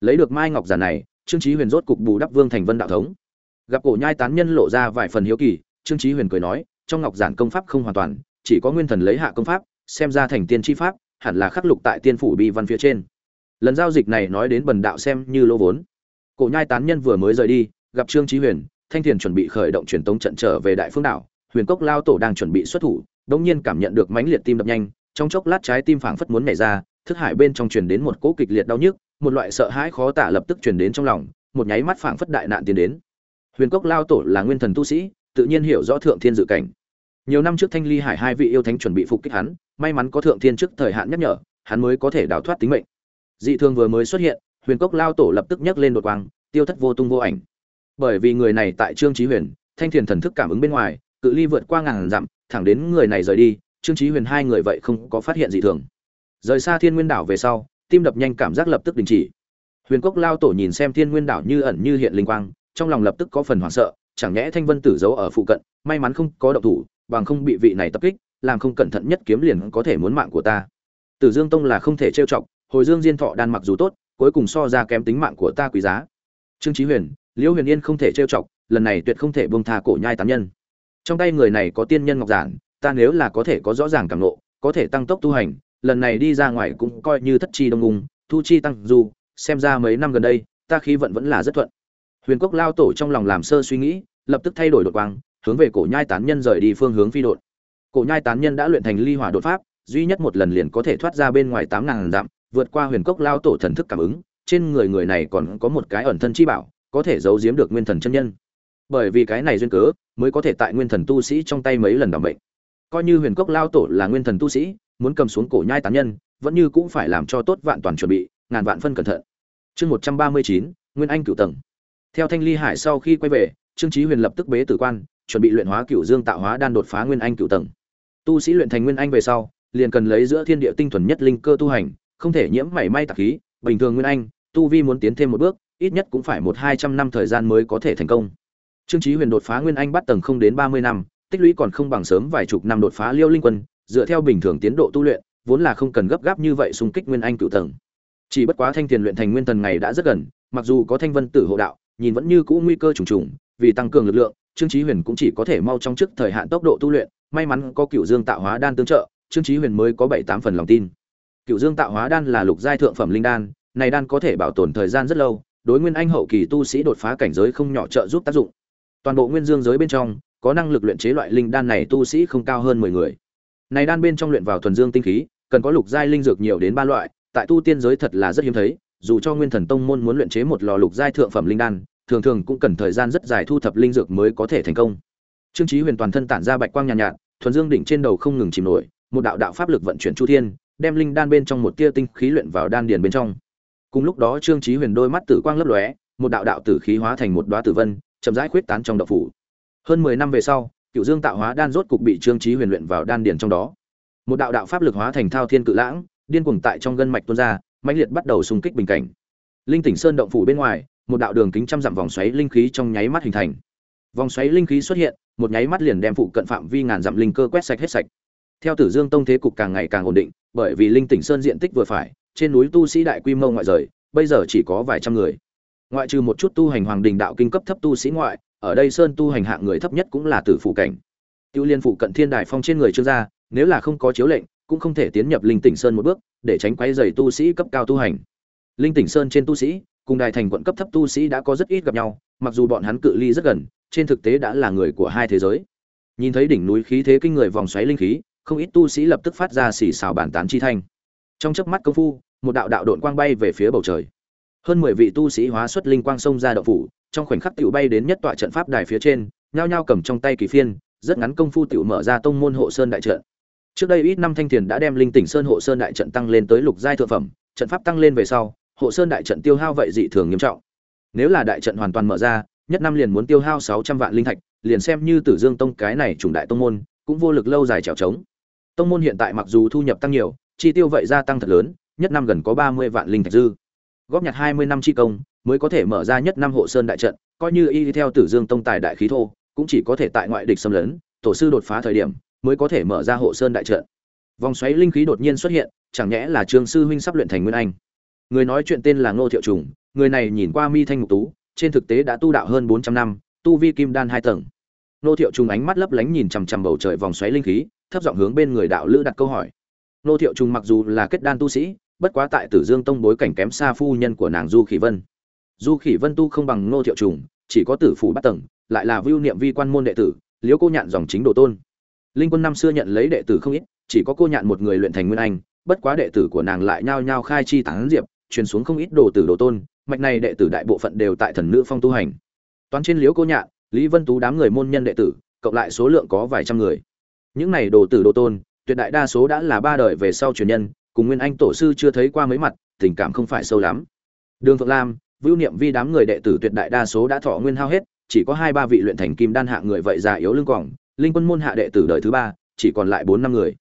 Lấy được mai ngọc giản này, trương trí huyền rốt cục bù đắp vương thành vân đạo thống. Gặp cổ nhai tán nhân lộ ra vài phần hiếu kỳ, trương trí huyền cười nói, trong ngọc giản công pháp không hoàn toàn, chỉ có nguyên thần lấy hạ công pháp, xem ra thành tiên chi pháp hẳn là khắc lục tại tiên phủ bi văn phía trên. Lần giao dịch này nói đến bần đạo xem như lô vốn. Cổ nhai tán nhân vừa mới rời đi, gặp trương trí huyền, thanh thiền chuẩn bị khởi động truyền tống trận trở về đại phương đảo, huyền cốc lao tổ đang chuẩn bị xuất thủ đống nhiên cảm nhận được mãnh liệt tim đập nhanh, trong chốc lát trái tim phảng phất muốn nhảy ra, thức hải bên trong truyền đến một cỗ kịch liệt đau nhức, một loại sợ hãi khó tả lập tức truyền đến trong lòng, một nháy mắt phảng phất đại nạn tiến đến. Huyền cốc lao tổ là nguyên thần tu sĩ, tự nhiên hiểu rõ thượng thiên dự cảnh nhiều năm trước thanh ly hải hai vị yêu thánh chuẩn bị phục kích hắn, may mắn có thượng thiên trước thời hạn nhắc nhở, hắn mới có thể đào thoát tính mệnh. Dị thường vừa mới xuất hiện, huyền cốc lao tổ lập tức nhấc lên đột quang, tiêu thất vô tung vô ảnh. Bởi vì người này tại trương trí huyền, thanh thiền thần thức cảm ứng bên ngoài, cự ly vượt qua ngàn dặm, thẳng đến người này rời đi, trương trí huyền hai người vậy không có phát hiện dị thường. Rời xa thiên nguyên đảo về sau, tim đập nhanh cảm giác lập tức đình chỉ. Huyền cốc lao tổ nhìn xem thiên nguyên đảo như ẩn như hiện linh quang, trong lòng lập tức có phần hoảng sợ, chẳng nhẽ thanh vân tử giấu ở phụ cận, may mắn không có động thủ bằng không bị vị này tập kích làm không cẩn thận nhất kiếm liền có thể muốn mạng của ta. Tử dương tông là không thể trêu chọc hồi dương diên thọ đan mặc dù tốt cuối cùng so ra kém tính mạng của ta quý giá. Trương Chí huyền liễu huyền yên không thể trêu chọc lần này tuyệt không thể buông tha cổ nhai tán nhân. Trong tay người này có tiên nhân ngọc giản ta nếu là có thể có rõ ràng cảm nộ có thể tăng tốc tu hành lần này đi ra ngoài cũng coi như thất chi đông ung thu chi tăng dù, xem ra mấy năm gần đây ta khí vận vẫn là rất thuận. Huyền cốc lao tổ trong lòng làm sơ suy nghĩ lập tức thay đổi đột quang hướng về cổ nhai tán nhân rời đi phương hướng phi đột cổ nhai tán nhân đã luyện thành ly hỏa đột pháp, duy nhất một lần liền có thể thoát ra bên ngoài tám ngàn dặm, vượt qua huyền cốc lao tổ thần thức cảm ứng, trên người người này còn có một cái ẩn thân chi bảo, có thể giấu giếm được nguyên thần chân nhân. Bởi vì cái này duyên cớ, mới có thể tại nguyên thần tu sĩ trong tay mấy lần đảm bệnh. Coi như huyền cốc lao tổ là nguyên thần tu sĩ, muốn cầm xuống cổ nhai tán nhân, vẫn như cũng phải làm cho tốt vạn toàn chuẩn bị, ngàn vạn phân cẩn thận. Chương một trăm ba mươi chín, nguyên anh cửu tầng. Theo thanh ly hải sau khi quay về, trương trí huyền lập tức bế tử quan chuẩn bị luyện hóa cửu dương tạo hóa đan đột phá nguyên anh cửu tầng. Tu sĩ luyện thành nguyên anh về sau, liền cần lấy giữa thiên địa tinh thuần nhất linh cơ tu hành, không thể nhiễm mảy may tạp khí, bình thường nguyên anh, tu vi muốn tiến thêm một bước, ít nhất cũng phải một hai trăm năm thời gian mới có thể thành công. Trương trí huyền đột phá nguyên anh bắt tầng không đến ba mươi năm, tích lũy còn không bằng sớm vài chục năm đột phá liêu linh quân, dựa theo bình thường tiến độ tu luyện, vốn là không cần gấp gáp như vậy xung kích nguyên anh cửu tầng. Chỉ bất quá thanh tiền luyện thành nguyên thần ngày đã rất gần, mặc dù có thanh vân tử hộ đạo, nhìn vẫn như cũ nguy cơ trùng trùng, vì tăng cường lực lượng trương chí huyền cũng chỉ có thể mau trong trước thời hạn tốc độ tu luyện, may mắn có cựu dương tạo hóa đan tương trợ, trương chí huyền mới có bảy tám phần lòng tin. Cựu dương tạo hóa đan là lục giai thượng phẩm linh đan, này đan có thể bảo tồn thời gian rất lâu, đối nguyên anh hậu kỳ tu sĩ đột phá cảnh giới không nhỏ trợ giúp tác dụng. Toàn bộ nguyên dương giới bên trong, có năng lực luyện chế loại linh đan này tu sĩ không cao hơn mười người. Này đan bên trong luyện vào thuần dương tinh khí, cần có lục giai linh dược nhiều đến ba loại, tại tu tiên giới thật là rất hiếm thấy, dù cho nguyên thần tông môn muốn luyện chế một lò lục giai thượng phẩm linh đan thường thường cũng cần thời gian rất dài thu thập linh dược mới có thể thành công. Trương chí huyền toàn thân tản ra bạch quang nhàn nhạt, nhạt thuần dương đỉnh trên đầu không ngừng chìm nổi một đạo đạo pháp lực vận chuyển chu thiên đem linh đan bên trong một tia tinh khí luyện vào đan điền bên trong. Cùng lúc đó trương chí huyền đôi mắt tử quang lấp lóe một đạo đạo tử khí hóa thành một đóa tử vân chậm rãi khuyết tán trong đạo phủ. Hơn mười năm về sau cửu dương tạo hóa đan rốt cục bị trương chí huyền luyện vào đan điền trong đó. Một đạo đạo pháp lực hóa thành thao thiên cự lãng điên cuồng tại trong gân mạch tuôn ra mãnh liệt bắt đầu xung kích bình cảnh. Linh tỉnh sơn động phủ bên ngoài một đạo đường kính trăm dặm vòng xoáy linh khí trong nháy mắt hình thành. Vòng xoáy linh khí xuất hiện một nháy mắt liền đem phụ cận phạm vi ngàn dặm linh cơ quét sạch hết sạch. Theo tử dương tông thế cục càng ngày càng ổn định bởi vì linh tỉnh sơn diện tích vừa phải trên núi tu sĩ đại quy mô ngoại rời bây giờ chỉ có vài trăm người. Ngoại trừ một chút tu hành hoàng đình đạo kinh cấp thấp tu sĩ ngoại ở đây sơn tu hành hạng người thấp nhất cũng là tử phụ cảnh. Tiêu liên phụ cận thiên đại phong trên người chưa ra, nếu là không có chiếu lệnh cũng không thể tiến nhập linh tỉnh sơn một bước để tránh quấy rầy tu sĩ cấp cao tu hành. Linh tỉnh sơn trên tu sĩ cùng đài thành quận cấp thấp tu sĩ đã có rất ít gặp nhau, mặc dù bọn hắn cự ly rất gần, trên thực tế đã là người của hai thế giới. Nhìn thấy đỉnh núi khí thế kinh người vòng xoáy linh khí, không ít tu sĩ lập tức phát ra xì xào bàn tán chi thanh. Trong chớp mắt công phu, một đạo đạo độn quang bay về phía bầu trời. Hơn mười vị tu sĩ hóa xuất linh quang xông ra động phủ, trong khoảnh khắc tiểu bay đến nhất tọa trận pháp đài phía trên, nhao nhao cầm trong tay kỳ phiên, rất ngắn công phu tiểu mở ra tông môn hộ sơn đại trận. Trước đây ít năm thanh tiền đã đem linh tỉnh sơn hộ sơn đại trận tăng lên tới lục giai thượng phẩm, trận pháp tăng lên về sau hộ sơn đại trận tiêu hao vậy dị thường nghiêm trọng. Nếu là đại trận hoàn toàn mở ra, nhất năm liền muốn tiêu hao sáu trăm vạn linh thạch, liền xem như tử dương tông cái này trùng đại tông môn, cũng vô lực lâu dài trèo trống tông môn hiện tại mặc dù thu nhập tăng nhiều, chi tiêu vậy gia tăng thật lớn, nhất năm gần có ba mươi vạn linh thạch dư. Góp nhặt hai mươi năm chi công, mới có thể mở ra nhất năm hộ sơn đại trận, coi như y theo tử dương tông tài đại khí thô, cũng chỉ có thể tại ngoại địch xâm lấn, tổ sư đột phá thời điểm, mới có thể mở ra hộ sơn đại trận. Vòng xoáy linh khí đột nhiên xuất hiện, chẳng nhẽ là trương sư huynh sắp luyện thành nguyên anh người nói chuyện tên là ngô thiệu trùng, người này nhìn qua mi thanh mục tú, trên thực tế đã tu đạo hơn bốn trăm năm, tu vi kim đan hai tầng. Ngô thiệu trùng ánh mắt lấp lánh nhìn chằm chằm bầu trời vòng xoáy linh khí, thấp giọng hướng bên người đạo lữ đặt câu hỏi. Ngô thiệu trùng mặc dù là kết đan tu sĩ, bất quá tại tử dương tông bối cảnh kém xa phu nhân của nàng du khỉ vân. Du khỉ vân tu không bằng ngô thiệu trùng, chỉ có tử phủ bắt tầng, lại là vưu niệm vi quan môn đệ tử, liễu cô nhạn dòng chính đồ tôn. Linh quân năm xưa nhận lấy đệ tử không ít, chỉ có cô nhạn một người luyện thành nguyên anh, bất quá đệ tử của nàng lại nhao nhao khai chi tán diệp truyền xuống không ít đồ tử đồ tôn mạch này đệ tử đại bộ phận đều tại thần nữ phong tu hành. Toán trên liễu cô nhạn lý vân tú đám người môn nhân đệ tử cộng lại số lượng có vài trăm người. Những này đồ tử đồ tôn tuyệt đại đa số đã là ba đời về sau truyền nhân cùng nguyên anh tổ sư chưa thấy qua mấy mặt tình cảm không phải sâu lắm. Đường phượng lam vưu niệm vi đám người đệ tử tuyệt đại đa số đã thọ nguyên hao hết chỉ có hai ba vị luyện thành kim đan hạ người vậy già yếu lưng quổng, linh quân môn hạ đệ tử đời thứ ba chỉ còn lại bốn năm người.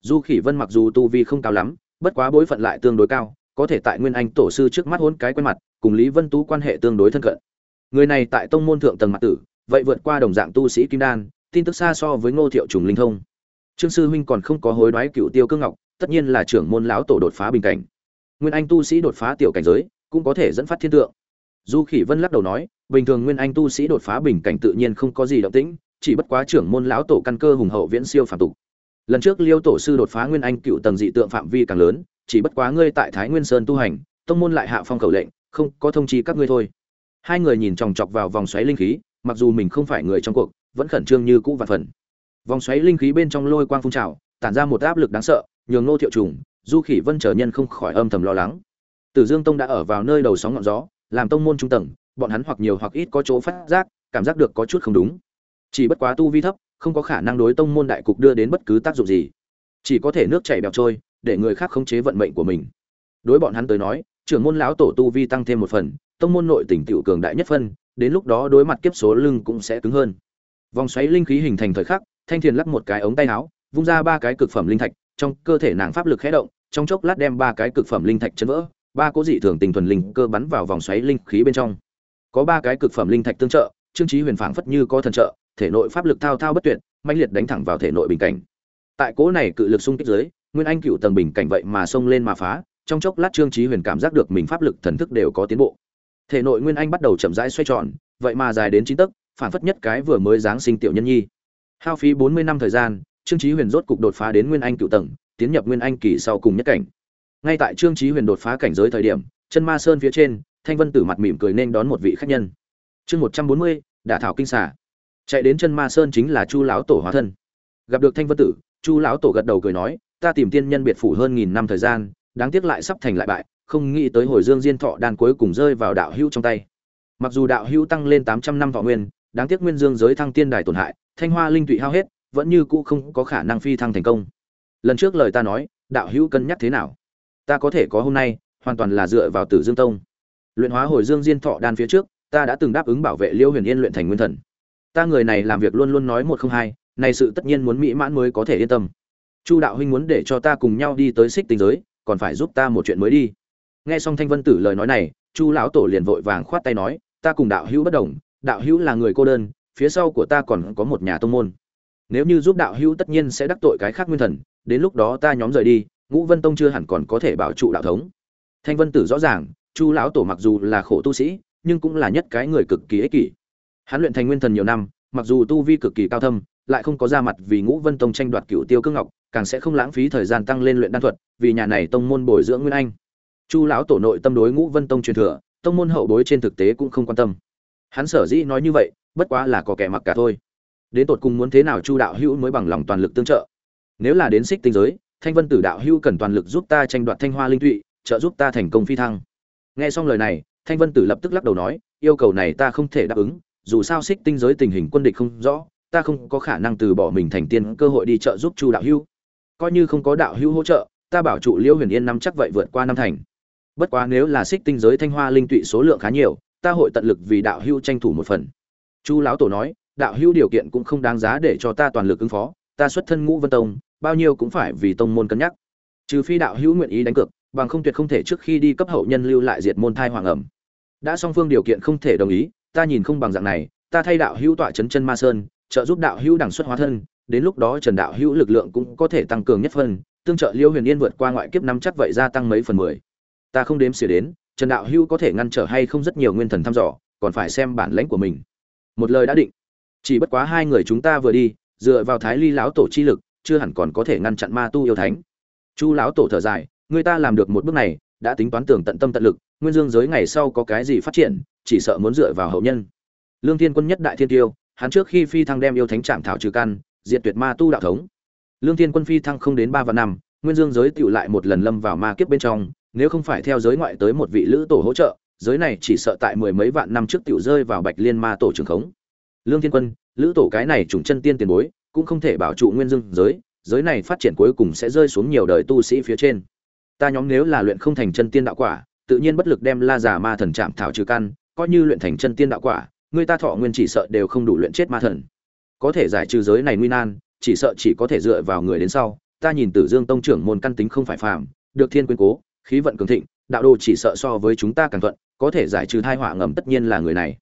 Du khỉ vân mặc dù tu vi không cao lắm bất quá bối phận lại tương đối cao có thể tại nguyên anh tổ sư trước mắt hôn cái quen mặt, cùng lý vân tú quan hệ tương đối thân cận. Người này tại tông môn thượng tầng mặt tử, vậy vượt qua đồng dạng tu sĩ kim đan, tin tức xa so với ngô thiệu trùng linh thông. Trương sư huynh còn không có hối đoái cựu tiêu cương ngọc, tất nhiên là trưởng môn lão tổ đột phá bình cảnh. Nguyên anh tu sĩ đột phá tiểu cảnh giới, cũng có thể dẫn phát thiên tượng. Du khỉ vân lắc đầu nói, bình thường nguyên anh tu sĩ đột phá bình cảnh tự nhiên không có gì động tĩnh, chỉ bất quá trưởng môn lão tổ căn cơ hùng hậu viễn siêu phàm tục. Lần trước liêu tổ sư đột phá nguyên anh cựu tầng dị tượng phạm vi càng lớn chỉ bất quá ngươi tại thái nguyên sơn tu hành, tông môn lại hạ phong khẩu lệnh, không có thông chi các ngươi thôi. Hai người nhìn chòng chọc vào vòng xoáy linh khí, mặc dù mình không phải người trong cuộc, vẫn khẩn trương như cũ và phần. Vòng xoáy linh khí bên trong lôi quang phun trào, tản ra một áp lực đáng sợ, nhường Ngô thiệu trùng, du khỉ vân trở nhân không khỏi âm thầm lo lắng. Tử dương tông đã ở vào nơi đầu sóng ngọn gió, làm tông môn trung tầng, bọn hắn hoặc nhiều hoặc ít có chỗ phát giác, cảm giác được có chút không đúng. Chỉ bất quá tu vi thấp, không có khả năng đối tông môn đại cục đưa đến bất cứ tác dụng gì. Chỉ có thể nước chảy bèo trôi để người khác khống chế vận mệnh của mình. Đối bọn hắn tới nói, trưởng môn lão tổ tu vi tăng thêm một phần, tông môn nội tỉnh tiểu cường đại nhất phân, đến lúc đó đối mặt kiếp số lưng cũng sẽ cứng hơn. Vòng xoáy linh khí hình thành thời khắc, thanh thiền lắc một cái ống tay áo, vung ra ba cái cực phẩm linh thạch, trong cơ thể nàng pháp lực khẽ động, trong chốc lát đem ba cái cực phẩm linh thạch chấn vỡ, ba cố dị thường tình thuần linh cơ bắn vào vòng xoáy linh khí bên trong. Có ba cái cực phẩm linh thạch tương trợ, trương trí huyền phảng phất như có thần trợ, thể nội pháp lực thao thao bất tuyệt, mãnh liệt đánh thẳng vào thể nội bình cảnh. Tại cố này cự lực xung kích dưới nguyên anh cựu tầng bình cảnh vậy mà xông lên mà phá, trong chốc lát trương trí huyền cảm giác được mình pháp lực thần thức đều có tiến bộ. Thể nội nguyên anh bắt đầu chậm rãi xoay tròn, vậy mà dài đến chín tấc, phản phất nhất cái vừa mới giáng sinh tiểu nhân nhi. Hao phí bốn mươi năm thời gian, trương trí huyền rốt cục đột phá đến nguyên anh cựu tầng, tiến nhập nguyên anh kỳ sau cùng nhất cảnh. Ngay tại trương trí huyền đột phá cảnh giới thời điểm, chân ma sơn phía trên, thanh vân tử mặt mỉm cười nên đón một vị khách nhân. Chương một trăm bốn mươi, đả thảo kinh xả chạy đến chân ma sơn chính là chu lão tổ hóa thân. Gặp được thanh vân tử, chu lão tổ gật đầu cười nói ta tìm tiên nhân biệt phủ hơn nghìn năm thời gian, đáng tiếc lại sắp thành lại bại, không nghĩ tới hồi dương diên thọ đan cuối cùng rơi vào đạo hữu trong tay. Mặc dù đạo hữu tăng lên tám trăm năm thọ nguyên, đáng tiếc nguyên dương giới thăng tiên đài tổn hại, thanh hoa linh tụy hao hết, vẫn như cũ không có khả năng phi thăng thành công. Lần trước lời ta nói, đạo hữu cân nhắc thế nào? Ta có thể có hôm nay, hoàn toàn là dựa vào tử dương tông. Luyện hóa hồi dương diên thọ đan phía trước, ta đã từng đáp ứng bảo vệ liêu huyền yên luyện thành nguyên thần. Ta người này làm việc luôn luôn nói một không hai, này sự tất nhiên muốn mỹ mãn mới có thể yên tâm chu đạo huynh muốn để cho ta cùng nhau đi tới xích tinh giới, còn phải giúp ta một chuyện mới đi. Nghe xong thanh vân tử lời nói này, chu lão tổ liền vội vàng khoát tay nói, ta cùng đạo hữu bất đồng, đạo hữu là người cô đơn, phía sau của ta còn có một nhà tông môn. Nếu như giúp đạo hữu tất nhiên sẽ đắc tội cái khác nguyên thần, đến lúc đó ta nhóm rời đi, ngũ vân tông chưa hẳn còn có thể bảo trụ đạo thống. Thanh vân tử rõ ràng, chu lão tổ mặc dù là khổ tu sĩ, nhưng cũng là nhất cái người cực kỳ ích kỷ. Hắn luyện thành nguyên thần nhiều năm, mặc dù tu vi cực kỳ cao thâm lại không có ra mặt vì ngũ vân tông tranh đoạt cựu tiêu cương ngọc càng sẽ không lãng phí thời gian tăng lên luyện đan thuật vì nhà này tông môn bồi dưỡng nguyên anh. Chu lão tổ nội tâm đối ngũ vân tông truyền thừa tông môn hậu bối trên thực tế cũng không quan tâm. Hắn sở dĩ nói như vậy bất quá là có kẻ mặc cả thôi. Đến tột cùng muốn thế nào chu đạo hữu mới bằng lòng toàn lực tương trợ? Nếu là đến xích tinh giới thanh vân tử đạo hữu cần toàn lực giúp ta tranh đoạt thanh hoa linh tụy, trợ giúp ta thành công phi thăng. Nghe xong lời này thanh vân tử lập tức lắc đầu nói yêu cầu này ta không thể đáp ứng dù sao xích tinh giới tình hình quân địch không rõ ta không có khả năng từ bỏ mình thành tiên, cơ hội đi trợ giúp chu đạo hữu coi như không có đạo hữu hỗ trợ, ta bảo trụ liễu huyền yên năm chắc vậy vượt qua năm thành. Bất quá nếu là xích tinh giới thanh hoa linh tụy số lượng khá nhiều, ta hội tận lực vì đạo hữu tranh thủ một phần. Chu lão tổ nói, đạo hữu điều kiện cũng không đáng giá để cho ta toàn lực ứng phó, ta xuất thân ngũ vân tông, bao nhiêu cũng phải vì tông môn cân nhắc. Trừ phi đạo hữu nguyện ý đánh cược, bằng không tuyệt không thể trước khi đi cấp hậu nhân lưu lại diệt môn thai hoàng ẩm. Đã song phương điều kiện không thể đồng ý, ta nhìn không bằng dạng này, ta thay đạo hữu tọa chấn chân ma sơn trợ giúp đạo hữu đẳng xuất hóa thân, đến lúc đó trần đạo hữu lực lượng cũng có thể tăng cường nhất phân, tương trợ liêu huyền yên vượt qua ngoại kiếp năm chắc vậy gia tăng mấy phần mười. Ta không đếm xỉa đến, trần đạo hữu có thể ngăn trở hay không rất nhiều nguyên thần thăm dò, còn phải xem bản lãnh của mình. Một lời đã định. Chỉ bất quá hai người chúng ta vừa đi, dựa vào thái ly lão tổ chi lực, chưa hẳn còn có thể ngăn chặn ma tu yêu thánh. Chu lão tổ thở dài, người ta làm được một bước này, đã tính toán tưởng tận tâm tận lực, nguyên dương giới ngày sau có cái gì phát triển, chỉ sợ muốn dựa vào hậu nhân. Lương thiên quân nhất đại thiên tiêu hắn trước khi phi thăng đem yêu thánh trạm thảo trừ căn, diệt tuyệt ma tu đạo thống. Lương thiên quân phi thăng không đến ba và năm, nguyên dương giới tựu lại một lần lâm vào ma kiếp bên trong, nếu không phải theo giới ngoại tới một vị lữ tổ hỗ trợ, giới này chỉ sợ tại mười mấy vạn năm trước tựu rơi vào bạch liên ma tổ trường khống. Lương thiên quân, lữ tổ cái này trùng chân tiên tiền bối, cũng không thể bảo trụ nguyên dương giới giới này phát triển cuối cùng sẽ rơi xuống nhiều đời tu sĩ phía trên. Ta nhóm nếu là luyện không thành chân tiên đạo quả, tự nhiên bất lực đem la giả ma thần chạm thảo trừ căn, coi như luyện thành chân tiên đạo quả người ta thọ nguyên chỉ sợ đều không đủ luyện chết ma thần. Có thể giải trừ giới này nguy nan, chỉ sợ chỉ có thể dựa vào người đến sau. Ta nhìn tử dương tông trưởng môn căn tính không phải phàm, được thiên quyến cố, khí vận cường thịnh, đạo đồ chỉ sợ so với chúng ta càng thuận, có thể giải trừ thai họa ngầm tất nhiên là người này.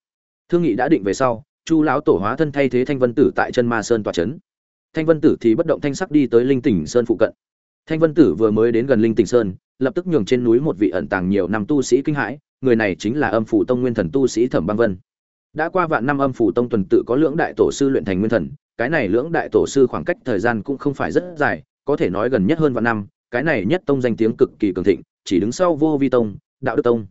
Thương nghị đã định về sau, chu lão tổ hóa thân thay thế thanh vân tử tại chân ma sơn tòa trấn thanh vân tử thì bất động thanh sắc đi tới linh tỉnh sơn phụ cận. Thanh vân tử vừa mới đến gần linh tỉnh sơn, lập tức nhường trên núi một vị ẩn tàng nhiều năm tu sĩ kinh hãi, người này chính là âm phủ tông nguyên thần tu sĩ thẩm băng vân đã qua vạn năm âm phủ tông tuần tự có lưỡng đại tổ sư luyện thành nguyên thần, cái này lưỡng đại tổ sư khoảng cách thời gian cũng không phải rất dài, có thể nói gần nhất hơn vạn năm, cái này nhất tông danh tiếng cực kỳ cường thịnh, chỉ đứng sau vô vi tông, đạo đức tông.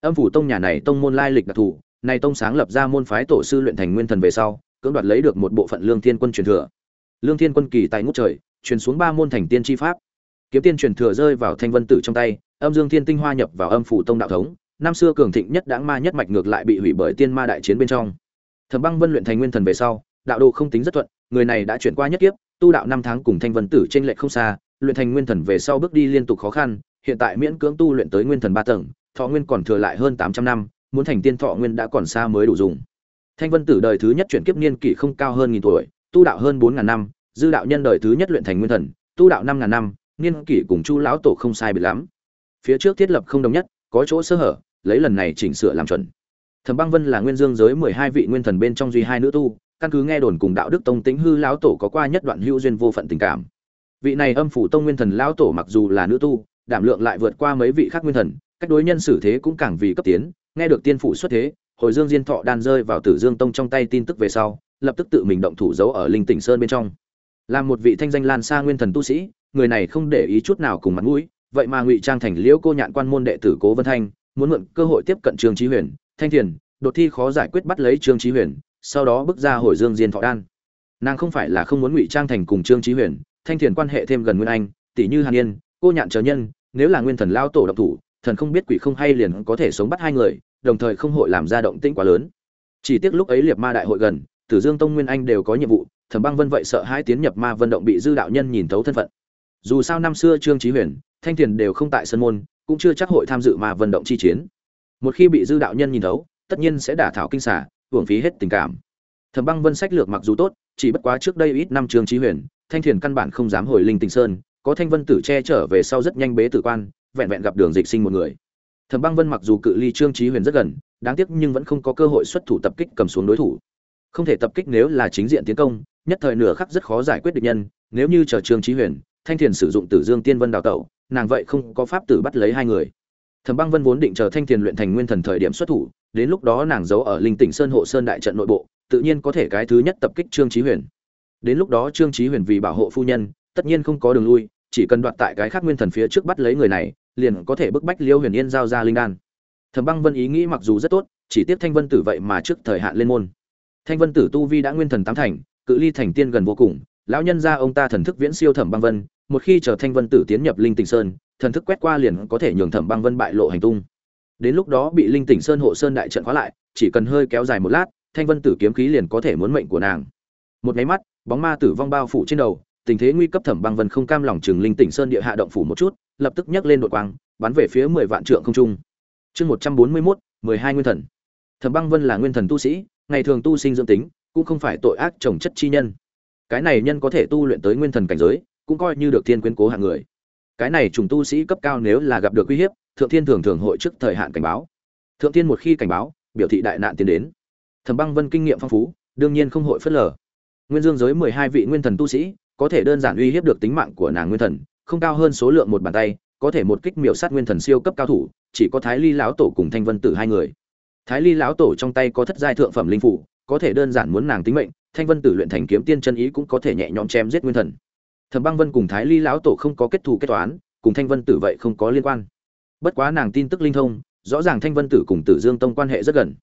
Âm phủ tông nhà này tông môn lai lịch đặc thù này tông sáng lập ra môn phái tổ sư luyện thành nguyên thần về sau, cưỡng đoạt lấy được một bộ phận lương thiên quân truyền thừa. Lương thiên quân kỳ tại ngút trời, truyền xuống ba môn thành tiên tri pháp. Kiếm tiên truyền thừa rơi vào thanh vân tử trong tay, âm dương thiên tinh hoa nhập vào âm phủ tông đạo thống năm xưa cường thịnh nhất đãng ma nhất mạch ngược lại bị hủy bởi tiên ma đại chiến bên trong. Thẩm băng vân luyện thành nguyên thần về sau, đạo đồ không tính rất thuận, người này đã chuyển qua nhất kiếp, tu đạo năm tháng cùng thanh vân tử trên lệch không xa, luyện thành nguyên thần về sau bước đi liên tục khó khăn, hiện tại miễn cưỡng tu luyện tới nguyên thần ba tầng, thọ nguyên còn thừa lại hơn tám trăm năm, muốn thành tiên thọ nguyên đã còn xa mới đủ dùng. Thanh vân tử đời thứ nhất chuyển kiếp niên kỷ không cao hơn nghìn tuổi, tu đạo hơn bốn ngàn năm, dư đạo nhân đời thứ nhất luyện thành nguyên thần, tu đạo năm ngàn năm, niên kỷ cùng chu lão tổ không sai biệt lắm. Phía trước thiết lập không đồng nhất, có chỗ sơ hở lấy lần này chỉnh sửa làm chuẩn. Thẩm băng vân là nguyên dương giới mười hai vị nguyên thần bên trong duy hai nữ tu, căn cứ nghe đồn cùng đạo đức tông tính hư lão tổ có qua nhất đoạn hữu duyên vô phận tình cảm. Vị này âm phủ tông nguyên thần lão tổ mặc dù là nữ tu, đảm lượng lại vượt qua mấy vị khác nguyên thần, cách đối nhân xử thế cũng càng vì cấp tiến, nghe được tiên phủ xuất thế, hồi dương diên thọ đan rơi vào tử dương tông trong tay tin tức về sau, lập tức tự mình động thủ giấu ở linh tỉnh sơn bên trong. Làm một vị thanh danh lan xa nguyên thần tu sĩ, người này không để ý chút nào cùng mặt mũi, vậy mà ngụy trang thành liễu cô nhạn quan môn đệ tử cố vân thanh muốn mượn cơ hội tiếp cận trương chí huyền, thanh thiền, đột thi khó giải quyết bắt lấy trương chí huyền, sau đó bước ra hồi dương diên thọ đan. Nàng không phải là không muốn ngụy trang thành cùng trương chí huyền, thanh thiền quan hệ thêm gần nguyên anh, tỷ như hàn yên, cô nhạn chờ nhân, nếu là nguyên thần lao tổ độc thủ, thần không biết quỷ không hay liền có thể sống bắt hai người, đồng thời không hội làm ra động tĩnh quá lớn. Chỉ tiếc lúc ấy liệt ma đại hội gần, tử dương tông nguyên anh đều có nhiệm vụ, thẩm băng vân vậy sợ hai tiến nhập ma vân động bị dư đạo nhân nhìn thấu thân phận. Dù sao năm xưa trương chí huyền thanh thiền đều không tại sân môn, cũng chưa chắc hội tham dự mà vận động chi chiến. Một khi bị dư đạo nhân nhìn thấu, tất nhiên sẽ đả thảo kinh xả hưởng phí hết tình cảm. Thẩm băng vân sách lược mặc dù tốt, chỉ bất quá trước đây ít năm trương chí huyền, thanh thiền căn bản không dám hồi linh tình sơn, có thanh vân tử che trở về sau rất nhanh bế tử quan, vẹn vẹn gặp đường dịch sinh một người. Thẩm băng vân mặc dù cự ly trương chí huyền rất gần, đáng tiếc nhưng vẫn không có cơ hội xuất thủ tập kích cầm xuống đối thủ. Không thể tập kích nếu là chính diện tiến công, nhất thời nửa khắc rất khó giải quyết được nhân, nếu như chờ trương chí huyền thanh thiền sử dụng tử dương tiên vân đào tẩu, nàng vậy không có pháp tử bắt lấy hai người. Thẩm băng vân vốn định chờ thanh thiền luyện thành nguyên thần thời điểm xuất thủ, đến lúc đó nàng giấu ở linh tỉnh sơn hộ sơn đại trận nội bộ, tự nhiên có thể cái thứ nhất tập kích trương chí huyền. Đến lúc đó trương chí huyền vì bảo hộ phu nhân, tất nhiên không có đường lui, chỉ cần đoạt tại cái khác nguyên thần phía trước bắt lấy người này, liền có thể bức bách liêu huyền yên giao ra linh đan. Thẩm băng vân ý nghĩ mặc dù rất tốt, chỉ tiếp thanh vân tử vậy mà trước thời hạn lên môn. Thanh vân tử tu vi đã nguyên thần tám thành, cự ly thành tiên gần vô cùng, lão nhân gia ông ta thần thức viễn siêu thẩm băng vân một khi chờ thanh vân tử tiến nhập linh tỉnh sơn, thần thức quét qua liền có thể nhường thẩm băng vân bại lộ hành tung. Đến lúc đó bị linh tỉnh sơn hộ sơn đại trận khóa lại, chỉ cần hơi kéo dài một lát, thanh vân tử kiếm khí liền có thể muốn mệnh của nàng. Một máy mắt, bóng ma tử vong bao phủ trên đầu, tình thế nguy cấp thẩm băng vân không cam lòng chừng linh tỉnh sơn địa hạ động phủ một chút, lập tức nhấc lên đội quang, bắn về phía mười vạn trượng không trung. Chương một trăm bốn mươi mốt, mười hai nguyên thần. Thẩm băng vân là nguyên thần tu sĩ, ngày thường tu sinh dưỡng tính, cũng không phải tội ác trồng chất chi nhân. Cái này nhân có thể tu luyện tới nguyên thần cảnh giới cũng coi như được thiên quyến cố hạng người. Cái này trùng tu sĩ cấp cao nếu là gặp được uy hiếp, thượng thiên thường thường hội trước thời hạn cảnh báo. Thượng thiên một khi cảnh báo, biểu thị đại nạn tiến đến. Thẩm băng vân kinh nghiệm phong phú, đương nhiên không hội phớt lờ. Nguyên dương giới mười hai vị nguyên thần tu sĩ, có thể đơn giản uy hiếp được tính mạng của nàng nguyên thần, không cao hơn số lượng một bàn tay, có thể một kích miểu sát nguyên thần siêu cấp cao thủ, chỉ có thái ly lão tổ cùng thanh vân tử hai người. Thái ly lão tổ trong tay có thất giai thượng phẩm linh phủ, có thể đơn giản muốn nàng tính mệnh, thanh vân tử luyện thành kiếm tiên chân ý cũng có thể nhẹ nhõm chém giết nguyên thần thẩm băng vân cùng thái ly lão tổ không có kết thù kết toán, cùng thanh vân tử vậy không có liên quan. Bất quá nàng tin tức linh thông, rõ ràng thanh vân tử cùng tử dương tông quan hệ rất gần.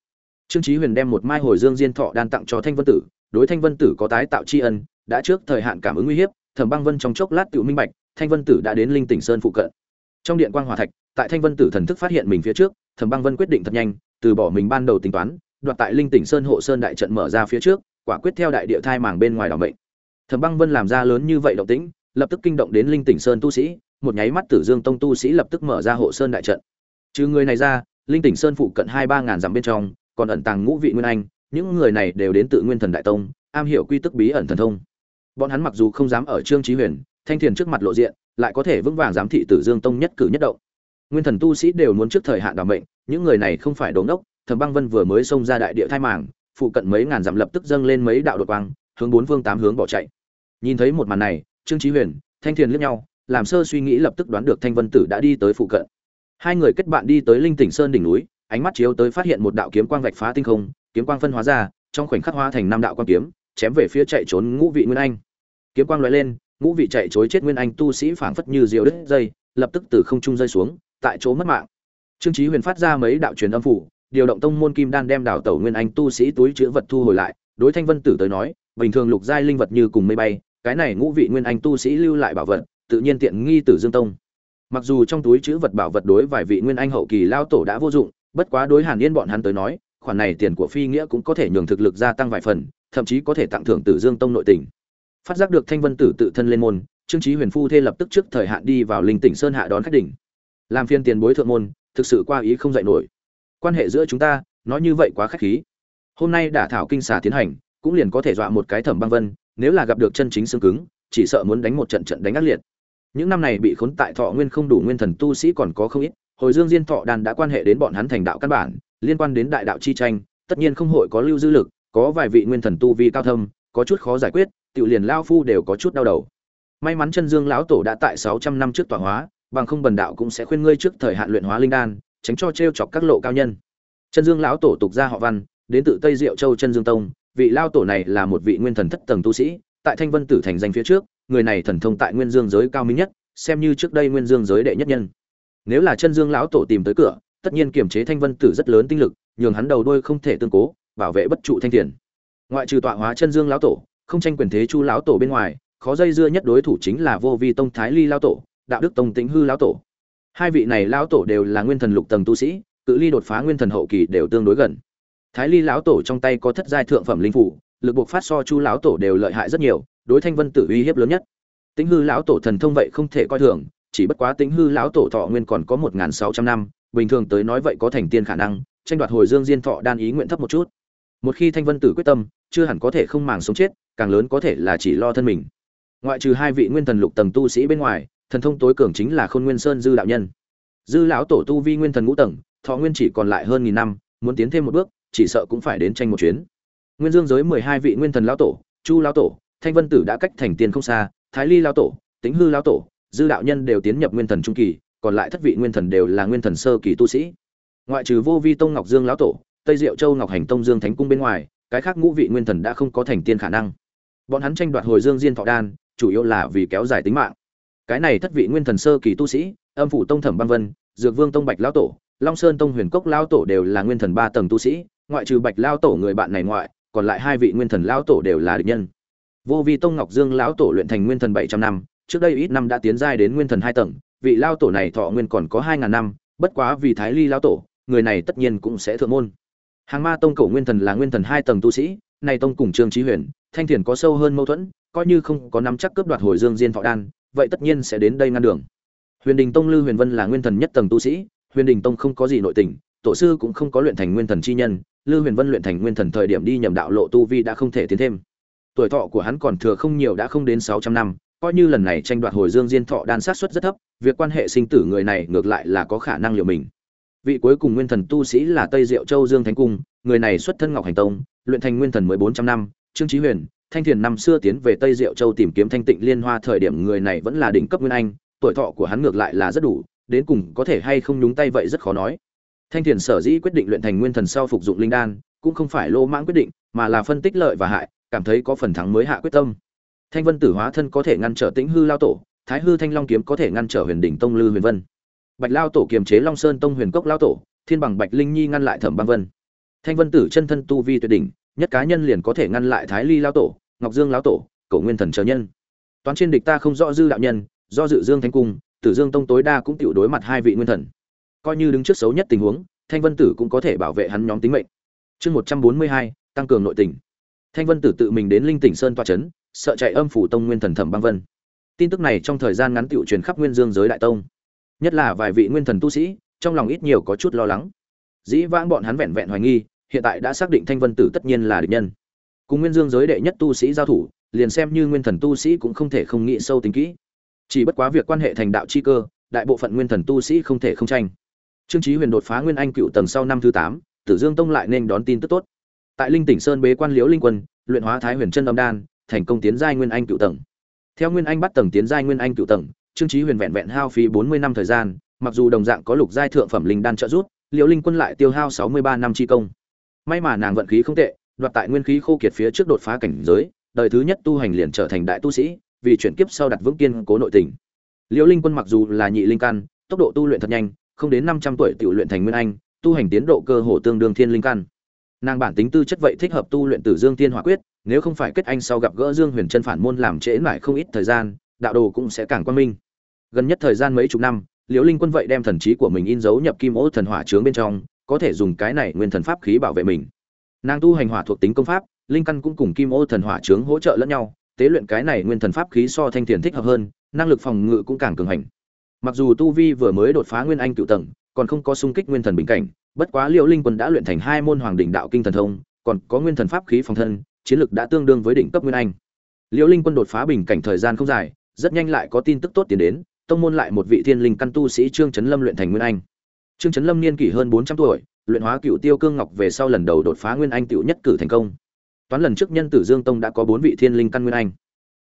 Trương trí huyền đem một mai hồi dương diên thọ đan tặng cho thanh vân tử, đối thanh vân tử có tái tạo tri ân, đã trước thời hạn cảm ứng uy hiếp, thẩm băng vân trong chốc lát tự minh bạch, thanh vân tử đã đến linh tỉnh sơn phụ cận. Trong điện quang hòa thạch, tại thanh vân tử thần thức phát hiện mình phía trước, thẩm băng vân quyết định thật nhanh, từ bỏ mình ban đầu tính toán, đoạt tại linh tỉnh sơn hộ sơn đại trận mở ra phía trước, quả quyết theo đại địa thai màng bên ngoài đảo mệnh thẩm băng vân làm ra lớn như vậy động tĩnh, lập tức kinh động đến linh tỉnh sơn tu sĩ, một nháy mắt tử dương tông tu sĩ lập tức mở ra hộ sơn đại trận. Trừ người này ra, linh tỉnh sơn phụ cận hai ba ngàn dặm bên trong, còn ẩn tàng ngũ vị nguyên anh, những người này đều đến tự nguyên thần đại tông, am hiểu quy tức bí ẩn thần thông. Bọn hắn mặc dù không dám ở trương trí huyền, thanh thiền trước mặt lộ diện, lại có thể vững vàng giám thị tử dương tông nhất cử nhất động. Nguyên thần tu sĩ đều muốn trước thời hạn đảm mệnh, những người này không phải đống đốc thẩm băng vân vừa mới xông ra đại địa thai màng, phụ cận mấy ngàn dặm lập tức dâng lên mấy đạo đột quang, hướng bốn phương tám hướng bỏ chạy nhìn thấy một màn này, trương trí huyền, thanh thiền liếc nhau, làm sơ suy nghĩ lập tức đoán được thanh vân tử đã đi tới phụ cận. Hai người kết bạn đi tới linh tỉnh sơn đỉnh núi, ánh mắt chiếu tới phát hiện một đạo kiếm quang vạch phá tinh không, kiếm quang phân hóa ra, trong khoảnh khắc hóa thành năm đạo quang kiếm, chém về phía chạy trốn ngũ vị nguyên anh. Kiếm quang loại lên, ngũ vị chạy trối chết nguyên anh tu sĩ phảng phất như diều đứt dây, lập tức từ không trung rơi xuống, tại chỗ mất mạng. Trương trí huyền phát ra mấy đạo truyền âm phủ, điều động tông môn kim đan đem đảo tẩu nguyên anh tu sĩ túi chứa vật thu hồi lại, đối thanh vân tử tới nói, bình thường lục giai linh vật như cùng mây bay cái này ngũ vị nguyên anh tu sĩ lưu lại bảo vật, tự nhiên tiện nghi tử dương tông. Mặc dù trong túi chứa vật bảo vật đối vài vị nguyên anh hậu kỳ lao tổ đã vô dụng, bất quá đối hàn yên bọn hắn tới nói, khoản này tiền của phi nghĩa cũng có thể nhường thực lực gia tăng vài phần, thậm chí có thể tặng thưởng tử dương tông nội tình. Phát giác được thanh vân tử tự thân lên môn, trương trí huyền phu thê lập tức trước thời hạn đi vào linh tỉnh sơn hạ đón khách đỉnh. Làm phiên tiền bối thượng môn, thực sự qua ý không dạy nổi. Quan hệ giữa chúng ta, nói như vậy quá khách khí. Hôm nay đả thảo kinh xà tiến hành, cũng liền có thể dọa một cái thẩm băng vân nếu là gặp được chân chính xương cứng, chỉ sợ muốn đánh một trận trận đánh ác liệt. Những năm này bị khốn tại thọ nguyên không đủ nguyên thần tu sĩ còn có không ít, hồi dương diên thọ đàn đã quan hệ đến bọn hắn thành đạo căn bản, liên quan đến đại đạo chi tranh, tất nhiên không hội có lưu dư lực, có vài vị nguyên thần tu vi cao thâm, có chút khó giải quyết, tiểu liền lao phu đều có chút đau đầu. May mắn chân dương lão tổ đã tại sáu trăm năm trước tọa hóa, bằng không bần đạo cũng sẽ khuyên ngươi trước thời hạn luyện hóa linh đan, tránh cho trêu chọc các lộ cao nhân. Chân dương lão tổ tục ra họ văn, đến từ tây diệu châu chân dương tông vị lao tổ này là một vị nguyên thần thất tầng tu sĩ, tại thanh vân tử thành danh phía trước, người này thần thông tại nguyên dương giới cao minh nhất, xem như trước đây nguyên dương giới đệ nhất nhân. Nếu là chân dương lão tổ tìm tới cửa, tất nhiên kiềm chế thanh vân tử rất lớn tinh lực, nhường hắn đầu đôi không thể tương cố, bảo vệ bất trụ thanh tiền. ngoại trừ tọa hóa chân dương lão tổ, không tranh quyền thế chu lão tổ bên ngoài, khó dây dưa nhất đối thủ chính là vô vi tông thái ly lão tổ, đạo đức tông tĩnh hư lão tổ. Hai vị này lão tổ đều là nguyên thần lục tầng tu sĩ, cự ly đột phá nguyên thần hậu kỳ đều tương đối gần thái ly lão tổ trong tay có thất giai thượng phẩm linh phủ, lực buộc phát so chu lão tổ đều lợi hại rất nhiều, đối thanh vân tử uy hiếp lớn nhất. Tĩnh hư lão tổ thần thông vậy không thể coi thường, chỉ bất quá tĩnh hư lão tổ thọ nguyên còn có một sáu trăm năm, bình thường tới nói vậy có thành tiên khả năng, tranh đoạt hồi dương diên thọ đan ý nguyện thấp một chút. Một khi thanh vân tử quyết tâm, chưa hẳn có thể không màng sống chết, càng lớn có thể là chỉ lo thân mình. Ngoại trừ hai vị nguyên thần lục tầng tu sĩ bên ngoài, thần thông tối cường chính là khôn nguyên sơn dư đạo nhân. Dư lão tổ tu vi nguyên thần ngũ tầng, thọ nguyên chỉ còn lại hơn nghìn năm, muốn tiến thêm một bước chỉ sợ cũng phải đến tranh một chuyến. Nguyên dương giới mười hai vị nguyên thần lão tổ, chu lão tổ, thanh vân tử đã cách thành tiên không xa, thái ly lão tổ tính hư lão tổ, dư đạo nhân đều tiến nhập nguyên thần trung kỳ, còn lại thất vị nguyên thần đều là nguyên thần sơ kỳ tu sĩ. Ngoại trừ vô vi tông ngọc dương lão tổ, tây diệu châu ngọc hành tông dương thánh cung bên ngoài, cái khác ngũ vị nguyên thần đã không có thành tiên khả năng. Bọn hắn tranh đoạt hồi dương diên thọ đan, chủ yếu là vì kéo dài tính mạng. Cái này thất vị nguyên thần sơ kỳ tu sĩ, âm phủ tông thẩm băng vân, dược vương tông bạch lão tổ, long sơn tông huyền cốc lão tổ đều là nguyên thần ba tầng tu sĩ ngoại trừ bạch lao tổ người bạn này ngoại, còn lại hai vị nguyên thần lão tổ đều là địch nhân. Vô vi tông ngọc dương lão tổ luyện thành nguyên thần bảy trăm năm, trước đây ít năm đã tiến giai đến nguyên thần hai tầng, vị lao tổ này thọ nguyên còn có hai ngàn năm, bất quá vì thái ly lao tổ, người này tất nhiên cũng sẽ thượng môn. Hàng ma tông cổ nguyên thần là nguyên thần hai tầng tu sĩ, này tông cùng trương trí huyền, thanh thiền có sâu hơn mâu thuẫn, coi như không có nắm chắc cướp đoạt hồi dương diên thọ đan, vậy tất nhiên sẽ đến đây ngăn đường. Huyền đình tông lư huyền vân là nguyên thần nhất tầng tu sĩ, huyền đình tông không có gì nội tình, tổ sư cũng không có luyện thành nguyên thần chi nhân lư huyền vân luyện thành nguyên thần thời điểm đi nhầm đạo lộ tu vi đã không thể tiến thêm. Tuổi thọ của hắn còn thừa không nhiều đã không đến sáu trăm năm, coi như lần này tranh đoạt hồi dương diên thọ đan sát suất rất thấp, việc quan hệ sinh tử người này ngược lại là có khả năng liệu mình. Vị cuối cùng nguyên thần tu sĩ là tây diệu châu dương thánh cung, người này xuất thân ngọc hành tông, luyện thành nguyên thần mười bốn trăm năm, trương trí huyền, thanh thiền năm xưa tiến về tây diệu châu tìm kiếm thanh tịnh liên hoa thời điểm người này vẫn là đỉnh cấp nguyên anh, tuổi thọ của hắn ngược lại là rất đủ, đến cùng có thể hay không nhúng tay vậy rất khó nói thanh thiền sở dĩ quyết định luyện thành nguyên thần sau phục dụng linh đan, cũng không phải lô mãng quyết định, mà là phân tích lợi và hại, cảm thấy có phần thắng mới hạ quyết tâm. Thanh vân tử hóa thân có thể ngăn trở tĩnh hư lao tổ, thái hư thanh long kiếm có thể ngăn trở huyền đỉnh tông lư huyền vân. Bạch lao tổ kiềm chế long sơn tông huyền cốc lao tổ, thiên bằng bạch linh nhi ngăn lại thẩm băng vân. Thanh vân tử chân thân tu vi tuyệt đỉnh, nhất cá nhân liền có thể ngăn lại thái ly lao tổ, ngọc dương lao tổ, cổ nguyên thần chờ nhân. Toán trên địch ta không rõ dư đạo nhân, do dự dương Thánh cung, tử dương tông tối đa cũng tiểu đối mặt hai vị nguyên thần coi như đứng trước xấu nhất tình huống, thanh vân tử cũng có thể bảo vệ hắn nhóm tính mệnh. Chương một trăm bốn mươi hai, tăng cường nội tình. Thanh vân tử tự mình đến linh tỉnh sơn toa trấn sợ chạy âm phủ tông nguyên thần thẩm băng vân. Tin tức này trong thời gian ngắn tiểu truyền khắp nguyên dương giới đại tông. Nhất là vài vị nguyên thần tu sĩ, trong lòng ít nhiều có chút lo lắng. Dĩ vãng bọn hắn vẹn vẹn hoài nghi, hiện tại đã xác định thanh vân tử tất nhiên là địch nhân. Cùng nguyên dương giới đệ nhất tu sĩ giao thủ, liền xem như nguyên thần tu sĩ cũng không thể không nghĩ sâu tính kỹ. Chỉ bất quá việc quan hệ thành đạo chi cơ, đại bộ phận nguyên thần tu sĩ không thể không tranh trương Chí huyền đột phá nguyên anh cựu tầng sau năm thứ tám, tử dương tông lại nên đón tin tức tốt. Tại linh tỉnh sơn bế quan liễu linh quân, luyện hóa thái huyền chân âm đan, thành công tiến giai nguyên anh cựu tầng. Theo nguyên anh bắt tầng tiến giai nguyên anh cựu tầng, trương Chí huyền vẹn vẹn hao phí bốn mươi năm thời gian, mặc dù đồng dạng có lục giai thượng phẩm linh đan trợ giúp, liễu linh quân lại tiêu hao sáu mươi ba năm chi công. May mà nàng vận khí không tệ, đoạt tại nguyên khí khô kiệt phía trước đột phá cảnh giới, đời thứ nhất tu hành liền trở thành đại tu sĩ, vì chuyển kiếp sau đặt vững kiên cố nội tình. Liễu linh quân mặc dù là nhị linh căn, tốc độ tu luyện thật nhanh không đến năm trăm tuổi tiểu luyện thành nguyên anh, tu hành tiến độ cơ hồ tương đương thiên linh căn. Nàng bản tính tư chất vậy thích hợp tu luyện tử dương tiên hỏa quyết, nếu không phải kết anh sau gặp gỡ dương huyền chân phản môn làm trễ nải không ít thời gian, đạo đồ cũng sẽ càng quan minh. Gần nhất thời gian mấy chục năm, liễu linh quân vậy đem thần trí của mình in dấu nhập kim ô thần hỏa trướng bên trong, có thể dùng cái này nguyên thần pháp khí bảo vệ mình. Nàng tu hành hỏa thuộc tính công pháp, linh căn cũng cùng kim ô thần hỏa trướng hỗ trợ lẫn nhau, tế luyện cái này nguyên thần pháp khí so thanh tiền thích hợp hơn, năng lực phòng ngự cũng càng cường hành mặc dù tu vi vừa mới đột phá nguyên anh cựu tầng, còn không có sung kích nguyên thần bình cảnh, bất quá liễu linh quân đã luyện thành hai môn hoàng đỉnh đạo kinh thần thông, còn có nguyên thần pháp khí phòng thân, chiến lực đã tương đương với đỉnh cấp nguyên anh. Liễu linh quân đột phá bình cảnh thời gian không dài, rất nhanh lại có tin tức tốt tiến đến, tông môn lại một vị thiên linh căn tu sĩ trương trấn lâm luyện thành nguyên anh. Trương trấn lâm niên kỷ hơn bốn trăm tuổi, luyện hóa cựu tiêu cương ngọc về sau lần đầu đột phá nguyên anh cựu nhất cử thành công. Toán lần trước nhân tử dương tông đã có bốn vị thiên linh căn nguyên anh.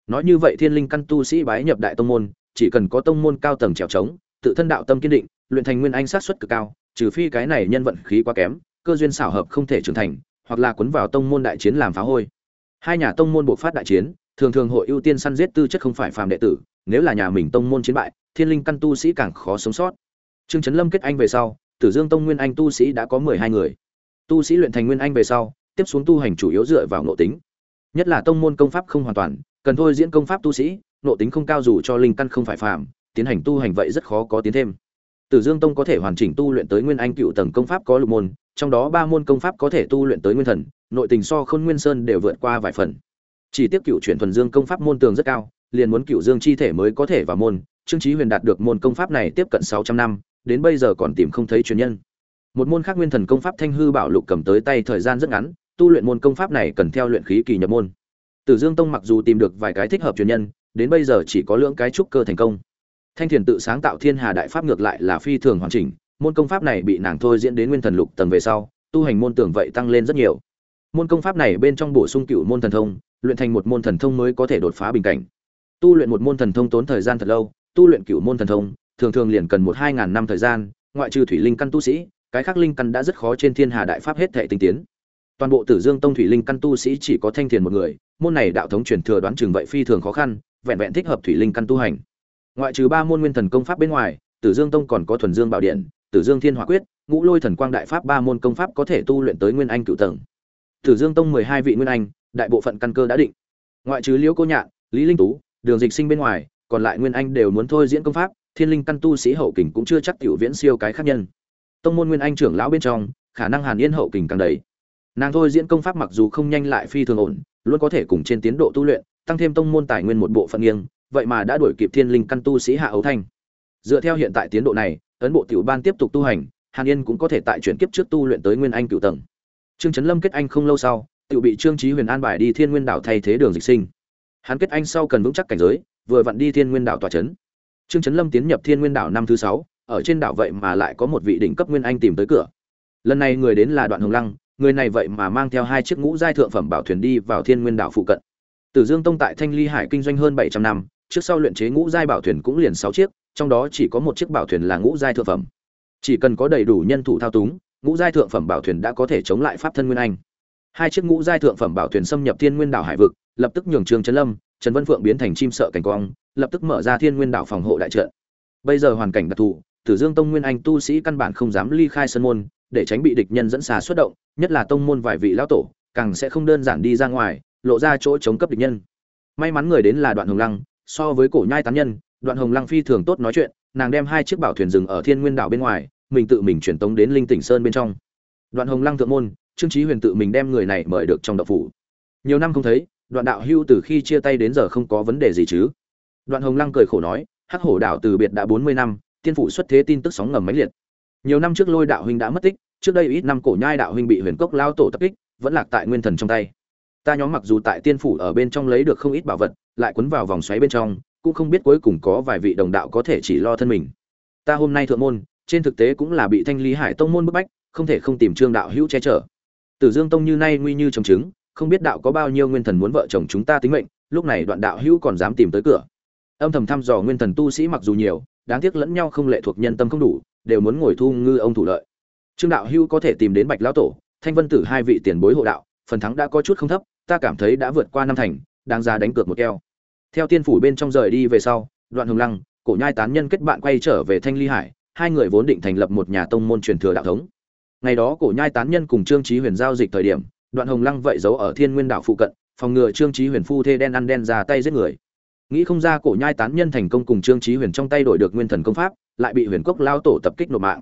Nói như vậy thiên linh căn tu sĩ bái nhập đại tông môn chỉ cần có tông môn cao tầng trèo trống tự thân đạo tâm kiên định luyện thành nguyên anh sát xuất cực cao trừ phi cái này nhân vận khí quá kém cơ duyên xảo hợp không thể trưởng thành hoặc là cuốn vào tông môn đại chiến làm phá hôi hai nhà tông môn buộc phát đại chiến thường thường hội ưu tiên săn giết tư chất không phải phàm đệ tử nếu là nhà mình tông môn chiến bại thiên linh căn tu sĩ càng khó sống sót trương trấn lâm kết anh về sau Tử Dương Tông Nguyên Anh tu sĩ đã có mười hai người. Tu sĩ luyện thành Nguyên Anh về sau, tiếp xuống tu hành chủ yếu dựa vào nội tính. Nhất là tông môn công pháp không hoàn toàn, cần thôi diễn công pháp tu sĩ, nội tính không cao dù cho linh căn không phải phàm, tiến hành tu hành vậy rất khó có tiến thêm. Tử Dương Tông có thể hoàn chỉnh tu luyện tới Nguyên Anh cựu tầng công pháp có lục môn, trong đó ba môn công pháp có thể tu luyện tới Nguyên Thần, nội tình so Khôn Nguyên Sơn đều vượt qua vài phần. Chỉ tiếc cựu chuyển thuần dương công pháp môn tường rất cao, liền muốn cựu dương chi thể mới có thể vào môn, Trương Chí Huyền đạt được môn công pháp này tiếp cận 600 năm, đến bây giờ còn tìm không thấy truyền nhân. Một môn khác Nguyên Thần công pháp Thanh hư bảo lục cầm tới tay thời gian rất ngắn, tu luyện môn công pháp này cần theo luyện khí kỳ nhập môn. Tử Dương Tông mặc dù tìm được vài cái thích hợp truyền nhân, đến bây giờ chỉ có lượng cái trúc cơ thành công. Thanh Thiền tự sáng tạo Thiên Hà Đại Pháp ngược lại là phi thường hoàn chỉnh, môn công pháp này bị nàng thôi diễn đến Nguyên Thần Lục tầng về sau, tu hành môn tưởng vậy tăng lên rất nhiều. Môn công pháp này bên trong bổ sung cựu môn thần thông, luyện thành một môn thần thông mới có thể đột phá bình cảnh. Tu luyện một môn thần thông tốn thời gian thật lâu, tu luyện cựu môn thần thông, thường thường liền cần một hai ngàn năm thời gian, ngoại trừ thủy linh căn tu sĩ, cái khác linh căn đã rất khó trên Thiên Hà Đại Pháp hết thệ tinh tiến. Toàn bộ Tử Dương Tông thủy linh căn tu sĩ chỉ có Thanh Thiền một người, môn này đạo thống truyền thừa đoán chừng vậy phi thường khó khăn, vẹn vẹn thích hợp thủy linh căn tu hành. Ngoại trừ ba môn nguyên thần công pháp bên ngoài, Tử Dương Tông còn có thuần dương bảo điện, Tử Dương Thiên Hỏa Quyết, Ngũ Lôi Thần Quang Đại Pháp ba môn công pháp có thể tu luyện tới nguyên anh cửu tầng. Tử Dương Tông mười hai vị nguyên anh, đại bộ phận căn cơ đã định. Ngoại trừ Liễu Cô Nhạn, Lý Linh Tú, Đường Dịch Sinh bên ngoài, còn lại nguyên anh đều muốn thôi diễn công pháp, thiên linh căn tu sĩ hậu kình cũng chưa chắc tiểu viễn siêu cái khác nhân. Tông môn nguyên anh trưởng lão bên trong, khả năng Hàn Yên hậu kình càng đầy. Nàng thôi diễn công pháp mặc dù không nhanh lại phi thường ổn, luôn có thể cùng trên tiến độ tu luyện, tăng thêm tông môn tài nguyên một bộ phận nghiêng, vậy mà đã đuổi kịp thiên linh căn tu sĩ hạ ấu thanh. Dựa theo hiện tại tiến độ này, ấn bộ tiểu ban tiếp tục tu hành, Hàn Yên cũng có thể tại chuyển kiếp trước tu luyện tới nguyên anh cửu tầng. Trương Chấn Lâm kết anh không lâu sau, tiểu bị Trương Chí Huyền an bài đi Thiên Nguyên đảo thay thế Đường Dịch Sinh. Hắn kết anh sau cần vững chắc cảnh giới, vừa vặn đi Thiên Nguyên đảo tọa chấn. Trương Chấn Lâm tiến nhập Thiên Nguyên đảo năm thứ sáu, ở trên đảo vậy mà lại có một vị đỉnh cấp nguyên anh tìm tới cửa. Lần này người đến là Đoạn Hồng Lăng, người này vậy mà mang theo hai chiếc ngũ giai thượng phẩm bảo thuyền đi vào Thiên Nguyên đảo phụ cận. Tử Dương Tông tại Thanh Ly Hải kinh doanh hơn 700 năm, trước sau luyện chế ngũ giai bảo thuyền cũng liền 6 chiếc, trong đó chỉ có một chiếc bảo thuyền là ngũ giai thượng phẩm. Chỉ cần có đầy đủ nhân thủ thao túng, ngũ giai thượng phẩm bảo thuyền đã có thể chống lại pháp thân nguyên anh. Hai chiếc ngũ giai thượng phẩm bảo thuyền xâm nhập Thiên Nguyên đảo hải vực, lập tức nhường trường Chấn Lâm, Trần Vân Phượng biến thành chim sợ cảnh quang, lập tức mở ra Thiên Nguyên đảo phòng hộ đại trận. Bây giờ hoàn cảnh đặc thù, Tử Dương Tông Nguyên Anh tu sĩ căn bản không dám ly khai sân môn, để tránh bị địch nhân dẫn xà xuất động, nhất là tông môn vài vị lão tổ, càng sẽ không đơn giản đi ra ngoài, lộ ra chỗ chống cấp địch nhân. May mắn người đến là Đoạn Hồng Lăng, so với cổ nhai tán nhân, Đoạn Hồng Lăng phi thường tốt nói chuyện, nàng đem hai chiếc bảo thuyền dừng ở Thiên Nguyên đảo bên ngoài, mình tự mình chuyển tống đến Linh Tỉnh Sơn bên trong. Đoạn Hồng Lăng thượng môn, Trương Chí Huyền tự mình đem người này mời được trong đạo phủ. Nhiều năm không thấy, Đoạn đạo hưu từ khi chia tay đến giờ không có vấn đề gì chứ? Đoạn Hồng Lăng cười khổ nói, Hắc Hổ đảo từ biệt đã 40 năm, tiên phủ xuất thế tin tức sóng ngầm mãnh liệt. Nhiều năm trước Lôi đạo huynh đã mất tích, trước đây ít năm cổ nhai đạo huynh bị Huyền Cốc lao tổ tập kích, vẫn lạc tại nguyên thần trong tay. Ta nhóm mặc dù tại tiên phủ ở bên trong lấy được không ít bảo vật, lại quấn vào vòng xoáy bên trong, cũng không biết cuối cùng có vài vị đồng đạo có thể chỉ lo thân mình. Ta hôm nay thượng môn, trên thực tế cũng là bị Thanh Lý Hải tông môn bức bách, không thể không tìm Trương đạo hữu che chở. Tử Dương tông như nay nguy như trồng trứng, không biết đạo có bao nhiêu nguyên thần muốn vợ chồng chúng ta tính mệnh, lúc này đoạn đạo hữu còn dám tìm tới cửa. Âm thầm thăm dò nguyên thần tu sĩ mặc dù nhiều, đáng tiếc lẫn nhau không lệ thuộc nhân tâm không đủ, đều muốn ngồi thu ngư ông thủ lợi. Trương đạo hữu có thể tìm đến Bạch lão tổ, Thanh Vân tử hai vị tiền bối hộ đạo, phần thắng đã có chút không thấp, ta cảm thấy đã vượt qua năm thành, đáng giá đánh cược một keo. Theo tiên phủ bên trong rời đi về sau, Đoạn Hồng Lăng, Cổ Nhai tán nhân kết bạn quay trở về Thanh Ly Hải, hai người vốn định thành lập một nhà tông môn truyền thừa đạo thống. Ngày đó Cổ Nhai tán nhân cùng Trương Chí Huyền giao dịch thời điểm, Đoạn Hồng Lăng vậy giấu ở Thiên Nguyên đảo phụ cận, phòng ngừa Trương Chí Huyền phu thê đen ăn đen ra tay giết người. Nghĩ không ra Cổ Nhai tán nhân thành công cùng Trương Chí Huyền trong tay đổi được Nguyên Thần công pháp, lại bị Huyền Cốc lao tổ tập kích nộp mạng.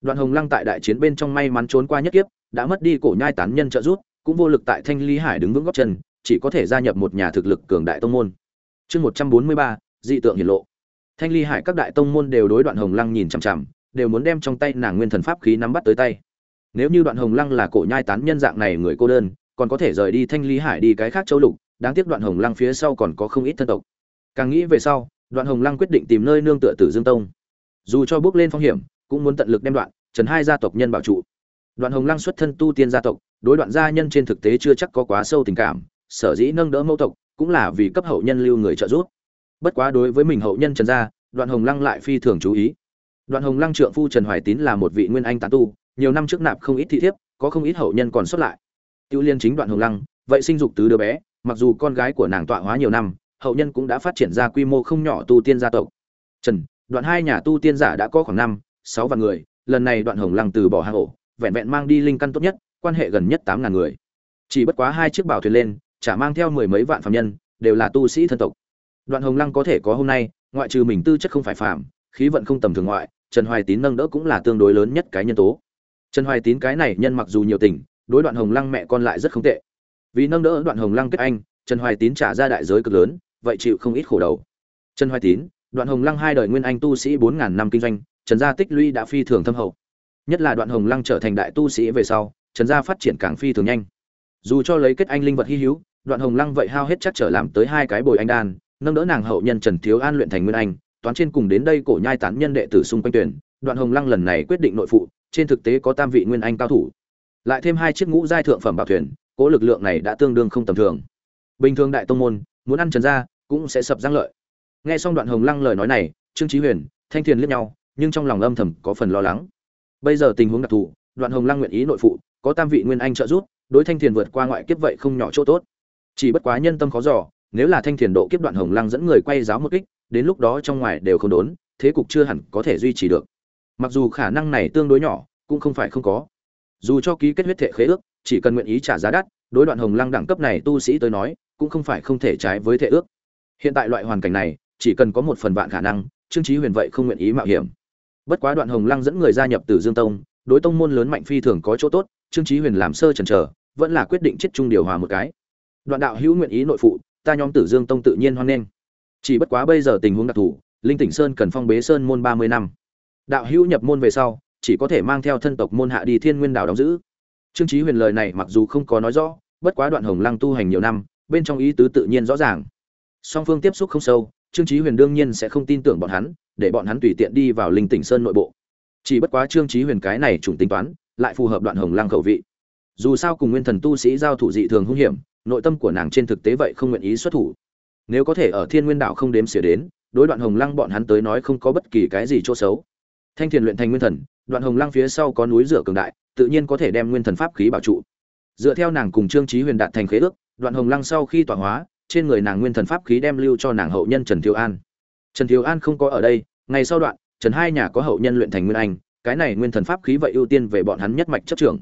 Đoạn Hồng Lăng tại đại chiến bên trong may mắn trốn qua nhất kiếp, đã mất đi Cổ Nhai tán nhân trợ giúp, cũng vô lực tại Thanh Ly Hải đứng vững gót chân, chỉ có thể gia nhập một nhà thực lực cường đại tông môn. Chương 143, dị tượng hiển lộ. Thanh Ly Hải các đại tông môn đều đối Đoạn Hồng Lăng nhìn chằm chằm, đều muốn đem trong tay nàng nguyên thần pháp khí nắm bắt tới tay. Nếu như Đoạn Hồng Lăng là cổ nhai tán nhân dạng này người cô đơn, còn có thể rời đi Thanh Ly Hải đi cái khác châu lục, đáng tiếc Đoạn Hồng Lăng phía sau còn có không ít thân tộc. Càng nghĩ về sau, Đoạn Hồng Lăng quyết định tìm nơi nương tựa Tử Dương Tông. Dù cho bước lên phong hiểm, cũng muốn tận lực đem Đoạn, Trần hai gia tộc nhân bảo trụ. Đoạn Hồng Lăng xuất thân tu tiên gia tộc, đối Đoạn gia nhân trên thực tế chưa chắc có quá sâu tình cảm, sở dĩ nâng đỡ mẫu tộc, cũng là vì cấp hậu nhân lưu người trợ giúp. Bất quá đối với mình hậu nhân Trần gia, Đoạn Hồng Lăng lại phi thường chú ý. Đoạn Hồng Lăng trượng phu Trần Hoài Tín là một vị nguyên anh tán tu, nhiều năm trước nạp không ít thị thiếp, có không ít hậu nhân còn xuất lại. Tiêu Liên chính Đoạn Hồng Lăng, vậy sinh dục tứ đứa bé, mặc dù con gái của nàng tọa hóa nhiều năm, hậu nhân cũng đã phát triển ra quy mô không nhỏ tu tiên gia tộc. Trần, Đoạn hai nhà tu tiên giả đã có khoảng năm, sáu vạn người, lần này đoạn hồng lăng từ bỏ hang ổ vẹn vẹn mang đi linh căn tốt nhất quan hệ gần nhất tám ngàn người. Chỉ bất quá hai chiếc bảo thuyền lên chả mang theo mười mấy vạn phàm nhân đều là tu sĩ thân tộc. Đoạn hồng lăng có thể có hôm nay ngoại trừ mình tư chất không phải phàm, khí vận không tầm thường ngoại trần hoài tín nâng đỡ cũng là tương đối lớn nhất cái nhân tố. Trần hoài tín cái này nhân mặc dù nhiều tình đối đoạn hồng lăng mẹ con lại rất không tệ. Vì nâng đỡ đoạn hồng lăng kết anh trần hoài tín trả ra đại giới cực lớn vậy chịu không ít khổ đầu. Trần hoài tín đoạn hồng lăng hai đời nguyên anh tu sĩ bốn ngàn năm kinh doanh trần gia tích lũy đã phi thường thâm hậu nhất là đoạn hồng lăng trở thành đại tu sĩ về sau, trần gia phát triển càng phi thường nhanh. Dù cho lấy kết anh linh vật hy hữu, đoạn hồng lăng vậy hao hết chắc trở làm tới hai cái bồi anh đan, nâng đỡ nàng hậu nhân trần thiếu an luyện thành nguyên anh, toán trên cùng đến đây cổ nhai tán nhân đệ tử xung quanh tuyển, đoạn hồng lăng lần này quyết định nội phụ, trên thực tế có tam vị nguyên anh cao thủ. Lại thêm hai chiếc ngũ giai thượng phẩm bảo thuyền, cố lực lượng này đã tương đương không tầm thường. Bình thường đại tông môn, muốn ăn trần gia cũng sẽ sập giang lợi. Nghe xong đoạn hồng lăng lời nói này, trương trí huyền, thanh thiền liếc nhau, nhưng trong lòng âm thầm có phần lo lắng bây giờ tình huống đặc thù, đoạn hồng lăng nguyện ý nội phụ, có tam vị nguyên anh trợ giúp, đối thanh thiền vượt qua ngoại kiếp vậy không nhỏ chỗ tốt. Chỉ bất quá nhân tâm khó giỏ nếu là thanh thiền độ kiếp đoạn hồng lăng dẫn người quay giáo một kích, đến lúc đó trong ngoài đều không đốn, thế cục chưa hẳn có thể duy trì được. Mặc dù khả năng này tương đối nhỏ, cũng không phải không có. Dù cho ký kết huyết thể khế ước, chỉ cần nguyện ý trả giá đắt, đối đoạn hồng lăng đẳng cấp này tu sĩ tới nói, cũng không phải không thể trái với thể ước. Hiện tại loại hoàn cảnh này, chỉ cần có một phần vạn khả năng, trương trí huyền vậy không nguyện ý mạo hiểm bất quá đoạn hồng lăng dẫn người gia nhập từ dương tông, đối tông môn lớn mạnh phi thường có chỗ tốt, trương trí huyền làm sơ chần chờ, vẫn là quyết định chết chung điều hòa một cái. Đoạn đạo hữu nguyện ý nội phụ, ta nhóm tử dương tông tự nhiên hoan nghênh. Chỉ bất quá bây giờ tình huống đặc thù, linh tỉnh sơn cần phong bế sơn môn ba mươi năm. Đạo hữu nhập môn về sau, chỉ có thể mang theo thân tộc môn hạ đi thiên nguyên đảo đóng giữ. Trương trí huyền lời này mặc dù không có nói rõ, bất quá đoạn hồng lăng tu hành nhiều năm, bên trong ý tứ tự nhiên rõ ràng. Song phương tiếp xúc không sâu, trương trí huyền đương nhiên sẽ không tin tưởng bọn hắn để bọn hắn tùy tiện đi vào linh tỉnh sơn nội bộ. Chỉ bất quá trương trí huyền cái này trùng tính toán, lại phù hợp đoạn hồng lăng khẩu vị. Dù sao cùng nguyên thần tu sĩ giao thủ dị thường hung hiểm, nội tâm của nàng trên thực tế vậy không nguyện ý xuất thủ. Nếu có thể ở thiên nguyên đảo không đếm xỉa đến, đối đoạn hồng lăng bọn hắn tới nói không có bất kỳ cái gì chỗ xấu. Thanh thiền luyện thành nguyên thần, đoạn hồng lăng phía sau có núi rửa cường đại, tự nhiên có thể đem nguyên thần pháp khí bảo trụ. Dựa theo nàng cùng trương trí huyền đạt thành khế ước, đoạn hồng lăng sau khi tọa hóa, trên người nàng nguyên thần pháp khí đem lưu cho nàng hậu nhân trần thiếu an. Trần thiếu an không có ở đây ngày sau đoạn, trần hai nhà có hậu nhân luyện thành nguyên anh, cái này nguyên thần pháp khí vậy ưu tiên về bọn hắn nhất mạch chấp trưởng.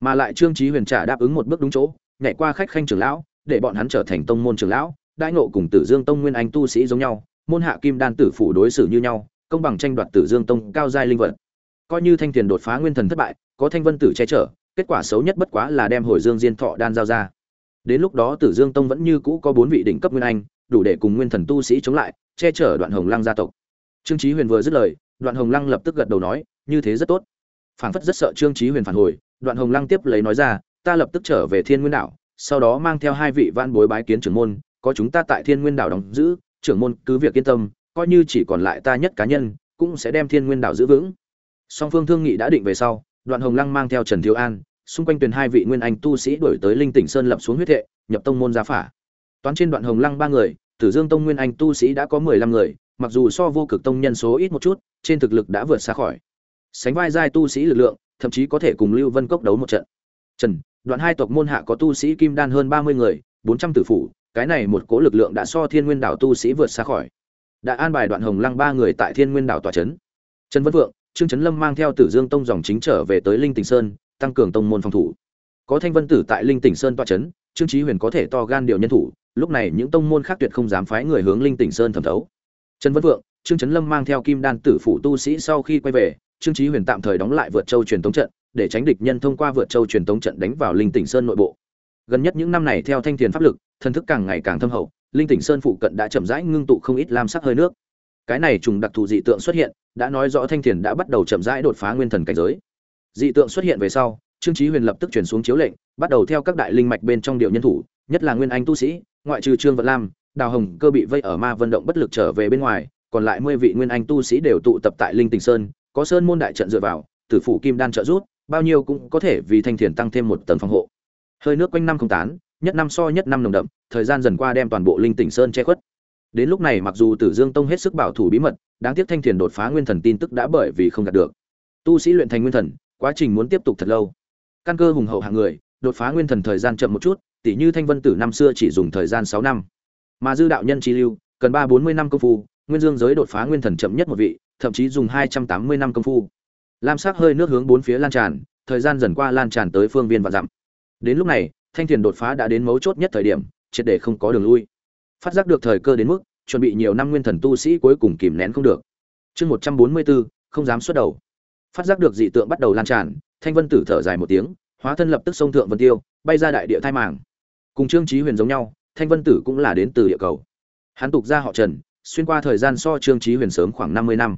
Mà lại trương trí huyền trả đáp ứng một bước đúng chỗ, nhảy qua khách khanh trưởng lão, để bọn hắn trở thành tông môn trưởng lão, đại ngộ cùng tử dương tông nguyên anh tu sĩ giống nhau, môn hạ kim đan tử phủ đối xử như nhau, công bằng tranh đoạt tử dương tông cao giai linh vật. Coi như thanh tiền đột phá nguyên thần thất bại, có thanh vân tử che chở, kết quả xấu nhất bất quá là đem hồi dương diên thọ đan giao ra. Đến lúc đó tử dương tông vẫn như cũ có bốn vị đỉnh cấp nguyên anh, đủ để cùng nguyên thần tu sĩ chống lại, che chở đoạn hồng lăng gia tộc trương chí huyền vừa dứt lời, đoạn hồng lăng lập tức gật đầu nói, như thế rất tốt. Phảng phất rất sợ trương chí huyền phản hồi, đoạn hồng lăng tiếp lấy nói ra, ta lập tức trở về thiên nguyên đảo, sau đó mang theo hai vị vãn bối bái kiến trưởng môn, có chúng ta tại thiên nguyên đảo đóng giữ, trưởng môn cứ việc yên tâm, coi như chỉ còn lại ta nhất cá nhân, cũng sẽ đem thiên nguyên đảo giữ vững. Song phương thương nghị đã định về sau, đoạn hồng lăng mang theo trần thiếu an, xung quanh tuyển hai vị nguyên anh tu sĩ đổi tới linh tỉnh sơn lập xuống huyết thệ, nhập tông môn gia phả. Toán trên đoạn hồng lăng ba người, tử dương tông nguyên anh tu sĩ đã có mười lăm người mặc dù so vô cực tông nhân số ít một chút, trên thực lực đã vượt xa khỏi. Sánh vai giai tu sĩ lực lượng, thậm chí có thể cùng lưu vân cốc đấu một trận. Trần, đoạn hai tộc môn hạ có tu sĩ kim đan hơn ba mươi người, bốn trăm tử phủ, cái này một cố lực lượng đã so thiên nguyên đảo tu sĩ vượt xa khỏi. Đã an bài đoạn hồng lăng ba người tại thiên nguyên đảo tòa trấn. Trần vân vượng, trương trấn lâm mang theo tử dương tông dòng chính trở về tới linh tỉnh sơn, tăng cường tông môn phòng thủ. Có thanh vân tử tại linh tỉnh sơn tòa trấn, trương trí huyền có thể to gan điều nhân thủ, lúc này những tông môn khác tuyệt không dám phái người hướng linh tỉnh sơn thẩm thấu trần vân vượng trương trấn lâm mang theo kim đan tử phủ tu sĩ sau khi quay về, trương trí huyền tạm thời đóng lại vượt châu truyền tống trận, để tránh địch nhân thông qua vượt châu truyền tống trận đánh vào linh tỉnh sơn nội bộ. Gần nhất những năm này theo thanh thiền pháp lực, thần thức càng ngày càng thâm hậu, linh tỉnh sơn phụ cận đã chậm rãi ngưng tụ không ít lam sắc hơi nước. Cái này trùng đặc thù dị tượng xuất hiện, đã nói rõ thanh thiền đã bắt đầu chậm rãi đột phá nguyên thần cảnh giới. Dị tượng xuất hiện về sau, trương chí huyền lập tức chuyển xuống chiếu lệnh, bắt đầu theo các đại linh mạch bên trong điều nhân thủ, nhất là nguyên anh tu sĩ, ngoại trừ trương vận lam đào hồng cơ bị vây ở ma vận động bất lực trở về bên ngoài, còn lại mười vị nguyên anh tu sĩ đều tụ tập tại linh tỉnh sơn, có sơn môn đại trận dựa vào, tử phủ kim đan trợ rút bao nhiêu cũng có thể vì thanh thiền tăng thêm một tầng phòng hộ. Hơi nước quanh năm không tán, nhất năm so nhất năm nồng đậm, thời gian dần qua đem toàn bộ linh tỉnh sơn che khuất. Đến lúc này mặc dù tử dương tông hết sức bảo thủ bí mật, đáng tiếc thanh thiền đột phá nguyên thần tin tức đã bởi vì không đạt được. Tu sĩ luyện thành nguyên thần, quá trình muốn tiếp tục thật lâu. Căn cơ hùng hậu hạng người, đột phá nguyên thần thời gian chậm một chút tỷ như thanh vân tử năm xưa chỉ dùng thời gian sáu năm mà dư đạo nhân chi lưu, cần ba bốn mươi năm công phu, nguyên dương giới đột phá nguyên thần chậm nhất một vị, thậm chí dùng hai trăm tám mươi năm công phu. Lam sắc hơi nước hướng bốn phía lan tràn, thời gian dần qua lan tràn tới phương viên và dặm. Đến lúc này, thanh thiền đột phá đã đến mấu chốt nhất thời điểm, triệt để không có đường lui. Phát giác được thời cơ đến mức, chuẩn bị nhiều năm nguyên thần tu sĩ cuối cùng kìm nén không được. Chương một trăm bốn mươi bốn không dám xuất đầu. Phát giác được dị tượng bắt đầu lan tràn, thanh vân tử thở dài một tiếng, hóa thân lập tức sông thượng vân tiêu, bay ra đại địa thai màng. Cùng trương trí huyền giống nhau thanh vân tử cũng là đến từ địa cầu. Hắn tục ra họ trần, xuyên qua thời gian so trương trí huyền sớm khoảng năm mươi năm.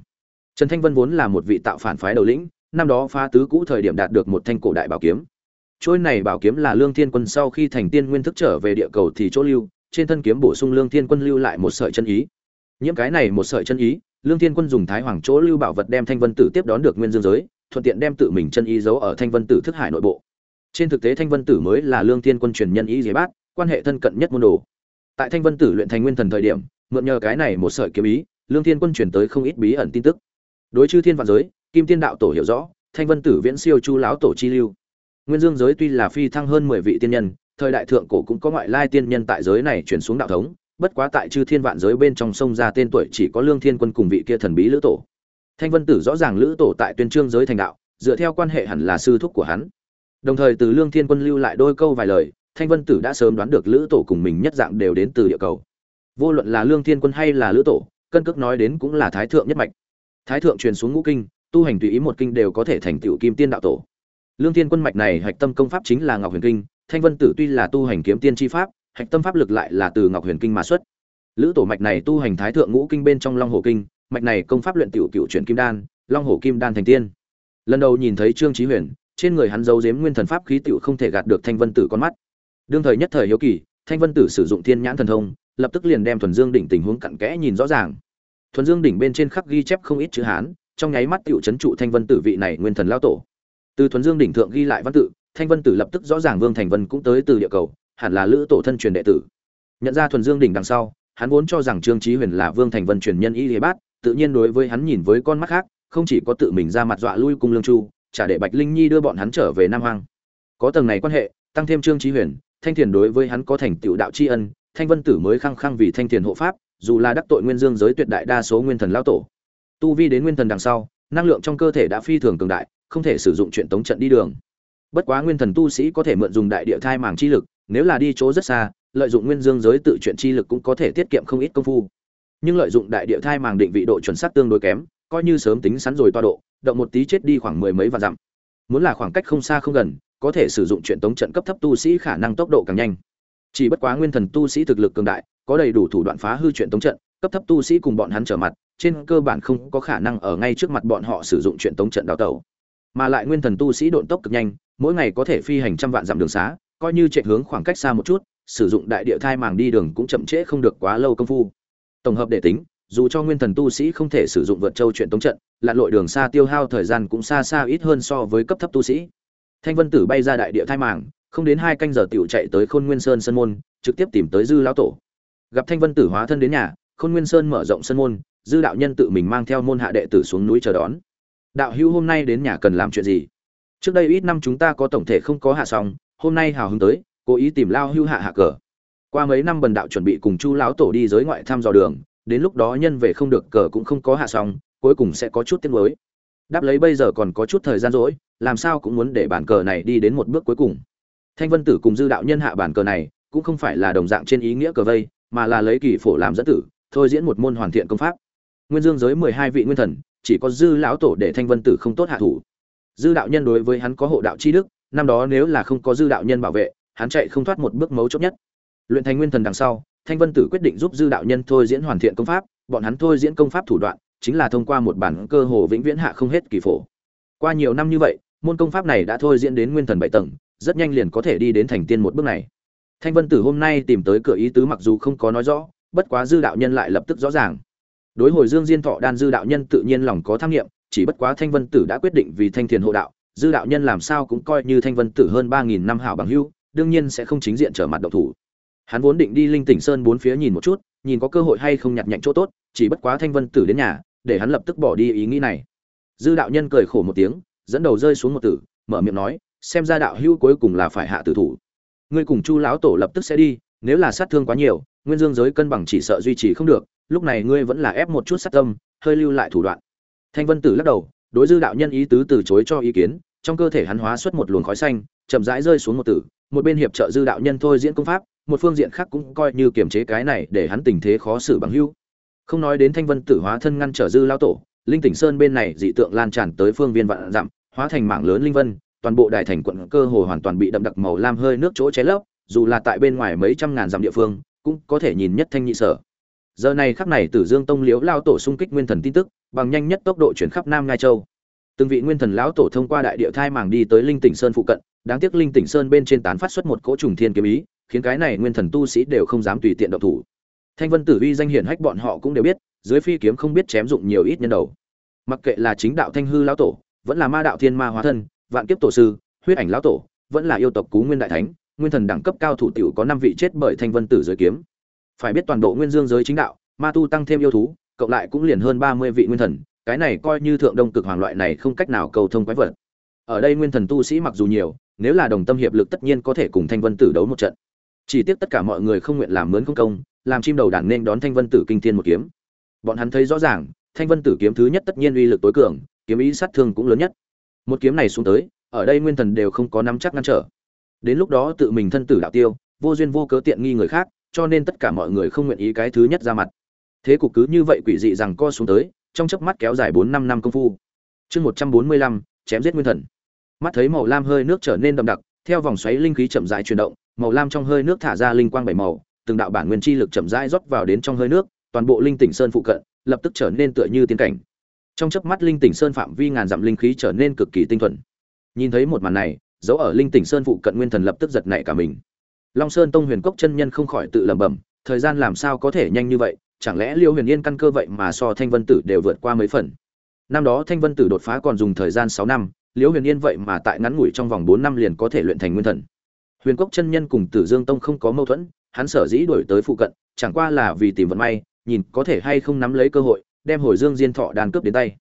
Trần thanh vân vốn là một vị tạo phản phái đầu lĩnh, năm đó phá tứ cũ thời điểm đạt được một thanh cổ đại bảo kiếm. Trôi này bảo kiếm là lương thiên quân sau khi thành tiên nguyên thức trở về địa cầu thì chỗ lưu, trên thân kiếm bổ sung lương thiên quân lưu lại một sợi chân ý. Những cái này một sợi chân ý, lương thiên quân dùng thái hoàng chỗ lưu bảo vật đem thanh vân tử tiếp đón được nguyên dương giới, thuận tiện đem tự mình chân ý giấu ở thanh vân tử thức hải nội bộ. Trên thực tế thanh vân tử mới là lương thiên quân truyền nhân ý giấy bát quan hệ thân cận nhất môn đồ. Tại thanh vân tử luyện thành nguyên thần thời điểm, mượn nhờ cái này một sợi kiếm ý, lương thiên quân truyền tới không ít bí ẩn tin tức. Đối chư thiên vạn giới, kim tiên đạo tổ hiểu rõ, thanh vân tử viễn siêu chu lão tổ chi lưu. Nguyên dương giới tuy là phi thăng hơn mười vị tiên nhân, thời đại thượng cổ cũng có ngoại lai tiên nhân tại giới này chuyển xuống đạo thống, bất quá tại chư thiên vạn giới bên trong sông ra tên tuổi chỉ có lương thiên quân cùng vị kia thần bí lữ tổ. Thanh vân tử rõ ràng lữ tổ tại tuyên trương giới thành đạo, dựa theo quan hệ hẳn là sư thúc của hắn. Đồng thời từ lương thiên quân lưu lại đôi câu vài lời thanh vân tử đã sớm đoán được lữ tổ cùng mình nhất dạng đều đến từ địa cầu. Vô luận là lương thiên quân hay là lữ tổ, cân cước nói đến cũng là thái thượng nhất mạch. Thái thượng truyền xuống ngũ kinh, tu hành tùy ý một kinh đều có thể thành tựu kim tiên đạo tổ. Lương thiên quân mạch này hạch tâm công pháp chính là ngọc huyền kinh, thanh vân tử tuy là tu hành kiếm tiên tri pháp, hạch tâm pháp lực lại là từ ngọc huyền kinh mà xuất. Lữ tổ mạch này tu hành thái thượng ngũ kinh bên trong long hồ kinh, mạch này công pháp luyện tiểu cựu chuyển kim đan, long hồ kim đan thành tiên. Lần đầu nhìn thấy trương trí huyền, trên người hắn giấu giếm nguyên thần pháp khí tiểu không thể gạt được thanh vân tử con mắt đương thời nhất thời hiếu kỳ, thanh vân tử sử dụng thiên nhãn thần thông, lập tức liền đem thuần dương đỉnh tình huống cặn kẽ nhìn rõ ràng. Thuần dương đỉnh bên trên khắc ghi chép không ít chữ hán, trong nháy mắt tiểu chấn trụ thanh vân tử vị này nguyên thần lao tổ. Từ thuần dương đỉnh thượng ghi lại văn tự, thanh vân tử lập tức rõ ràng vương thành vân cũng tới từ địa cầu, hẳn là lữ tổ thân truyền đệ tử. Nhận ra thuần dương đỉnh đằng sau, hắn vốn cho rằng trương trí huyền là vương thành vân truyền nhân y lý bát, tự nhiên đối với hắn nhìn với con mắt khác, không chỉ có tự mình ra mặt dọa lui cung lương chu trả để bạch linh nhi đưa bọn hắn trở về nam hoang. Có tầng này quan hệ, tăng thêm trương trí huyền thanh thiền đối với hắn có thành tựu đạo tri ân, thanh vân tử mới khăng khăng vì thanh thiền hộ pháp, dù là đắc tội nguyên dương giới tuyệt đại đa số nguyên thần lao tổ. Tu vi đến nguyên thần đằng sau, năng lượng trong cơ thể đã phi thường cường đại, không thể sử dụng chuyện tống trận đi đường. Bất quá nguyên thần tu sĩ có thể mượn dùng đại địa thai màng chi lực, nếu là đi chỗ rất xa, lợi dụng nguyên dương giới tự chuyện chi lực cũng có thể tiết kiệm không ít công phu. Nhưng lợi dụng đại địa thai màng định vị độ chuẩn xác tương đối kém, coi như sớm tính sẵn rồi toa độ, động một tí chết đi khoảng mười mấy và dặm. Muốn là khoảng cách không xa không gần có thể sử dụng chuyện tống trận cấp thấp tu sĩ khả năng tốc độ càng nhanh. Chỉ bất quá nguyên thần tu sĩ thực lực cường đại, có đầy đủ thủ đoạn phá hư chuyện tống trận, cấp thấp tu sĩ cùng bọn hắn trở mặt, trên cơ bản không có khả năng ở ngay trước mặt bọn họ sử dụng chuyện tống trận đào tẩu. Mà lại nguyên thần tu sĩ độn tốc cực nhanh, mỗi ngày có thể phi hành trăm vạn dặm đường xá, coi như chạy hướng khoảng cách xa một chút, sử dụng đại địa thai màng đi đường cũng chậm trễ không được quá lâu công phu. Tổng hợp để tính, dù cho nguyên thần tu sĩ không thể sử dụng vượt châu chuyện tống trận, lặn lội đường xa tiêu hao thời gian cũng xa xa ít hơn so với cấp thấp tu sĩ thanh vân tử bay ra đại địa thai màng, không đến hai canh giờ tiểu chạy tới khôn nguyên sơn sân môn, trực tiếp tìm tới dư lão tổ. Gặp thanh vân tử hóa thân đến nhà, khôn nguyên sơn mở rộng sân môn, dư đạo nhân tự mình mang theo môn hạ đệ tử xuống núi chờ đón. Đạo hữu hôm nay đến nhà cần làm chuyện gì? Trước đây ít năm chúng ta có tổng thể không có hạ xong, hôm nay hào hứng tới, cố ý tìm lao hưu hạ hạ cờ. Qua mấy năm bần đạo chuẩn bị cùng chu lão tổ đi giới ngoại thăm dò đường, đến lúc đó nhân về không được cờ cũng không có hạ xong, cuối cùng sẽ có chút tiếng mới đáp lấy bây giờ còn có chút thời gian rỗi, làm sao cũng muốn để bản cờ này đi đến một bước cuối cùng. Thanh vân tử cùng dư đạo nhân hạ bản cờ này, cũng không phải là đồng dạng trên ý nghĩa cờ vây, mà là lấy kỳ phổ làm dẫn tử, thôi diễn một môn hoàn thiện công pháp. Nguyên dương giới mười hai vị nguyên thần, chỉ có dư lão tổ để thanh vân tử không tốt hạ thủ. Dư đạo nhân đối với hắn có hộ đạo chi đức, năm đó nếu là không có dư đạo nhân bảo vệ, hắn chạy không thoát một bước mấu chốt nhất. Luyện thành nguyên thần đằng sau, thanh vân tử quyết định giúp dư đạo nhân thôi diễn hoàn thiện công pháp, bọn hắn thôi diễn công pháp thủ đoạn chính là thông qua một bản cơ hồ vĩnh viễn hạ không hết kỳ phổ. Qua nhiều năm như vậy, môn công pháp này đã thôi diễn đến nguyên thần bảy tầng, rất nhanh liền có thể đi đến thành tiên một bước này. Thanh vân tử hôm nay tìm tới cửa ý tứ mặc dù không có nói rõ, bất quá dư đạo nhân lại lập tức rõ ràng. Đối hồi dương diên thọ đan dư đạo nhân tự nhiên lòng có tham nghiệm, chỉ bất quá thanh vân tử đã quyết định vì thanh thiền hộ đạo, dư đạo nhân làm sao cũng coi như thanh vân tử hơn ba nghìn năm hảo bằng hưu đương nhiên sẽ không chính diện trở mặt động thủ. Hắn vốn định đi linh tỉnh sơn bốn phía nhìn một chút, nhìn có cơ hội hay không nhặt nhạnh chỗ tốt, chỉ bất quá thanh vân tử đến nhà để hắn lập tức bỏ đi ý nghĩ này. Dư đạo nhân cười khổ một tiếng, dẫn đầu rơi xuống một tử, mở miệng nói, xem ra đạo hưu cuối cùng là phải hạ tử thủ. Ngươi cùng chu lão tổ lập tức sẽ đi, nếu là sát thương quá nhiều, nguyên dương giới cân bằng chỉ sợ duy trì không được, lúc này ngươi vẫn là ép một chút sát tâm, hơi lưu lại thủ đoạn. Thanh vân tử lắc đầu, đối dư đạo nhân ý tứ từ chối cho ý kiến, trong cơ thể hắn hóa xuất một luồng khói xanh, chậm rãi rơi xuống một tử, một bên hiệp trợ dư đạo nhân thôi diễn công pháp, một phương diện khác cũng coi như kiềm chế cái này để hắn tình thế khó xử bằng hưu không nói đến thanh vân tử hóa thân ngăn trở dư lao tổ, linh tỉnh sơn bên này dị tượng lan tràn tới phương viên vạn dặm, hóa thành mảng lớn linh vân, toàn bộ đại thành quận cơ hồ hoàn toàn bị đậm đặc màu lam hơi nước chỗ cháy lấp, dù là tại bên ngoài mấy trăm ngàn dặm địa phương, cũng có thể nhìn nhất thanh nhị sở. Giờ này khắc này tử dương tông liễu lao tổ xung kích nguyên thần tin tức, bằng nhanh nhất tốc độ chuyển khắp nam ngai châu. Từng vị nguyên thần lão tổ thông qua đại địa thai màng đi tới linh tỉnh sơn phụ cận, đáng tiếc linh tỉnh sơn bên trên tán phát xuất một cỗ trùng thiên kiếm ý, khiến cái này nguyên thần tu sĩ đều không dám tùy tiện động thủ thanh vân tử uy danh hiển hách bọn họ cũng đều biết, dưới phi kiếm không biết chém dụng nhiều ít nhân đầu. Mặc kệ là chính đạo thanh hư lão tổ, vẫn là ma đạo thiên ma hóa thân, vạn kiếp tổ sư, huyết ảnh lão tổ, vẫn là yêu tộc cú nguyên đại thánh, nguyên thần đẳng cấp cao thủ tiểu có năm vị chết bởi thanh vân tử dưới kiếm. Phải biết toàn bộ nguyên dương giới chính đạo, ma tu tăng thêm yêu thú, cộng lại cũng liền hơn ba mươi vị nguyên thần, cái này coi như thượng đông cực hoàng loại này không cách nào cầu thông quái vật. Ở đây nguyên thần tu sĩ mặc dù nhiều, nếu là đồng tâm hiệp lực tất nhiên có thể cùng thanh vân tử đấu một trận. Chỉ tiếc tất cả mọi người không nguyện làm mướn không công làm chim đầu đàn nên đón thanh vân tử kinh thiên một kiếm. Bọn hắn thấy rõ ràng, thanh vân tử kiếm thứ nhất tất nhiên uy lực tối cường, kiếm ý sát thương cũng lớn nhất. Một kiếm này xuống tới, ở đây nguyên thần đều không có nắm chắc ngăn trở. Đến lúc đó tự mình thân tử đạo tiêu, vô duyên vô cớ tiện nghi người khác, cho nên tất cả mọi người không nguyện ý cái thứ nhất ra mặt. Thế cục cứ như vậy quỷ dị rằng co xuống tới, trong chớp mắt kéo dài bốn năm năm công phu. Chương một trăm bốn mươi lăm, chém giết nguyên thần. Mắt thấy màu lam hơi nước trở nên đậm đặc, theo vòng xoáy linh khí chậm rãi chuyển động, màu lam trong hơi nước thả ra linh quang bảy màu từng đạo bản nguyên chi lực chậm rãi rót vào đến trong hơi nước, toàn bộ linh tỉnh sơn phụ cận, lập tức trở nên tựa như tiên cảnh. Trong chớp mắt linh tỉnh sơn phạm vi ngàn dặm linh khí trở nên cực kỳ tinh thuần. Nhìn thấy một màn này, dấu ở linh tỉnh sơn phụ cận nguyên thần lập tức giật nảy cả mình. Long sơn tông huyền cốc chân nhân không khỏi tự lẩm bẩm, thời gian làm sao có thể nhanh như vậy, chẳng lẽ liêu huyền yên căn cơ vậy mà so thanh vân tử đều vượt qua mấy phần? Năm đó thanh vân tử đột phá còn dùng thời gian sáu năm liễu huyền yên vậy mà tại ngắn ngủi trong vòng bốn năm liền có thể luyện thành nguyên thần. Huyền cốc chân nhân cùng tử dương tông không có mâu thuẫn hắn sở dĩ đổi tới phụ cận, chẳng qua là vì tìm vận may, nhìn có thể hay không nắm lấy cơ hội, đem hồi dương diên thọ đàn cướp đến tay.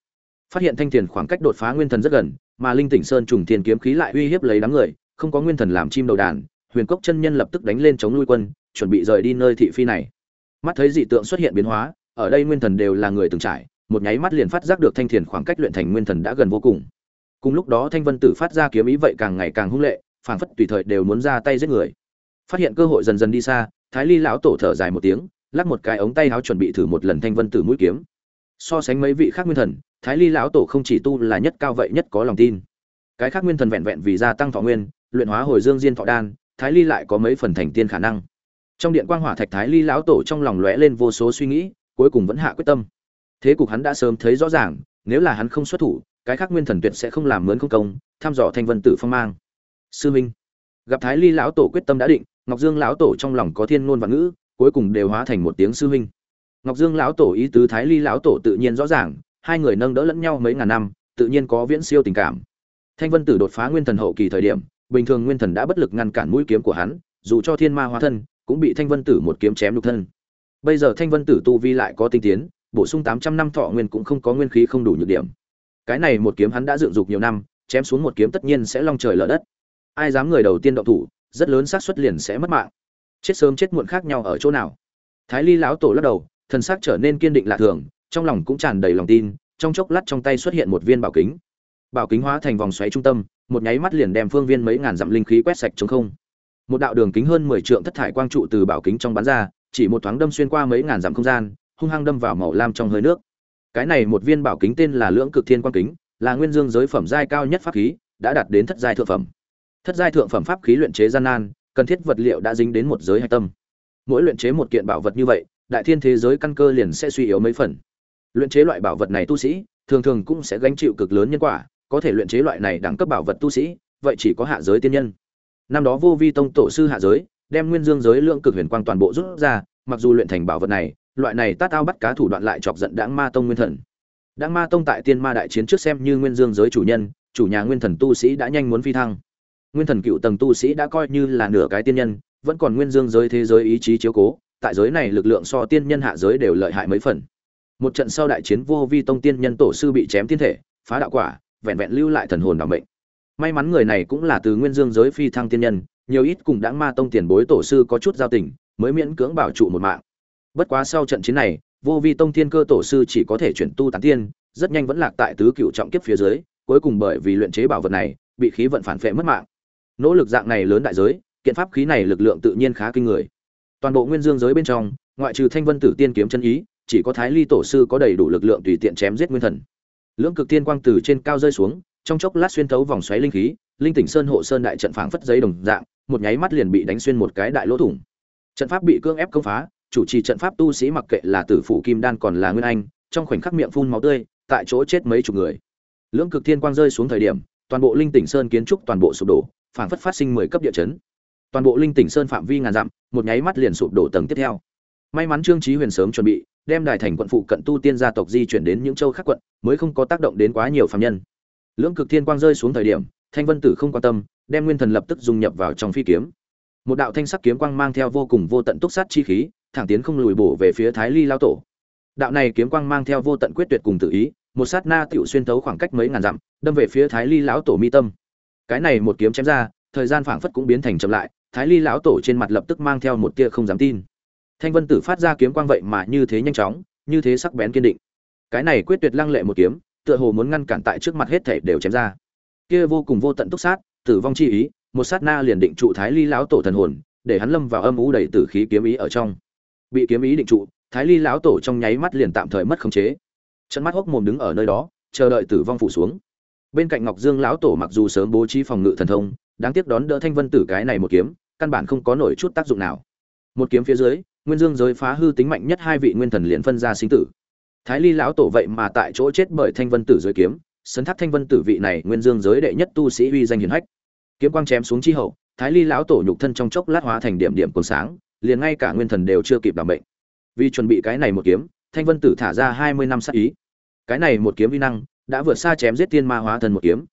Phát hiện thanh tiền khoảng cách đột phá nguyên thần rất gần, mà linh tỉnh sơn trùng tiền kiếm khí lại uy hiếp lấy đám người, không có nguyên thần làm chim đầu đàn, huyền cốc chân nhân lập tức đánh lên chống nuôi quân, chuẩn bị rời đi nơi thị phi này. Mắt thấy dị tượng xuất hiện biến hóa, ở đây nguyên thần đều là người từng trải, một nháy mắt liền phát giác được thanh thiền khoảng cách luyện thành nguyên thần đã gần vô cùng. Cùng lúc đó thanh vân tử phát ra kiếm ý vậy càng ngày càng hung lệ, phảng phất tùy thời đều muốn ra tay giết người phát hiện cơ hội dần dần đi xa, thái ly lão tổ thở dài một tiếng, lắc một cái ống tay áo chuẩn bị thử một lần thanh vân tử mũi kiếm. So sánh mấy vị khác nguyên thần, thái ly lão tổ không chỉ tu là nhất cao vậy nhất có lòng tin. Cái khác nguyên thần vẹn vẹn vì gia tăng thọ nguyên, luyện hóa hồi dương diên thọ đan, thái ly lại có mấy phần thành tiên khả năng. Trong điện quang hỏa thạch thái ly lão tổ trong lòng lóe lên vô số suy nghĩ, cuối cùng vẫn hạ quyết tâm. Thế cục hắn đã sớm thấy rõ ràng, nếu là hắn không xuất thủ, cái khác nguyên thần tuyệt sẽ không làm mướn không công, thăm dò thanh vân tử phong mang. Sư minh, gặp thái ly lão tổ quyết tâm đã định ngọc dương lão tổ trong lòng có thiên ngôn và ngữ, cuối cùng đều hóa thành một tiếng sư huynh. ngọc dương lão tổ ý tứ thái ly lão tổ tự nhiên rõ ràng, hai người nâng đỡ lẫn nhau mấy ngàn năm, tự nhiên có viễn siêu tình cảm. Thanh vân tử đột phá nguyên thần hậu kỳ thời điểm, bình thường nguyên thần đã bất lực ngăn cản mũi kiếm của hắn, dù cho thiên ma hóa thân, cũng bị thanh vân tử một kiếm chém đục thân. Bây giờ thanh vân tử tu vi lại có tinh tiến, bổ sung tám trăm năm thọ nguyên cũng không có nguyên khí không đủ nhược điểm. Cái này một kiếm hắn đã dựng dục nhiều năm, chém xuống một kiếm tất nhiên sẽ long trời lở đất. Ai dám người đầu tiên động thủ rất lớn xác suất liền sẽ mất mạng. Chết sớm chết muộn khác nhau ở chỗ nào? Thái ly lão tổ lắc đầu, thần sắc trở nên kiên định lạ thường, trong lòng cũng tràn đầy lòng tin, trong chốc lát trong tay xuất hiện một viên bảo kính. Bảo kính hóa thành vòng xoáy trung tâm, một nháy mắt liền đem phương viên mấy ngàn dặm linh khí quét sạch chống không. Một đạo đường kính hơn mười trượng thất thải quang trụ từ bảo kính trong bắn ra, chỉ một thoáng đâm xuyên qua mấy ngàn dặm không gian, hung hăng đâm vào màu lam trong hơi nước. Cái này một viên bảo kính tên là lưỡng cực thiên quang kính, là nguyên dương giới phẩm giai cao nhất pháp khí, đã đạt đến thất giai thượng phẩm thất giai thượng phẩm pháp khí luyện chế gian nan, cần thiết vật liệu đã dính đến một giới hạch tâm. Mỗi luyện chế một kiện bảo vật như vậy, đại thiên thế giới căn cơ liền sẽ suy yếu mấy phần. Luyện chế loại bảo vật này tu sĩ, thường thường cũng sẽ gánh chịu cực lớn nhân quả, có thể luyện chế loại này đẳng cấp bảo vật tu sĩ, vậy chỉ có hạ giới tiên nhân. Năm đó vô vi tông tổ sư hạ giới, đem nguyên dương giới lượng cực huyền quang toàn bộ rút ra, mặc dù luyện thành bảo vật này, loại này tát ao bắt cá thủ đoạn lại chọc giận đãng ma tông nguyên thần. Đãng ma tông tại tiên ma đại chiến trước xem như nguyên dương giới chủ nhân, chủ nhà nguyên thần tu sĩ đã nhanh muốn phi thăng nguyên thần cựu tầng tu sĩ đã coi như là nửa cái tiên nhân, vẫn còn nguyên dương giới thế giới ý chí chiếu cố, tại giới này lực lượng so tiên nhân hạ giới đều lợi hại mấy phần. Một trận sau đại chiến vô vi tông tiên nhân tổ sư bị chém thiên thể, phá đạo quả, vẹn vẹn lưu lại thần hồn đảm mệnh. May mắn người này cũng là từ nguyên dương giới phi thăng tiên nhân, nhiều ít cùng đãng ma tông tiền bối tổ sư có chút giao tình, mới miễn cưỡng bảo trụ một mạng. Bất quá sau trận chiến này, vô vi tông thiên cơ tổ sư chỉ có thể chuyển tu tán tiên, rất nhanh vẫn lạc tại tứ cựu trọng kiếp phía dưới, cuối cùng bởi vì luyện chế bảo vật này, bị khí vận phản phệ mất mạng nỗ lực dạng này lớn đại giới, kiện pháp khí này lực lượng tự nhiên khá kinh người. Toàn bộ nguyên dương giới bên trong, ngoại trừ thanh vân tử tiên kiếm chân ý, chỉ có thái ly tổ sư có đầy đủ lực lượng tùy tiện chém giết nguyên thần. Lưỡng cực tiên quang từ trên cao rơi xuống, trong chốc lát xuyên thấu vòng xoáy linh khí, linh tỉnh sơn hộ sơn đại trận phảng phất giấy đồng dạng, một nháy mắt liền bị đánh xuyên một cái đại lỗ thủng. Trận pháp bị cưỡng ép công phá, chủ trì trận pháp tu sĩ mặc kệ là tử phủ kim đan còn là nguyên anh, trong khoảnh khắc miệng phun máu tươi, tại chỗ chết mấy chục người. Lưỡng cực thiên quang rơi xuống thời điểm, toàn bộ linh tỉnh sơn kiến trúc toàn bộ sụp đổ phảng phất phát sinh mười cấp địa chấn. Toàn bộ linh tỉnh sơn phạm vi ngàn dặm, một nháy mắt liền sụp đổ tầng tiếp theo. May mắn trương trí huyền sớm chuẩn bị, đem đài thành quận phụ cận tu tiên gia tộc di chuyển đến những châu khác quận, mới không có tác động đến quá nhiều phạm nhân. Lưỡng cực thiên quang rơi xuống thời điểm, thanh vân tử không quan tâm, đem nguyên thần lập tức dung nhập vào trong phi kiếm. Một đạo thanh sắc kiếm quang mang theo vô cùng vô tận túc sát chi khí, thẳng tiến không lùi bổ về phía thái ly lao tổ. Đạo này kiếm quang mang theo vô tận quyết tuyệt cùng tự ý, một sát na tiểu xuyên thấu khoảng cách mấy ngàn dặm, đâm về phía thái ly lão tổ mi tâm cái này một kiếm chém ra, thời gian phảng phất cũng biến thành chậm lại, thái ly lão tổ trên mặt lập tức mang theo một tia không dám tin. Thanh vân tử phát ra kiếm quang vậy mà như thế nhanh chóng, như thế sắc bén kiên định. Cái này quyết tuyệt lăng lệ một kiếm, tựa hồ muốn ngăn cản tại trước mặt hết thể đều chém ra. Kia vô cùng vô tận túc sát, tử vong chi ý, một sát na liền định trụ thái ly lão tổ thần hồn, để hắn lâm vào âm u đầy tử khí kiếm ý ở trong. Bị kiếm ý định trụ, thái ly lão tổ trong nháy mắt liền tạm thời mất khống chế. Chân mắt hốc mồm đứng ở nơi đó, chờ đợi tử vong phủ xuống bên cạnh ngọc dương lão tổ mặc dù sớm bố trí phòng ngự thần thông, đáng tiếc đón đỡ thanh vân tử cái này một kiếm, căn bản không có nổi chút tác dụng nào. Một kiếm phía dưới, nguyên dương giới phá hư tính mạnh nhất hai vị nguyên thần liền phân ra sinh tử. Thái ly lão tổ vậy mà tại chỗ chết bởi thanh vân tử dưới kiếm, sấn thác thanh vân tử vị này nguyên dương giới đệ nhất tu sĩ uy danh hiển hách. Kiếm quang chém xuống chi hậu, thái ly lão tổ nhục thân trong chốc lát hóa thành điểm điểm cuồng sáng, liền ngay cả nguyên thần đều chưa kịp đảm bệnh vì chuẩn bị cái này một kiếm, thanh vân tử thả ra hai mươi năm sát ý. Cái này một kiếm vi năng đã vượt xa chém giết tiên ma hóa thần một kiếm.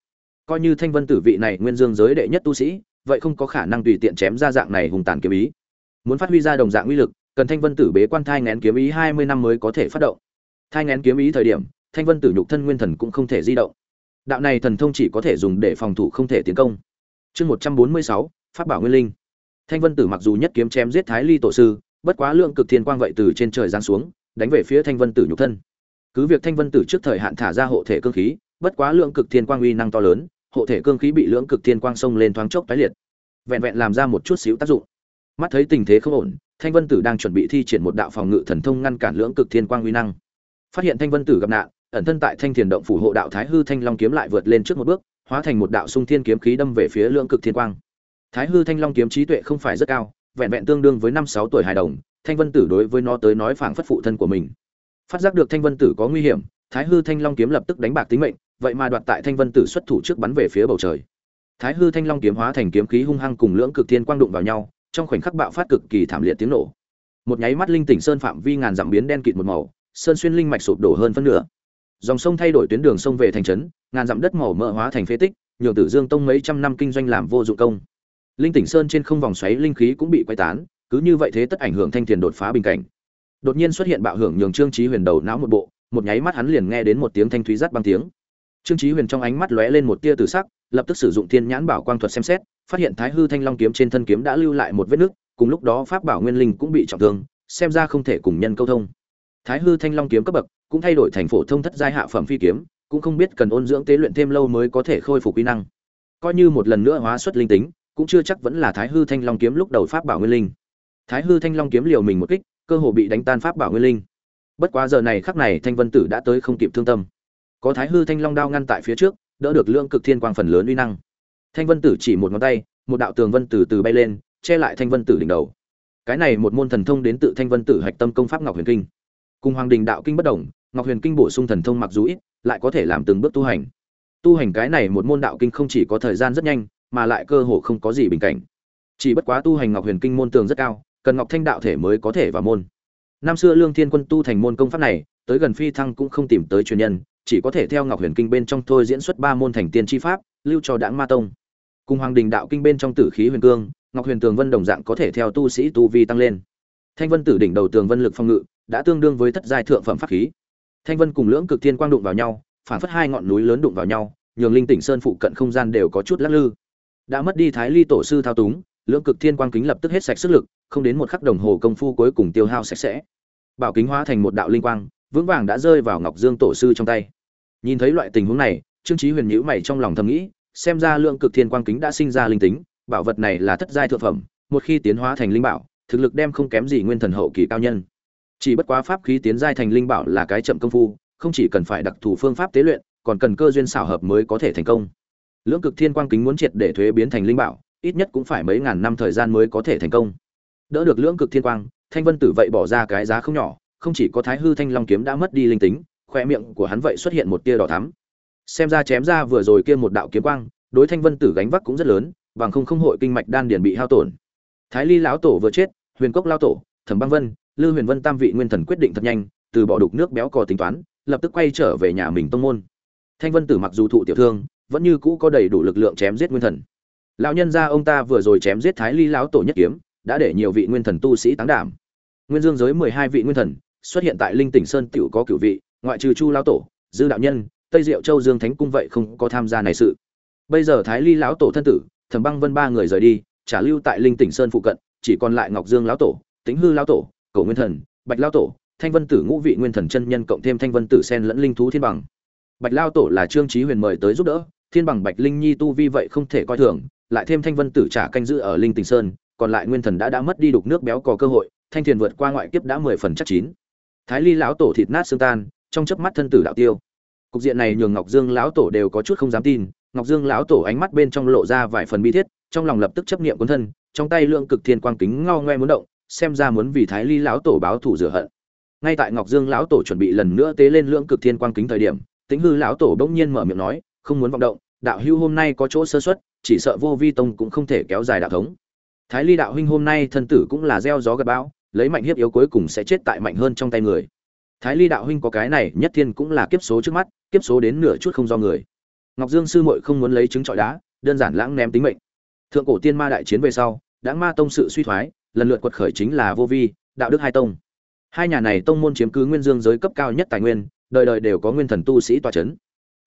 Coi như thanh vân tử vị này nguyên dương giới đệ nhất tu sĩ, vậy không có khả năng tùy tiện chém ra dạng này hùng tàn kiếm ý. Muốn phát huy ra đồng dạng uy lực, cần thanh vân tử bế quan thai ngén kiếm ý hai mươi năm mới có thể phát động. Thai ngén kiếm ý thời điểm, thanh vân tử nhục thân nguyên thần cũng không thể di động. Đạo này thần thông chỉ có thể dùng để phòng thủ không thể tiến công. Chương một trăm bốn mươi sáu, pháp bảo nguyên linh. Thanh vân tử mặc dù nhất kiếm chém giết thái ly tổ sư, bất quá lượng cực thiên quang vậy từ trên trời giáng xuống, đánh về phía thanh vân tử nhục thân cứ việc thanh vân tử trước thời hạn thả ra hộ thể cương khí, bất quá lượng cực thiên quang uy năng to lớn, hộ thể cương khí bị lưỡng cực thiên quang xông lên thoáng chốc tái liệt. Vẹn vẹn làm ra một chút xíu tác dụng. Mắt thấy tình thế không ổn, thanh vân tử đang chuẩn bị thi triển một đạo phòng ngự thần thông ngăn cản lưỡng cực thiên quang uy năng. Phát hiện thanh vân tử gặp nạn, ẩn thân tại thanh thiền động phủ hộ đạo thái hư thanh long kiếm lại vượt lên trước một bước, hóa thành một đạo sung thiên kiếm khí đâm về phía lưỡng cực thiên quang. Thái hư thanh long kiếm trí tuệ không phải rất cao, vẹn vẹn tương đương với năm sáu tuổi hài đồng, thanh vân tử đối với nó tới nói phảng phất phụ thân của mình phát giác được thanh vân tử có nguy hiểm, thái hư thanh long kiếm lập tức đánh bạc tính mệnh, vậy mà đoạt tại thanh vân tử xuất thủ trước bắn về phía bầu trời. Thái hư thanh long kiếm hóa thành kiếm khí hung hăng cùng lưỡng cực thiên quang đụng vào nhau, trong khoảnh khắc bạo phát cực kỳ thảm liệt tiếng nổ. Một nháy mắt linh tỉnh sơn phạm vi ngàn dặm biến đen kịt một màu, sơn xuyên linh mạch sụp đổ hơn phân nửa. Dòng sông thay đổi tuyến đường sông về thành trấn, ngàn dặm đất màu mỡ hóa thành phế tích, nhường tử dương tông mấy trăm năm kinh doanh làm vô dụng công. Linh tỉnh sơn trên không vòng xoáy linh khí cũng bị quay tán, cứ như vậy thế tất ảnh hưởng thanh tiền đột phá bình cảnh đột nhiên xuất hiện bạo hưởng nhường trương chí huyền đầu não một bộ, một nháy mắt hắn liền nghe đến một tiếng thanh thúy rát băng tiếng. Trương chí huyền trong ánh mắt lóe lên một tia từ sắc, lập tức sử dụng thiên nhãn bảo quang thuật xem xét, phát hiện thái hư thanh long kiếm trên thân kiếm đã lưu lại một vết nứt cùng lúc đó pháp bảo nguyên linh cũng bị trọng thương, xem ra không thể cùng nhân câu thông. Thái hư thanh long kiếm cấp bậc cũng thay đổi thành phổ thông thất giai hạ phẩm phi kiếm, cũng không biết cần ôn dưỡng tế luyện thêm lâu mới có thể khôi phục kỹ năng. Coi như một lần nữa hóa xuất linh tính, cũng chưa chắc vẫn là thái hư thanh long kiếm lúc đầu pháp bảo nguyên linh. Thái hư thanh long kiếm liều mình một kích cơ hồ bị đánh tan pháp bảo nguyên linh. Bất quá giờ này khắc này thanh vân tử đã tới không kịp thương tâm. Có thái hư thanh long đao ngăn tại phía trước, đỡ được lượng cực thiên quang phần lớn uy năng. Thanh vân tử chỉ một ngón tay, một đạo tường vân từ từ bay lên, che lại thanh vân tử đỉnh đầu. Cái này một môn thần thông đến tự thanh vân tử hạch tâm công pháp ngọc huyền kinh. Cùng hoàng đình đạo kinh bất đồng, ngọc huyền kinh bổ sung thần thông mặc dù ít, lại có thể làm từng bước tu hành. Tu hành cái này một môn đạo kinh không chỉ có thời gian rất nhanh, mà lại cơ hồ không có gì bình cảnh. Chỉ bất quá tu hành ngọc huyền kinh môn tường rất cao cần ngọc thanh đạo thể mới có thể vào môn. Năm xưa lương thiên quân tu thành môn công pháp này, tới gần phi thăng cũng không tìm tới truyền nhân, chỉ có thể theo ngọc huyền kinh bên trong thôi diễn xuất ba môn thành tiên tri pháp, lưu cho đảng ma tông. Cùng hoàng đình đạo kinh bên trong tử khí huyền cương, ngọc huyền tường vân đồng dạng có thể theo tu sĩ tu vi tăng lên. Thanh vân tử đỉnh đầu tường vân lực phong ngự, đã tương đương với thất giai thượng phẩm pháp khí. Thanh vân cùng lưỡng cực thiên quang đụng vào nhau, phản phất hai ngọn núi lớn đụng vào nhau, nhường linh tỉnh sơn phụ cận không gian đều có chút lắc lư. Đã mất đi thái ly tổ sư thao túng lưỡng cực thiên quang kính lập tức hết sạch sức lực, không đến một khắc đồng hồ công phu cuối cùng tiêu hao sạch sẽ. Bảo kính hóa thành một đạo linh quang, vững vàng đã rơi vào ngọc dương tổ sư trong tay. Nhìn thấy loại tình huống này, trương chí huyền nhíu mày trong lòng thầm nghĩ, xem ra lượng cực thiên quang kính đã sinh ra linh tính, bảo vật này là thất giai thượng phẩm, một khi tiến hóa thành linh bảo, thực lực đem không kém gì nguyên thần hậu kỳ cao nhân. Chỉ bất quá pháp khí tiến giai thành linh bảo là cái chậm công phu, không chỉ cần phải đặc thù phương pháp tế luyện, còn cần cơ duyên xảo hợp mới có thể thành công. Lưỡng cực thiên quang kính muốn triệt để thuế biến thành linh bảo ít nhất cũng phải mấy ngàn năm thời gian mới có thể thành công. Đỡ được lưỡng cực thiên quang, thanh vân tử vậy bỏ ra cái giá không nhỏ, không chỉ có thái hư thanh long kiếm đã mất đi linh tính, khoe miệng của hắn vậy xuất hiện một tia đỏ thắm. Xem ra chém ra vừa rồi kia một đạo kiếm quang, đối thanh vân tử gánh vác cũng rất lớn, bằng không không hội kinh mạch đan điền bị hao tổn. Thái ly lão tổ vừa chết, huyền cốc lao tổ, thẩm băng vân, lư huyền vân tam vị nguyên thần quyết định thật nhanh, từ bỏ đục nước béo cò tính toán, lập tức quay trở về nhà mình tông môn. Thanh vân tử mặc dù thụ tiểu thương, vẫn như cũ có đầy đủ lực lượng chém giết nguyên thần lão nhân gia ông ta vừa rồi chém giết thái ly lão tổ nhất kiếm, đã để nhiều vị nguyên thần tu sĩ táng đảm. Nguyên dương giới mười hai vị nguyên thần xuất hiện tại linh tỉnh sơn tiểu có cửu vị, ngoại trừ chu lão tổ, dư đạo nhân, tây diệu châu dương thánh cung vậy không có tham gia này sự. Bây giờ thái ly lão tổ thân tử, thẩm băng vân ba người rời đi, trả lưu tại linh tỉnh sơn phụ cận, chỉ còn lại ngọc dương lão tổ tính hư lão tổ, cổ nguyên thần, bạch lão tổ, thanh vân tử ngũ vị nguyên thần chân nhân cộng thêm thanh vân tử sen lẫn linh thú thiên bằng. Bạch lão tổ là trương trí huyền mời tới giúp đỡ, thiên bằng bạch linh nhi tu vi vậy không thể coi thường lại thêm thanh vân tử trả canh giữ ở linh tình sơn, còn lại nguyên thần đã đã mất đi đục nước béo có cơ hội, thanh thiền vượt qua ngoại kiếp đã mười phần chắc chín. Thái ly lão tổ thịt nát xương tan, trong chớp mắt thân tử đạo tiêu. Cục diện này nhường ngọc dương lão tổ đều có chút không dám tin, ngọc dương lão tổ ánh mắt bên trong lộ ra vài phần bi thiết, trong lòng lập tức chấp niệm cuốn thân, trong tay lượng cực thiên quang kính ngao ngoe muốn động, xem ra muốn vì thái ly lão tổ báo thù rửa hận. Ngay tại ngọc dương lão tổ chuẩn bị lần nữa tế lên lượng cực thiên quang kính thời điểm, tĩnh hư lão tổ bỗng nhiên mở miệng nói, không muốn vọng động, đạo hưu hôm nay có chỗ sơ xuất chỉ sợ vô vi tông cũng không thể kéo dài đạo thống. Thái ly đạo huynh hôm nay thân tử cũng là gieo gió gặp bão, lấy mạnh hiếp yếu cuối cùng sẽ chết tại mạnh hơn trong tay người. Thái ly đạo huynh có cái này, nhất thiên cũng là kiếp số trước mắt, kiếp số đến nửa chút không do người. Ngọc dương sư muội không muốn lấy trứng trọi đá, đơn giản lãng ném tính mệnh. Thượng cổ tiên ma đại chiến về sau, đã ma tông sự suy thoái, lần lượt quật khởi chính là vô vi, đạo đức hai tông. Hai nhà này tông môn chiếm cứ nguyên dương giới cấp cao nhất tài nguyên, đời đời đều có nguyên thần tu sĩ tòa c h ấ n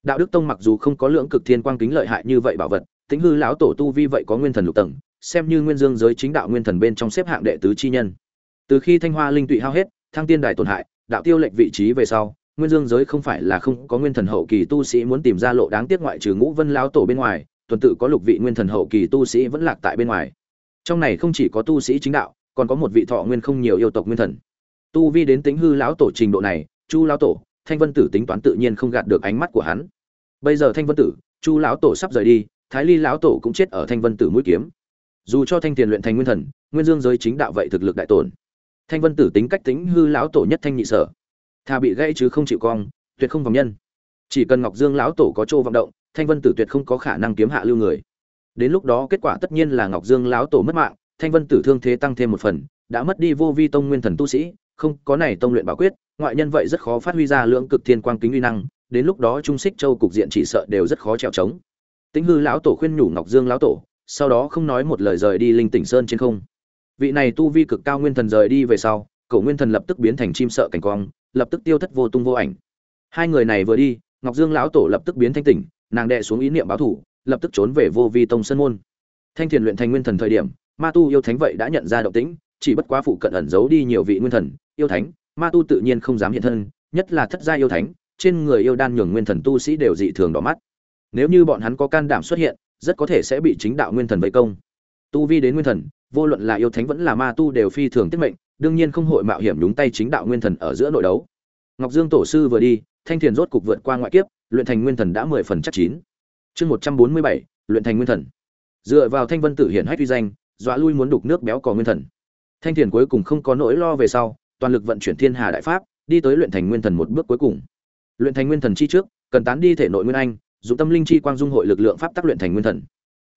đạo đức tông mặc dù không có lượng cực thiên quang kính lợi hại như vậy bảo vật tính hư lão tổ tu vi vậy có nguyên thần lục tầng, xem như nguyên dương giới chính đạo nguyên thần bên trong xếp hạng đệ tứ chi nhân. Từ khi thanh hoa linh tụy hao hết, thăng tiên đài tổn hại, đạo tiêu lệnh vị trí về sau, nguyên dương giới không phải là không có nguyên thần hậu kỳ tu sĩ muốn tìm ra lộ đáng tiếc ngoại trừ ngũ vân lão tổ bên ngoài, tuần tự có lục vị nguyên thần hậu kỳ tu sĩ vẫn lạc tại bên ngoài. Trong này không chỉ có tu sĩ chính đạo, còn có một vị thọ nguyên không nhiều yêu tộc nguyên thần. Tu vi đến tính hư lão tổ trình độ này, chu lão tổ, thanh vân tử tính toán tự nhiên không gạt được ánh mắt của hắn. Bây giờ thanh vân tử, chu lão tổ sắp rời đi thái ly lão tổ cũng chết ở thanh vân tử mũi kiếm. Dù cho thanh tiền luyện thành nguyên thần, nguyên dương giới chính đạo vậy thực lực đại tổn. Thanh vân tử tính cách tính hư lão tổ nhất thanh nhị sở. Thà bị gãy chứ không chịu cong, tuyệt không vòng nhân. Chỉ cần ngọc dương lão tổ có chỗ vọng động, thanh vân tử tuyệt không có khả năng kiếm hạ lưu người. Đến lúc đó kết quả tất nhiên là ngọc dương lão tổ mất mạng, thanh vân tử thương thế tăng thêm một phần, đã mất đi vô vi tông nguyên thần tu sĩ, không có này tông luyện bảo quyết, ngoại nhân vậy rất khó phát huy ra lượng cực thiên quang kính uy năng, đến lúc đó trung xích châu cục diện chỉ sợ đều rất khó trèo trống tĩnh hư lão tổ khuyên nhủ ngọc dương lão tổ, sau đó không nói một lời rời đi linh tỉnh sơn trên không. Vị này tu vi cực cao nguyên thần rời đi về sau cậu nguyên thần lập tức biến thành chim sợ cảnh quang, lập tức tiêu thất vô tung vô ảnh. Hai người này vừa đi, ngọc dương lão tổ lập tức biến thanh tỉnh, nàng đệ xuống ý niệm báo thủ, lập tức trốn về vô vi tông sơn môn. Thanh thiền luyện thành nguyên thần thời điểm, ma tu yêu thánh vậy đã nhận ra động tĩnh, chỉ bất quá phụ cận ẩn giấu đi nhiều vị nguyên thần, yêu thánh, ma tu tự nhiên không dám hiện thân, nhất là thất gia yêu thánh, trên người yêu đan nhường nguyên thần tu sĩ đều dị thường đỏ mắt nếu như bọn hắn có can đảm xuất hiện, rất có thể sẽ bị chính đạo nguyên thần vây công. Tu vi đến nguyên thần, vô luận là yêu thánh vẫn là ma tu đều phi thường tiết mệnh, đương nhiên không hội mạo hiểm đúng tay chính đạo nguyên thần ở giữa nội đấu. Ngọc dương tổ sư vừa đi, thanh thiền rốt cục vượt qua ngoại kiếp, luyện thành nguyên thần đã mười phần chắc chín. Chương một trăm bốn mươi bảy, luyện thành nguyên thần. Dựa vào thanh vân tử hiển hách uy danh, dọa lui muốn đục nước béo cò nguyên thần. Thanh thiền cuối cùng không có nỗi lo về sau, toàn lực vận chuyển thiên hà đại pháp, đi tới luyện thành nguyên thần một bước cuối cùng. Luyện thành nguyên thần chi trước, cần tán đi thể nội nguyên anh dùng tâm linh chi quang dung hội lực lượng pháp tác luyện thành nguyên thần.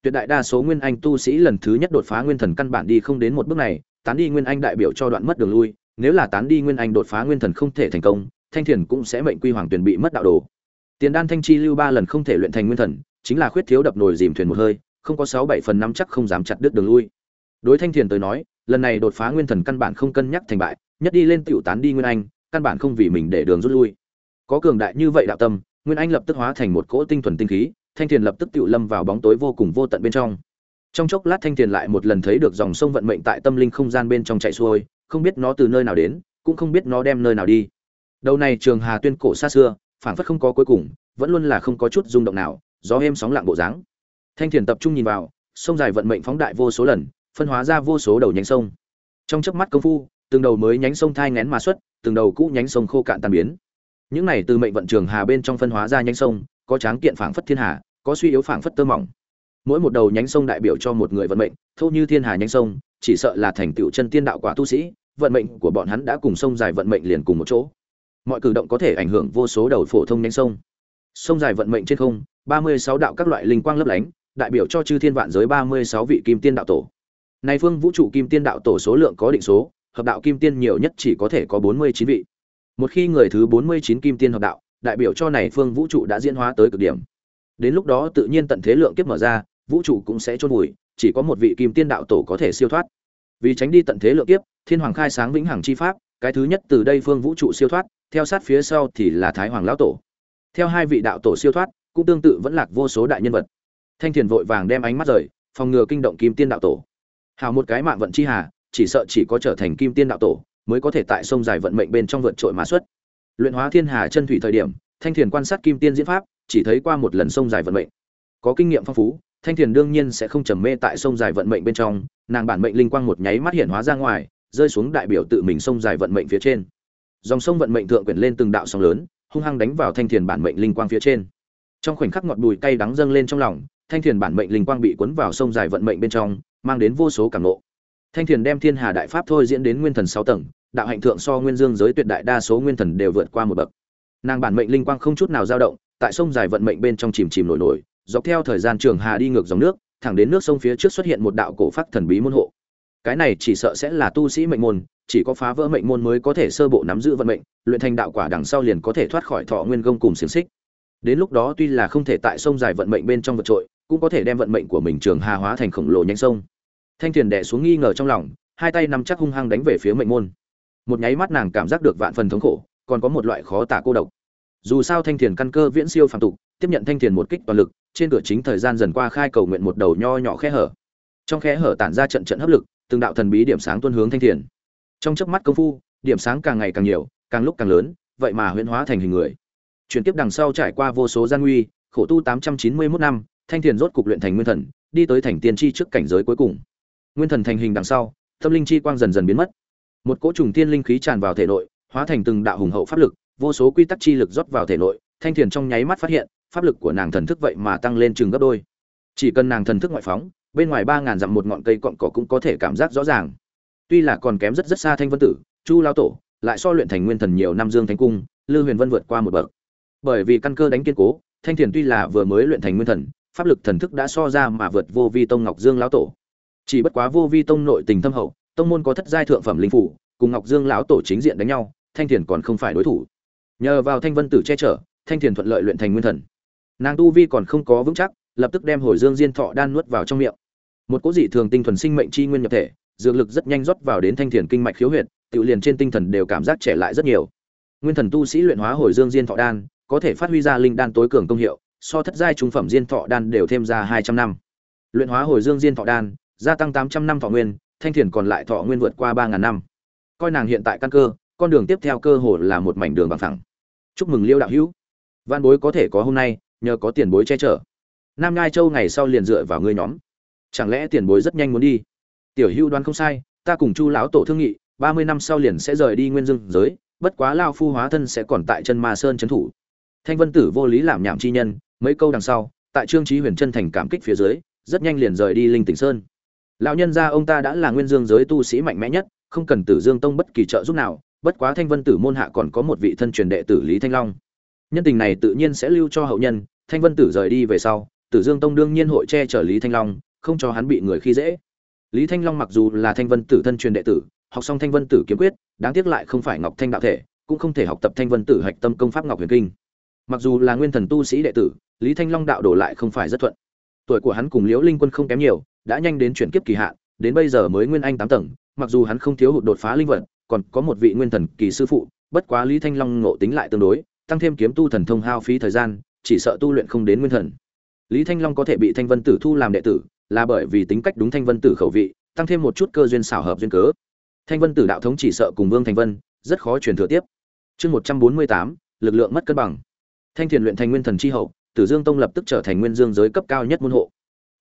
Tuyệt đại đa số nguyên anh tu sĩ lần thứ nhất đột phá nguyên thần căn bản đi không đến một bước này, tán đi nguyên anh đại biểu cho đoạn mất đường lui, nếu là tán đi nguyên anh đột phá nguyên thần không thể thành công, thanh thiền cũng sẽ mệnh quy hoàng tuyển bị mất đạo đồ. Tiền đan thanh chi lưu ba lần không thể luyện thành nguyên thần, chính là khuyết thiếu đập nồi dìm thuyền một hơi, không có sáu bảy phần năm chắc không dám chặt đứt đường lui. Đối thanh thiền tới nói, lần này đột phá nguyên thần căn bản không cân nhắc thành bại, nhất đi lên tiểu tán đi nguyên anh, căn bản không vì mình để đường rút lui. Có cường đại như vậy đạo tâm nguyên anh lập tức hóa thành một cỗ tinh thuần tinh khí, thanh Tiền lập tức tụ lâm vào bóng tối vô cùng vô tận bên trong. Trong chốc lát thanh Tiền lại một lần thấy được dòng sông vận mệnh tại tâm linh không gian bên trong chạy xuôi, không biết nó từ nơi nào đến, cũng không biết nó đem nơi nào đi. Đầu này trường hà tuyên cổ xa xưa, phảng phất không có cuối cùng, vẫn luôn là không có chút rung động nào, gió êm sóng lặng bộ dáng. Thanh Tiền tập trung nhìn vào, sông dài vận mệnh phóng đại vô số lần, phân hóa ra vô số đầu nhánh sông. Trong chớp mắt công phu, từng đầu mới nhánh sông thai ngén mà xuất, từng đầu cũ nhánh sông khô cạn tan biến những này từ mệnh vận trường hà bên trong phân hóa ra nhánh sông, có tráng kiện phảng phất thiên hà, có suy yếu phảng phất tơ mỏng. Mỗi một đầu nhánh sông đại biểu cho một người vận mệnh thâu như thiên hà nhánh sông, chỉ sợ là thành tựu chân tiên đạo quả tu sĩ, vận mệnh của bọn hắn đã cùng sông dài vận mệnh liền cùng một chỗ. Mọi cử động có thể ảnh hưởng vô số đầu phổ thông nhánh sông. Sông dài vận mệnh trên không, ba mươi sáu đạo các loại linh quang lấp lánh, đại biểu cho chư thiên vạn giới ba mươi sáu vị kim tiên đạo tổ. Nay phương vũ trụ kim tiên đạo tổ số lượng có định số, hợp đạo kim tiên nhiều nhất chỉ có thể có bốn mươi chín vị một khi người thứ bốn mươi chín kim tiên hợp đạo, đại biểu cho này phương vũ trụ đã diễn hóa tới cực điểm. Đến lúc đó tự nhiên tận thế lượng kiếp mở ra, vũ trụ cũng sẽ chôn vùi, chỉ có một vị kim tiên đạo tổ có thể siêu thoát. Vì tránh đi tận thế lượng kiếp, thiên hoàng khai sáng vĩnh hằng chi pháp, cái thứ nhất từ đây phương vũ trụ siêu thoát, theo sát phía sau thì là thái hoàng lão tổ. Theo hai vị đạo tổ siêu thoát, cũng tương tự vẫn lạc vô số đại nhân vật. Thanh thiền vội vàng đem ánh mắt rời, phòng ngừa kinh động kim tiên đạo tổ. Hào một cái mạng vận chi hà, chỉ sợ chỉ có trở thành kim tiên đạo tổ mới có thể tại sông dài vận mệnh bên trong vượt trội mã xuất. Luyện hóa thiên hà chân thủy thời điểm, thanh thiền quan sát kim tiên diễn pháp, chỉ thấy qua một lần sông dài vận mệnh. Có kinh nghiệm phong phú, thanh thiền đương nhiên sẽ không trầm mê tại sông dài vận mệnh bên trong, nàng bản mệnh linh quang một nháy mắt hiện hóa ra ngoài, rơi xuống đại biểu tự mình sông dài vận mệnh phía trên. Dòng sông vận mệnh thượng quyển lên từng đạo sóng lớn, hung hăng đánh vào thanh thiền bản mệnh linh quang phía trên. Trong khoảnh khắc ngọt bùi cay đắng dâng lên trong lòng, thanh thiền bản mệnh linh quang bị cuốn vào sông dài vận mệnh bên trong, mang đến vô số cảm nộ thanh thiền đem thiên hà đại pháp thôi diễn đến nguyên thần sáu tầng đạo hạnh thượng so nguyên dương giới tuyệt đại đa số nguyên thần đều vượt qua một bậc. Nàng bản mệnh linh quang không chút nào dao động, tại sông dài vận mệnh bên trong chìm chìm nổi nổi, dọc theo thời gian trường hà đi ngược dòng nước, thẳng đến nước sông phía trước xuất hiện một đạo cổ phát thần bí môn hộ. Cái này chỉ sợ sẽ là tu sĩ mệnh môn, chỉ có phá vỡ mệnh môn mới có thể sơ bộ nắm giữ vận mệnh, luyện thành đạo quả đằng sau liền có thể thoát khỏi thọ nguyên gông cùng xiềng xích. Đến lúc đó tuy là không thể tại sông dài vận mệnh bên trong vượt trội, cũng có thể đem vận mệnh của mình trường hà hóa thành khổng lồ nhanh sông. Thanh thiền đẻ xuống nghi ngờ trong lòng, hai tay nắm chắc hung hăng đánh về phía mệnh môn một nháy mắt nàng cảm giác được vạn phần thống khổ, còn có một loại khó tả cô độc. Dù sao thanh thiền căn cơ viễn siêu phàm tục, tiếp nhận thanh thiền một kích toàn lực, trên cửa chính thời gian dần qua khai cầu nguyện một đầu nho nhỏ khe hở. Trong khe hở tản ra trận trận hấp lực, từng đạo thần bí điểm sáng tuân hướng thanh thiền. Trong chớp mắt công phu, điểm sáng càng ngày càng nhiều, càng lúc càng lớn, vậy mà huyễn hóa thành hình người. Chuyển tiếp đằng sau trải qua vô số gian nguy, khổ tu tám trăm chín mươi 891 năm, thanh thiền rốt cục luyện thành nguyên thần, đi tới thành tiên tri trước cảnh giới cuối cùng. Nguyên thần thành hình đằng sau, tâm linh chi quang dần dần biến mất một cỗ trùng tiên linh khí tràn vào thể nội, hóa thành từng đạo hùng hậu pháp lực, vô số quy tắc chi lực rót vào thể nội, thanh thiền trong nháy mắt phát hiện, pháp lực của nàng thần thức vậy mà tăng lên chừng gấp đôi. Chỉ cần nàng thần thức ngoại phóng, bên ngoài ba ngàn dặm một ngọn cây cọn cỏ cũng có thể cảm giác rõ ràng. Tuy là còn kém rất rất xa thanh vân tử, chu lao tổ, lại so luyện thành nguyên thần nhiều năm dương thánh cung, lư huyền vân vượt qua một bậc. Bởi vì căn cơ đánh kiên cố, thanh thiền tuy là vừa mới luyện thành nguyên thần, pháp lực thần thức đã so ra mà vượt vô vi tông ngọc dương lão tổ. Chỉ bất quá vô vi tông nội tình thâm hậu tông môn có thất giai thượng phẩm linh phủ, cùng ngọc dương lão tổ chính diện đánh nhau, thanh thiền còn không phải đối thủ. Nhờ vào thanh vân tử che chở, thanh thiền thuận lợi luyện thành nguyên thần. Nàng tu vi còn không có vững chắc, lập tức đem hồi dương diên thọ đan nuốt vào trong miệng. Một cỗ dị thường tinh thuần sinh mệnh chi nguyên nhập thể, dược lực rất nhanh rót vào đến thanh thiền kinh mạch khiếu huyệt, tự liền trên tinh thần đều cảm giác trẻ lại rất nhiều. Nguyên thần tu sĩ luyện hóa hồi dương diên thọ đan, có thể phát huy ra linh đan tối cường công hiệu, so thất giai trung phẩm diên thọ đan đều thêm ra hai trăm năm. Luyện hóa hồi dương diên thọ đan, gia tăng tám trăm năm thọ nguyên thanh thiền còn lại thọ nguyên vượt qua ba ngàn năm. Coi nàng hiện tại căn cơ, con đường tiếp theo cơ hồ là một mảnh đường bằng phẳng. Chúc mừng liêu đạo hữu. Văn bối có thể có hôm nay, nhờ có tiền bối che chở. Nam ngai châu ngày sau liền dựa vào ngươi nhóm. Chẳng lẽ tiền bối rất nhanh muốn đi? Tiểu hữu đoán không sai, ta cùng chu lão tổ thương nghị, ba mươi năm sau liền sẽ rời đi nguyên dương giới, bất quá lao phu hóa thân sẽ còn tại chân ma sơn trấn thủ. Thanh vân tử vô lý làm nhảm chi nhân, mấy câu đằng sau, tại trương trí huyền chân thành cảm kích phía dưới, rất nhanh liền rời đi linh tỉnh sơn lão nhân gia ông ta đã là nguyên dương giới tu sĩ mạnh mẽ nhất, không cần tử dương tông bất kỳ trợ giúp nào, bất quá thanh vân tử môn hạ còn có một vị thân truyền đệ tử lý thanh long. Nhân tình này tự nhiên sẽ lưu cho hậu nhân, thanh vân tử rời đi về sau, tử dương tông đương nhiên hội che chở lý thanh long, không cho hắn bị người khi dễ. Lý thanh long mặc dù là thanh vân tử thân truyền đệ tử, học xong thanh vân tử kiếm quyết, đáng tiếc lại không phải ngọc thanh đạo thể, cũng không thể học tập thanh vân tử hạch tâm công pháp ngọc huyền kinh. Mặc dù là nguyên thần tu sĩ đệ tử, lý thanh long đạo đổ lại không phải rất thuận. Tuổi của hắn cùng liễu linh quân không kém nhiều đã nhanh đến chuyển kiếp kỳ hạn, đến bây giờ mới nguyên anh tám tầng, mặc dù hắn không thiếu hụt đột phá linh vật, còn có một vị nguyên thần kỳ sư phụ, bất quá lý thanh long ngộ tính lại tương đối, tăng thêm kiếm tu thần thông hao phí thời gian, chỉ sợ tu luyện không đến nguyên thần. Lý thanh long có thể bị thanh vân tử thu làm đệ tử, là bởi vì tính cách đúng thanh vân tử khẩu vị, tăng thêm một chút cơ duyên xảo hợp duyên cớ. Thanh vân tử đạo thống chỉ sợ cùng vương thanh vân, rất khó truyền thừa tiếp. Chương một trăm bốn mươi tám, lực lượng mất cân bằng. Thanh thiền luyện thành nguyên thần chi hậu, tử dương tông lập tức trở thành nguyên dương giới cấp cao nhất môn hộ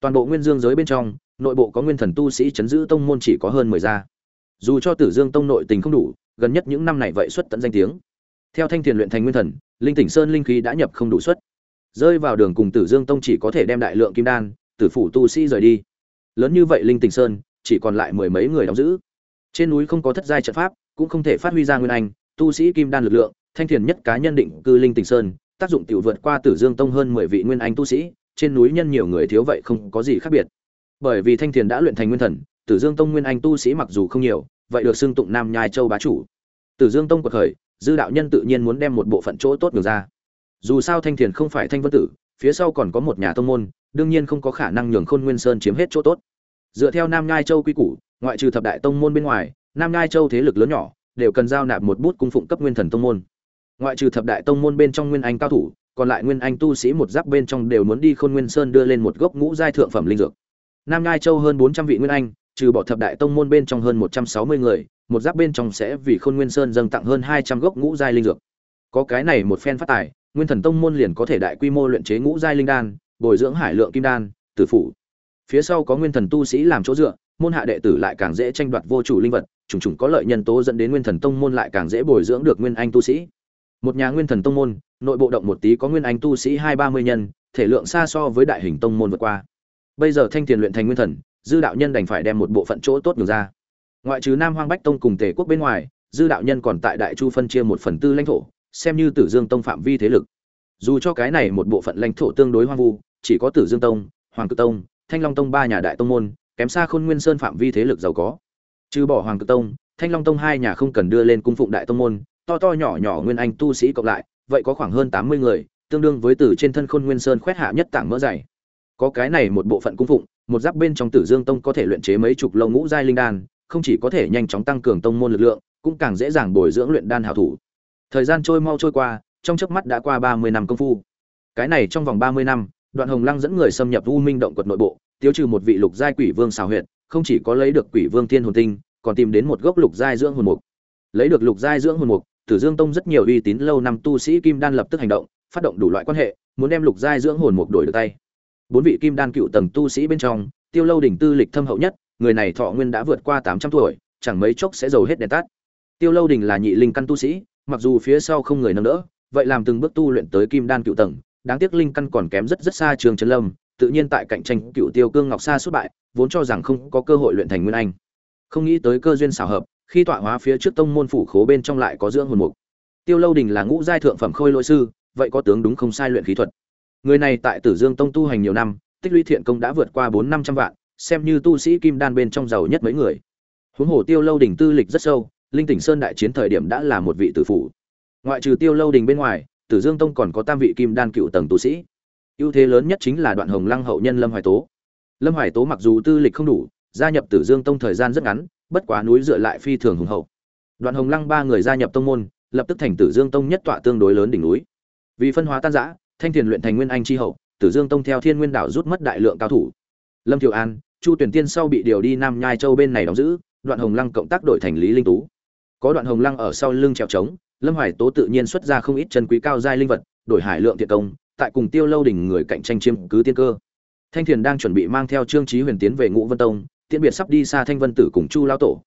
toàn bộ nguyên dương giới bên trong, nội bộ có nguyên thần tu sĩ chấn giữ tông môn chỉ có hơn mười gia. Dù cho tử dương tông nội tình không đủ, gần nhất những năm này vậy xuất tận danh tiếng. Theo thanh thiền luyện thành nguyên thần, linh tỉnh sơn linh khí đã nhập không đủ suất. Rơi vào đường cùng tử dương tông chỉ có thể đem đại lượng kim đan, tử phủ tu sĩ rời đi. Lớn như vậy linh tỉnh sơn, chỉ còn lại mười mấy người đóng giữ. Trên núi không có thất giai trận pháp, cũng không thể phát huy ra nguyên anh, tu sĩ kim đan lực lượng, thanh thiền nhất cá nhân định cư linh tỉnh sơn, tác dụng tiểu vượt qua tử dương tông hơn mười vị nguyên anh tu sĩ trên núi nhân nhiều người thiếu vậy không có gì khác biệt. Bởi vì thanh thiền đã luyện thành nguyên thần, tử dương tông nguyên anh tu sĩ mặc dù không nhiều, vậy được xưng tụng nam nhai châu bá chủ. Tử dương tông quật khởi, dư đạo nhân tự nhiên muốn đem một bộ phận chỗ tốt ngược ra. Dù sao thanh thiền không phải thanh vân tử, phía sau còn có một nhà tông môn, đương nhiên không có khả năng nhường khôn nguyên sơn chiếm hết chỗ tốt. Dựa theo nam nhai châu quy củ, ngoại trừ thập đại tông môn bên ngoài, nam nhai châu thế lực lớn nhỏ, đều cần giao nạp một bút cung phụng cấp nguyên thần tông môn. Ngoại trừ thập đại tông môn bên trong nguyên anh cao thủ còn lại nguyên anh tu sĩ một giáp bên trong đều muốn đi khôn nguyên sơn đưa lên một gốc ngũ giai thượng phẩm linh dược. Nam ngai châu hơn bốn trăm vị nguyên anh, trừ bỏ thập đại tông môn bên trong hơn một trăm sáu mươi người, một giáp bên trong sẽ vì khôn nguyên sơn dâng tặng hơn hai trăm gốc ngũ giai linh dược. Có cái này một phen phát tài, nguyên thần tông môn liền có thể đại quy mô luyện chế ngũ giai linh đan, bồi dưỡng hải lượng kim đan, tử phủ. Phía sau có nguyên thần tu sĩ làm chỗ dựa, môn hạ đệ tử lại càng dễ tranh đoạt vô chủ linh vật, trùng trùng có lợi nhân tố dẫn đến nguyên thần tông môn lại càng dễ bồi dưỡng được nguyên anh tu sĩ. Một nhà nguyên thần tông môn nội bộ động một tí có nguyên anh tu sĩ hai ba mươi nhân, thể lượng xa so với đại hình tông môn vượt qua. Bây giờ thanh tiền luyện thành nguyên thần, dư đạo nhân đành phải đem một bộ phận chỗ tốt được ra. Ngoại trừ nam hoang bách tông cùng tề quốc bên ngoài, dư đạo nhân còn tại đại chu phân chia một phần tư lãnh thổ, xem như tử dương tông phạm vi thế lực. Dù cho cái này một bộ phận lãnh thổ tương đối hoang vu, chỉ có tử dương tông, hoàng cự tông, thanh long tông ba nhà đại tông môn, kém xa khôn nguyên sơn phạm vi thế lực giàu có. Trừ bỏ hoàng cự tông, thanh long tông hai nhà không cần đưa lên cung phụng đại tông môn, to to nhỏ nhỏ nguyên anh tu sĩ cộng lại vậy có khoảng hơn tám mươi người, tương đương với từ trên thân khôn nguyên sơn khoét hạ nhất tảng mỡ dày. Có cái này một bộ phận cung phụng, một giáp bên trong tử dương tông có thể luyện chế mấy chục lâu ngũ giai linh đan, không chỉ có thể nhanh chóng tăng cường tông môn lực lượng, cũng càng dễ dàng bồi dưỡng luyện đan hảo thủ. Thời gian trôi mau trôi qua, trong chớp mắt đã qua ba mươi năm công phu. Cái này trong vòng ba mươi năm, đoạn hồng lăng dẫn người xâm nhập u minh động quật nội bộ, tiêu trừ một vị lục giai quỷ vương xào huyệt, không chỉ có lấy được quỷ vương thiên hồn tinh, còn tìm đến một gốc lục giai dưỡng hồn mục. Lấy được lục giai dưỡng hồn mục tử dương tông rất nhiều uy tín lâu năm tu sĩ kim đan lập tức hành động, phát động đủ loại quan hệ, muốn đem lục giai dưỡng hồn mục đổi được tay. Bốn vị kim đan cựu tầng tu sĩ bên trong, tiêu lâu đỉnh tư lịch thâm hậu nhất, người này thọ nguyên đã vượt qua tám trăm tuổi, chẳng mấy chốc sẽ giàu hết đèn tắt. Tiêu lâu đỉnh là nhị linh căn tu sĩ, mặc dù phía sau không người nâng đỡ, vậy làm từng bước tu luyện tới kim đan cựu tầng, đáng tiếc linh căn còn kém rất rất xa trường trấn lâm, tự nhiên tại cạnh tranh cựu tiêu cương ngọc sa xuất bại, vốn cho rằng không có cơ hội luyện thành nguyên anh. Không nghĩ tới cơ duyên xảo hợp khi tọa hóa phía trước tông môn phủ khố bên trong lại có dưỡng hồn mục. Tiêu lâu đình là ngũ giai thượng phẩm khôi lỗi sư, vậy có tướng đúng không sai luyện khí thuật. Người này tại tử dương tông tu hành nhiều năm, tích lũy thiện công đã vượt qua bốn năm trăm vạn, xem như tu sĩ kim đan bên trong giàu nhất mấy người. Huống hồ tiêu lâu đình tư lịch rất sâu, linh tỉnh sơn đại chiến thời điểm đã là một vị tử phủ ngoại trừ tiêu lâu đình bên ngoài, tử dương tông còn có tam vị kim đan cựu tầng tu sĩ. Ưu thế lớn nhất chính là đoạn hồng lăng hậu nhân lâm hoài tố. Lâm hoài tố mặc dù tư lịch không đủ, gia nhập tử dương tông thời gian rất ngắn bất quá núi dựa lại phi thường hùng hậu. Đoạn hồng lăng ba người gia nhập tông môn, lập tức thành tử dương tông nhất tọa tương đối lớn đỉnh núi. Vì phân hóa tan rã, thanh thiền luyện thành nguyên anh chi hậu, tử dương tông theo thiên nguyên đảo rút mất đại lượng cao thủ. Lâm Thiều an, chu tuyển tiên sau bị điều đi nam nhai châu bên này đóng giữ, đoạn hồng lăng cộng tác đổi thành lý linh tú. Có đoạn hồng lăng ở sau lưng trèo trống, lâm hoài tố tự nhiên xuất ra không ít chân quý cao giai linh vật, đổi hải lượng thiện công, tại cùng tiêu lâu đỉnh người cạnh tranh chiếm cứ tiên cơ. Thanh thiền đang chuẩn bị mang theo trương trí huyền tiến về ngũ vân tông tiễn biệt sắp đi xa thanh vân tử cùng chu lao tổ.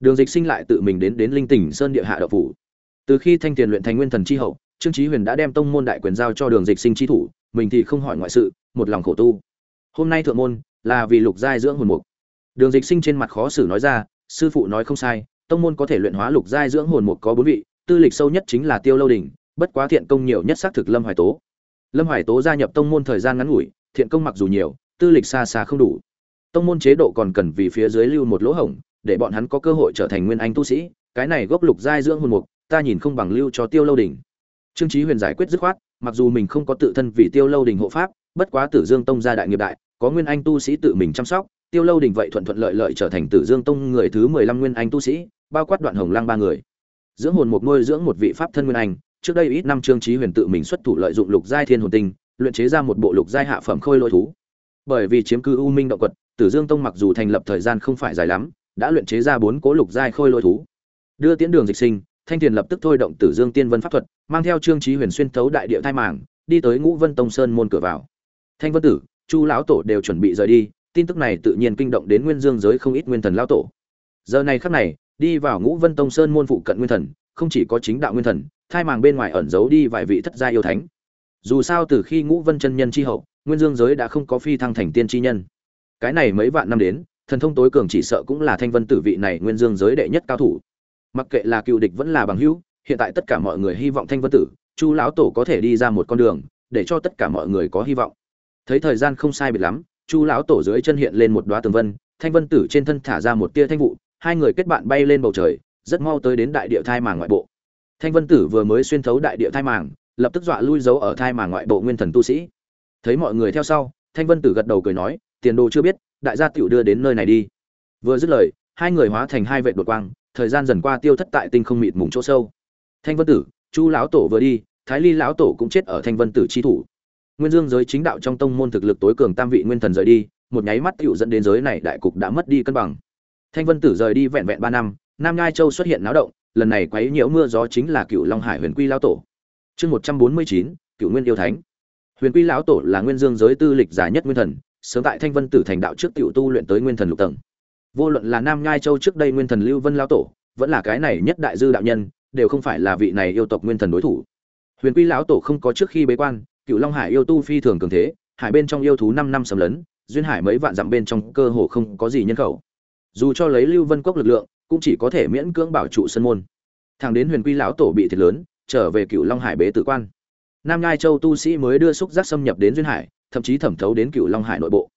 Đường dịch sinh lại tự mình đến đến linh tỉnh sơn địa hạ đậu phủ. Từ khi thanh Tiền luyện thành nguyên thần chi hậu, trương trí huyền đã đem tông môn đại quyền giao cho đường dịch sinh chi thủ, mình thì không hỏi ngoại sự, một lòng khổ tu. Hôm nay thượng môn là vì lục giai dưỡng hồn mục. Đường dịch sinh trên mặt khó xử nói ra, sư phụ nói không sai, tông môn có thể luyện hóa lục giai dưỡng hồn mục có bốn vị, tư lịch sâu nhất chính là tiêu lâu đình, bất quá thiện công nhiều nhất xác thực lâm hoài tố. Lâm hoài tố gia nhập tông môn thời gian ngắn ngủi, thiện công mặc dù nhiều, tư lịch xa xa không đủ tông môn chế độ còn cần vì phía dưới lưu một lỗ hổng, để bọn hắn có cơ hội trở thành nguyên anh tu sĩ, cái này gốc lục giai dưỡng hồn mục, ta nhìn không bằng lưu cho tiêu lâu đình. Trương Chí huyền giải quyết dứt khoát, mặc dù mình không có tự thân vì tiêu lâu đình hộ pháp, bất quá tử dương tông gia đại nghiệp đại, có nguyên anh tu sĩ tự mình chăm sóc, tiêu lâu đình vậy thuận thuận lợi lợi trở thành tử dương tông người thứ mười lăm nguyên anh tu sĩ, bao quát đoạn hồng lang ba người. Dưỡng hồn mục nuôi dưỡng một vị pháp thân nguyên anh, trước đây ít năm trương Chí huyền tự mình xuất thủ lợi dụng lục giai thiên hồn tinh, luyện chế ra một bộ lục giai hạ phẩm khôi lỗi thú. Bởi vì chiếm cư u minh động quật tử dương tông mặc dù thành lập thời gian không phải dài lắm, đã luyện chế ra bốn cố lục giai khôi lôi thú. Đưa tiễn đường dịch sinh, thanh tiền lập tức thôi động tử dương tiên vân pháp thuật, mang theo trương chí huyền xuyên thấu đại địa thai màng, đi tới ngũ vân tông sơn môn cửa vào. Thanh vân tử, chu lão tổ đều chuẩn bị rời đi, tin tức này tự nhiên kinh động đến nguyên dương giới không ít nguyên thần lão tổ. Giờ này khắc này, đi vào ngũ vân tông sơn môn phụ cận nguyên thần, không chỉ có chính đạo nguyên thần, thai màng bên ngoài ẩn giấu đi vài vị thất gia yêu thánh. Dù sao từ khi ngũ vân chân nhân chi hậu, nguyên dương giới đã không có phi thăng thành tiên chi nhân cái này mấy vạn năm đến, thần thông tối cường chỉ sợ cũng là thanh vân tử vị này nguyên dương giới đệ nhất cao thủ. Mặc kệ là cựu địch vẫn là bằng hữu, hiện tại tất cả mọi người hy vọng thanh vân tử, chu lão tổ có thể đi ra một con đường, để cho tất cả mọi người có hy vọng. Thấy thời gian không sai biệt lắm, chu lão tổ dưới chân hiện lên một đoá tường vân, thanh vân tử trên thân thả ra một tia thanh vụ, hai người kết bạn bay lên bầu trời, rất mau tới đến đại địa thai màng ngoại bộ. Thanh vân tử vừa mới xuyên thấu đại địa thai màng, lập tức dọa lui dấu ở thai màng ngoại bộ nguyên thần tu sĩ. Thấy mọi người theo sau, thanh vân tử gật đầu cười nói tiền đồ chưa biết, đại gia tiểu đưa đến nơi này đi. Vừa dứt lời, hai người hóa thành hai vệ đột quang, thời gian dần qua tiêu thất tại tinh không mịt mùng chỗ sâu. Thanh vân tử, chu lão tổ vừa đi, thái ly lão tổ cũng chết ở thanh vân tử chi thủ. Nguyên dương giới chính đạo trong tông môn thực lực tối cường tam vị nguyên thần rời đi, một nháy mắt tiểu dẫn đến giới này đại cục đã mất đi cân bằng. Thanh vân tử rời đi vẹn vẹn ba năm, nam nhai châu xuất hiện náo động, lần này quấy nhiễu mưa gió chính là cựu long hải huyền quy lão tổ. Chương một trăm bốn mươi chín cựu nguyên yêu thánh. Huyền quy lão tổ là nguyên dương giới tư lịch giả nhất nguyên thần sớm tại thanh vân tử thành đạo trước tiểu tu luyện tới nguyên thần lục tầng. Vô luận là nam nhai châu trước đây nguyên thần lưu vân lão tổ, vẫn là cái này nhất đại dư đạo nhân, đều không phải là vị này yêu tộc nguyên thần đối thủ. Huyền quy lão tổ không có trước khi bế quan cựu long hải yêu tu phi thường cường thế, hải bên trong yêu thú năm năm sầm lấn, duyên hải mấy vạn dặm bên trong cơ hồ không có gì nhân khẩu. Dù cho lấy lưu vân cốc lực lượng, cũng chỉ có thể miễn cưỡng bảo trụ sân môn. Thằng đến huyền quy lão tổ bị thiệt lớn, trở về cựu long hải bế tử quan. Nam ngai châu tu sĩ mới đưa xúc giác xâm nhập đến duyên hải thậm chí thẩm thấu đến cựu long hải nội bộ.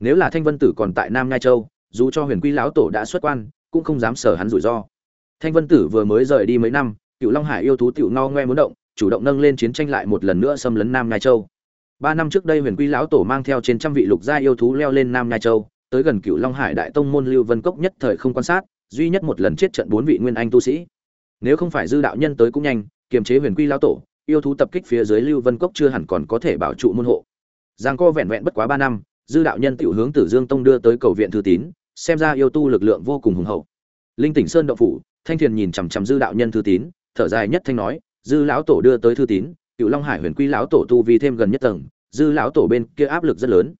Nếu là thanh vân tử còn tại nam ngai châu, dù cho huyền quy lão tổ đã xuất quan, cũng không dám sở hắn rủi ro. Thanh vân tử vừa mới rời đi mấy năm cựu long hải yêu thú tiểu no ngoe muốn động, chủ động nâng lên chiến tranh lại một lần nữa xâm lấn nam ngai châu. Ba năm trước đây huyền quy lão tổ mang theo trên trăm vị lục gia yêu thú leo lên nam ngai châu, tới gần cựu long hải đại tông môn lưu vân cốc nhất thời không quan sát, duy nhất một lần chết trận bốn vị nguyên anh tu sĩ. Nếu không phải dư đạo nhân tới cũng nhanh, kiềm chế huyền quy lão tổ, yêu thú tập kích phía dưới lưu vân cốc chưa hẳn còn có thể bảo trụ môn hộ giang co vẹn vẹn bất quá ba năm, dư đạo nhân tiểu hướng tử dương tông đưa tới cầu viện thư tín, xem ra yêu tu lực lượng vô cùng hùng hậu. Linh tỉnh sơn động phủ, thanh thiền nhìn chằm chằm dư đạo nhân thư tín, thở dài nhất thanh nói, dư lão tổ đưa tới thư tín cựu long hải huyền quy lão tổ tu vi thêm gần nhất tầng, dư lão tổ bên kia áp lực rất lớn.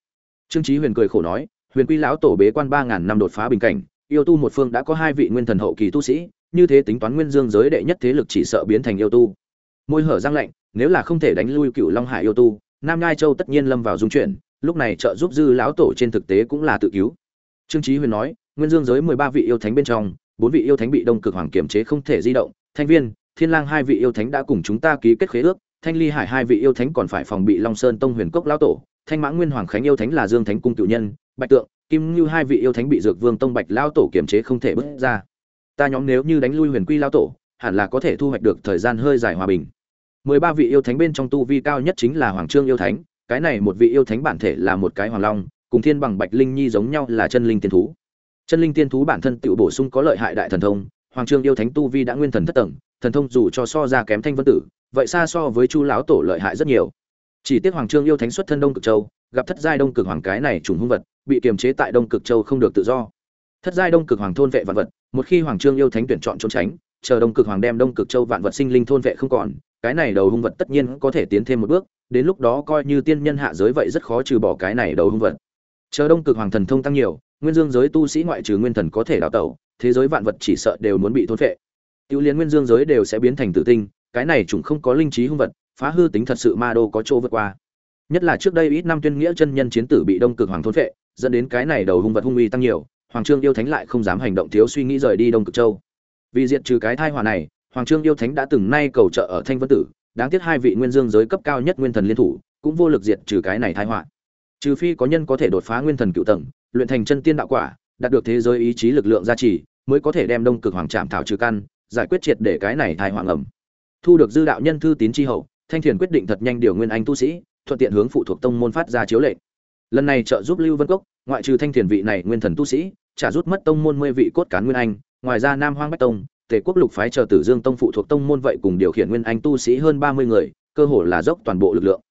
Trương trí huyền cười khổ nói, huyền quy lão tổ bế quan ba ngàn năm đột phá bình cảnh, yêu tu một phương đã có hai vị nguyên thần hậu kỳ tu sĩ, như thế tính toán nguyên dương giới đệ nhất thế lực chỉ sợ biến thành yêu tu. Môi hở răng lạnh, nếu là không thể đánh lui cựu long hải yêu tu nam ngai châu tất nhiên lâm vào dung chuyển, lúc này trợ giúp dư lão tổ trên thực tế cũng là tự cứu. Trương Chí huyền nói, nguyên dương giới mười ba vị yêu thánh bên trong, bốn vị yêu thánh bị đông cực hoàng kiểm chế không thể di động. Thanh viên, thiên lang hai vị yêu thánh đã cùng chúng ta ký kết khế ước. Thanh ly hải hai vị yêu thánh còn phải phòng bị long sơn tông huyền cốc lão tổ. Thanh mã nguyên hoàng khánh yêu thánh là dương thánh cung cựu nhân. Bạch tượng, kim như hai vị yêu thánh bị dược vương tông bạch lão tổ kiểm chế không thể bước ra. Ta nhóm nếu như đánh lui huyền quy lão tổ, hẳn là có thể thu hoạch được thời gian hơi dài hòa bình mười ba vị yêu thánh bên trong tu vi cao nhất chính là hoàng trương yêu thánh, cái này một vị yêu thánh bản thể là một cái hoàng long, cùng thiên bằng bạch linh nhi giống nhau là chân linh tiên thú. Chân linh tiên thú bản thân tự bổ sung có lợi hại đại thần thông, hoàng trương yêu thánh tu vi đã nguyên thần thất tầng, thần thông dù cho so ra kém thanh vân tử, vậy xa so với chu lão tổ lợi hại rất nhiều. Chỉ tiếc hoàng trương yêu thánh xuất thân đông cực châu, gặp thất giai đông cực hoàng cái này trùng hung vật, bị kiềm chế tại đông cực châu không được tự do. Thất giai đông cực hoàng thôn vệ vạn vật, một khi hoàng trương yêu thánh tuyển chọn trốn tránh, chờ đông cực hoàng đem đông cực châu vạn vật sinh linh thôn vệ không còn cái này đầu hung vật tất nhiên có thể tiến thêm một bước, đến lúc đó coi như tiên nhân hạ giới vậy rất khó trừ bỏ cái này đầu hung vật. Chờ đông cực hoàng thần thông tăng nhiều, nguyên dương giới tu sĩ ngoại trừ nguyên thần có thể đào tẩu, thế giới vạn vật chỉ sợ đều muốn bị thôn phệ. Tiêu liên nguyên dương giới đều sẽ biến thành tử tinh, cái này chúng không có linh trí hung vật, phá hư tính thật sự ma đô có chỗ vượt qua. Nhất là trước đây ít năm tuyên nghĩa chân nhân chiến tử bị đông cực hoàng thôn phệ, dẫn đến cái này đầu hung vật hung uy tăng nhiều, hoàng trương yêu thánh lại không dám hành động thiếu suy nghĩ rời đi đông cực châu. Vì diệt trừ cái thai họa này hoàng trương yêu thánh đã từng nay cầu trợ ở thanh vân tử, đáng tiếc hai vị nguyên dương giới cấp cao nhất nguyên thần liên thủ, cũng vô lực diệt trừ cái này tai họa trừ phi có nhân có thể đột phá nguyên thần cựu tầng, luyện thành chân tiên đạo quả, đạt được thế giới ý chí lực lượng gia trì, mới có thể đem đông cực hoàng trạm thảo trừ căn, giải quyết triệt để cái này tai họa ngầm. thu được dư đạo nhân thư tín chi hậu, thanh thiền quyết định thật nhanh điều nguyên anh tu sĩ, thuận tiện hướng phụ thuộc tông môn phát ra chiếu lệnh lần này trợ giúp lưu vân cốc, ngoại trừ thanh thiền vị này nguyên thần tu sĩ, trả rút mất tông môn mươi vị cốt cán nguyên anh, ngoài ra nam hoang bách tông tề quốc lục phái chờ tử dương tông phụ thuộc tông môn vậy cùng điều khiển nguyên anh tu sĩ hơn ba mươi người, cơ hồ là dốc toàn bộ lực lượng.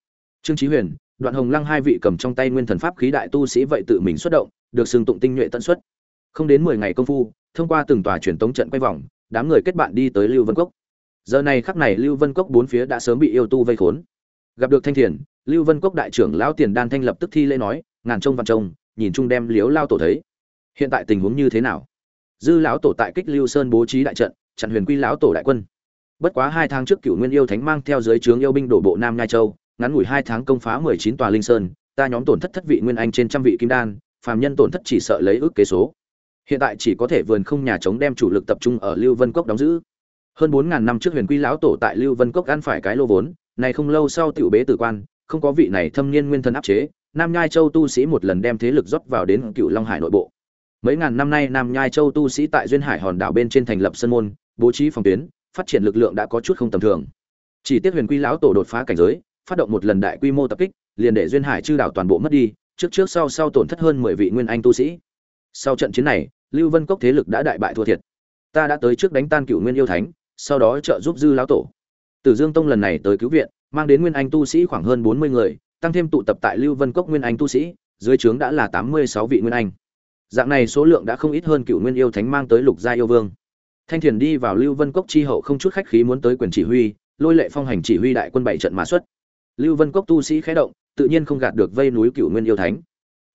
Trương trí huyền, đoạn hồng lăng hai vị cầm trong tay nguyên thần pháp khí đại tu sĩ vậy tự mình xuất động, được xưng tụng tinh nhuệ tận xuất. Không đến mười ngày công phu, thông qua từng tòa truyền tống trận quay vòng, đám người kết bạn đi tới lưu vân cốc. Giờ này khắc này lưu vân cốc bốn phía đã sớm bị yêu tu vây khốn. Gặp được thanh thiền, lưu vân cốc đại trưởng lão tiền đan thanh lập tức thi lễ nói, ngàn trông văn trông, nhìn chung đem liếu lao tổ thấy. Hiện tại tình huống như thế nào? Dư lão tổ tại kích lưu sơn bố trí đại trận, chặn huyền quy lão tổ đại quân. Bất quá hai tháng trước cựu nguyên yêu thánh mang theo dưới trướng yêu binh đổ bộ nam nhai châu, ngắn ngủi hai tháng công phá mười chín tòa linh sơn, ta nhóm tổn thất thất vị nguyên anh trên trăm vị kim đan, phàm nhân tổn thất chỉ sợ lấy ước kế số. Hiện tại chỉ có thể vườn không nhà chống đem chủ lực tập trung ở lưu vân cốc đóng giữ. Hơn bốn ngàn năm trước huyền quy lão tổ tại lưu vân cốc ăn phải cái lô vốn này không lâu sau tiểu bế tử quan, không có vị này thâm niên nguyên thân áp chế, nam nhai châu tu sĩ một lần đem thế lực rót vào đến cựu long hải nội bộ mấy ngàn năm nay nam nhai châu tu sĩ tại duyên hải hòn đảo bên trên thành lập sân môn, bố trí phòng tuyến, phát triển lực lượng đã có chút không tầm thường. Chỉ tiếc huyền quy lão tổ đột phá cảnh giới, phát động một lần đại quy mô tập kích, liền để duyên hải chư đảo toàn bộ mất đi, trước trước sau sau tổn thất hơn mười vị nguyên anh tu sĩ. Sau trận chiến này, lưu vân cốc thế lực đã đại bại thua thiệt. Ta đã tới trước đánh tan cựu nguyên yêu thánh, sau đó trợ giúp dư lão tổ. Tử dương tông lần này tới cứu viện, mang đến nguyên anh tu sĩ khoảng hơn bốn mươi người, tăng thêm tụ tập tại lưu vân cốc nguyên anh tu sĩ, dưới trướng đã là tám mươi sáu vị nguyên anh dạng này số lượng đã không ít hơn cựu nguyên yêu thánh mang tới lục gia yêu vương. Thanh thiền đi vào lưu vân cốc chi hậu không chút khách khí muốn tới quyền chỉ huy, lôi lệ phong hành chỉ huy đại quân bảy trận mã xuất. Lưu vân cốc tu sĩ khẽ động, tự nhiên không gạt được vây núi cựu nguyên yêu thánh.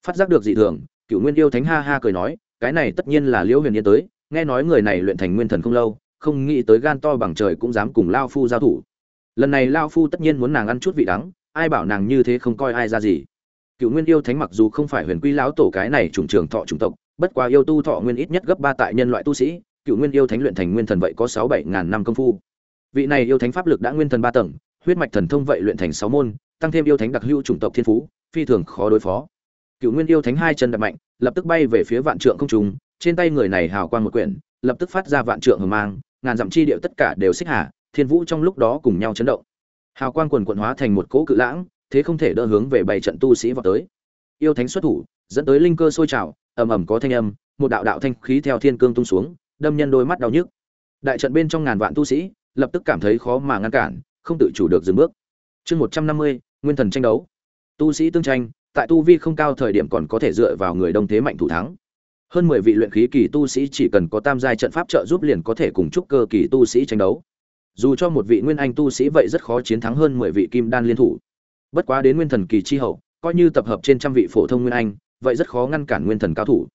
Phát giác được dị thường, cựu nguyên yêu thánh ha ha cười nói, cái này tất nhiên là liễu huyền yên tới, nghe nói người này luyện thành nguyên thần không lâu, không nghĩ tới gan to bằng trời cũng dám cùng lao phu giao thủ. Lần này lao phu tất nhiên muốn nàng ăn chút vị đắng, ai bảo nàng như thế không coi ai ra gì cựu nguyên yêu thánh mặc dù không phải huyền quy lão tổ cái này trùng trường thọ trùng tộc, bất quá yêu tu thọ nguyên ít nhất gấp ba tại nhân loại tu sĩ cựu nguyên yêu thánh luyện thành nguyên thần vậy có sáu bảy ngàn năm công phu. Vị này yêu thánh pháp lực đã nguyên thần ba tầng, huyết mạch thần thông vậy luyện thành sáu môn, tăng thêm yêu thánh đặc hữu chủng tộc thiên phú, phi thường khó đối phó. Cựu nguyên yêu thánh hai chân đập mạnh, lập tức bay về phía vạn trượng không trùng trên tay người này hào quang một quyển, lập tức phát ra vạn trượng hờ mang, ngàn dặm chi điệu tất cả đều xích hà, thiên vũ trong lúc đó cùng nhau chấn động. Hào quang quần quận hóa thành một cỗ cự lãng thế không thể đỡ hướng về bảy trận tu sĩ vào tới. Yêu thánh xuất thủ, dẫn tới linh cơ sôi trào, ầm ầm có thanh âm, một đạo đạo thanh khí theo thiên cương tung xuống, đâm nhân đôi mắt đau nhức. Đại trận bên trong ngàn vạn tu sĩ, lập tức cảm thấy khó mà ngăn cản, không tự chủ được dừng bước. Chương một trăm năm mươi, nguyên thần tranh đấu. Tu sĩ tương tranh, tại tu vi không cao thời điểm còn có thể dựa vào người đông thế mạnh thủ thắng. Hơn mười vị luyện khí kỳ tu sĩ chỉ cần có tam giai trận pháp trợ giúp liền có thể cùng trúc cơ kỳ tu sĩ tranh đấu. Dù cho một vị nguyên anh tu sĩ vậy rất khó chiến thắng hơn mười vị kim đan liên thủ bất quá đến nguyên thần kỳ chi hậu, coi như tập hợp trên trăm vị phổ thông nguyên anh, vậy rất khó ngăn cản nguyên thần cao thủ.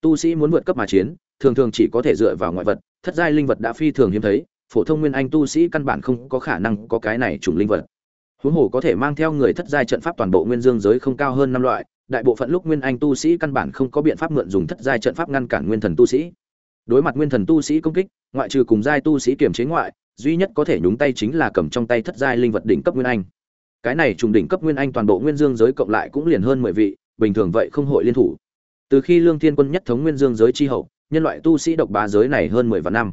Tu sĩ muốn vượt cấp mà chiến, thường thường chỉ có thể dựa vào ngoại vật, thất giai linh vật đã phi thường hiếm thấy, phổ thông nguyên anh tu sĩ căn bản không có khả năng có cái này trùng linh vật. Huống hồ có thể mang theo người thất giai trận pháp toàn bộ nguyên dương giới không cao hơn năm loại, đại bộ phận lúc nguyên anh tu sĩ căn bản không có biện pháp mượn dùng thất giai trận pháp ngăn cản nguyên thần tu sĩ. Đối mặt nguyên thần tu sĩ công kích, ngoại trừ cùng giai tu sĩ kiềm chế ngoại, duy nhất có thể nhúng tay chính là cầm trong tay thất giai linh vật đỉnh cấp nguyên anh cái này trùng đỉnh cấp nguyên anh toàn bộ nguyên dương giới cộng lại cũng liền hơn mười vị, bình thường vậy không hội liên thủ. Từ khi lương thiên quân nhất thống nguyên dương giới chi hậu, nhân loại tu sĩ độc bá giới này hơn mười vạn năm.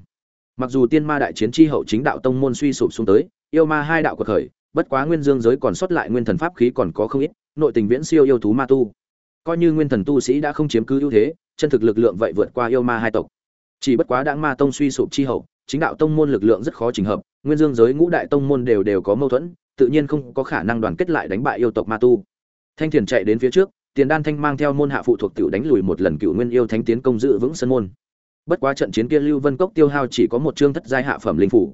Mặc dù tiên ma đại chiến chi hậu chính đạo tông môn suy sụp xuống tới, yêu ma hai đạo cuộc khởi, bất quá nguyên dương giới còn sót lại nguyên thần pháp khí còn có không ít, nội tình viễn siêu yêu thú ma tu. Coi như nguyên thần tu sĩ đã không chiếm cứ ưu thế, chân thực lực lượng vậy vượt qua yêu ma hai tộc. Chỉ bất quá đãng ma tông suy sụp chi hậu, chính đạo tông môn lực lượng rất khó trình hợp, nguyên dương giới ngũ đại tông môn đều đều có mâu thuẫn tự nhiên không có khả năng đoàn kết lại đánh bại yêu tộc ma tu. Thanh thiền chạy đến phía trước, tiền đan thanh mang theo môn hạ phụ thuộc tiểu đánh lùi một lần cựu nguyên yêu thánh tiến công dự vững sân môn. Bất quá trận chiến kia lưu vân cốc tiêu hao chỉ có một chương thất giai hạ phẩm linh phủ.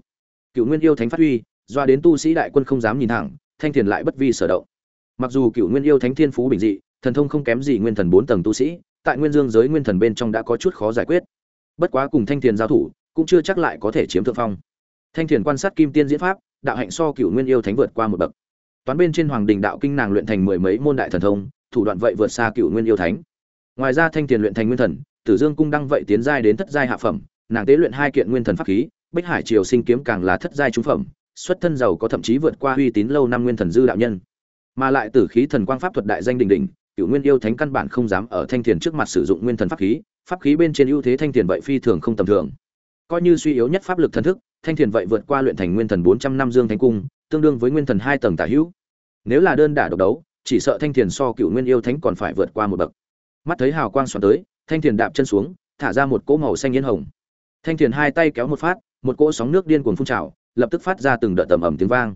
Cựu nguyên yêu thánh phát huy, doa đến tu sĩ đại quân không dám nhìn thẳng, thanh thiền lại bất vi sở động. Mặc dù cựu nguyên yêu thánh thiên phú bình dị, thần thông không kém gì nguyên thần bốn tầng tu sĩ, tại nguyên dương giới nguyên thần bên trong đã có chút khó giải quyết. Bất quá cùng thanh thiền giao thủ, cũng chưa chắc lại có thể chiếm thượng phong. Thanh thiền quan sát kim tiên diễn pháp đạo hạnh so cựu nguyên yêu thánh vượt qua một bậc. Toán bên trên hoàng đình đạo kinh nàng luyện thành mười mấy môn đại thần thông, thủ đoạn vậy vượt xa cựu nguyên yêu thánh. Ngoài ra thanh thiền luyện thành nguyên thần, tử dương cung đăng vậy tiến giai đến thất giai hạ phẩm, nàng tế luyện hai kiện nguyên thần pháp khí, bích hải triều sinh kiếm càng là thất giai trung phẩm, xuất thân giàu có thậm chí vượt qua uy tín lâu năm nguyên thần dư đạo nhân. Mà lại tử khí thần quang pháp thuật đại danh đình đình cựu nguyên yêu thánh căn bản không dám ở thanh thiền trước mặt sử dụng nguyên thần pháp khí pháp khí bên trên ưu thế thanh thiền vậy phi thường không tầm thường. Coi như suy yếu nhất pháp lực thần thức thanh thiền vậy vượt qua luyện thành nguyên thần bốn trăm năm dương thánh cung, tương đương với nguyên thần hai tầng tả hữu. Nếu là đơn đả độc đấu, chỉ sợ thanh thiền so cựu nguyên yêu thánh còn phải vượt qua một bậc. Mắt thấy hào quang xoắn tới, thanh thiền đạp chân xuống, thả ra một cỗ màu xanh yên hồng. Thanh thiền hai tay kéo một phát, một cỗ sóng nước điên cuồng phun trào, lập tức phát ra từng đợt tầm ẩm tiếng vang.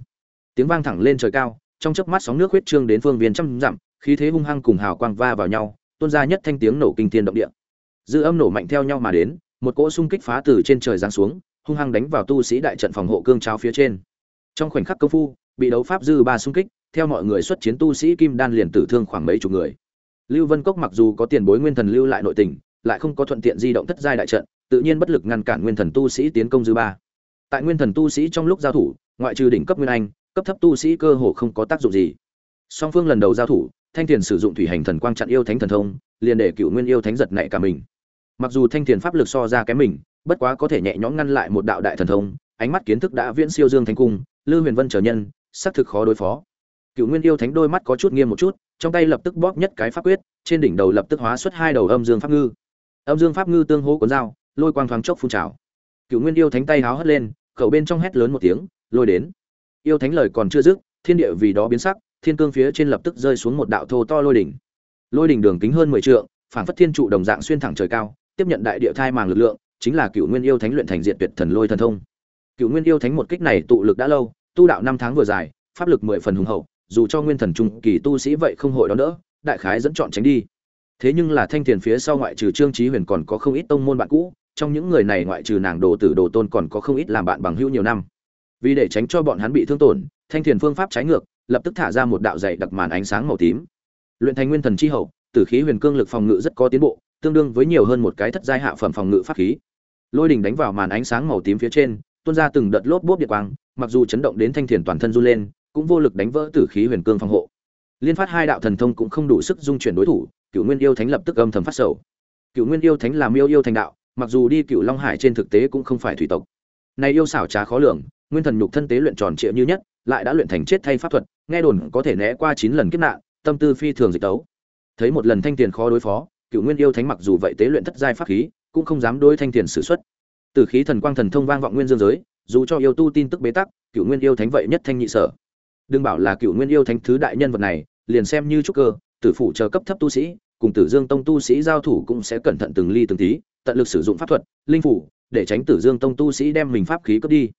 Tiếng vang thẳng lên trời cao, trong chớp mắt sóng nước huyết trương đến phương viên trăm dặm, khí thế hung hăng cùng hào quang va vào nhau, tuôn ra nhất thanh tiếng nổ kinh thiên động địa. Dư âm nổ mạnh theo nhau mà đến, một cỗ xung kích phá từ trên trời giáng xuống hung hăng đánh vào tu sĩ đại trận phòng hộ cương cháo phía trên. Trong khoảnh khắc công phu, bị đấu pháp dư ba xung kích, theo mọi người xuất chiến tu sĩ kim đan liền tử thương khoảng mấy chục người. Lưu vân cốc mặc dù có tiền bối nguyên thần lưu lại nội tình, lại không có thuận tiện di động thất giai đại trận, tự nhiên bất lực ngăn cản nguyên thần tu sĩ tiến công dư ba. Tại nguyên thần tu sĩ trong lúc giao thủ, ngoại trừ đỉnh cấp nguyên anh, cấp thấp tu sĩ cơ hồ không có tác dụng gì. Song phương lần đầu giao thủ, thanh thiền sử dụng thủy hành thần quang chặn yêu thánh thần thông, liền để cựu nguyên yêu thánh giật nảy cả mình. Mặc dù thanh thiền pháp lực so ra kém mình bất quá có thể nhẹ nhõm ngăn lại một đạo đại thần thông, ánh mắt kiến thức đã viễn siêu dương thánh cung, lư huyền vân trở nhân, xác thực khó đối phó. Cựu nguyên yêu thánh đôi mắt có chút nghiêm một chút, trong tay lập tức bóp nhất cái pháp quyết, trên đỉnh đầu lập tức hóa xuất hai đầu âm dương pháp ngư. Âm dương pháp ngư tương hỗ cuốn dao, lôi quang thoáng chốc phun trào. Cựu nguyên yêu thánh tay háo hất lên, khẩu bên trong hét lớn một tiếng, lôi đến. Yêu thánh lời còn chưa dứt, thiên địa vì đó biến sắc, thiên cương phía trên lập tức rơi xuống một đạo thô to lôi đỉnh. Lôi đỉnh đường kính hơn mười trượng phản phất thiên trụ đồng dạng xuyên thẳng trời cao, tiếp nhận đại địa thai màng lực lượng chính là cựu nguyên yêu thánh luyện thành diện tuyệt thần lôi thần thông. Cựu nguyên yêu thánh một kích này tụ lực đã lâu, tu đạo năm tháng vừa dài, pháp lực mười phần hùng hậu, dù cho nguyên thần trung kỳ tu sĩ vậy không hội đón đỡ, đại khái dẫn chọn tránh đi. Thế nhưng là thanh thiền phía sau ngoại trừ trương trí huyền còn có không ít tông môn bạn cũ, trong những người này ngoại trừ nàng đồ tử đồ tôn còn có không ít làm bạn bằng hữu nhiều năm. Vì để tránh cho bọn hắn bị thương tổn, thanh thiền phương pháp trái ngược, lập tức thả ra một đạo dày đặc màn ánh sáng màu tím. Luyện thành nguyên thần chi hậu, tử khí huyền cương lực phòng ngự rất có tiến bộ, tương đương với nhiều hơn một cái thất giai hạ phẩm phòng ngự pháp khí lôi đỉnh đánh vào màn ánh sáng màu tím phía trên, tuôn ra từng đợt lốp bốp điện quang, mặc dù chấn động đến thanh thiền toàn thân run lên, cũng vô lực đánh vỡ tử khí huyền cương phòng hộ. Liên phát hai đạo thần thông cũng không đủ sức dung chuyển đối thủ cựu nguyên yêu thánh lập tức âm thầm phát sầu. Cựu nguyên yêu thánh làm yêu yêu thành đạo, mặc dù đi cựu long hải trên thực tế cũng không phải thủy tộc. Này yêu xảo trá khó lường, nguyên thần nhục thân tế luyện tròn trịa như nhất, lại đã luyện thành chết thay pháp thuật, nghe đồn có thể né qua chín lần kiếp nạn, tâm tư phi thường dịch tấu. Thấy một lần thanh tiền khó đối phó cựu nguyên yêu thánh mặc dù vậy tế luyện thất giai pháp khí cũng không dám đối thanh tiền sử xuất từ khí thần quang thần thông vang vọng nguyên dương giới, dù cho yêu tu tin tức bế tắc cựu nguyên yêu thánh vậy nhất thanh nhị sở. Đừng bảo là cựu nguyên yêu thánh thứ đại nhân vật này, liền xem như trúc cơ, tử phủ chờ cấp thấp tu sĩ, cùng tử dương tông tu sĩ giao thủ cũng sẽ cẩn thận từng ly từng tí, tận lực sử dụng pháp thuật, linh phủ, để tránh tử dương tông tu sĩ đem mình pháp khí cướp đi.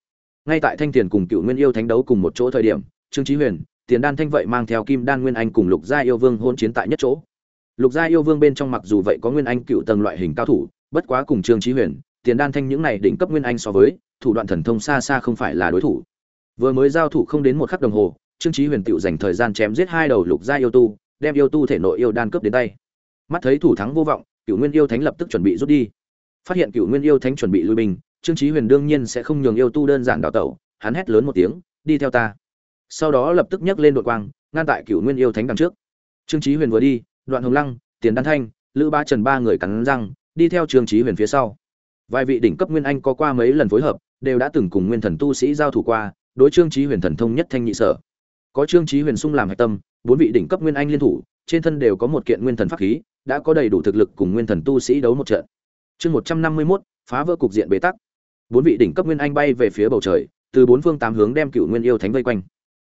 Ngay tại thanh tiền cùng cựu nguyên yêu thánh đấu cùng một chỗ thời điểm, trương trí huyền, tiền đan thanh vậy mang theo kim đan nguyên anh cùng lục gia yêu vương hôn chiến tại nhất chỗ. Lục gia yêu vương bên trong mặc dù vậy có nguyên anh cựu tầng loại hình cao thủ bất quá cùng trương trí huyền, tiền đan thanh những này đỉnh cấp nguyên anh so với, thủ đoạn thần thông xa xa không phải là đối thủ. Vừa mới giao thủ không đến một khắc đồng hồ, trương trí huyền tựu dành thời gian chém giết hai đầu lục gia yêu tu, đem yêu tu thể nội yêu đan cướp đến tay. Mắt thấy thủ thắng vô vọng cựu nguyên yêu thánh lập tức chuẩn bị rút đi. Phát hiện cựu nguyên yêu thánh chuẩn bị lui binh, trương trí huyền đương nhiên sẽ không nhường yêu tu đơn giản đào tẩu, hắn hét lớn một tiếng, đi theo ta. Sau đó lập tức nhấc lên đội quang, ngăn tại cựu nguyên yêu thánh đằng trước. Trương trí huyền vừa đi, đoạn hồng lăng, tiền đan thanh, lữ ba trần ba người cắn răng đi theo trương trí huyền phía sau. Vài vị đỉnh cấp nguyên anh có qua mấy lần phối hợp, đều đã từng cùng nguyên thần tu sĩ giao thủ qua, đối trương trí huyền thần thông nhất thanh nhị sở. Có trương trí huyền sung làm hạch tâm, bốn vị đỉnh cấp nguyên anh liên thủ, trên thân đều có một kiện nguyên thần pháp khí, đã có đầy đủ thực lực cùng nguyên thần tu sĩ đấu một trận. Chương một trăm năm mươi mốt, phá vỡ cục diện bế tắc. Bốn vị đỉnh cấp nguyên anh bay về phía bầu trời, từ bốn phương tám hướng đem cựu nguyên yêu thánh vây quanh.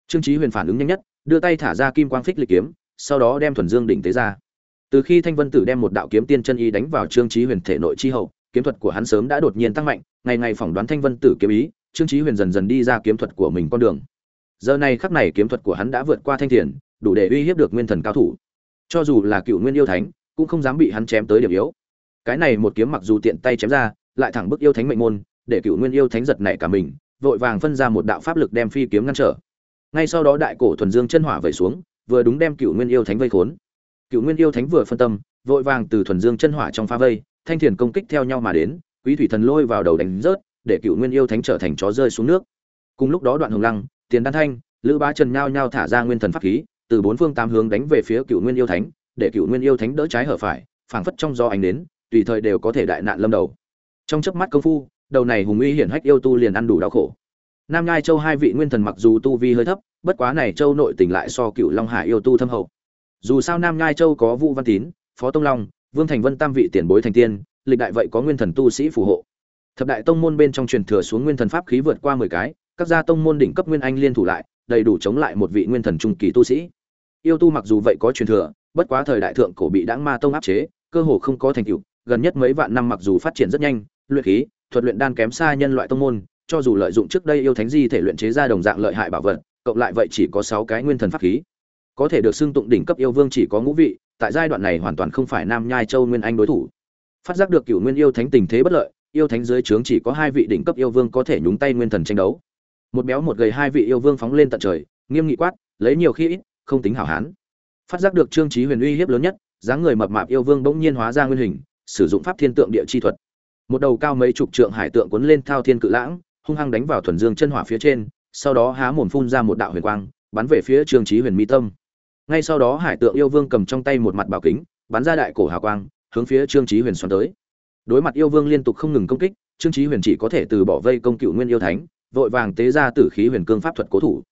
Trương trí huyền phản ứng nhanh nhất, đưa tay thả ra kim quang phích lịch kiếm, sau đó đem thuần dương đỉnh tế ra từ khi thanh vân tử đem một đạo kiếm tiên chân y đánh vào trương trí huyền thể nội chi hậu, kiếm thuật của hắn sớm đã đột nhiên tăng mạnh, ngày ngày phỏng đoán thanh vân tử kiếm ý, trương trí huyền dần dần đi ra kiếm thuật của mình con đường. Giờ này khắc này kiếm thuật của hắn đã vượt qua thanh thiền, đủ để uy hiếp được nguyên thần cao thủ. Cho dù là cựu nguyên yêu thánh, cũng không dám bị hắn chém tới điểm yếu. Cái này một kiếm mặc dù tiện tay chém ra, lại thẳng bức yêu thánh mệnh môn, để cựu nguyên yêu thánh giật nảy cả mình, vội vàng phân ra một đạo pháp lực đem phi kiếm ngăn trở. Ngay sau đó đại cổ thuần dương chân hỏa vẩy xuống, vừa đúng đem cựu nguyên yêu thánh vây khốn cựu nguyên yêu thánh vừa phân tâm, vội vàng từ thuần dương chân hỏa trong pha vây, thanh thiền công kích theo nhau mà đến, quý thủy thần lôi vào đầu đánh rớt, để cựu nguyên yêu thánh trở thành chó rơi xuống nước. Cùng lúc đó đoạn hồng lăng, tiền đan thanh, lữ bá trần nhao nhao thả ra nguyên thần pháp khí, từ bốn phương tám hướng đánh về phía cựu nguyên yêu thánh, để cựu nguyên yêu thánh đỡ trái hở phải, phảng phất trong gió ánh đến, tùy thời đều có thể đại nạn lâm đầu. Trong chớp mắt công phu, đầu này hùng uy hiển hách yêu tu liền ăn đủ đau khổ. Nam nhai châu hai vị nguyên thần mặc dù tu vi hơi thấp, bất quá này châu nội tình lại so cựu long hải yêu tu thâm hậu dù sao nam nhai châu có vũ văn tín, phó tông long, vương thành vân tam vị tiền bối thành tiên, lịch đại vậy có nguyên thần tu sĩ phù hộ. Thập đại tông môn bên trong truyền thừa xuống nguyên thần pháp khí vượt qua mười cái, các gia tông môn đỉnh cấp nguyên anh liên thủ lại, đầy đủ chống lại một vị nguyên thần trung kỳ tu sĩ. Yêu tu mặc dù vậy có truyền thừa, bất quá thời đại thượng cổ bị đãng ma tông áp chế, cơ hồ không có thành tựu, gần nhất mấy vạn năm mặc dù phát triển rất nhanh, luyện khí, thuật luyện đan kém xa nhân loại tông môn, cho dù lợi dụng trước đây yêu thánh di thể luyện chế ra đồng dạng lợi hại bảo vật, cộng lại vậy chỉ có sáu cái nguyên thần pháp khí có thể được xưng tụng đỉnh cấp yêu vương chỉ có ngũ vị, tại giai đoạn này hoàn toàn không phải nam nhai châu nguyên anh đối thủ. Phát giác được cựu nguyên yêu thánh tình thế bất lợi, yêu thánh dưới trướng chỉ có hai vị đỉnh cấp yêu vương có thể nhúng tay nguyên thần tranh đấu. Một béo một gầy hai vị yêu vương phóng lên tận trời, nghiêm nghị quát, lấy nhiều khi ít, không tính hảo hán. Phát giác được trương chí huyền uy hiếp lớn nhất, dáng người mập mạp yêu vương bỗng nhiên hóa ra nguyên hình, sử dụng pháp thiên tượng địa chi thuật. Một đầu cao mấy chục trượng hải tượng cuốn lên thao thiên cự lãng, hung hăng đánh vào thuần dương chân hỏa phía trên, sau đó há mồm phun ra một đạo huyền quang, bắn về phía trương chí huyền mi tâm ngay sau đó hải tượng yêu vương cầm trong tay một mặt bảo kính, bắn ra đại cổ hào quang, hướng phía trương chí huyền xoắn tới. Đối mặt yêu vương liên tục không ngừng công kích, trương chí huyền chỉ có thể từ bỏ vây công cựu nguyên yêu thánh, vội vàng tế ra tử khí huyền cương pháp thuật cố thủ.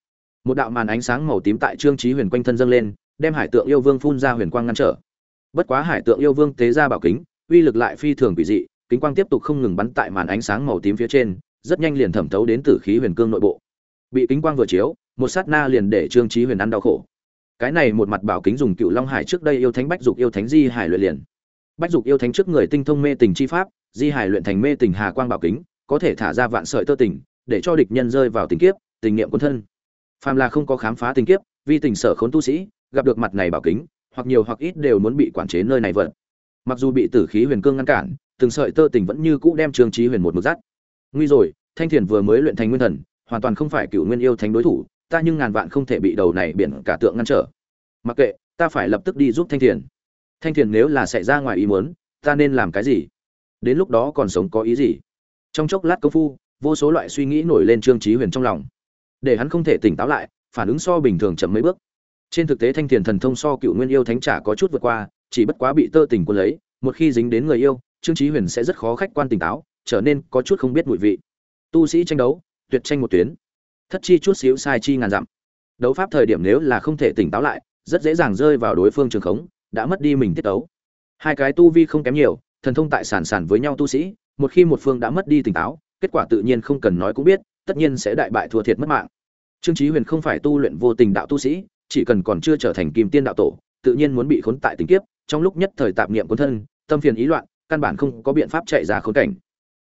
Một đạo màn ánh sáng màu tím tại trương chí huyền quanh thân dâng lên, đem hải tượng yêu vương phun ra huyền quang ngăn trở. Bất quá hải tượng yêu vương tế ra bảo kính, uy lực lại phi thường quỷ dị, kính quang tiếp tục không ngừng bắn tại màn ánh sáng màu tím phía trên, rất nhanh liền thẩm thấu đến tử khí huyền cương nội bộ. Bị kính quang vừa chiếu, một sát na liền để trương chí huyền ăn đau khổ cái này một mặt bảo kính dùng cựu long hải trước đây yêu thánh bách dục yêu thánh di hải luyện liền. Bách dục yêu thánh trước người tinh thông mê tình chi pháp, di hải luyện thành mê tình hà quang bảo kính, có thể thả ra vạn sợi tơ tình, để cho địch nhân rơi vào tình kiếp, tình niệm quân thân. Phàm là không có khám phá tình kiếp vì tình sở khốn tu sĩ, gặp được mặt này bảo kính, hoặc nhiều hoặc ít đều muốn bị quản chế nơi này vật mặc dù bị tử khí huyền cương ngăn cản, từng sợi tơ tình vẫn như cũ đem trương trí huyền một mực dắt. Nguy rồi, thanh thiền vừa mới luyện thành nguyên thần, hoàn toàn không phải cựu nguyên yêu thánh đối thủ ta nhưng ngàn vạn không thể bị đầu này biển cả tượng ngăn trở. Mặc kệ, ta phải lập tức đi giúp thanh thiền. Thanh thiền nếu là xảy ra ngoài ý muốn, ta nên làm cái gì? Đến lúc đó còn sống có ý gì? Trong chốc lát công phu, vô số loại suy nghĩ nổi lên trương trí huyền trong lòng. Để hắn không thể tỉnh táo lại, phản ứng so bình thường chậm mấy bước. Trên thực tế thanh thiền thần thông so cựu nguyên yêu thánh trả có chút vượt qua, chỉ bất quá bị tơ tình quân lấy, một khi dính đến người yêu, trương trí huyền sẽ rất khó khách quan tỉnh táo, trở nên có chút không biết mùi vị. Tu sĩ tranh đấu, tuyệt tranh một tuyến thất chi chút xíu sai chi ngàn dặm. Đấu pháp thời điểm nếu là không thể tỉnh táo lại, rất dễ dàng rơi vào đối phương trường khống, đã mất đi mình tiết tấu. Hai cái tu vi không kém nhiều, thần thông tại sản sản với nhau tu sĩ, một khi một phương đã mất đi tỉnh táo, kết quả tự nhiên không cần nói cũng biết, tất nhiên sẽ đại bại thua thiệt mất mạng. Trương chí huyền không phải tu luyện vô tình đạo tu sĩ, chỉ cần còn chưa trở thành kim tiên đạo tổ, tự nhiên muốn bị khốn tại tình kiếp, trong lúc nhất thời tạm niệm cuốn thân, tâm phiền ý loạn, căn bản không có biện pháp chạy ra khốn cảnh.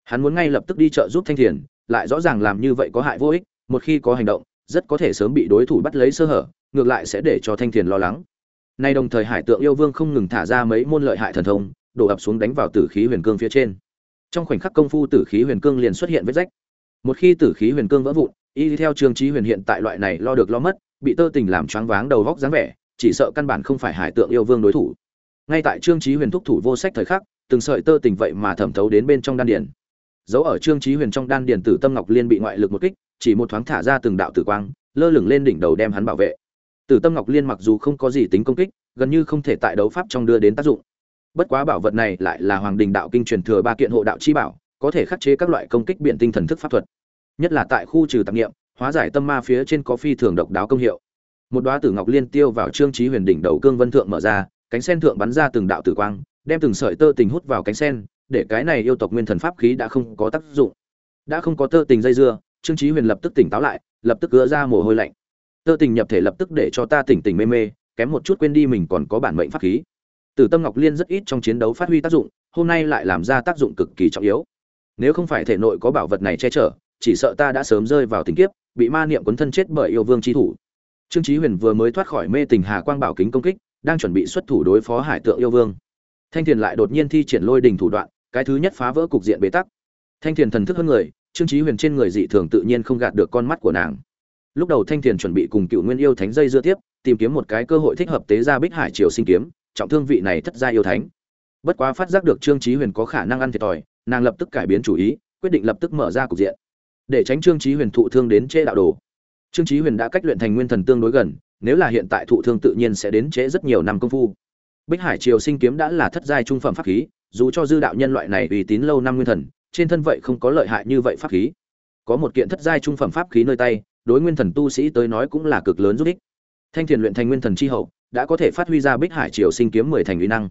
Hắn muốn ngay lập tức đi trợ giúp thanh thiền, lại rõ ràng làm như vậy có hại vô ích một khi có hành động, rất có thể sớm bị đối thủ bắt lấy sơ hở, ngược lại sẽ để cho thanh thiền lo lắng. Nay đồng thời hải tượng yêu vương không ngừng thả ra mấy môn lợi hại thần thông, đổ ập xuống đánh vào tử khí huyền cương phía trên. Trong khoảnh khắc công phu tử khí huyền cương liền xuất hiện vết rách. Một khi tử khí huyền cương vỡ vụn, y theo trương trí huyền hiện tại loại này lo được lo mất, bị tơ tình làm choáng váng đầu vóc dáng vẻ, chỉ sợ căn bản không phải hải tượng yêu vương đối thủ. Ngay tại trương trí huyền thúc thủ vô sách thời khắc, từng sợi tơ tình vậy mà thẩm thấu đến bên trong đan điền. Giấu ở trương trí huyền trong đan điền tử tâm ngọc liên bị ngoại lực một kích chỉ một thoáng thả ra từng đạo tử quang, lơ lửng lên đỉnh đầu đem hắn bảo vệ. Tử tâm ngọc liên mặc dù không có gì tính công kích, gần như không thể tại đấu pháp trong đưa đến tác dụng. Bất quá bảo vật này lại là hoàng đình đạo kinh truyền thừa ba kiện hộ đạo chi bảo, có thể khắc chế các loại công kích biện tinh thần thức pháp thuật. Nhất là tại khu trừ tạp niệm, hóa giải tâm ma phía trên có phi thường độc đáo công hiệu. Một đóa tử ngọc liên tiêu vào trương trí huyền đỉnh đầu cương vân thượng mở ra, cánh sen thượng bắn ra từng đạo tử quang, đem từng sợi tơ tình hút vào cánh sen, để cái này yêu tộc nguyên thần pháp khí đã không có tác dụng. Đã không có tơ tình dây dưa trương Chí huyền lập tức tỉnh táo lại, lập tức gỡ ra mồ hôi lạnh. Tơ tình nhập thể lập tức để cho ta tỉnh tỉnh mê mê, kém một chút quên đi mình còn có bản mệnh pháp khí. Tử tâm ngọc liên rất ít trong chiến đấu phát huy tác dụng, hôm nay lại làm ra tác dụng cực kỳ trọng yếu. Nếu không phải thể nội có bảo vật này che chở, chỉ sợ ta đã sớm rơi vào tình kiếp, bị ma niệm cuốn thân chết bởi yêu vương chi thủ. Trương chí huyền vừa mới thoát khỏi mê tình hà quang bảo kính công kích, đang chuẩn bị xuất thủ đối phó hải tượng yêu vương. Thanh thiền lại đột nhiên thi triển lôi đình thủ đoạn, cái thứ nhất phá vỡ cục diện bế tắc. Thanh thiền thần thức hơn người trương chí huyền trên người dị thường tự nhiên không gạt được con mắt của nàng. Lúc đầu thanh thiền chuẩn bị cùng cựu nguyên yêu thánh dây dưa tiếp, tìm kiếm một cái cơ hội thích hợp tế ra bích hải triều sinh kiếm, trọng thương vị này thất gia yêu thánh. Bất quá phát giác được trương chí huyền có khả năng ăn thiệt thòi, nàng lập tức cải biến chủ ý, quyết định lập tức mở ra cục diện. Để tránh trương chí huyền thụ thương đến chế đạo đồ. Trương chí huyền đã cách luyện thành nguyên thần tương đối gần, nếu là hiện tại thụ thương tự nhiên sẽ đến chế rất nhiều năm công phu. Bích hải triều sinh kiếm đã là thất giai trung phẩm pháp khí, dù cho dư đạo nhân loại này uy tín lâu năm nguyên thần trên thân vậy không có lợi hại như vậy pháp khí. Có một kiện thất giai trung phẩm pháp khí nơi tay, đối nguyên thần tu sĩ tới nói cũng là cực lớn giúp ích. Thanh thiền luyện thành nguyên thần chi hậu, đã có thể phát huy ra bích hải triều sinh kiếm mười thành uy năng.